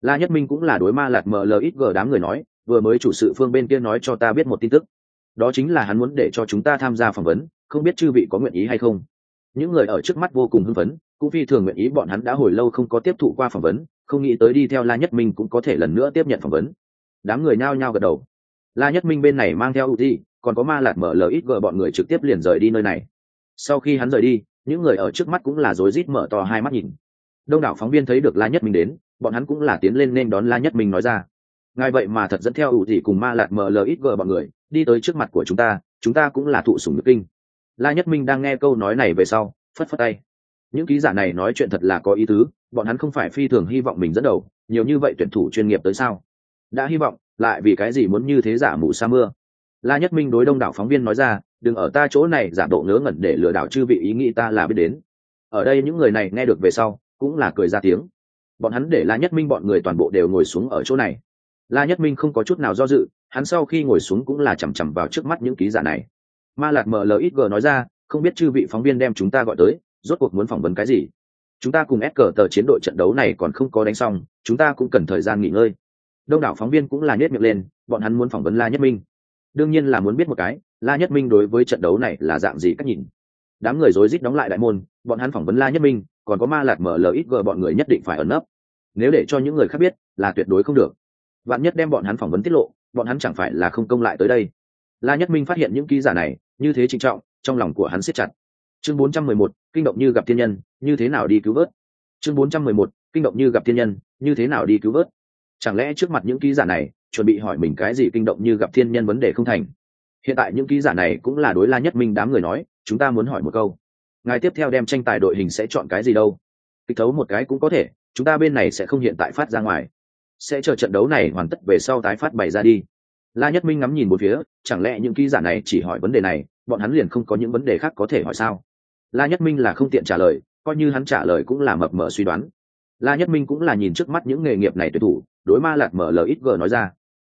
La nhất minh cũng là đối ma lạt mlxg đám người nói, vừa mới chủ sự phương bên kia nói cho ta biết một tin tức. Đó chính là hắn muốn để cho chúng ta tham gia phỏng vấn, không biết chư vị có nguyện ý hay không. Những người ở trước mắt vô cùng hưng phấn, cũng phi thường nguyện ý bọn hắn đã hồi lâu không có tiếp thụ qua phỏng vấn, không nghĩ tới đi theo la nhất minh cũng có thể lần nữa tiếp nhận phỏng vấn. Đám người nhao nhao gật đầu. La nhất minh bên này mang theo uti còn có ma lạt mở lời ít gờ bọn người trực tiếp liền rời đi nơi này. Sau khi hắn rời đi, những người ở trước mắt cũng là rối rít mở to hai mắt nhìn đông đảo phóng viên thấy được la nhất minh đến, bọn hắn cũng là tiến lên nên đón la nhất minh nói ra. Ngài vậy mà thật dẫn theo ủ thị cùng ma lạt mở lời ít gờ bọn người, đi tới trước mặt của chúng ta chúng ta cũng là thụ sủng nước kinh. La nhất minh đang nghe câu nói này về sau, phất phất tay. Những ký giả này nói chuyện thật là có ý tứ, bọn hắn không phải phi thường hy vọng mình dẫn đầu, nhiều như vậy tuyển thủ chuyên nghiệp tới sao? Đã hy vọng, lại vì cái gì muốn như thế giả mù sa mưa? La nhất minh đối đông đảo phóng viên nói ra, đừng ở ta chỗ này giả độ ngớ ngẩn để lừa đảo chư vị ý nghĩ ta là biết đến. Ở đây những người này nghe được về sau cũng là cười ra tiếng. Bọn hắn để la nhất minh bọn người toàn bộ đều ngồi xuống ở chỗ này. La nhất minh không có chút nào do dự, hắn sau khi ngồi xuống cũng là chằm chằm vào trước mắt những ký giả này. Ma lạc mlxg nói ra, không biết chư vị phóng viên đem chúng ta gọi tới, rốt cuộc muốn phỏng vấn cái gì? Chúng ta cùng ép cờ tờ chiến đội trận đấu này còn không có đánh xong, chúng ta cũng cần thời gian nghỉ ngơi. Đông đảo phóng viên cũng là nhét miệng lên, bọn hắn muốn phỏng vấn la nhất minh. Đương nhiên là muốn biết một cái, la nhất minh đối với trận đấu này là dạng gì cách nhìn. Đám người rối rít đóng lại đại môn, bọn hắn phỏng vấn la nhất minh còn có ma lạc mở lời ít gờ bọn người nhất định phải ẩn nấp. Nếu để cho những người khác biết là tuyệt đối không được. Bạn nhất đem bọn hắn phỏng vấn tiết lộ bọn hắn chẳng phải là không công lại tới đây. La nhất minh phát hiện những ký giả này như thế trinh trọng trong lòng của hắn siết chặt. Chương 411, kinh động như gặp thiên nhân như thế nào đi cứu vớt? Chương 411, kinh động như gặp thiên nhân như thế nào đi cứu vớt? Chẳng lẽ trước mặt những ký giả này chuẩn bị hỏi mình cái gì kinh động như gặp thiên nhân vấn đề không thành? Hiện tại những ký giả này cũng là đối la nhất minh đám người nói chúng ta muốn hỏi một câu ngài tiếp theo đem tranh tài đội hình sẽ chọn cái gì đâu? Kịch thấu một cái cũng có thể, chúng ta bên này sẽ không hiện tại phát ra ngoài. Sẽ chờ trận đấu này hoàn tất về sau tái phát bày ra đi. La nhất minh ngắm nhìn một phía, chẳng lẽ những ký giả này chỉ hỏi vấn đề này, bọn hắn liền không có những vấn đề khác có thể hỏi sao? La nhất minh là không tiện trả lời, coi như hắn trả lời cũng là mập mờ suy đoán. La nhất minh cũng là nhìn trước mắt những nghề nghiệp này tuyệt thủ, đối ma lạt mở lời ít gờ nói ra.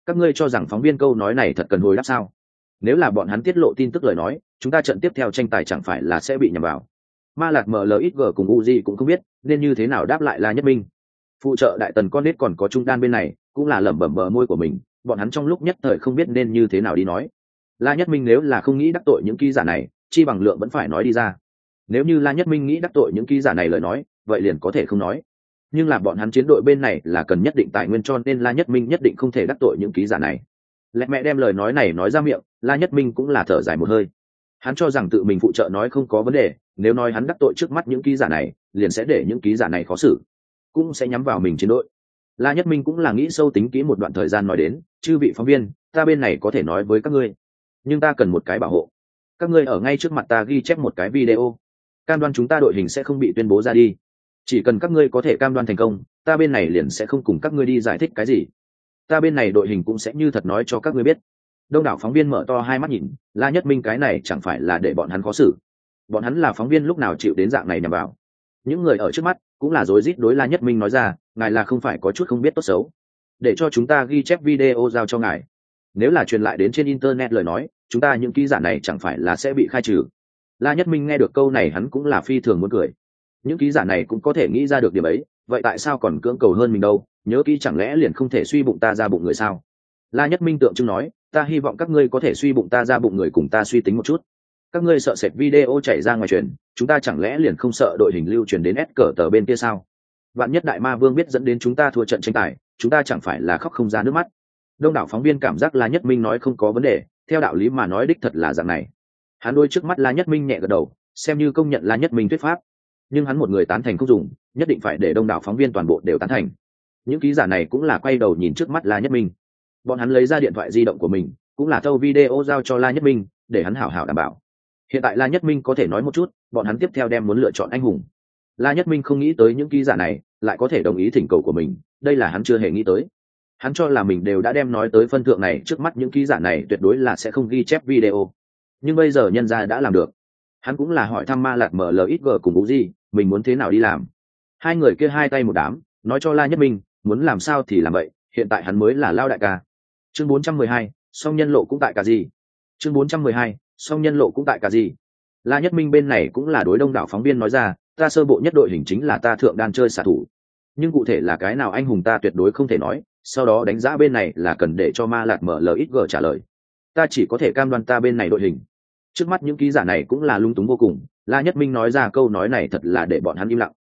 Các ngươi cho rằng phóng viên câu nói này thật cần hồi đáp sao? Nếu là bọn hắn tiết lộ tin tức lời nói, chúng ta trận tiếp theo tranh tài chẳng phải là sẽ bị nhầm vào. Ma lạc mở lời ít gờ cùng uzi cũng không biết, nên như thế nào đáp lại la nhất minh. Phụ trợ đại tần con nết còn có trung đan bên này, cũng là lẩm bẩm bờ môi của mình, bọn hắn trong lúc nhất thời không biết nên như thế nào đi nói. La nhất minh nếu là không nghĩ đắc tội những ký giả này, chi bằng lượng vẫn phải nói đi ra. Nếu như la nhất minh nghĩ đắc tội những ký giả này lời nói, vậy liền có thể không nói. Nhưng là bọn hắn chiến đội bên này là cần nhất định tài nguyên cho nên la nhất minh nhất định không thể đắc tội những ký giả này lẹ mẹ đem lời nói này nói ra miệng, la nhất minh cũng là thở dài một hơi. Hắn cho rằng tự mình phụ trợ nói không có vấn đề, nếu nói hắn đắc tội trước mắt những ký giả này, liền sẽ để những ký giả này khó xử. Cũng sẽ nhắm vào mình chiến đội. La nhất minh cũng là nghĩ sâu tính kỹ một đoạn thời gian nói đến, chư vị phóng viên, ta bên này có thể nói với các ngươi, nhưng ta cần một cái bảo hộ. Các ngươi ở ngay trước mặt ta ghi chép một cái video. Cam đoan chúng ta đội hình sẽ không bị tuyên bố ra đi. Chỉ cần các ngươi có thể cam đoan thành công, ta bên này liền sẽ không cùng các ngươi đi giải thích cái gì ta bên này đội hình cũng sẽ như thật nói cho các ngươi biết. Đông đảo phóng viên mở to hai mắt nhìn, la nhất minh cái này chẳng phải là để bọn hắn khó xử. Bọn hắn là phóng viên lúc nào chịu đến dạng này nhằm vào. Những người ở trước mắt cũng là rối rít đối la nhất minh nói ra, ngài là không phải có chút không biết tốt xấu. Để cho chúng ta ghi chép video giao cho ngài. Nếu là truyền lại đến trên internet lời nói, chúng ta những ký giả này chẳng phải là sẽ bị khai trừ. La nhất minh nghe được câu này hắn cũng là phi thường muốn cười. Những ký giả này cũng có thể nghĩ ra được điểm ấy, vậy tại sao còn cưỡng cầu hơn mình đâu? Nhớ kỹ chẳng lẽ liền không thể suy bụng ta ra bụng người sao? La nhất minh tượng trưng nói, ta hy vọng các ngươi có thể suy bụng ta ra bụng người cùng ta suy tính một chút. Các ngươi sợ sệt video chạy ra ngoài truyền, chúng ta chẳng lẽ liền không sợ đội hình lưu truyền đến s cờ tờ bên kia sao? Bạn nhất đại ma vương biết dẫn đến chúng ta thua trận tranh tài, chúng ta chẳng phải là khóc không ra nước mắt. Đông đảo phóng viên cảm giác la nhất minh nói không có vấn đề, theo đạo lý mà nói đích thật là dạng này. Hắn đôi trước mắt la nhất minh nhẹ gật đầu, xem như công nhận la nhất minh thuyết pháp. Nhưng hắn một người tán thành không dùng, nhất định phải để đông đảo phóng viên toàn bộ đều tán thành những ký giả này cũng là quay đầu nhìn trước mắt la nhất minh. Bọn hắn lấy ra điện thoại di động của mình, cũng là thâu video giao cho la nhất minh, để hắn hảo hảo đảm bảo. Hiện tại la nhất minh có thể nói một chút, bọn hắn tiếp theo đem muốn lựa chọn anh hùng. La nhất minh không nghĩ tới những ký giả này lại có thể đồng ý thỉnh cầu của mình, đây là hắn chưa hề nghĩ tới. Hắn cho là mình đều đã đem nói tới phân thượng này trước mắt những ký giả này tuyệt đối là sẽ không ghi chép video. Nhưng bây giờ nhân gia đã làm được. Hắn cũng là hỏi thăm ma lạc mở lời ít cùng vũ gì mình muốn thế nào đi làm. Hai người kia hai tay một đám, nói cho la nhất minh muốn làm sao thì làm vậy hiện tại hắn mới là lao đại ca. Chương 412, song nhân lộ cũng tại cả gì? Chương 412, song nhân lộ cũng tại cả gì? La nhất minh bên này cũng là đối đông đảo phóng viên nói ra ta sơ bộ nhất đội hình chính là ta thượng đan chơi xạ thủ. Nhưng cụ thể là cái nào anh hùng ta tuyệt đối không thể nói sau đó đánh giá bên này là cần để cho ma lạc mở lời ít gờ trả lời. Ta chỉ có thể cam đoan ta bên này đội hình. Trước mắt những ký giả này cũng là lung túng vô cùng la nhất minh nói ra câu nói này thật là để bọn hắn im lặng.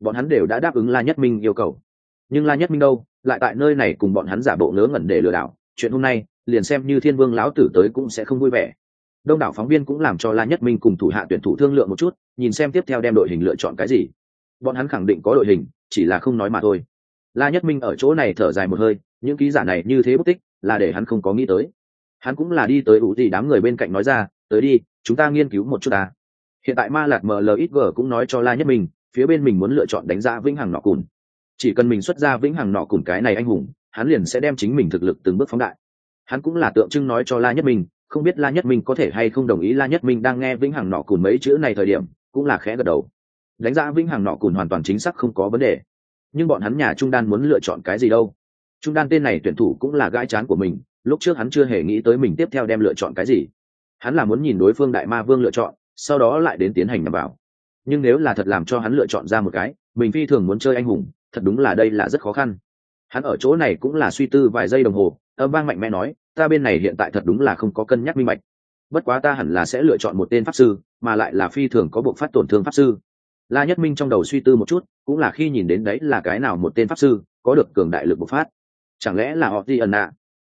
Bọn hắn đều đã đáp ứng la nhất minh yêu cầu nhưng la nhất minh đâu? Lại tại nơi này cùng bọn hắn giả bộ ngớ ngẩn để lừa đảo. Chuyện hôm nay, liền xem như thiên vương lão tử tới cũng sẽ không vui vẻ. Đông đảo phóng viên cũng làm cho la nhất minh cùng thủ hạ tuyển thủ thương lượng một chút, nhìn xem tiếp theo đem đội hình lựa chọn cái gì. Bọn hắn khẳng định có đội hình, chỉ là không nói mà thôi. La nhất minh ở chỗ này thở dài một hơi, những ký giả này như thế bất tích, là để hắn không có nghĩ tới. Hắn cũng là đi tới ủ gì đám người bên cạnh nói ra, tới đi, chúng ta nghiên cứu một chút ta. Hiện tại ma lạc mlxg cũng nói cho la nhất minh, phía bên mình muốn lựa chọn đánh giá vĩnh hằng nọ cùn chỉ cần mình xuất ra vĩnh hằng nọ cùng cái này anh hùng, hắn liền sẽ đem chính mình thực lực từng bước phóng đại. Hắn cũng là tượng trưng nói cho la nhất minh, không biết la nhất minh có thể hay không đồng ý la nhất minh đang nghe vĩnh hằng nọ cùng mấy chữ này thời điểm, cũng là khẽ gật đầu. Đánh giá vĩnh hằng nọ cùng hoàn toàn chính xác không có vấn đề. Nhưng bọn hắn nhà trung đan muốn lựa chọn cái gì đâu? Trung đan tên này tuyển thủ cũng là gãi chán của mình, lúc trước hắn chưa hề nghĩ tới mình tiếp theo đem lựa chọn cái gì. Hắn là muốn nhìn đối phương đại ma vương lựa chọn, sau đó lại đến tiến hành nằm vào. Nhưng nếu là thật làm cho hắn lựa chọn ra một cái, mình phi thường muốn chơi anh hùng thật đúng là đây là rất khó khăn. Hắn ở chỗ này cũng là suy tư vài giây đồng hồ, âm vang mạnh mẽ nói, ta bên này hiện tại thật đúng là không có cân nhắc minh bạch. Bất quá ta hẳn là sẽ lựa chọn một tên pháp sư, mà lại là phi thường có buộc phát tổn thương pháp sư. La nhất minh trong đầu suy tư một chút, cũng là khi nhìn đến đấy là cái nào một tên pháp sư có được cường đại lực bộc phát. Chẳng lẽ là họ di ẩn nạ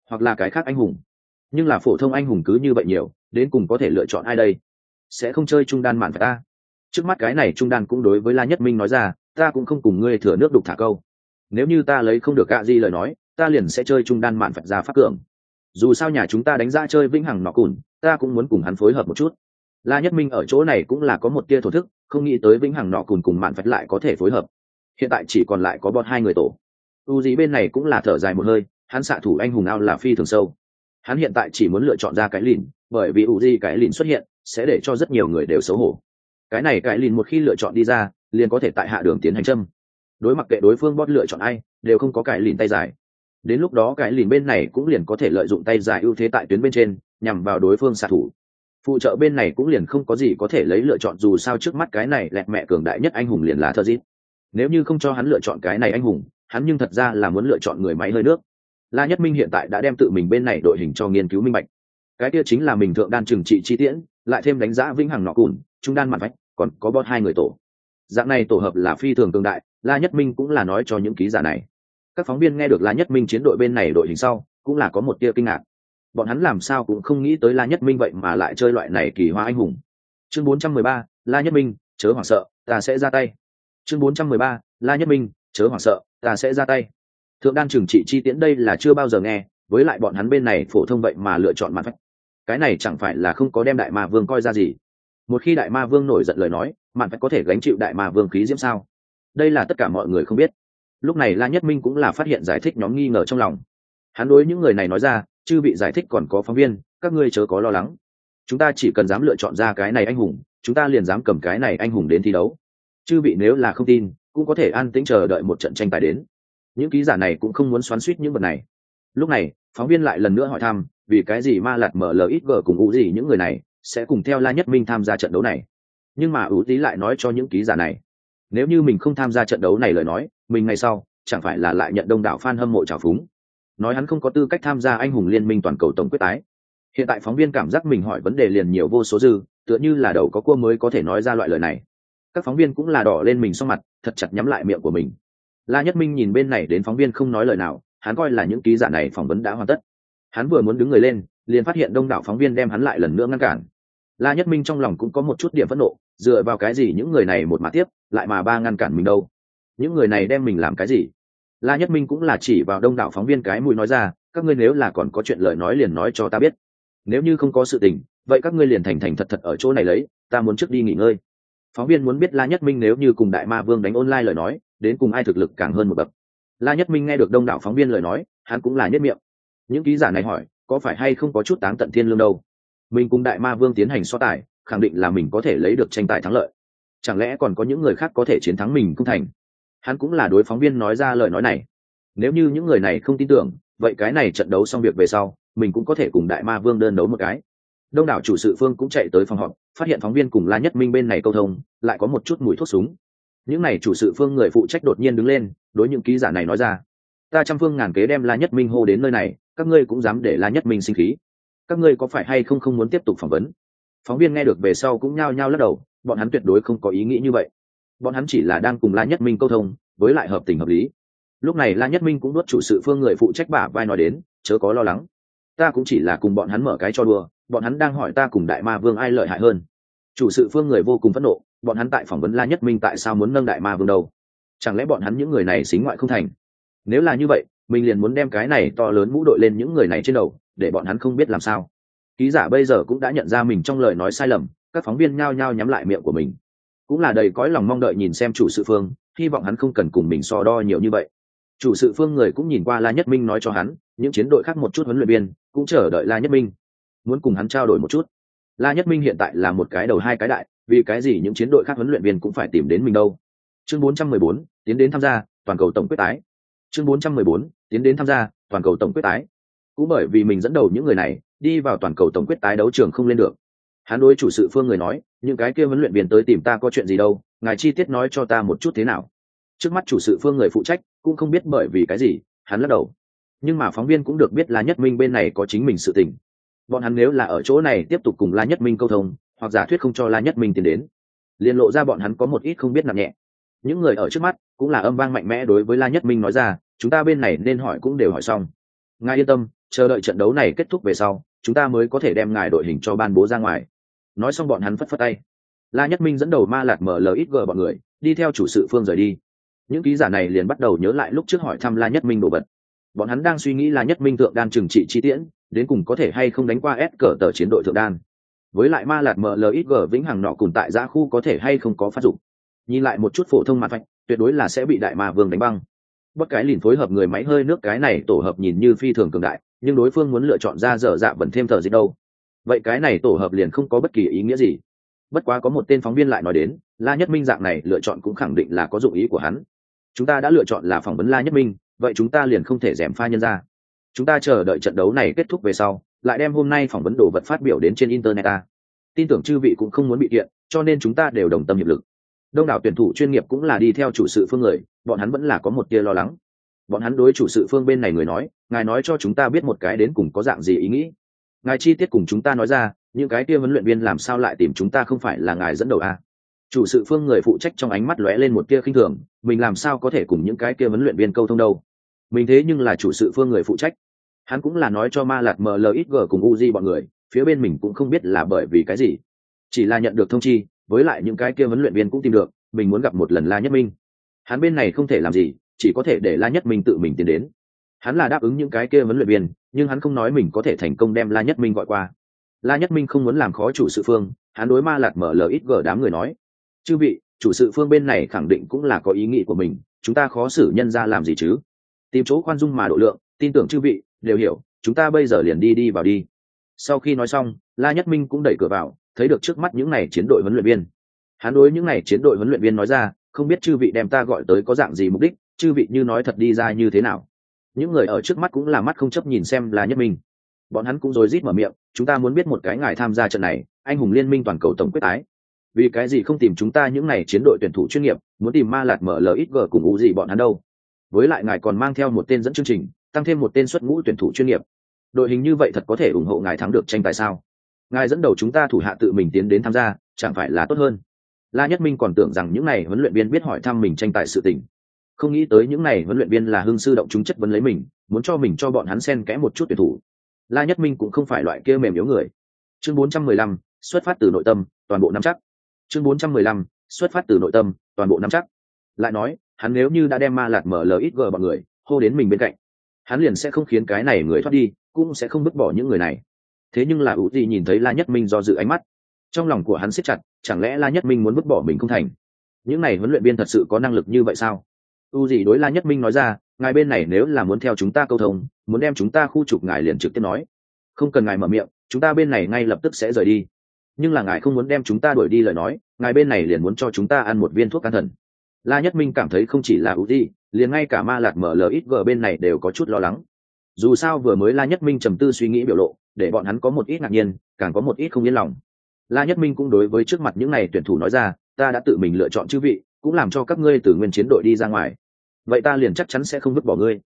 hoặc là cái khác anh hùng? Nhưng là phổ thông anh hùng cứ như vậy nhiều, đến cùng có thể lựa chọn ai đây? Sẽ không chơi trung đan mạn phải ta? Trước mắt cái này trung đan cũng đối với la nhất minh nói ra ta cũng không cùng ngươi thừa nước đục thả câu. Nếu như ta lấy không được gạ di lời nói, ta liền sẽ chơi trung đan mạn phật ra phát cường. Dù sao nhà chúng ta đánh ra chơi vĩnh hằng nọ cùn, ta cũng muốn cùng hắn phối hợp một chút. La nhất minh ở chỗ này cũng là có một tia thổ thức, không nghĩ tới vĩnh hằng nọ cùn cùng mạn phật lại có thể phối hợp. Hiện tại chỉ còn lại có bọn hai người tổ. U dí bên này cũng là thở dài một hơi, hắn xạ thủ anh hùng ao là phi thường sâu. Hắn hiện tại chỉ muốn lựa chọn ra cái lìn, bởi vì u di cái lìn xuất hiện, sẽ để cho rất nhiều người đều xấu hổ. Cái này cái lìn một khi lựa chọn đi ra liền có thể tại hạ đường tiến hành châm. Đối mặt kệ đối phương bót lựa chọn ai, đều không có cái lìn tay dài. Đến lúc đó cái lìn bên này cũng liền có thể lợi dụng tay dài ưu thế tại tuyến bên trên, nhằm vào đối phương xạ thủ. Phụ trợ bên này cũng liền không có gì có thể lấy lựa chọn dù sao trước mắt cái này lẹt mẹ cường đại nhất anh hùng liền là thơ dít nếu như không cho hắn lựa chọn cái này anh hùng, hắn nhưng thật ra là muốn lựa chọn người máy hơi nước. La nhất minh hiện tại đã đem tự mình bên này đội hình cho nghiên cứu minh bạch. Cái kia chính là mình thượng đan trừng trị chi tiễn, lại thêm đánh giá vĩnh hằng nọ cùn, trung đan mặt vách, còn có bót hai người tổ dạng này tổ hợp là phi thường cường đại la nhất minh cũng là nói cho những ký giả này. Các phóng viên nghe được la nhất minh chiến đội bên này đội hình sau cũng là có một tia kinh ngạc. Bọn hắn làm sao cũng không nghĩ tới la nhất minh vậy mà lại chơi loại này kỳ hoa anh hùng. Chương 413, la nhất minh chớ hoảng sợ ta sẽ ra tay. Chương 413, la nhất minh chớ hoảng sợ ta sẽ ra tay. Thượng đan trừng trị chi tiễn đây là chưa bao giờ nghe với lại bọn hắn bên này phổ thông vậy mà lựa chọn mặt phách. Cái này chẳng phải là không có đem đại ma vương coi ra gì một khi đại ma vương nổi giận lời nói, mạn phải có thể gánh chịu đại ma vương khí diễm sao? Đây là tất cả mọi người không biết. Lúc này la nhất minh cũng là phát hiện giải thích nhóm nghi ngờ trong lòng. Hắn đối những người này nói ra chứ bị giải thích còn có phóng viên, các ngươi chớ có lo lắng. Chúng ta chỉ cần dám lựa chọn ra cái này anh hùng, chúng ta liền dám cầm cái này anh hùng đến thi đấu. Chư bị nếu là không tin, cũng có thể an tĩnh chờ đợi một trận tranh tài đến. Những ký giả này cũng không muốn xoắn suýt những vật này. Lúc này, phóng viên lại lần nữa hỏi thăm, vì cái gì ma lạt mở ít vờ cùng ngụ gì những người này sẽ cùng theo la nhất minh tham gia trận đấu này. Nhưng mà ủ tí lại nói cho những ký giả này, nếu như mình không tham gia trận đấu này lời nói, mình ngày sau chẳng phải là lại nhận đông đảo f a n hâm mộ trào phúng. Nói hắn không có tư cách tham gia anh hùng liên minh toàn cầu tổng quyết tái. Hiện tại phóng viên cảm giác mình hỏi vấn đề liền nhiều vô số dư, tựa như là đầu có cua mới có thể nói ra loại lời này. Các phóng viên cũng là đỏ lên mình sau mặt, thật chặt nhắm lại miệng của mình. La nhất minh nhìn bên này đến phóng viên không nói lời nào, hắn coi là những ký giả này phỏng vấn đã hoàn tất. Hắn vừa muốn đứng người lên, liền phát hiện đông đảo phóng viên đem hắn lại lần nữa ngăn cản la nhất minh trong lòng cũng có một chút điểm phẫn nộ, dựa vào cái gì những người này một mà tiếp, lại mà ba ngăn cản mình đâu? Những người này đem mình làm cái gì? La nhất minh cũng là chỉ vào đông đảo phóng viên cái mùi nói ra, các ngươi nếu là còn có chuyện lời nói liền nói cho ta biết. Nếu như không có sự tình, vậy các ngươi liền thành thành thật thật ở chỗ này lấy, ta muốn trước đi nghỉ ngơi. Phóng viên muốn biết la nhất minh nếu như cùng đại ma vương đánh online lời nói, đến cùng ai thực lực càng hơn một bậc. La nhất minh nghe được đông đảo phóng viên lời nói, hắn cũng là nhất miệng. Những ký giả này hỏi, có phải hay không có chút táng tận thiên lương đâu? Mình cùng đại ma vương tiến hành so tài, khẳng định là mình có thể lấy được tranh tài thắng lợi. Chẳng lẽ còn có những người khác có thể chiến thắng mình không thành? Hắn cũng là đối phóng viên nói ra lời nói này. Nếu như những người này không tin tưởng, vậy cái này trận đấu xong việc về sau, mình cũng có thể cùng đại ma vương đơn đấu một cái. Đông đảo chủ sự phương cũng chạy tới phòng họp, phát hiện phóng viên cùng la nhất minh bên này câu thông, lại có một chút mùi thuốc súng. Những n à y chủ sự phương người phụ trách đột nhiên đứng lên, đối những ký giả này nói ra, ta trăm phương ngàn kế đem la nhất minh hô đến nơi này, các ngươi cũng dám để la nhất minh sinh khí các ngươi có phải hay không không muốn tiếp tục phỏng vấn? Phóng viên nghe được về sau cũng nhao nhao lắc đầu, bọn hắn tuyệt đối không có ý nghĩ như vậy. Bọn hắn chỉ là đang cùng la nhất minh câu thông, với lại hợp tình hợp lý. Lúc này la nhất minh cũng nuốt chủ sự phương người phụ trách bả vai nói đến, chớ có lo lắng. Ta cũng chỉ là cùng bọn hắn mở cái cho đùa, bọn hắn đang hỏi ta cùng đại ma vương ai lợi hại hơn. Chủ sự phương người vô cùng phẫn nộ, bọn hắn tại phỏng vấn la nhất minh tại sao muốn nâng đại ma vương đâu? Chẳng lẽ bọn hắn những người này xính ngoại không thành? Nếu là như vậy mình liền muốn đem cái này to lớn mũ đội lên những người này trên đầu để bọn hắn không biết làm sao. Ký giả bây giờ cũng đã nhận ra mình trong lời nói sai lầm các phóng viên nhao nhao nhắm lại miệng của mình. Cũng là đầy cõi lòng mong đợi nhìn xem chủ sự phương hy vọng hắn không cần cùng mình so đo nhiều như vậy. Chủ sự phương người cũng nhìn qua la nhất minh nói cho hắn những chiến đội khác một chút huấn luyện viên cũng chờ đợi la nhất minh. Muốn cùng hắn trao đổi một chút. La nhất minh hiện tại là một cái đầu hai cái đại vì cái gì những chiến đội khác huấn luyện viên cũng phải tìm đến mình đâu? Chương 414, tiến đến tham gia toàn cầu tổng quyết tái chương 414, tiến đến tham gia toàn cầu tổng quyết tái. Cũng bởi vì mình dẫn đầu những người này đi vào toàn cầu tổng quyết tái đấu trường không lên được. Hắn đối chủ sự phương người nói những cái kia huấn luyện viên tới tìm ta có chuyện gì đâu ngài chi tiết nói cho ta một chút thế nào. Trước mắt chủ sự phương người phụ trách cũng không biết bởi vì cái gì hắn lắc đầu. Nhưng mà phóng viên cũng được biết là nhất minh bên này có chính mình sự tình. Bọn hắn nếu là ở chỗ này tiếp tục cùng la nhất minh câu thông hoặc giả thuyết không cho la nhất minh tiến đến liền lộ ra bọn hắn có một ít không biết nặng nhẹ những người ở trước mắt cũng là âm vang mạnh mẽ đối với la nhất minh nói ra, chúng ta bên này nên hỏi cũng đều hỏi xong. Ngài yên tâm, chờ đợi trận đấu này kết thúc về sau, chúng ta mới có thể đem ngài đội hình cho ban bố ra ngoài. Nói xong bọn hắn phất phất tay. La nhất minh dẫn đầu ma lạc mở ít gờ bọn người, đi theo chủ sự phương rời đi. Những ký giả này liền bắt đầu nhớ lại lúc trước hỏi thăm la nhất minh đồ vật. Bọn hắn đang suy nghĩ la nhất minh thượng đan trừng trị chi tiễn, đến cùng có thể hay không đánh qua s cờ tờ chiến đội thượng đan. Với lại ma lạc ít gờ vĩnh hằng nọ cùng tại giã khu có thể hay không có phát dụng nhìn lại một chút phổ thông mặt vạch tuyệt đối là sẽ bị đại ma vương đánh băng. Bất cái liền phối hợp người máy hơi nước cái này tổ hợp nhìn như phi thường cường đại, nhưng đối phương muốn lựa chọn ra dở dạ vẫn thêm thờ dịch đâu. Vậy cái này tổ hợp liền không có bất kỳ ý nghĩa gì. Bất quá có một tên phóng viên lại nói đến, la nhất minh dạng này lựa chọn cũng khẳng định là có dụng ý của hắn. Chúng ta đã lựa chọn là phỏng vấn la nhất minh, vậy chúng ta liền không thể d pha nhân ra. Chúng ta chờ đợi trận đấu này kết thúc về sau, lại đem hôm nay phỏng vấn đồ vật phát biểu đến trên internet ta. Tin tưởng chư vị cũng không muốn bị kiện, cho nên chúng ta đều đồng tâm hiệp lực đông đảo tuyển thủ chuyên nghiệp cũng là đi theo chủ sự phương người, bọn hắn vẫn là có một tia lo lắng. Bọn hắn đối chủ sự phương bên này người nói, ngài nói cho chúng ta biết một cái đến cùng có dạng gì ý nghĩ. Ngài chi tiết cùng chúng ta nói ra, những cái kia huấn luyện viên làm sao lại tìm chúng ta không phải là ngài dẫn đầu à? chủ sự phương người phụ trách trong ánh mắt lóe lên một tia khinh thường, mình làm sao có thể cùng những cái kia huấn luyện viên câu thông đâu? Mình thế nhưng là chủ sự phương người phụ trách. Hắn cũng là nói cho ma lạt mlxg cùng uzi bọn người, phía bên mình cũng không biết là bởi vì cái gì. Chỉ là nhận được thông chi với lại những cái kia huấn luyện viên cũng tìm được, mình muốn gặp một lần la nhất minh. Hắn bên này không thể làm gì, chỉ có thể để la nhất minh tự mình tiến đến. Hắn là đáp ứng những cái kia huấn luyện viên, nhưng hắn không nói mình có thể thành công đem la nhất minh gọi qua. La nhất minh không muốn làm khó chủ sự phương, hắn đối ma lạt mở lời ít gờ đám người nói. Chư vị, chủ sự phương bên này khẳng định cũng là có ý nghĩ của mình, chúng ta khó xử nhân ra làm gì chứ? Tìm chỗ khoan dung mà độ lượng, tin tưởng chư vị, đều hiểu, chúng ta bây giờ liền đi đi vào đi. Sau khi nói xong, la nhất minh cũng đẩy cửa vào thấy được trước mắt những n à y chiến đội huấn luyện viên. Hắn đối những n à y chiến đội huấn luyện viên nói ra, không biết chư vị đem ta gọi tới có dạng gì mục đích, chư vị như nói thật đi ra như thế nào. Những người ở trước mắt cũng là mắt không chấp nhìn xem là nhất minh bọn hắn cũng rối rít mở miệng, chúng ta muốn biết một cái ngài tham gia trận này, anh hùng liên minh toàn cầu tổng quyết tái. Vì cái gì không tìm chúng ta những n à y chiến đội tuyển thủ chuyên nghiệp, muốn tìm ma lạt mở lxg cùng ngũ gì bọn hắn đâu? Với lại ngài còn mang theo một tên dẫn chương trình, tăng thêm một tên xuất ngũ tuyển thủ chuyên nghiệp. Đội hình như vậy thật có thể ủng hộ ngài thắng được tranh tài sao? Ngài dẫn đầu chúng ta thủ hạ tự mình tiến đến tham gia chẳng phải là tốt hơn? La nhất minh còn tưởng rằng những n à y huấn luyện viên biết hỏi thăm mình tranh tài sự tình. Không nghĩ tới những n à y huấn luyện viên là hưng sư động chúng chất vấn lấy mình muốn cho mình cho bọn hắn xen kẽ một chút tuyển thủ. La nhất minh cũng không phải loại kia mềm yếu người. Chương 415, xuất phát từ nội tâm toàn bộ nắm chắc. Chương 415, xuất phát từ nội tâm toàn bộ nắm chắc. Lại nói hắn nếu như đã đem ma lạt mở ít gờ bọn người hô đến mình bên cạnh hắn liền sẽ không khiến cái này người thoát đi cũng sẽ không bứt bỏ những người này thế nhưng là ủ gì nhìn thấy la nhất minh do dự ánh mắt. Trong lòng của hắn siết chặt, chẳng lẽ la nhất minh muốn vứt bỏ mình không thành? Những này huấn luyện viên thật sự có năng lực như vậy sao? U gì đối la nhất minh nói ra, ngài bên này nếu là muốn theo chúng ta câu thông, muốn đem chúng ta khu trục ngài liền trực tiếp nói. Không cần ngài mở miệng, chúng ta bên này ngay lập tức sẽ rời đi. Nhưng là ngài không muốn đem chúng ta đuổi đi lời nói, ngài bên này liền muốn cho chúng ta ăn một viên thuốc can thần. La nhất minh cảm thấy không chỉ là ưu đi liền ngay cả ma lạt mở lờ ít gờ bên này đều có chút lo lắng. Dù sao vừa mới la nhất minh trầm tư suy nghĩ biểu lộ để bọn hắn có một ít ngạc nhiên, càng có một ít không yên lòng. La nhất minh cũng đối với trước mặt những n à y tuyển thủ nói ra, ta đã tự mình lựa chọn chư vị, cũng làm cho các ngươi từ nguyên chiến đội đi ra ngoài. Vậy ta liền chắc chắn sẽ không vứt bỏ ngươi.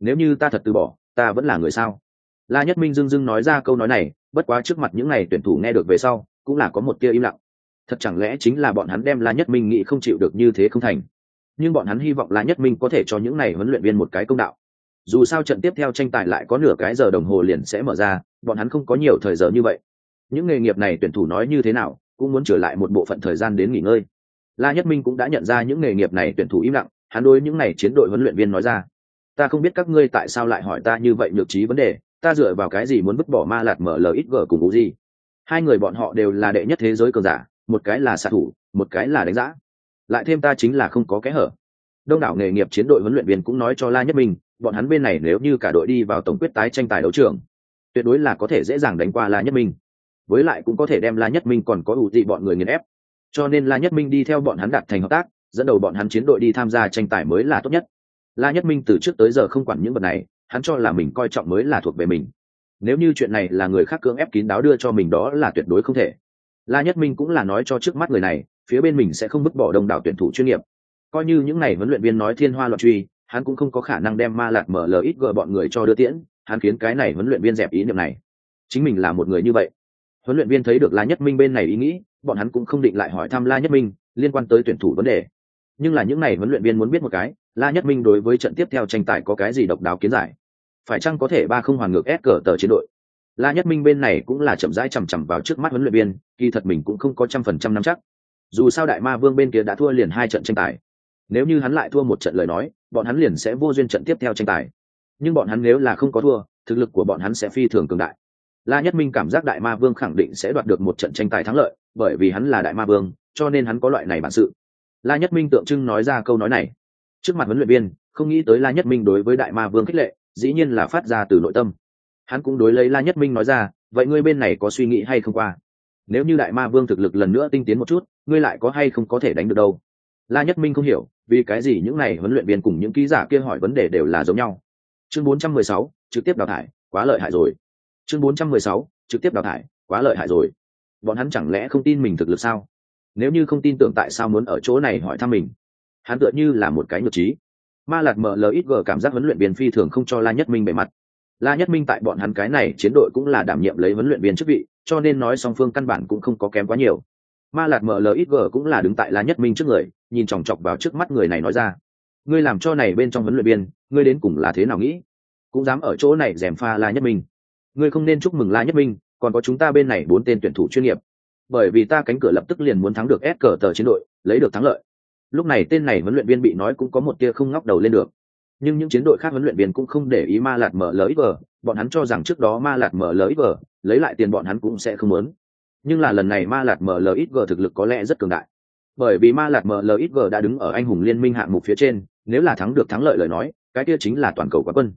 Nếu như ta thật từ bỏ, ta vẫn là người sao? La nhất minh dưng dưng nói ra câu nói này, bất quá trước mặt những n à y tuyển thủ nghe được về sau, cũng là có một tia im lặng. Thật chẳng lẽ chính là bọn hắn đem la nhất minh nghĩ không chịu được như thế không thành? Nhưng bọn hắn hy vọng la nhất minh có thể cho những n à y huấn luyện viên một cái công đạo. Dù sao trận tiếp theo tranh tài lại có nửa cái giờ đồng hồ liền sẽ mở ra bọn hắn không có nhiều thời giờ như vậy. Những nghề nghiệp này tuyển thủ nói như thế nào, cũng muốn trở lại một bộ phận thời gian đến nghỉ ngơi. La nhất minh cũng đã nhận ra những nghề nghiệp này tuyển thủ im lặng, hắn đối những này chiến đội huấn luyện viên nói ra. Ta không biết các ngươi tại sao lại hỏi ta như vậy nhược trí vấn đề, ta dựa vào cái gì muốn vứt bỏ ma lạt mở lời ít gờ cùng gì hai người bọn họ đều là đệ nhất thế giới cường giả, một cái là xạ thủ, một cái là đánh giá lại thêm ta chính là không có kẽ hở. Đông đảo nghề nghiệp chiến đội huấn luyện viên cũng nói cho la nhất minh, bọn hắn bên này nếu như cả đội đi vào tổng quyết tái tranh tài đấu trường tuyệt đối là có thể dễ dàng đánh qua la nhất minh. Với lại cũng có thể đem la nhất minh còn có ủ dị bọn người nghiền ép. Cho nên la nhất minh đi theo bọn hắn đạt thành hợp tác, dẫn đầu bọn hắn chiến đội đi tham gia tranh tài mới là tốt nhất. La nhất minh từ trước tới giờ không quản những vật này, hắn cho là mình coi trọng mới là thuộc về mình. Nếu như chuyện này là người khác cưỡng ép kín đáo đưa cho mình đó là tuyệt đối không thể. La nhất minh cũng là nói cho trước mắt người này, phía bên mình sẽ không vứt bỏ đông đảo tuyển thủ chuyên nghiệp. Coi như những ngày huấn luyện viên nói thiên hoa loạn truy, hắn cũng không có khả năng đem ma lạc mở lờ ít gờ bọn người cho đưa tiễn hắn khiến cái này huấn luyện viên dẹp ý niệm này. Chính mình là một người như vậy. Huấn luyện viên thấy được la nhất minh bên này ý nghĩ, bọn hắn cũng không định lại hỏi thăm la nhất minh liên quan tới tuyển thủ vấn đề. Nhưng là những này huấn luyện viên muốn biết một cái, la nhất minh đối với trận tiếp theo tranh tài có cái gì độc đáo kiến giải? Phải chăng có thể ba không hoàn ngược ép cờ tờ chiến đội? La nhất minh bên này cũng là chậm rãi chằm chằm vào trước mắt huấn luyện viên, kỳ thật mình cũng không có trăm phần trăm nắm chắc. Dù sao đại ma vương bên kia đã thua liền hai trận tranh tài. Nếu như hắn lại thua một trận lời nói, bọn hắn liền sẽ vô duyên trận tiếp theo tranh tài nhưng bọn hắn nếu là không có thua, thực lực của bọn hắn sẽ phi thường cường đại. La nhất minh cảm giác đại ma vương khẳng định sẽ đoạt được một trận tranh tài thắng lợi, bởi vì hắn là đại ma vương, cho nên hắn có loại này bản sự. La nhất minh tượng trưng nói ra câu nói này. Trước mặt huấn luyện viên, không nghĩ tới la nhất minh đối với đại ma vương khích lệ, dĩ nhiên là phát ra từ nội tâm. Hắn cũng đối lấy la nhất minh nói ra, vậy ngươi bên này có suy nghĩ hay không qua? Nếu như đại ma vương thực lực lần nữa tinh tiến một chút, ngươi lại có hay không có thể đánh được đâu? La nhất minh không hiểu, vì cái gì những này huấn luyện viên cùng những ký giả kia hỏi vấn đề đều là giống nhau chương 416, trực tiếp đào thải quá lợi hại rồi. Chương 416, trực tiếp đào thải quá lợi hại rồi. Bọn hắn chẳng lẽ không tin mình thực lực sao? Nếu như không tin tưởng tại sao muốn ở chỗ này hỏi thăm mình? Hắn tựa như là một cái nhược trí. Ma lạt mở lời ít gờ cảm giác huấn luyện viên phi thường không cho la nhất minh bề mặt. La nhất minh tại bọn hắn cái này chiến đội cũng là đảm nhiệm lấy huấn luyện viên chức vị cho nên nói song phương căn bản cũng không có kém quá nhiều. Ma lạt mở lời ít gờ cũng là đứng tại la nhất minh trước người nhìn chòng chọc vào trước mắt người này nói ra ngươi làm cho này bên trong huấn luyện viên, ngươi đến cùng là thế nào nghĩ? Cũng dám ở chỗ này dèm pha la nhất minh. Ngươi không nên chúc mừng la nhất minh, còn có chúng ta bên này bốn tên tuyển thủ chuyên nghiệp. Bởi vì ta cánh cửa lập tức liền muốn thắng được ép cờ tờ chiến đội, lấy được thắng lợi. Lúc này tên này huấn luyện viên bị nói cũng có một tia không ngóc đầu lên được. Nhưng những chiến đội khác huấn luyện viên cũng không để ý ma lạt mở lỡ ít vờ bọn hắn cho rằng trước đó ma lạt mở lỡ ít vờ lấy lại tiền bọn hắn cũng sẽ không muốn. Nhưng là lần này ma lạt mở lỡ ít vờ thực lực có lẽ rất cường đại bởi vì ma lạc mở ít đã đứng ở anh hùng liên minh hạng mục phía trên, nếu là thắng được thắng lợi lời nói, cái kia chính là toàn cầu quá quân.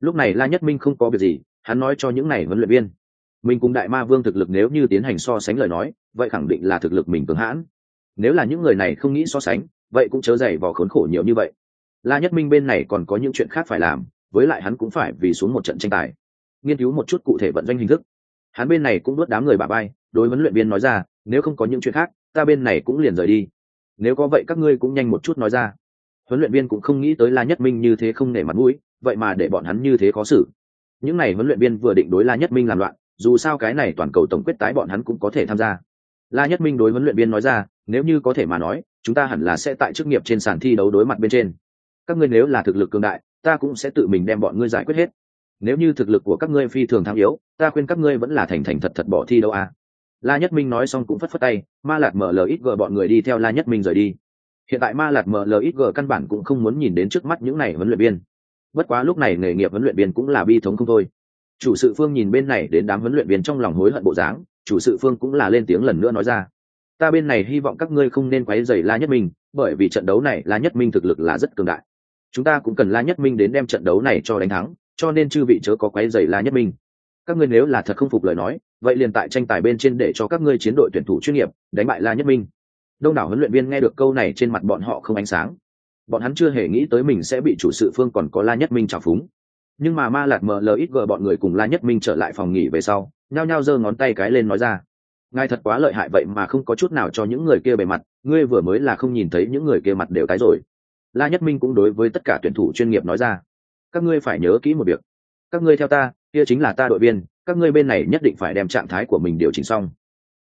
Lúc này la nhất minh không có việc gì, hắn nói cho những này huấn luyện viên. Mình cùng đại ma vương thực lực nếu như tiến hành so sánh lời nói, vậy khẳng định là thực lực mình cường hãn. Nếu là những người này không nghĩ so sánh, vậy cũng chớ dày vò khốn khổ nhiều như vậy. La nhất minh bên này còn có những chuyện khác phải làm, với lại hắn cũng phải vì xuống một trận tranh tài. Nghiên cứu một chút cụ thể vận doanh hình thức. Hắn bên này cũng đốt đám người bà bay, đối huấn luyện viên nói ra, nếu không có những chuyện khác ta bên này cũng liền rời đi. Nếu có vậy các ngươi cũng nhanh một chút nói ra. Huấn luyện viên cũng không nghĩ tới la nhất minh như thế không nể mặt mũi, vậy mà để bọn hắn như thế khó xử. Những n à y huấn luyện viên vừa định đối la nhất minh làm loạn, dù sao cái này toàn cầu tổng quyết tái bọn hắn cũng có thể tham gia. La nhất minh đối huấn luyện viên nói ra, nếu như có thể mà nói, chúng ta hẳn là sẽ tại chức nghiệp trên sàn thi đấu đối mặt bên trên. Các ngươi nếu là thực lực cường đại, ta cũng sẽ tự mình đem bọn ngươi giải quyết hết. Nếu như thực lực của các ngươi phi thường tham yếu, ta khuyên các ngươi vẫn là thành thành thật thật bỏ thi đấu à la nhất minh nói xong cũng phất phất tay, ma lạt mở lời ít gờ bọn người đi theo la nhất minh rời đi. Hiện tại ma lạt mở lời ít gờ căn bản cũng không muốn nhìn đến trước mắt những này huấn luyện viên. Bất quá lúc này nghề nghiệp huấn luyện viên cũng là bi thống không thôi. Chủ sự phương nhìn bên này đến đám huấn luyện viên trong lòng hối hận bộ dáng, chủ sự phương cũng là lên tiếng lần nữa nói ra. Ta bên này hy vọng các ngươi không nên quấy rầy la nhất minh, bởi vì trận đấu này la nhất minh thực lực là rất cường đại. Chúng ta cũng cần la nhất minh đến đem trận đấu này cho đánh thắng, cho nên chư vị chớ có quấy rầy la nhất minh các ngươi nếu là thật không phục lời nói, vậy liền tại tranh tài bên trên để cho các ngươi chiến đội tuyển thủ chuyên nghiệp đánh bại la nhất minh. Đông đảo huấn luyện viên nghe được câu này trên mặt bọn họ không ánh sáng. Bọn hắn chưa hề nghĩ tới mình sẽ bị chủ sự phương còn có la nhất minh trào phúng. Nhưng mà ma lạt mờ lờ ít gờ bọn người cùng la nhất minh trở lại phòng nghỉ về sau, nhao nhao giơ ngón tay cái lên nói ra. Ngài thật quá lợi hại vậy mà không có chút nào cho những người kia bề mặt, ngươi vừa mới là không nhìn thấy những người kia mặt đều tái rồi. La nhất minh cũng đối với tất cả tuyển thủ chuyên nghiệp nói ra. Các ngươi phải nhớ kỹ một việc. Các ngươi theo ta kia chính là ta đội viên các ngươi bên này nhất định phải đem trạng thái của mình điều chỉnh xong.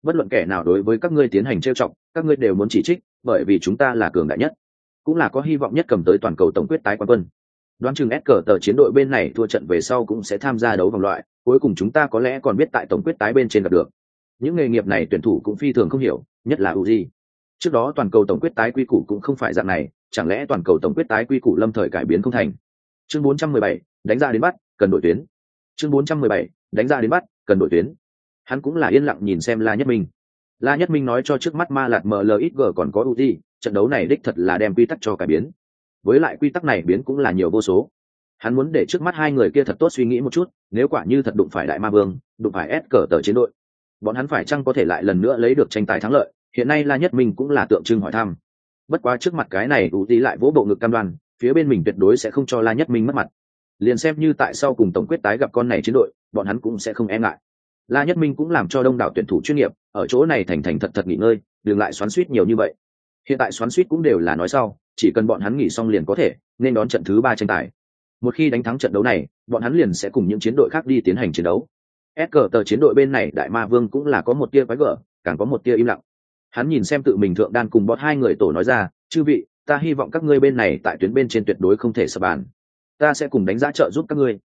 Bất luận kẻ nào đối với các ngươi tiến hành trêu chọc các ngươi đều muốn chỉ trích bởi vì chúng ta là cường đại nhất. Cũng là có hy vọng nhất cầm tới toàn cầu tổng quyết tái quán quân. Đoán chừng s cờ tờ chiến đội bên này thua trận về sau cũng sẽ tham gia đấu vòng loại cuối cùng chúng ta có lẽ còn biết tại tổng quyết tái bên trên gặp được. Những nghề nghiệp này tuyển thủ cũng phi thường không hiểu nhất là uzi. Trước đó toàn cầu tổng quyết tái quy củ cũng không phải dạng này chẳng lẽ toàn cầu tổng quyết tái quy củ lâm thời cải biến không thành? Chương 417, đánh ra đến bắt cần đội tuyến chương 417, đánh ra đến bắt cần đội tuyến. Hắn cũng là yên lặng nhìn xem la nhất minh. La nhất minh nói cho trước mắt ma lạt mlxg còn có ưu uzi trận đấu này đích thật là đem quy tắc cho cải biến. Với lại quy tắc này biến cũng là nhiều vô số. Hắn muốn để trước mắt hai người kia thật tốt suy nghĩ một chút nếu quả như thật đụng phải đại ma vương đụng phải ép cờ tờ chiến đội bọn hắn phải chăng có thể lại lần nữa lấy được tranh tài thắng lợi? Hiện nay la nhất minh cũng là tượng trưng hỏi thăm. Bất quá trước mặt cái này ưu tí lại vỗ bộ ngực cam đoan phía bên mình tuyệt đối sẽ không cho la nhất minh mất mặt liền xem như tại sau cùng tổng quyết tái gặp con này chiến đội, bọn hắn cũng sẽ không e ngại. La nhất minh cũng làm cho đông đảo tuyển thủ chuyên nghiệp, ở chỗ này thành thành thật thật nghỉ ngơi, đừng lại xoắn suýt nhiều như vậy. Hiện tại xoắn suýt cũng đều là nói sau, chỉ cần bọn hắn nghỉ xong liền có thể, nên đón trận thứ ba tranh tài. Một khi đánh thắng trận đấu này, bọn hắn liền sẽ cùng những chiến đội khác đi tiến hành chiến đấu. S cờ tờ chiến đội bên này đại ma vương cũng là có một tia quái gở, càng có một tia im lặng. Hắn nhìn xem tự mình thượng đan cùng bọn hai người tổ nói ra, chư vị, ta hy vọng các ngươi bên này tại tuyến bên trên tuyệt đối không thể sập bàn ta sẽ cùng đánh giá trợ giúp các ngươi.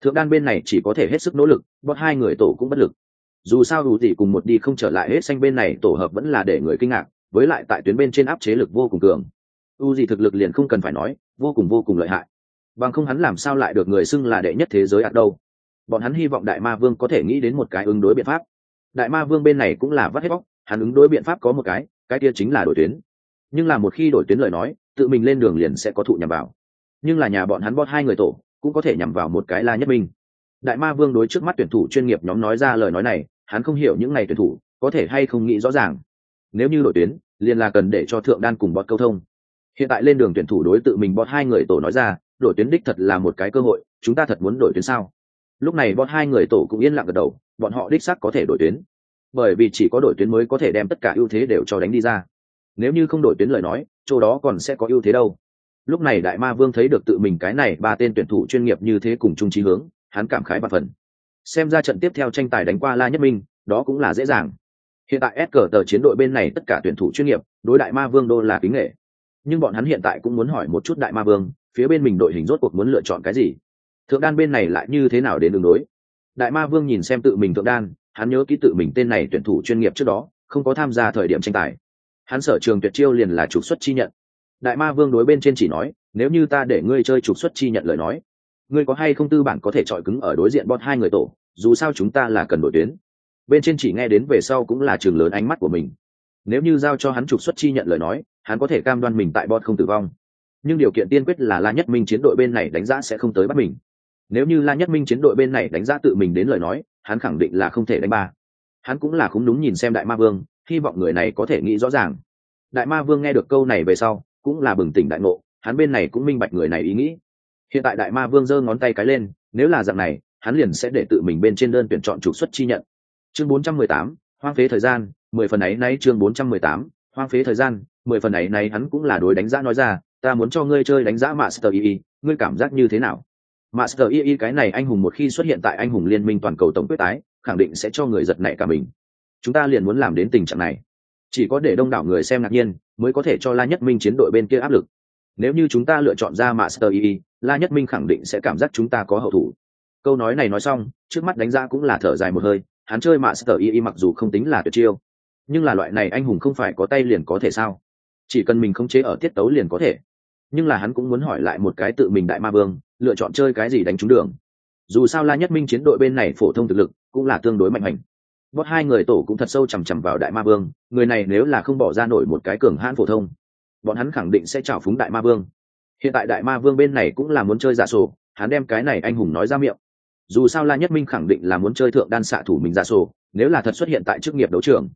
Thượng đan bên này chỉ có thể hết sức nỗ lực, bọn hai người tổ cũng bất lực. Dù sao đủ tỷ cùng một đi không trở lại hết xanh bên này, tổ hợp vẫn là để người kinh ngạc, với lại tại tuyến bên trên áp chế lực vô cùng cường. U gì thực lực liền không cần phải nói, vô cùng vô cùng lợi hại. Bằng không hắn làm sao lại được người xưng là đệ nhất thế giới ạt đâu. Bọn hắn hy vọng đại ma vương có thể nghĩ đến một cái ứng đối biện pháp. Đại ma vương bên này cũng là vắt hết bóc hắn ứng đối biện pháp có một cái cái kia chính là đổi tuyến. Nhưng là một khi đổi tuyến lời nói, tự mình lên đường liền sẽ có thụ nhằm vào nhưng là nhà bọn hắn bót hai người tổ, cũng có thể nhằm vào một cái la nhất minh. Đại ma vương đối trước mắt tuyển thủ chuyên nghiệp nhóm nói ra lời nói này, hắn không hiểu những ngày tuyển thủ có thể hay không nghĩ rõ ràng. Nếu như đổi tuyến, liền là cần để cho thượng đan cùng bọt câu thông. Hiện tại lên đường tuyển thủ đối tự mình bọt hai người tổ nói ra đổi tuyến đích thật là một cái cơ hội, chúng ta thật muốn đổi tuyến sao? Lúc này bọt hai người tổ cũng yên lặng gật đầu, bọn họ đích xác có thể đổi tuyến. Bởi vì chỉ có đổi tuyến mới có thể đem tất cả ưu thế đều cho đánh đi ra. Nếu như không đổi tuyến lời nói, chỗ đó còn sẽ có ưu thế đâu lúc này đại ma vương thấy được tự mình cái này ba tên tuyển thủ chuyên nghiệp như thế cùng chung trí hướng, hắn cảm khái và phần. Xem ra trận tiếp theo tranh tài đánh qua la nhất minh, đó cũng là dễ dàng. Hiện tại s cờ tờ chiến đội bên này tất cả tuyển thủ chuyên nghiệp, đối đại ma vương đô là kính nghệ. Nhưng bọn hắn hiện tại cũng muốn hỏi một chút đại ma vương, phía bên mình đội hình rốt cuộc muốn lựa chọn cái gì? Thượng đan bên này lại như thế nào đến đường đối? Đại ma vương nhìn xem tự mình thượng đan, hắn nhớ ký tự mình tên này tuyển thủ chuyên nghiệp trước đó, không có tham gia thời điểm tranh tài. Hắn sở trường tuyệt chiêu liền là trục xuất chi nhận đại ma vương đối bên trên chỉ nói, nếu như ta để ngươi chơi trục xuất chi nhận lời nói, ngươi có hay không tư bản có thể chọi cứng ở đối diện bọn hai người tổ, dù sao chúng ta là cần đổi tuyến. Bên trên chỉ nghe đến về sau cũng là trường lớn ánh mắt của mình. Nếu như giao cho hắn trục xuất chi nhận lời nói, hắn có thể cam đoan mình tại bọn không tử vong. Nhưng điều kiện tiên quyết là la nhất minh chiến đội bên này đánh giá sẽ không tới bắt mình. Nếu như la nhất minh chiến đội bên này đánh giá tự mình đến lời nói, hắn khẳng định là không thể đánh ba. Hắn cũng là không đúng nhìn xem đại ma vương, hy vọng người này có thể nghĩ rõ ràng. Đại ma vương nghe được câu này về sau cũng là bừng tỉnh đại ngộ hắn bên này cũng minh bạch người này ý nghĩ. Hiện tại đại ma vương giơ ngón tay cái lên nếu là dạng này hắn liền sẽ để tự mình bên trên đơn tuyển chọn trục xuất chi nhận. Chương 418, hoang phế thời gian mười phần ấy nay chương 418, hoang phế thời gian mười phần ấy nay hắn cũng là đối đánh giá nói ra ta muốn cho ngươi chơi đánh giá master ii, ngươi cảm giác như thế nào? Master ii cái này anh hùng một khi xuất hiện tại anh hùng liên minh toàn cầu tổng quyết tái khẳng định sẽ cho người giật nảy cả mình. Chúng ta liền muốn làm đến tình trạng này chỉ có để đông đảo người xem ngạc nhiên mới có thể cho la nhất minh chiến đội bên kia áp lực. Nếu như chúng ta lựa chọn ra master yi la nhất minh khẳng định sẽ cảm giác chúng ta có hậu thủ. Câu nói này nói xong, trước mắt đánh giá cũng là thở dài một hơi, hắn chơi master yi mặc dù không tính là tuyệt chiêu, nhưng là loại này anh hùng không phải có tay liền có thể sao? Chỉ cần mình không chế ở tiết tấu liền có thể. Nhưng là hắn cũng muốn hỏi lại một cái tự mình đại ma vương, lựa chọn chơi cái gì đánh trúng đường. Dù sao la nhất minh chiến đội bên này phổ thông thực lực cũng là tương đối mạnh hành bót hai người tổ cũng thật sâu chằm chằm vào đại ma vương, người này nếu là không bỏ ra nổi một cái cường hãn phổ thông, bọn hắn khẳng định sẽ trào phúng đại ma vương. Hiện tại đại ma vương bên này cũng là muốn chơi giả sổ, hắn đem cái này anh hùng nói ra miệng. Dù sao la nhất minh khẳng định là muốn chơi thượng đan xạ thủ mình giả sổ, nếu là thật xuất hiện tại chức nghiệp đấu trường,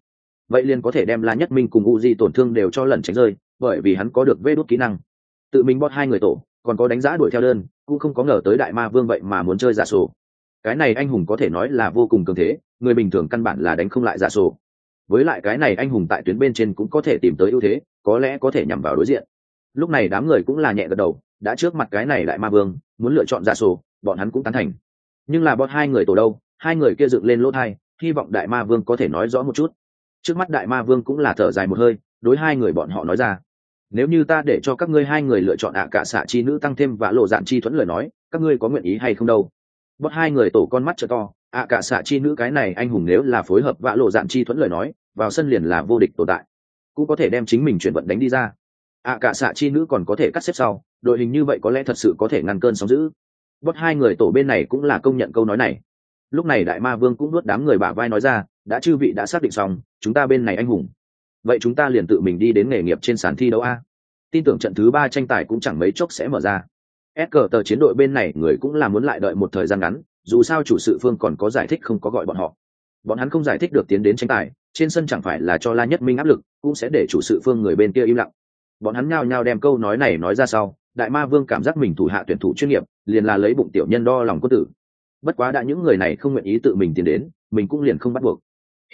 vậy liền có thể đem la nhất minh cùng u di tổn thương đều cho lần tránh rơi, bởi vì hắn có được vê đốt kỹ năng. Tự mình bót hai người tổ, còn có đánh giá đuổi theo đơn, cũng không có ngờ tới đại ma vương vậy mà muốn chơi giả sổ cái này anh hùng có thể nói là vô cùng cường thế, người bình thường căn bản là đánh không lại giả sổ. Với lại cái này anh hùng tại tuyến bên trên cũng có thể tìm tới ưu thế, có lẽ có thể nhằm vào đối diện. Lúc này đám người cũng là nhẹ gật đầu, đã trước mặt cái này đại ma vương, muốn lựa chọn giả sổ, bọn hắn cũng tán thành. Nhưng là bọn hai người tổ đâu, hai người kia dựng lên lỗ thai, hy vọng đại ma vương có thể nói rõ một chút. Trước mắt đại ma vương cũng là thở dài một hơi, đối hai người bọn họ nói ra. Nếu như ta để cho các ngươi hai người lựa chọn ạ cả xạ chi nữ tăng thêm và lộ dạn chi thuẫn lời nói, các ngươi có nguyện ý hay không đâu? Bót hai người tổ con mắt trợ to, ạ cả xạ chi nữ cái này anh hùng nếu là phối hợp vã lộ dạn chi thuẫn lời nói, vào sân liền là vô địch tồn tại. Cũng có thể đem chính mình chuyển vận đánh đi ra. Ạ cả xạ chi nữ còn có thể cắt xếp sau, đội hình như vậy có lẽ thật sự có thể ngăn cơn sóng giữ bót hai người tổ bên này cũng là công nhận câu nói này. Lúc này đại ma vương cũng nuốt đám người bả vai nói ra, đã chư vị đã xác định xong, chúng ta bên này anh hùng. Vậy chúng ta liền tự mình đi đến nghề nghiệp trên sàn thi đấu a. Tin tưởng trận thứ ba tranh tài cũng chẳng mấy chốc sẽ mở ra s cờ tờ chiến đội bên này người cũng là muốn lại đợi một thời gian ngắn, dù sao chủ sự phương còn có giải thích không có gọi bọn họ. Bọn hắn không giải thích được tiến đến tranh tài, trên sân chẳng phải là cho la nhất minh áp lực, cũng sẽ để chủ sự phương người bên kia im lặng. Bọn hắn nhao nhao đem câu nói này nói ra sau, đại ma vương cảm giác mình thủ hạ tuyển thủ chuyên nghiệp, liền là lấy bụng tiểu nhân đo lòng quân tử. Bất quá đã những người này không nguyện ý tự mình tiến đến, mình cũng liền không bắt buộc.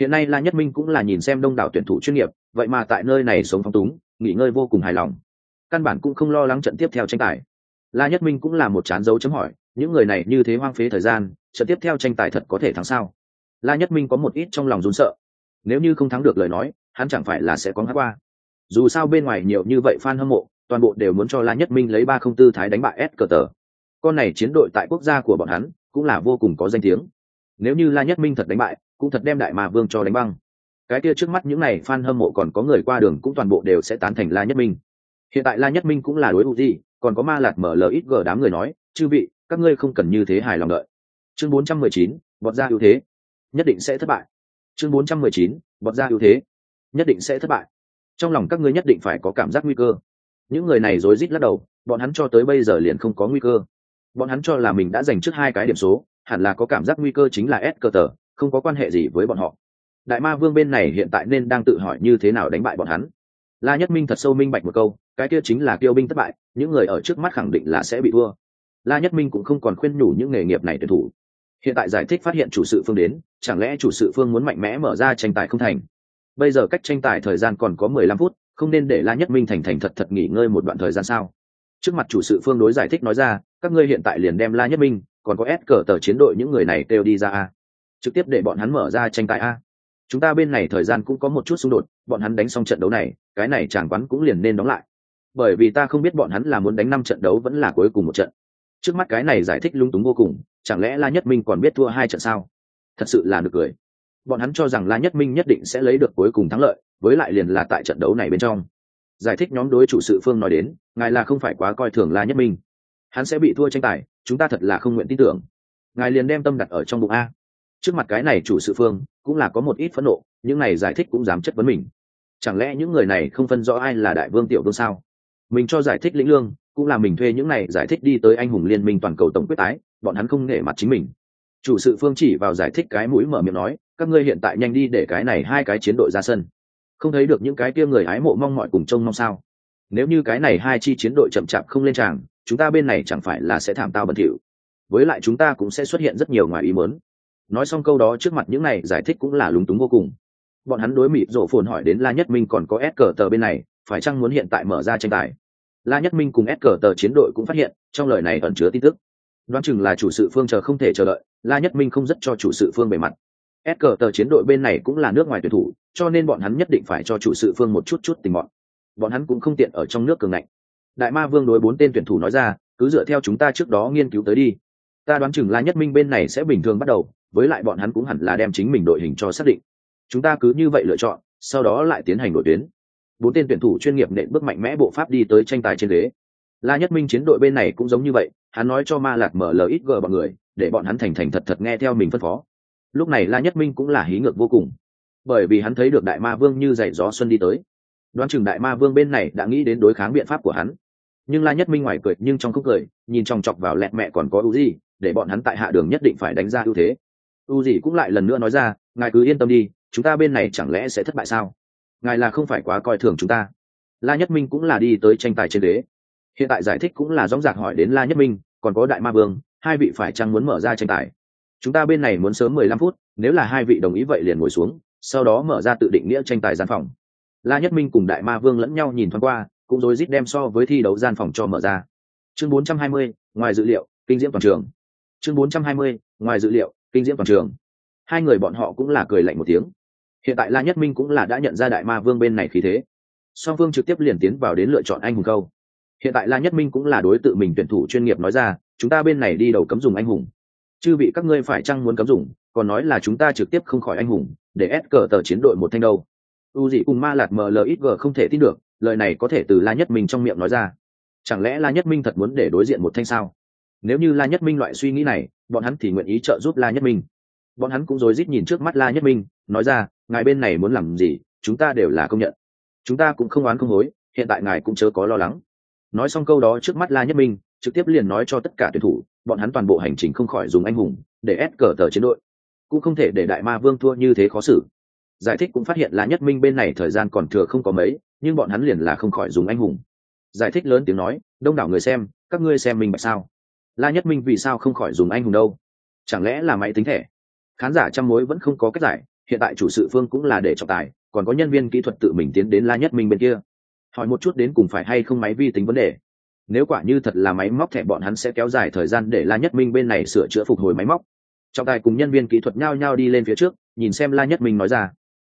Hiện nay la nhất minh cũng là nhìn xem đông đảo tuyển thủ chuyên nghiệp, vậy mà tại nơi này sống phong túng, nghỉ ngơi vô cùng hài lòng. Căn bản cũng không lo lắng trận tiếp theo tranh tài la nhất minh cũng là một chán dấu chấm hỏi, những người này như thế hoang phế thời gian, trận tiếp theo tranh tài thật có thể thắng sao? La nhất minh có một ít trong lòng run sợ. Nếu như không thắng được lời nói, hắn chẳng phải là sẽ có hát qua. Dù sao bên ngoài nhiều như vậy fan hâm mộ, toàn bộ đều muốn cho la nhất minh lấy ba không tư thái đánh bại s cờ tờ con này chiến đội tại quốc gia của bọn hắn, cũng là vô cùng có danh tiếng. Nếu như la nhất minh thật đánh bại, cũng thật đem đại mà vương cho đánh băng. Cái kia trước mắt những này fan hâm mộ còn có người qua đường cũng toàn bộ đều sẽ tán thành la nhất minh. Hiện tại la nhất minh cũng là đối thủ gì? Còn có ma lạt mở lời ít gờ đám người nói chư vị các ngươi không cần như thế hài lòng đợi. Chương 419, bọt ra ưu thế. Nhất định sẽ thất bại. Chương 419, bọt ra ưu thế. Nhất định sẽ thất bại. Trong lòng các ngươi nhất định phải có cảm giác nguy cơ. Những người này rối rít lắc đầu bọn hắn cho tới bây giờ liền không có nguy cơ. Bọn hắn cho là mình đã giành trước hai cái điểm số hẳn là có cảm giác nguy cơ chính là s cơ tờ không có quan hệ gì với bọn họ. Đại ma vương bên này hiện tại nên đang tự hỏi như thế nào đánh bại bọn hắn la nhất minh thật sâu minh bạch một câu, cái kia chính là tiêu binh thất bại, những người ở trước mắt khẳng định là sẽ bị thua. La nhất minh cũng không còn khuyên nhủ những nghề nghiệp này tuyển thủ. Hiện tại giải thích phát hiện chủ sự phương đến, chẳng lẽ chủ sự phương muốn mạnh mẽ mở ra tranh tài không thành? Bây giờ cách tranh tài thời gian còn có mười lăm phút, không nên để la nhất minh thành thành thật thật nghỉ ngơi một đoạn thời gian sao? Trước mặt chủ sự phương đối giải thích nói ra, các ngươi hiện tại liền đem la nhất minh, còn có ép cờ tờ chiến đội những người này kêu đi ra a. Trực tiếp để bọn hắn mở ra tranh tài a. Chúng ta bên này thời gian cũng có một chút xung đột bọn hắn đánh xong trận đấu này, cái này chàng quán cũng liền nên đóng lại. Bởi vì ta không biết bọn hắn là muốn đánh năm trận đấu vẫn là cuối cùng một trận. Trước mắt cái này giải thích lung túng vô cùng, chẳng lẽ la nhất minh còn biết thua hai trận sao? Thật sự là được cười. Bọn hắn cho rằng la nhất minh nhất định sẽ lấy được cuối cùng thắng lợi, với lại liền là tại trận đấu này bên trong. Giải thích nhóm đối chủ sự phương nói đến, ngài là không phải quá coi thường la nhất minh. Hắn sẽ bị thua tranh tài, chúng ta thật là không nguyện tin tưởng. Ngài liền đem tâm đặt ở trong bụng a. Trước mặt cái này chủ sự phương, cũng là có một ít phẫn nộ những này giải thích cũng dám chất vấn mình. Chẳng lẽ những người này không phân rõ ai là đại vương tiểu vương sao? Mình cho giải thích lĩnh lương, cũng là mình thuê những này giải thích đi tới anh hùng liên minh toàn cầu tổng quyết tái, bọn hắn không nể mặt chính mình. Chủ sự phương chỉ vào giải thích cái mũi mở miệng nói, các ngươi hiện tại nhanh đi để cái này hai cái chiến đội ra sân. Không thấy được những cái kia người hái mộ mong mọi cùng trông mong sao? Nếu như cái này hai chi chiến đội chậm chạp không lên tràng, chúng ta bên này chẳng phải là sẽ thảm tao bẩn thỉu. Với lại chúng ta cũng sẽ xuất hiện rất nhiều ngoài ý mớn nói xong câu đó trước mặt những này giải thích cũng là lúng túng vô cùng bọn hắn đối mịt rổ phồn hỏi đến la nhất minh còn có s cờ tờ bên này, phải chăng muốn hiện tại mở ra tranh tài? La nhất minh cùng s cờ tờ chiến đội cũng phát hiện, trong lời này ẩn chứa tin tức. Đoán chừng là chủ sự phương chờ không thể chờ đợi, la nhất minh không rất cho chủ sự phương bề mặt. S cờ tờ chiến đội bên này cũng là nước ngoài tuyển thủ, cho nên bọn hắn nhất định phải cho chủ sự phương một chút chút tình bọn bọn hắn cũng không tiện ở trong nước cường ngạnh. Đại ma vương đối bốn tên tuyển thủ nói ra, cứ dựa theo chúng ta trước đó nghiên cứu tới đi. Ta đoán chừng la nhất minh bên này sẽ bình thường bắt đầu, với lại bọn hắn cũng hẳn là đem chính mình đội hình cho xác định chúng ta cứ như vậy lựa chọn, sau đó lại tiến hành đổi tuyến. Bốn tên tuyển thủ chuyên nghiệp nện bước mạnh mẽ bộ pháp đi tới tranh tài trên ghế. La nhất minh chiến đội bên này cũng giống như vậy, hắn nói cho ma lạc mở lời ít gờ bọn người, để bọn hắn thành thành thật thật nghe theo mình phân phó. Lúc này la nhất minh cũng là hí ngược vô cùng, bởi vì hắn thấy được đại ma vương như dạy gió xuân đi tới. Đoán chừng đại ma vương bên này đã nghĩ đến đối kháng biện pháp của hắn. Nhưng la nhất minh ngoài cười, nhưng trong khúc cười, nhìn chòng chọc vào lẹt mẹ còn có ưu gì để bọn hắn tại hạ đường nhất định phải đánh ra ưu thế. Ưu gì cũng lại lần nữa nói ra, ngài cứ yên tâm đi chúng ta bên này chẳng lẽ sẽ thất bại sao? Ngài là không phải quá coi thường chúng ta. La nhất minh cũng là đi tới tranh tài trên đế hiện tại giải thích cũng là dóng dạc hỏi đến la nhất minh còn có đại ma vương hai vị phải chăng muốn mở ra tranh tài? Chúng ta bên này muốn sớm mười lăm phút nếu là hai vị đồng ý vậy liền ngồi xuống sau đó mở ra tự định nghĩa tranh tài gian phòng. La nhất minh cùng đại ma vương lẫn nhau nhìn thoáng qua cũng rối rít đem so với thi đấu gian phòng cho mở ra. Chương 420, ngoài dữ liệu kinh diễm toàn trường. Chương 420, ngoài dữ liệu kinh diễm toàn trường. Hai người bọn họ cũng là cười lạnh một tiếng hiện tại la nhất minh cũng là đã nhận ra đại ma vương bên này khí thế. Song phương trực tiếp liền tiến vào đến lựa chọn anh hùng câu. Hiện tại la nhất minh cũng là đối tượng mình tuyển thủ chuyên nghiệp nói ra, chúng ta bên này đi đầu cấm dùng anh hùng. Chư bị các ngươi phải chăng muốn cấm dùng, còn nói là chúng ta trực tiếp không khỏi anh hùng, để ép cờ tờ chiến đội một thanh đâu. U dị cùng ma lạt mlxg không thể tin được, lời này có thể từ la nhất minh trong miệng nói ra. Chẳng lẽ la nhất minh thật muốn để đối diện một thanh sao? Nếu như la nhất minh loại suy nghĩ này, bọn hắn thì nguyện ý trợ giúp la nhất minh. Bọn hắn cũng rối rít nhìn trước mắt la nhất minh, nói ra ngài bên này muốn làm gì, chúng ta đều là công nhận. Chúng ta cũng không oán không hối, hiện tại ngài cũng chớ có lo lắng. Nói xong câu đó trước mắt la nhất minh, trực tiếp liền nói cho tất cả tuyển thủ, bọn hắn toàn bộ hành trình không khỏi dùng anh hùng để ép cờ tờ chiến đội. Cũng không thể để đại ma vương thua như thế khó xử. Giải thích cũng phát hiện La nhất minh bên này thời gian còn thừa không có mấy, nhưng bọn hắn liền là không khỏi dùng anh hùng. Giải thích lớn tiếng nói, đông đảo người xem, các ngươi xem mình bạch sao? La nhất minh vì sao không khỏi dùng anh hùng đâu? Chẳng lẽ là máy tính thẻ? Khán giả trăm mối vẫn không có cách giải hiện tại chủ sự phương cũng là để trọng tài, còn có nhân viên kỹ thuật tự mình tiến đến la nhất minh bên kia. Hỏi một chút đến cùng phải hay không máy vi tính vấn đề. Nếu quả như thật là máy móc thẻ bọn hắn sẽ kéo dài thời gian để la nhất minh bên này sửa chữa phục hồi máy móc. Trọng tài cùng nhân viên kỹ thuật nhao nhao đi lên phía trước, nhìn xem la nhất minh nói ra.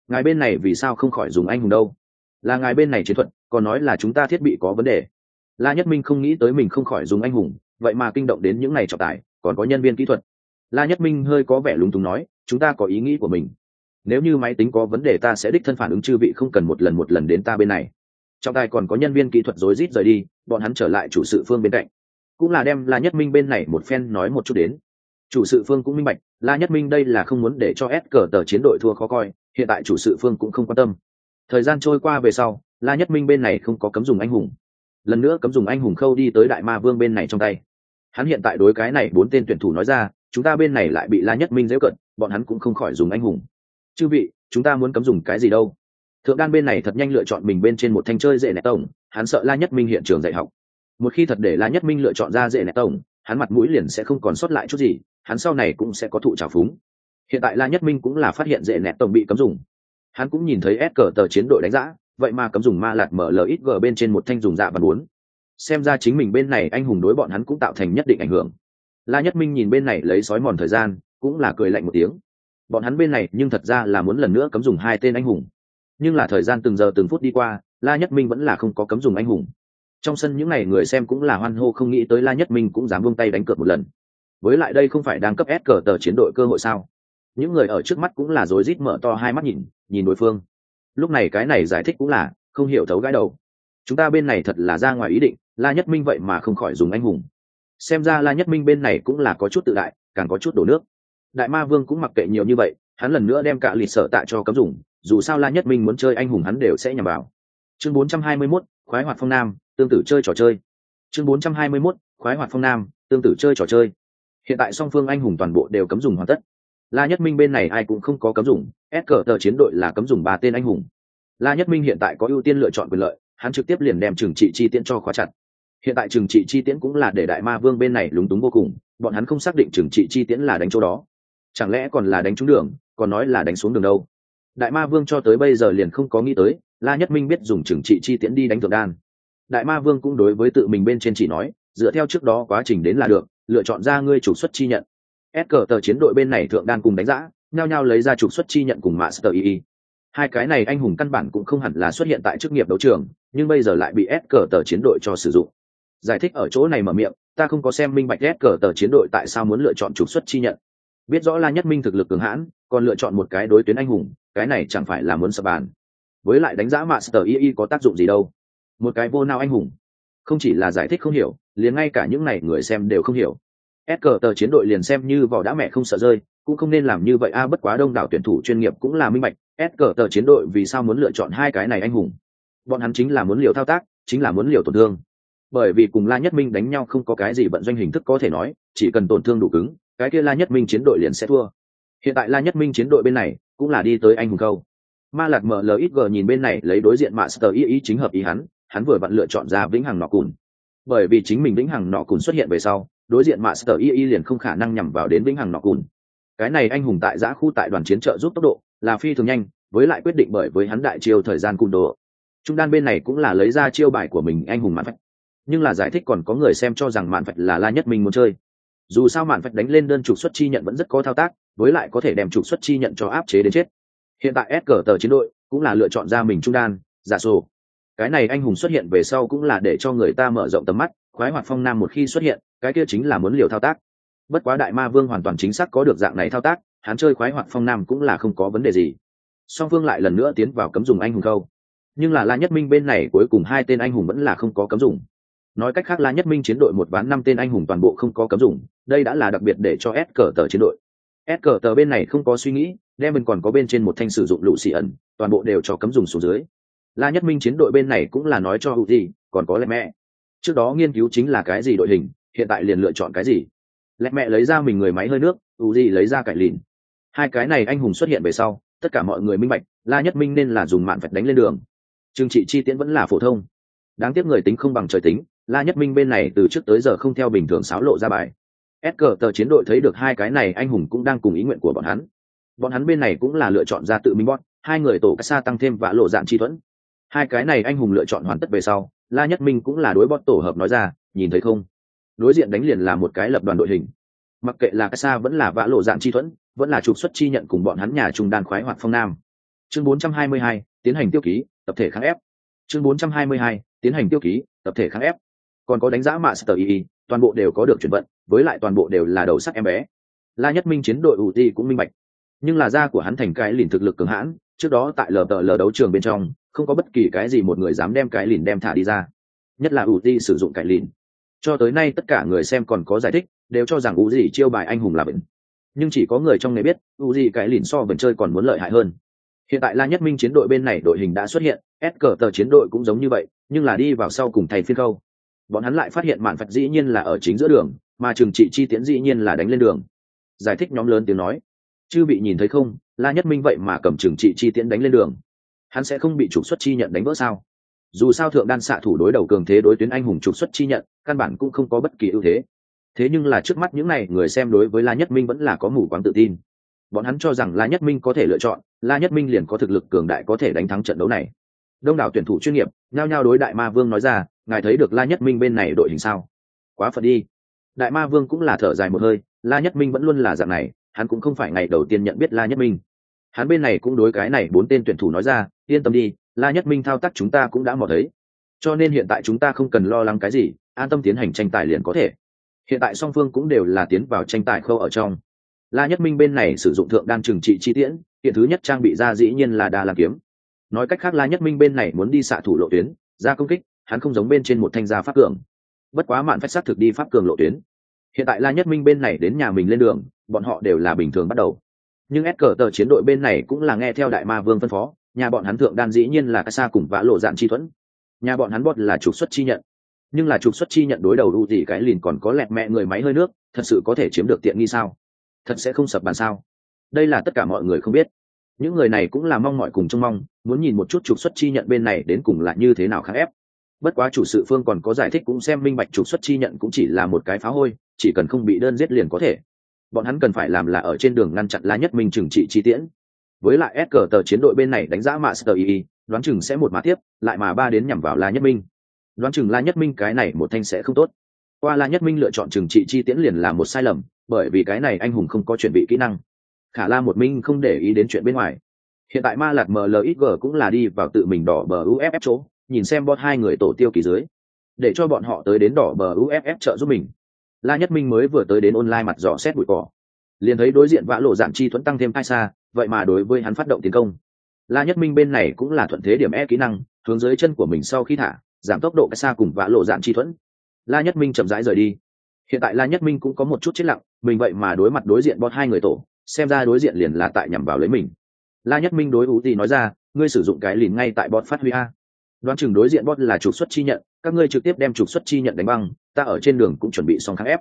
Ngài bên này vì sao không khỏi dùng anh hùng đâu? Là ngài bên này chiến thuật, còn nói là chúng ta thiết bị có vấn đề. La nhất minh không nghĩ tới mình không khỏi dùng anh hùng, vậy mà kinh động đến những ngày trọng tài, còn có nhân viên kỹ thuật. La nhất minh hơi có vẻ lúng túng nói, chúng ta có ý nghĩ của mình nếu như máy tính có vấn đề ta sẽ đích thân phản ứng chư vị không cần một lần một lần đến ta bên này. Trọng tài còn có nhân viên kỹ thuật rối rít rời đi, bọn hắn trở lại chủ sự phương bên cạnh. Cũng là đem la nhất minh bên này một phen nói một chút đến. Chủ sự phương cũng minh bạch, la nhất minh đây là không muốn để cho s cờ tờ chiến đội thua khó coi, hiện tại chủ sự phương cũng không quan tâm. Thời gian trôi qua về sau, la nhất minh bên này không có cấm dùng anh hùng. Lần nữa cấm dùng anh hùng khâu đi tới đại ma vương bên này trong tay. Hắn hiện tại đối cái này bốn tên tuyển thủ nói ra, chúng ta bên này lại bị la nhất minh dễ cận, bọn hắn cũng không khỏi dùng anh hùng chư vị, chúng ta muốn cấm dùng cái gì đâu? Thượng đan bên này thật nhanh lựa chọn mình bên trên một thanh chơi dễ nẹt tổng, hắn sợ la nhất minh hiện trường dạy học. Một khi thật để la nhất minh lựa chọn ra dễ nẹt tổng, hắn mặt mũi liền sẽ không còn sót lại chút gì, hắn sau này cũng sẽ có thụ trào phúng. Hiện tại la nhất minh cũng là phát hiện dễ nẹt tổng bị cấm dùng. Hắn cũng nhìn thấy s cờ tờ chiến đội đánh giá vậy mà cấm dùng ma lạt mở lít gờ bên trên một thanh dùng dạ và muốn xem ra chính mình bên này anh hùng đối bọn hắn cũng tạo thành nhất định ảnh hưởng. La nhất minh nhìn bên này lấy sói mòn thời gian, cũng là cười lạnh một tiếng bọn hắn bên này nhưng thật ra là muốn lần nữa cấm dùng hai tên anh hùng. Nhưng là thời gian từng giờ từng phút đi qua, la nhất minh vẫn là không có cấm dùng anh hùng. Trong sân những ngày người xem cũng là hoan hô không nghĩ tới la nhất minh cũng dám vung tay đánh cược một lần. Với lại đây không phải đang cấp ép cờ tờ chiến đội cơ hội sao? Những người ở trước mắt cũng là rối rít mở to hai mắt nhìn nhìn đối phương. Lúc này cái này giải thích cũng là không hiểu thấu gãi đầu. Chúng ta bên này thật là ra ngoài ý định, la nhất minh vậy mà không khỏi dùng anh hùng. Xem ra la nhất minh bên này cũng là có chút tự đại, càng có chút đổ nước đại ma vương cũng mặc kệ nhiều như vậy hắn lần nữa đem cả lịch sở tạ cho cấm dùng dù sao la nhất minh muốn chơi anh hùng hắn đều sẽ nhằm vào. Chương 421, khoái hoạt phong nam tương tự chơi trò chơi. Chương 421, khoái hoạt phong nam tương tự chơi trò chơi. Hiện tại song phương anh hùng toàn bộ đều cấm dùng hoàn tất. La nhất minh bên này ai cũng không có cấm dùng ép cờ tờ chiến đội là cấm dùng ba tên anh hùng. La nhất minh hiện tại có ưu tiên lựa chọn quyền lợi hắn trực tiếp liền đem trừng trị chi tiễn cho khóa chặt. Hiện tại trừng trị chi tiễn cũng là để đại ma vương bên này lúng túng vô cùng bọn hắn không xác định trừng trị chi tiễn là đánh chỗ đó chẳng lẽ còn là đánh trúng đường, còn nói là đánh xuống đường đâu? Đại ma vương cho tới bây giờ liền không có nghĩ tới, la nhất minh biết dùng trừng trị chi tiễn đi đánh thượng đan. Đại ma vương cũng đối với tự mình bên trên chỉ nói, dựa theo trước đó quá trình đến là được, lựa chọn ra ngươi trục xuất chi nhận. S cờ tờ chiến đội bên này thượng đan cùng đánh giã, nhao nhao lấy ra trục xuất chi nhận cùng mạ sơ y hai cái này anh hùng căn bản cũng không hẳn là xuất hiện tại chức nghiệp đấu trường, nhưng bây giờ lại bị s cờ tờ chiến đội cho sử dụng. Giải thích ở chỗ này mở miệng, ta không có xem minh bạch s cờ tờ chiến đội tại sao muốn lựa chọn trục xuất chi nhận biết rõ la nhất minh thực lực cường hãn, còn lựa chọn một cái đối tuyến anh hùng, cái này chẳng phải là muốn sập bàn. Với lại đánh giá master y có tác dụng gì đâu. Một cái vô nào anh hùng. Không chỉ là giải thích không hiểu, liền ngay cả những này người xem đều không hiểu. S cờ tờ chiến đội liền xem như vỏ đã mẹ không sợ rơi, cũng không nên làm như vậy a, bất quá đông đảo tuyển thủ chuyên nghiệp cũng là minh bạch, s cờ tờ chiến đội vì sao muốn lựa chọn hai cái này anh hùng. Bọn hắn chính là muốn liều thao tác, chính là muốn liều tổn thương. Bởi vì cùng la nhất minh đánh nhau không có cái gì vận doanh hình thức có thể nói, chỉ cần tổn thương đủ cứng cái kia la nhất minh chiến đội liền sẽ thua. Hiện tại la nhất minh chiến đội bên này cũng là đi tới anh hùng câu ma lạc mở mlxg nhìn bên này, lấy đối diện master y ý chính hợp ý hắn hắn vừa vặn lựa chọn ra vĩnh hằng nọ cùn. Bởi vì chính mình vĩnh hằng nọ cùn xuất hiện về sau, đối diện master y y liền không khả năng nhằm vào đến vĩnh hằng nọ cùn. Cái này anh hùng tại giã khu tại đoàn chiến trợ giúp tốc độ là phi thường nhanh, với lại quyết định bởi với hắn đại chiêu thời gian cung đồ. Trung đan bên này cũng là lấy ra chiêu bài của mình anh hùng mạn phạch nhưng là giải thích còn có người xem cho rằng mạn phạch là la nhất minh muốn chơi dù sao mạn phách đánh lên đơn trục xuất chi nhận vẫn rất có thao tác, với lại có thể đem trục xuất chi nhận cho áp chế đến chết. Hiện tại s cờ tờ chiến đội cũng là lựa chọn ra mình trung đan, giả sổ. Cái này anh hùng xuất hiện về sau cũng là để cho người ta mở rộng tầm mắt, khoái hoạt phong nam một khi xuất hiện, cái kia chính là muốn liều thao tác. Bất quá đại ma vương hoàn toàn chính xác có được dạng này thao tác, hắn chơi khoái hoạt phong nam cũng là không có vấn đề gì. Song phương lại lần nữa tiến vào cấm dùng anh hùng câu nhưng là la nhất minh bên này cuối cùng hai tên anh hùng vẫn là không có cấm dùng nói cách khác la nhất minh chiến đội một ván năm tên anh hùng toàn bộ không có cấm dùng, đây đã là đặc biệt để cho s cờ tờ chiến đội. S cờ tờ bên này không có suy nghĩ đem mình còn có bên trên một thanh sử dụng lũ xì ẩn, toàn bộ đều cho cấm dùng xuống dưới. La nhất minh chiến đội bên này cũng là nói cho hữu gì còn có lẹ mẹ. Trước đó nghiên cứu chính là cái gì đội hình, hiện tại liền lựa chọn cái gì. Lẹ mẹ lấy ra mình người máy hơi nước hữu gì lấy ra cải lìn. Hai cái này anh hùng xuất hiện về sau, tất cả mọi người minh bạch la nhất minh nên là dùng mạn vạch đánh lên đường. Trừng trị chi tiễn vẫn là phổ thông đáng tiếc người tính không bằng trời tính la nhất minh bên này từ trước tới giờ không theo bình thường xáo lộ ra bài. S cờ tờ chiến đội thấy được hai cái này anh hùng cũng đang cùng ý nguyện của bọn hắn. Bọn hắn bên này cũng là lựa chọn ra tự minh bót hai người tổ cách xa tăng thêm và lộ dạng chi thuẫn. Hai cái này anh hùng lựa chọn hoàn tất về sau la nhất minh cũng là đối bót tổ hợp nói ra nhìn thấy không? Đối diện đánh liền là một cái lập đoàn đội hình. Mặc kệ là cách xa vẫn là vã lộ dạng chi thuẫn vẫn là trục xuất chi nhận cùng bọn hắn nhà trung đan khoái hoạt phong nam. Chương 422, tiến hành tiêu ký tập thể kháng ép chương 422, tiến hành tiêu ký, tập thể kháng ép còn có đánh giá mạ sờ y toàn bộ đều có được chuyển vận, với lại toàn bộ đều là đầu sắc em bé. La nhất minh chiến đội ủ ti cũng minh bạch. Nhưng là da của hắn thành cái lìn thực lực cường hãn, trước đó tại lờ tờ lờ đấu trường bên trong, không có bất kỳ cái gì một người dám đem cái lìn đem thả đi ra. Nhất là ủ ti sử dụng cái lìn. Cho tới nay tất cả người xem còn có giải thích, đều cho rằng ủ gì chiêu bài anh hùng là bệnh. Nhưng chỉ có người trong nghề biết, ủ gì cái lìn so vần chơi còn muốn lợi hại hơn. Hiện tại la nhất minh chiến đội bên này đội hình đã xuất hiện, s cờ tờ chiến đội cũng giống như vậy nhưng là đi vào sau cùng thầy phiên khâu. Bọn hắn lại phát hiện mạn phật dĩ nhiên là ở chính giữa đường, mà trường trị chi tiễn dĩ nhiên là đánh lên đường. Giải thích nhóm lớn tiếng nói. Chư bị nhìn thấy không, la nhất minh vậy mà cầm trường trị chi tiễn đánh lên đường. Hắn sẽ không bị trục xuất chi nhận đánh vỡ sao? Dù sao thượng đan xạ thủ đối đầu cường thế đối tuyến anh hùng trục xuất chi nhận, căn bản cũng không có bất kỳ ưu thế. Thế nhưng là trước mắt những n à y người xem đối với la nhất minh vẫn là có mù quáng tự tin. Bọn hắn cho rằng la nhất minh có thể lựa chọn, la nhất minh liền có thực lực cường đại có thể đánh thắng trận đấu này đông đảo tuyển thủ chuyên nghiệp nhao nhao đối đại ma vương nói ra, ngài thấy được la nhất minh bên này đội hình sao? Quá phật đi. Đại ma vương cũng là thở dài một hơi, la nhất minh vẫn luôn là dạng này, hắn cũng không phải ngày đầu tiên nhận biết la nhất minh. Hắn bên này cũng đối cái này bốn tên tuyển thủ nói ra, yên tâm đi, la nhất minh thao tác chúng ta cũng đã mò thấy. Cho nên hiện tại chúng ta không cần lo lắng cái gì, an tâm tiến hành tranh tài liền có thể. Hiện tại song phương cũng đều là tiến vào tranh tài khâu ở trong. La nhất minh bên này sử dụng thượng đan trừng trị chi tiễn, hiện thứ nhất trang bị ra dĩ nhiên là đa làm kiếm nói cách khác, la nhất minh bên này muốn đi xạ thủ lộ tuyến, ra công kích, hắn không giống bên trên một thanh gia pháp cường. Bất quá mạn phách xác thực đi pháp cường lộ tuyến. Hiện tại la nhất minh bên này đến nhà mình lên đường, bọn họ đều là bình thường bắt đầu. Nhưng ép cờ tờ chiến đội bên này cũng là nghe theo đại ma vương phân phó, nhà bọn hắn thượng đan dĩ nhiên là ca xa cùng vã lộ dạn chi thuẫn. Nhà bọn hắn bọt là trục xuất chi nhận. Nhưng là trục xuất chi nhận đối đầu đủ gì cái lìn còn có lẹt mẹ người máy hơi nước, thật sự có thể chiếm được tiện nghi sao? Thật sẽ không sập bàn sao? Đây là tất cả mọi người không biết những người này cũng là mong mọi cùng trông mong, muốn nhìn một chút trục xuất chi nhận bên này đến cùng là như thế nào khác ép. Bất quá chủ sự phương còn có giải thích cũng xem minh bạch trục xuất chi nhận cũng chỉ là một cái phá hôi, chỉ cần không bị đơn giết liền có thể. Bọn hắn cần phải làm là ở trên đường ngăn chặn la nhất minh trừng trị chi tiễn. Với lại s cờ tờ chiến đội bên này đánh giá mạ sờ ý đoán chừng sẽ một mã tiếp, lại mà ba đến nhằm vào la nhất minh. Đoán chừng la nhất minh cái này một thanh sẽ không tốt. Qua la nhất minh lựa chọn trừng trị chi tiễn liền là một sai lầm, bởi vì cái này anh hùng không có chuẩn bị kỹ năng khả la một minh không để ý đến chuyện bên ngoài. Hiện tại ma lạc mlxg cũng là đi vào tự mình đỏ bờ uff chỗ, nhìn xem bot hai người tổ tiêu kỳ dưới. Để cho bọn họ tới đến đỏ bờ uff trợ giúp mình. La nhất minh mới vừa tới đến online mặt dò xét bụi cỏ. Liền thấy đối diện vã lộ giảm chi thuẫn tăng thêm hai xa, vậy mà đối với hắn phát động tiến công. La nhất minh bên này cũng là thuận thế điểm e kỹ năng, hướng dưới chân của mình sau khi thả, giảm tốc độ cái xa cùng vã lộ giảm chi thuẫn. La nhất minh chậm rãi rời đi. Hiện tại la nhất minh cũng có một chút chết lặng, mình vậy mà đối mặt đối diện bot hai người tổ xem ra đối diện liền là tại nhằm vào lấy mình. La nhất minh đối ú thì nói ra, ngươi sử dụng cái lìn ngay tại bot phát huy a. Đoán chừng đối diện bot là trục xuất chi nhận, các ngươi trực tiếp đem trục xuất chi nhận đánh băng, ta ở trên đường cũng chuẩn bị xong kháng ép.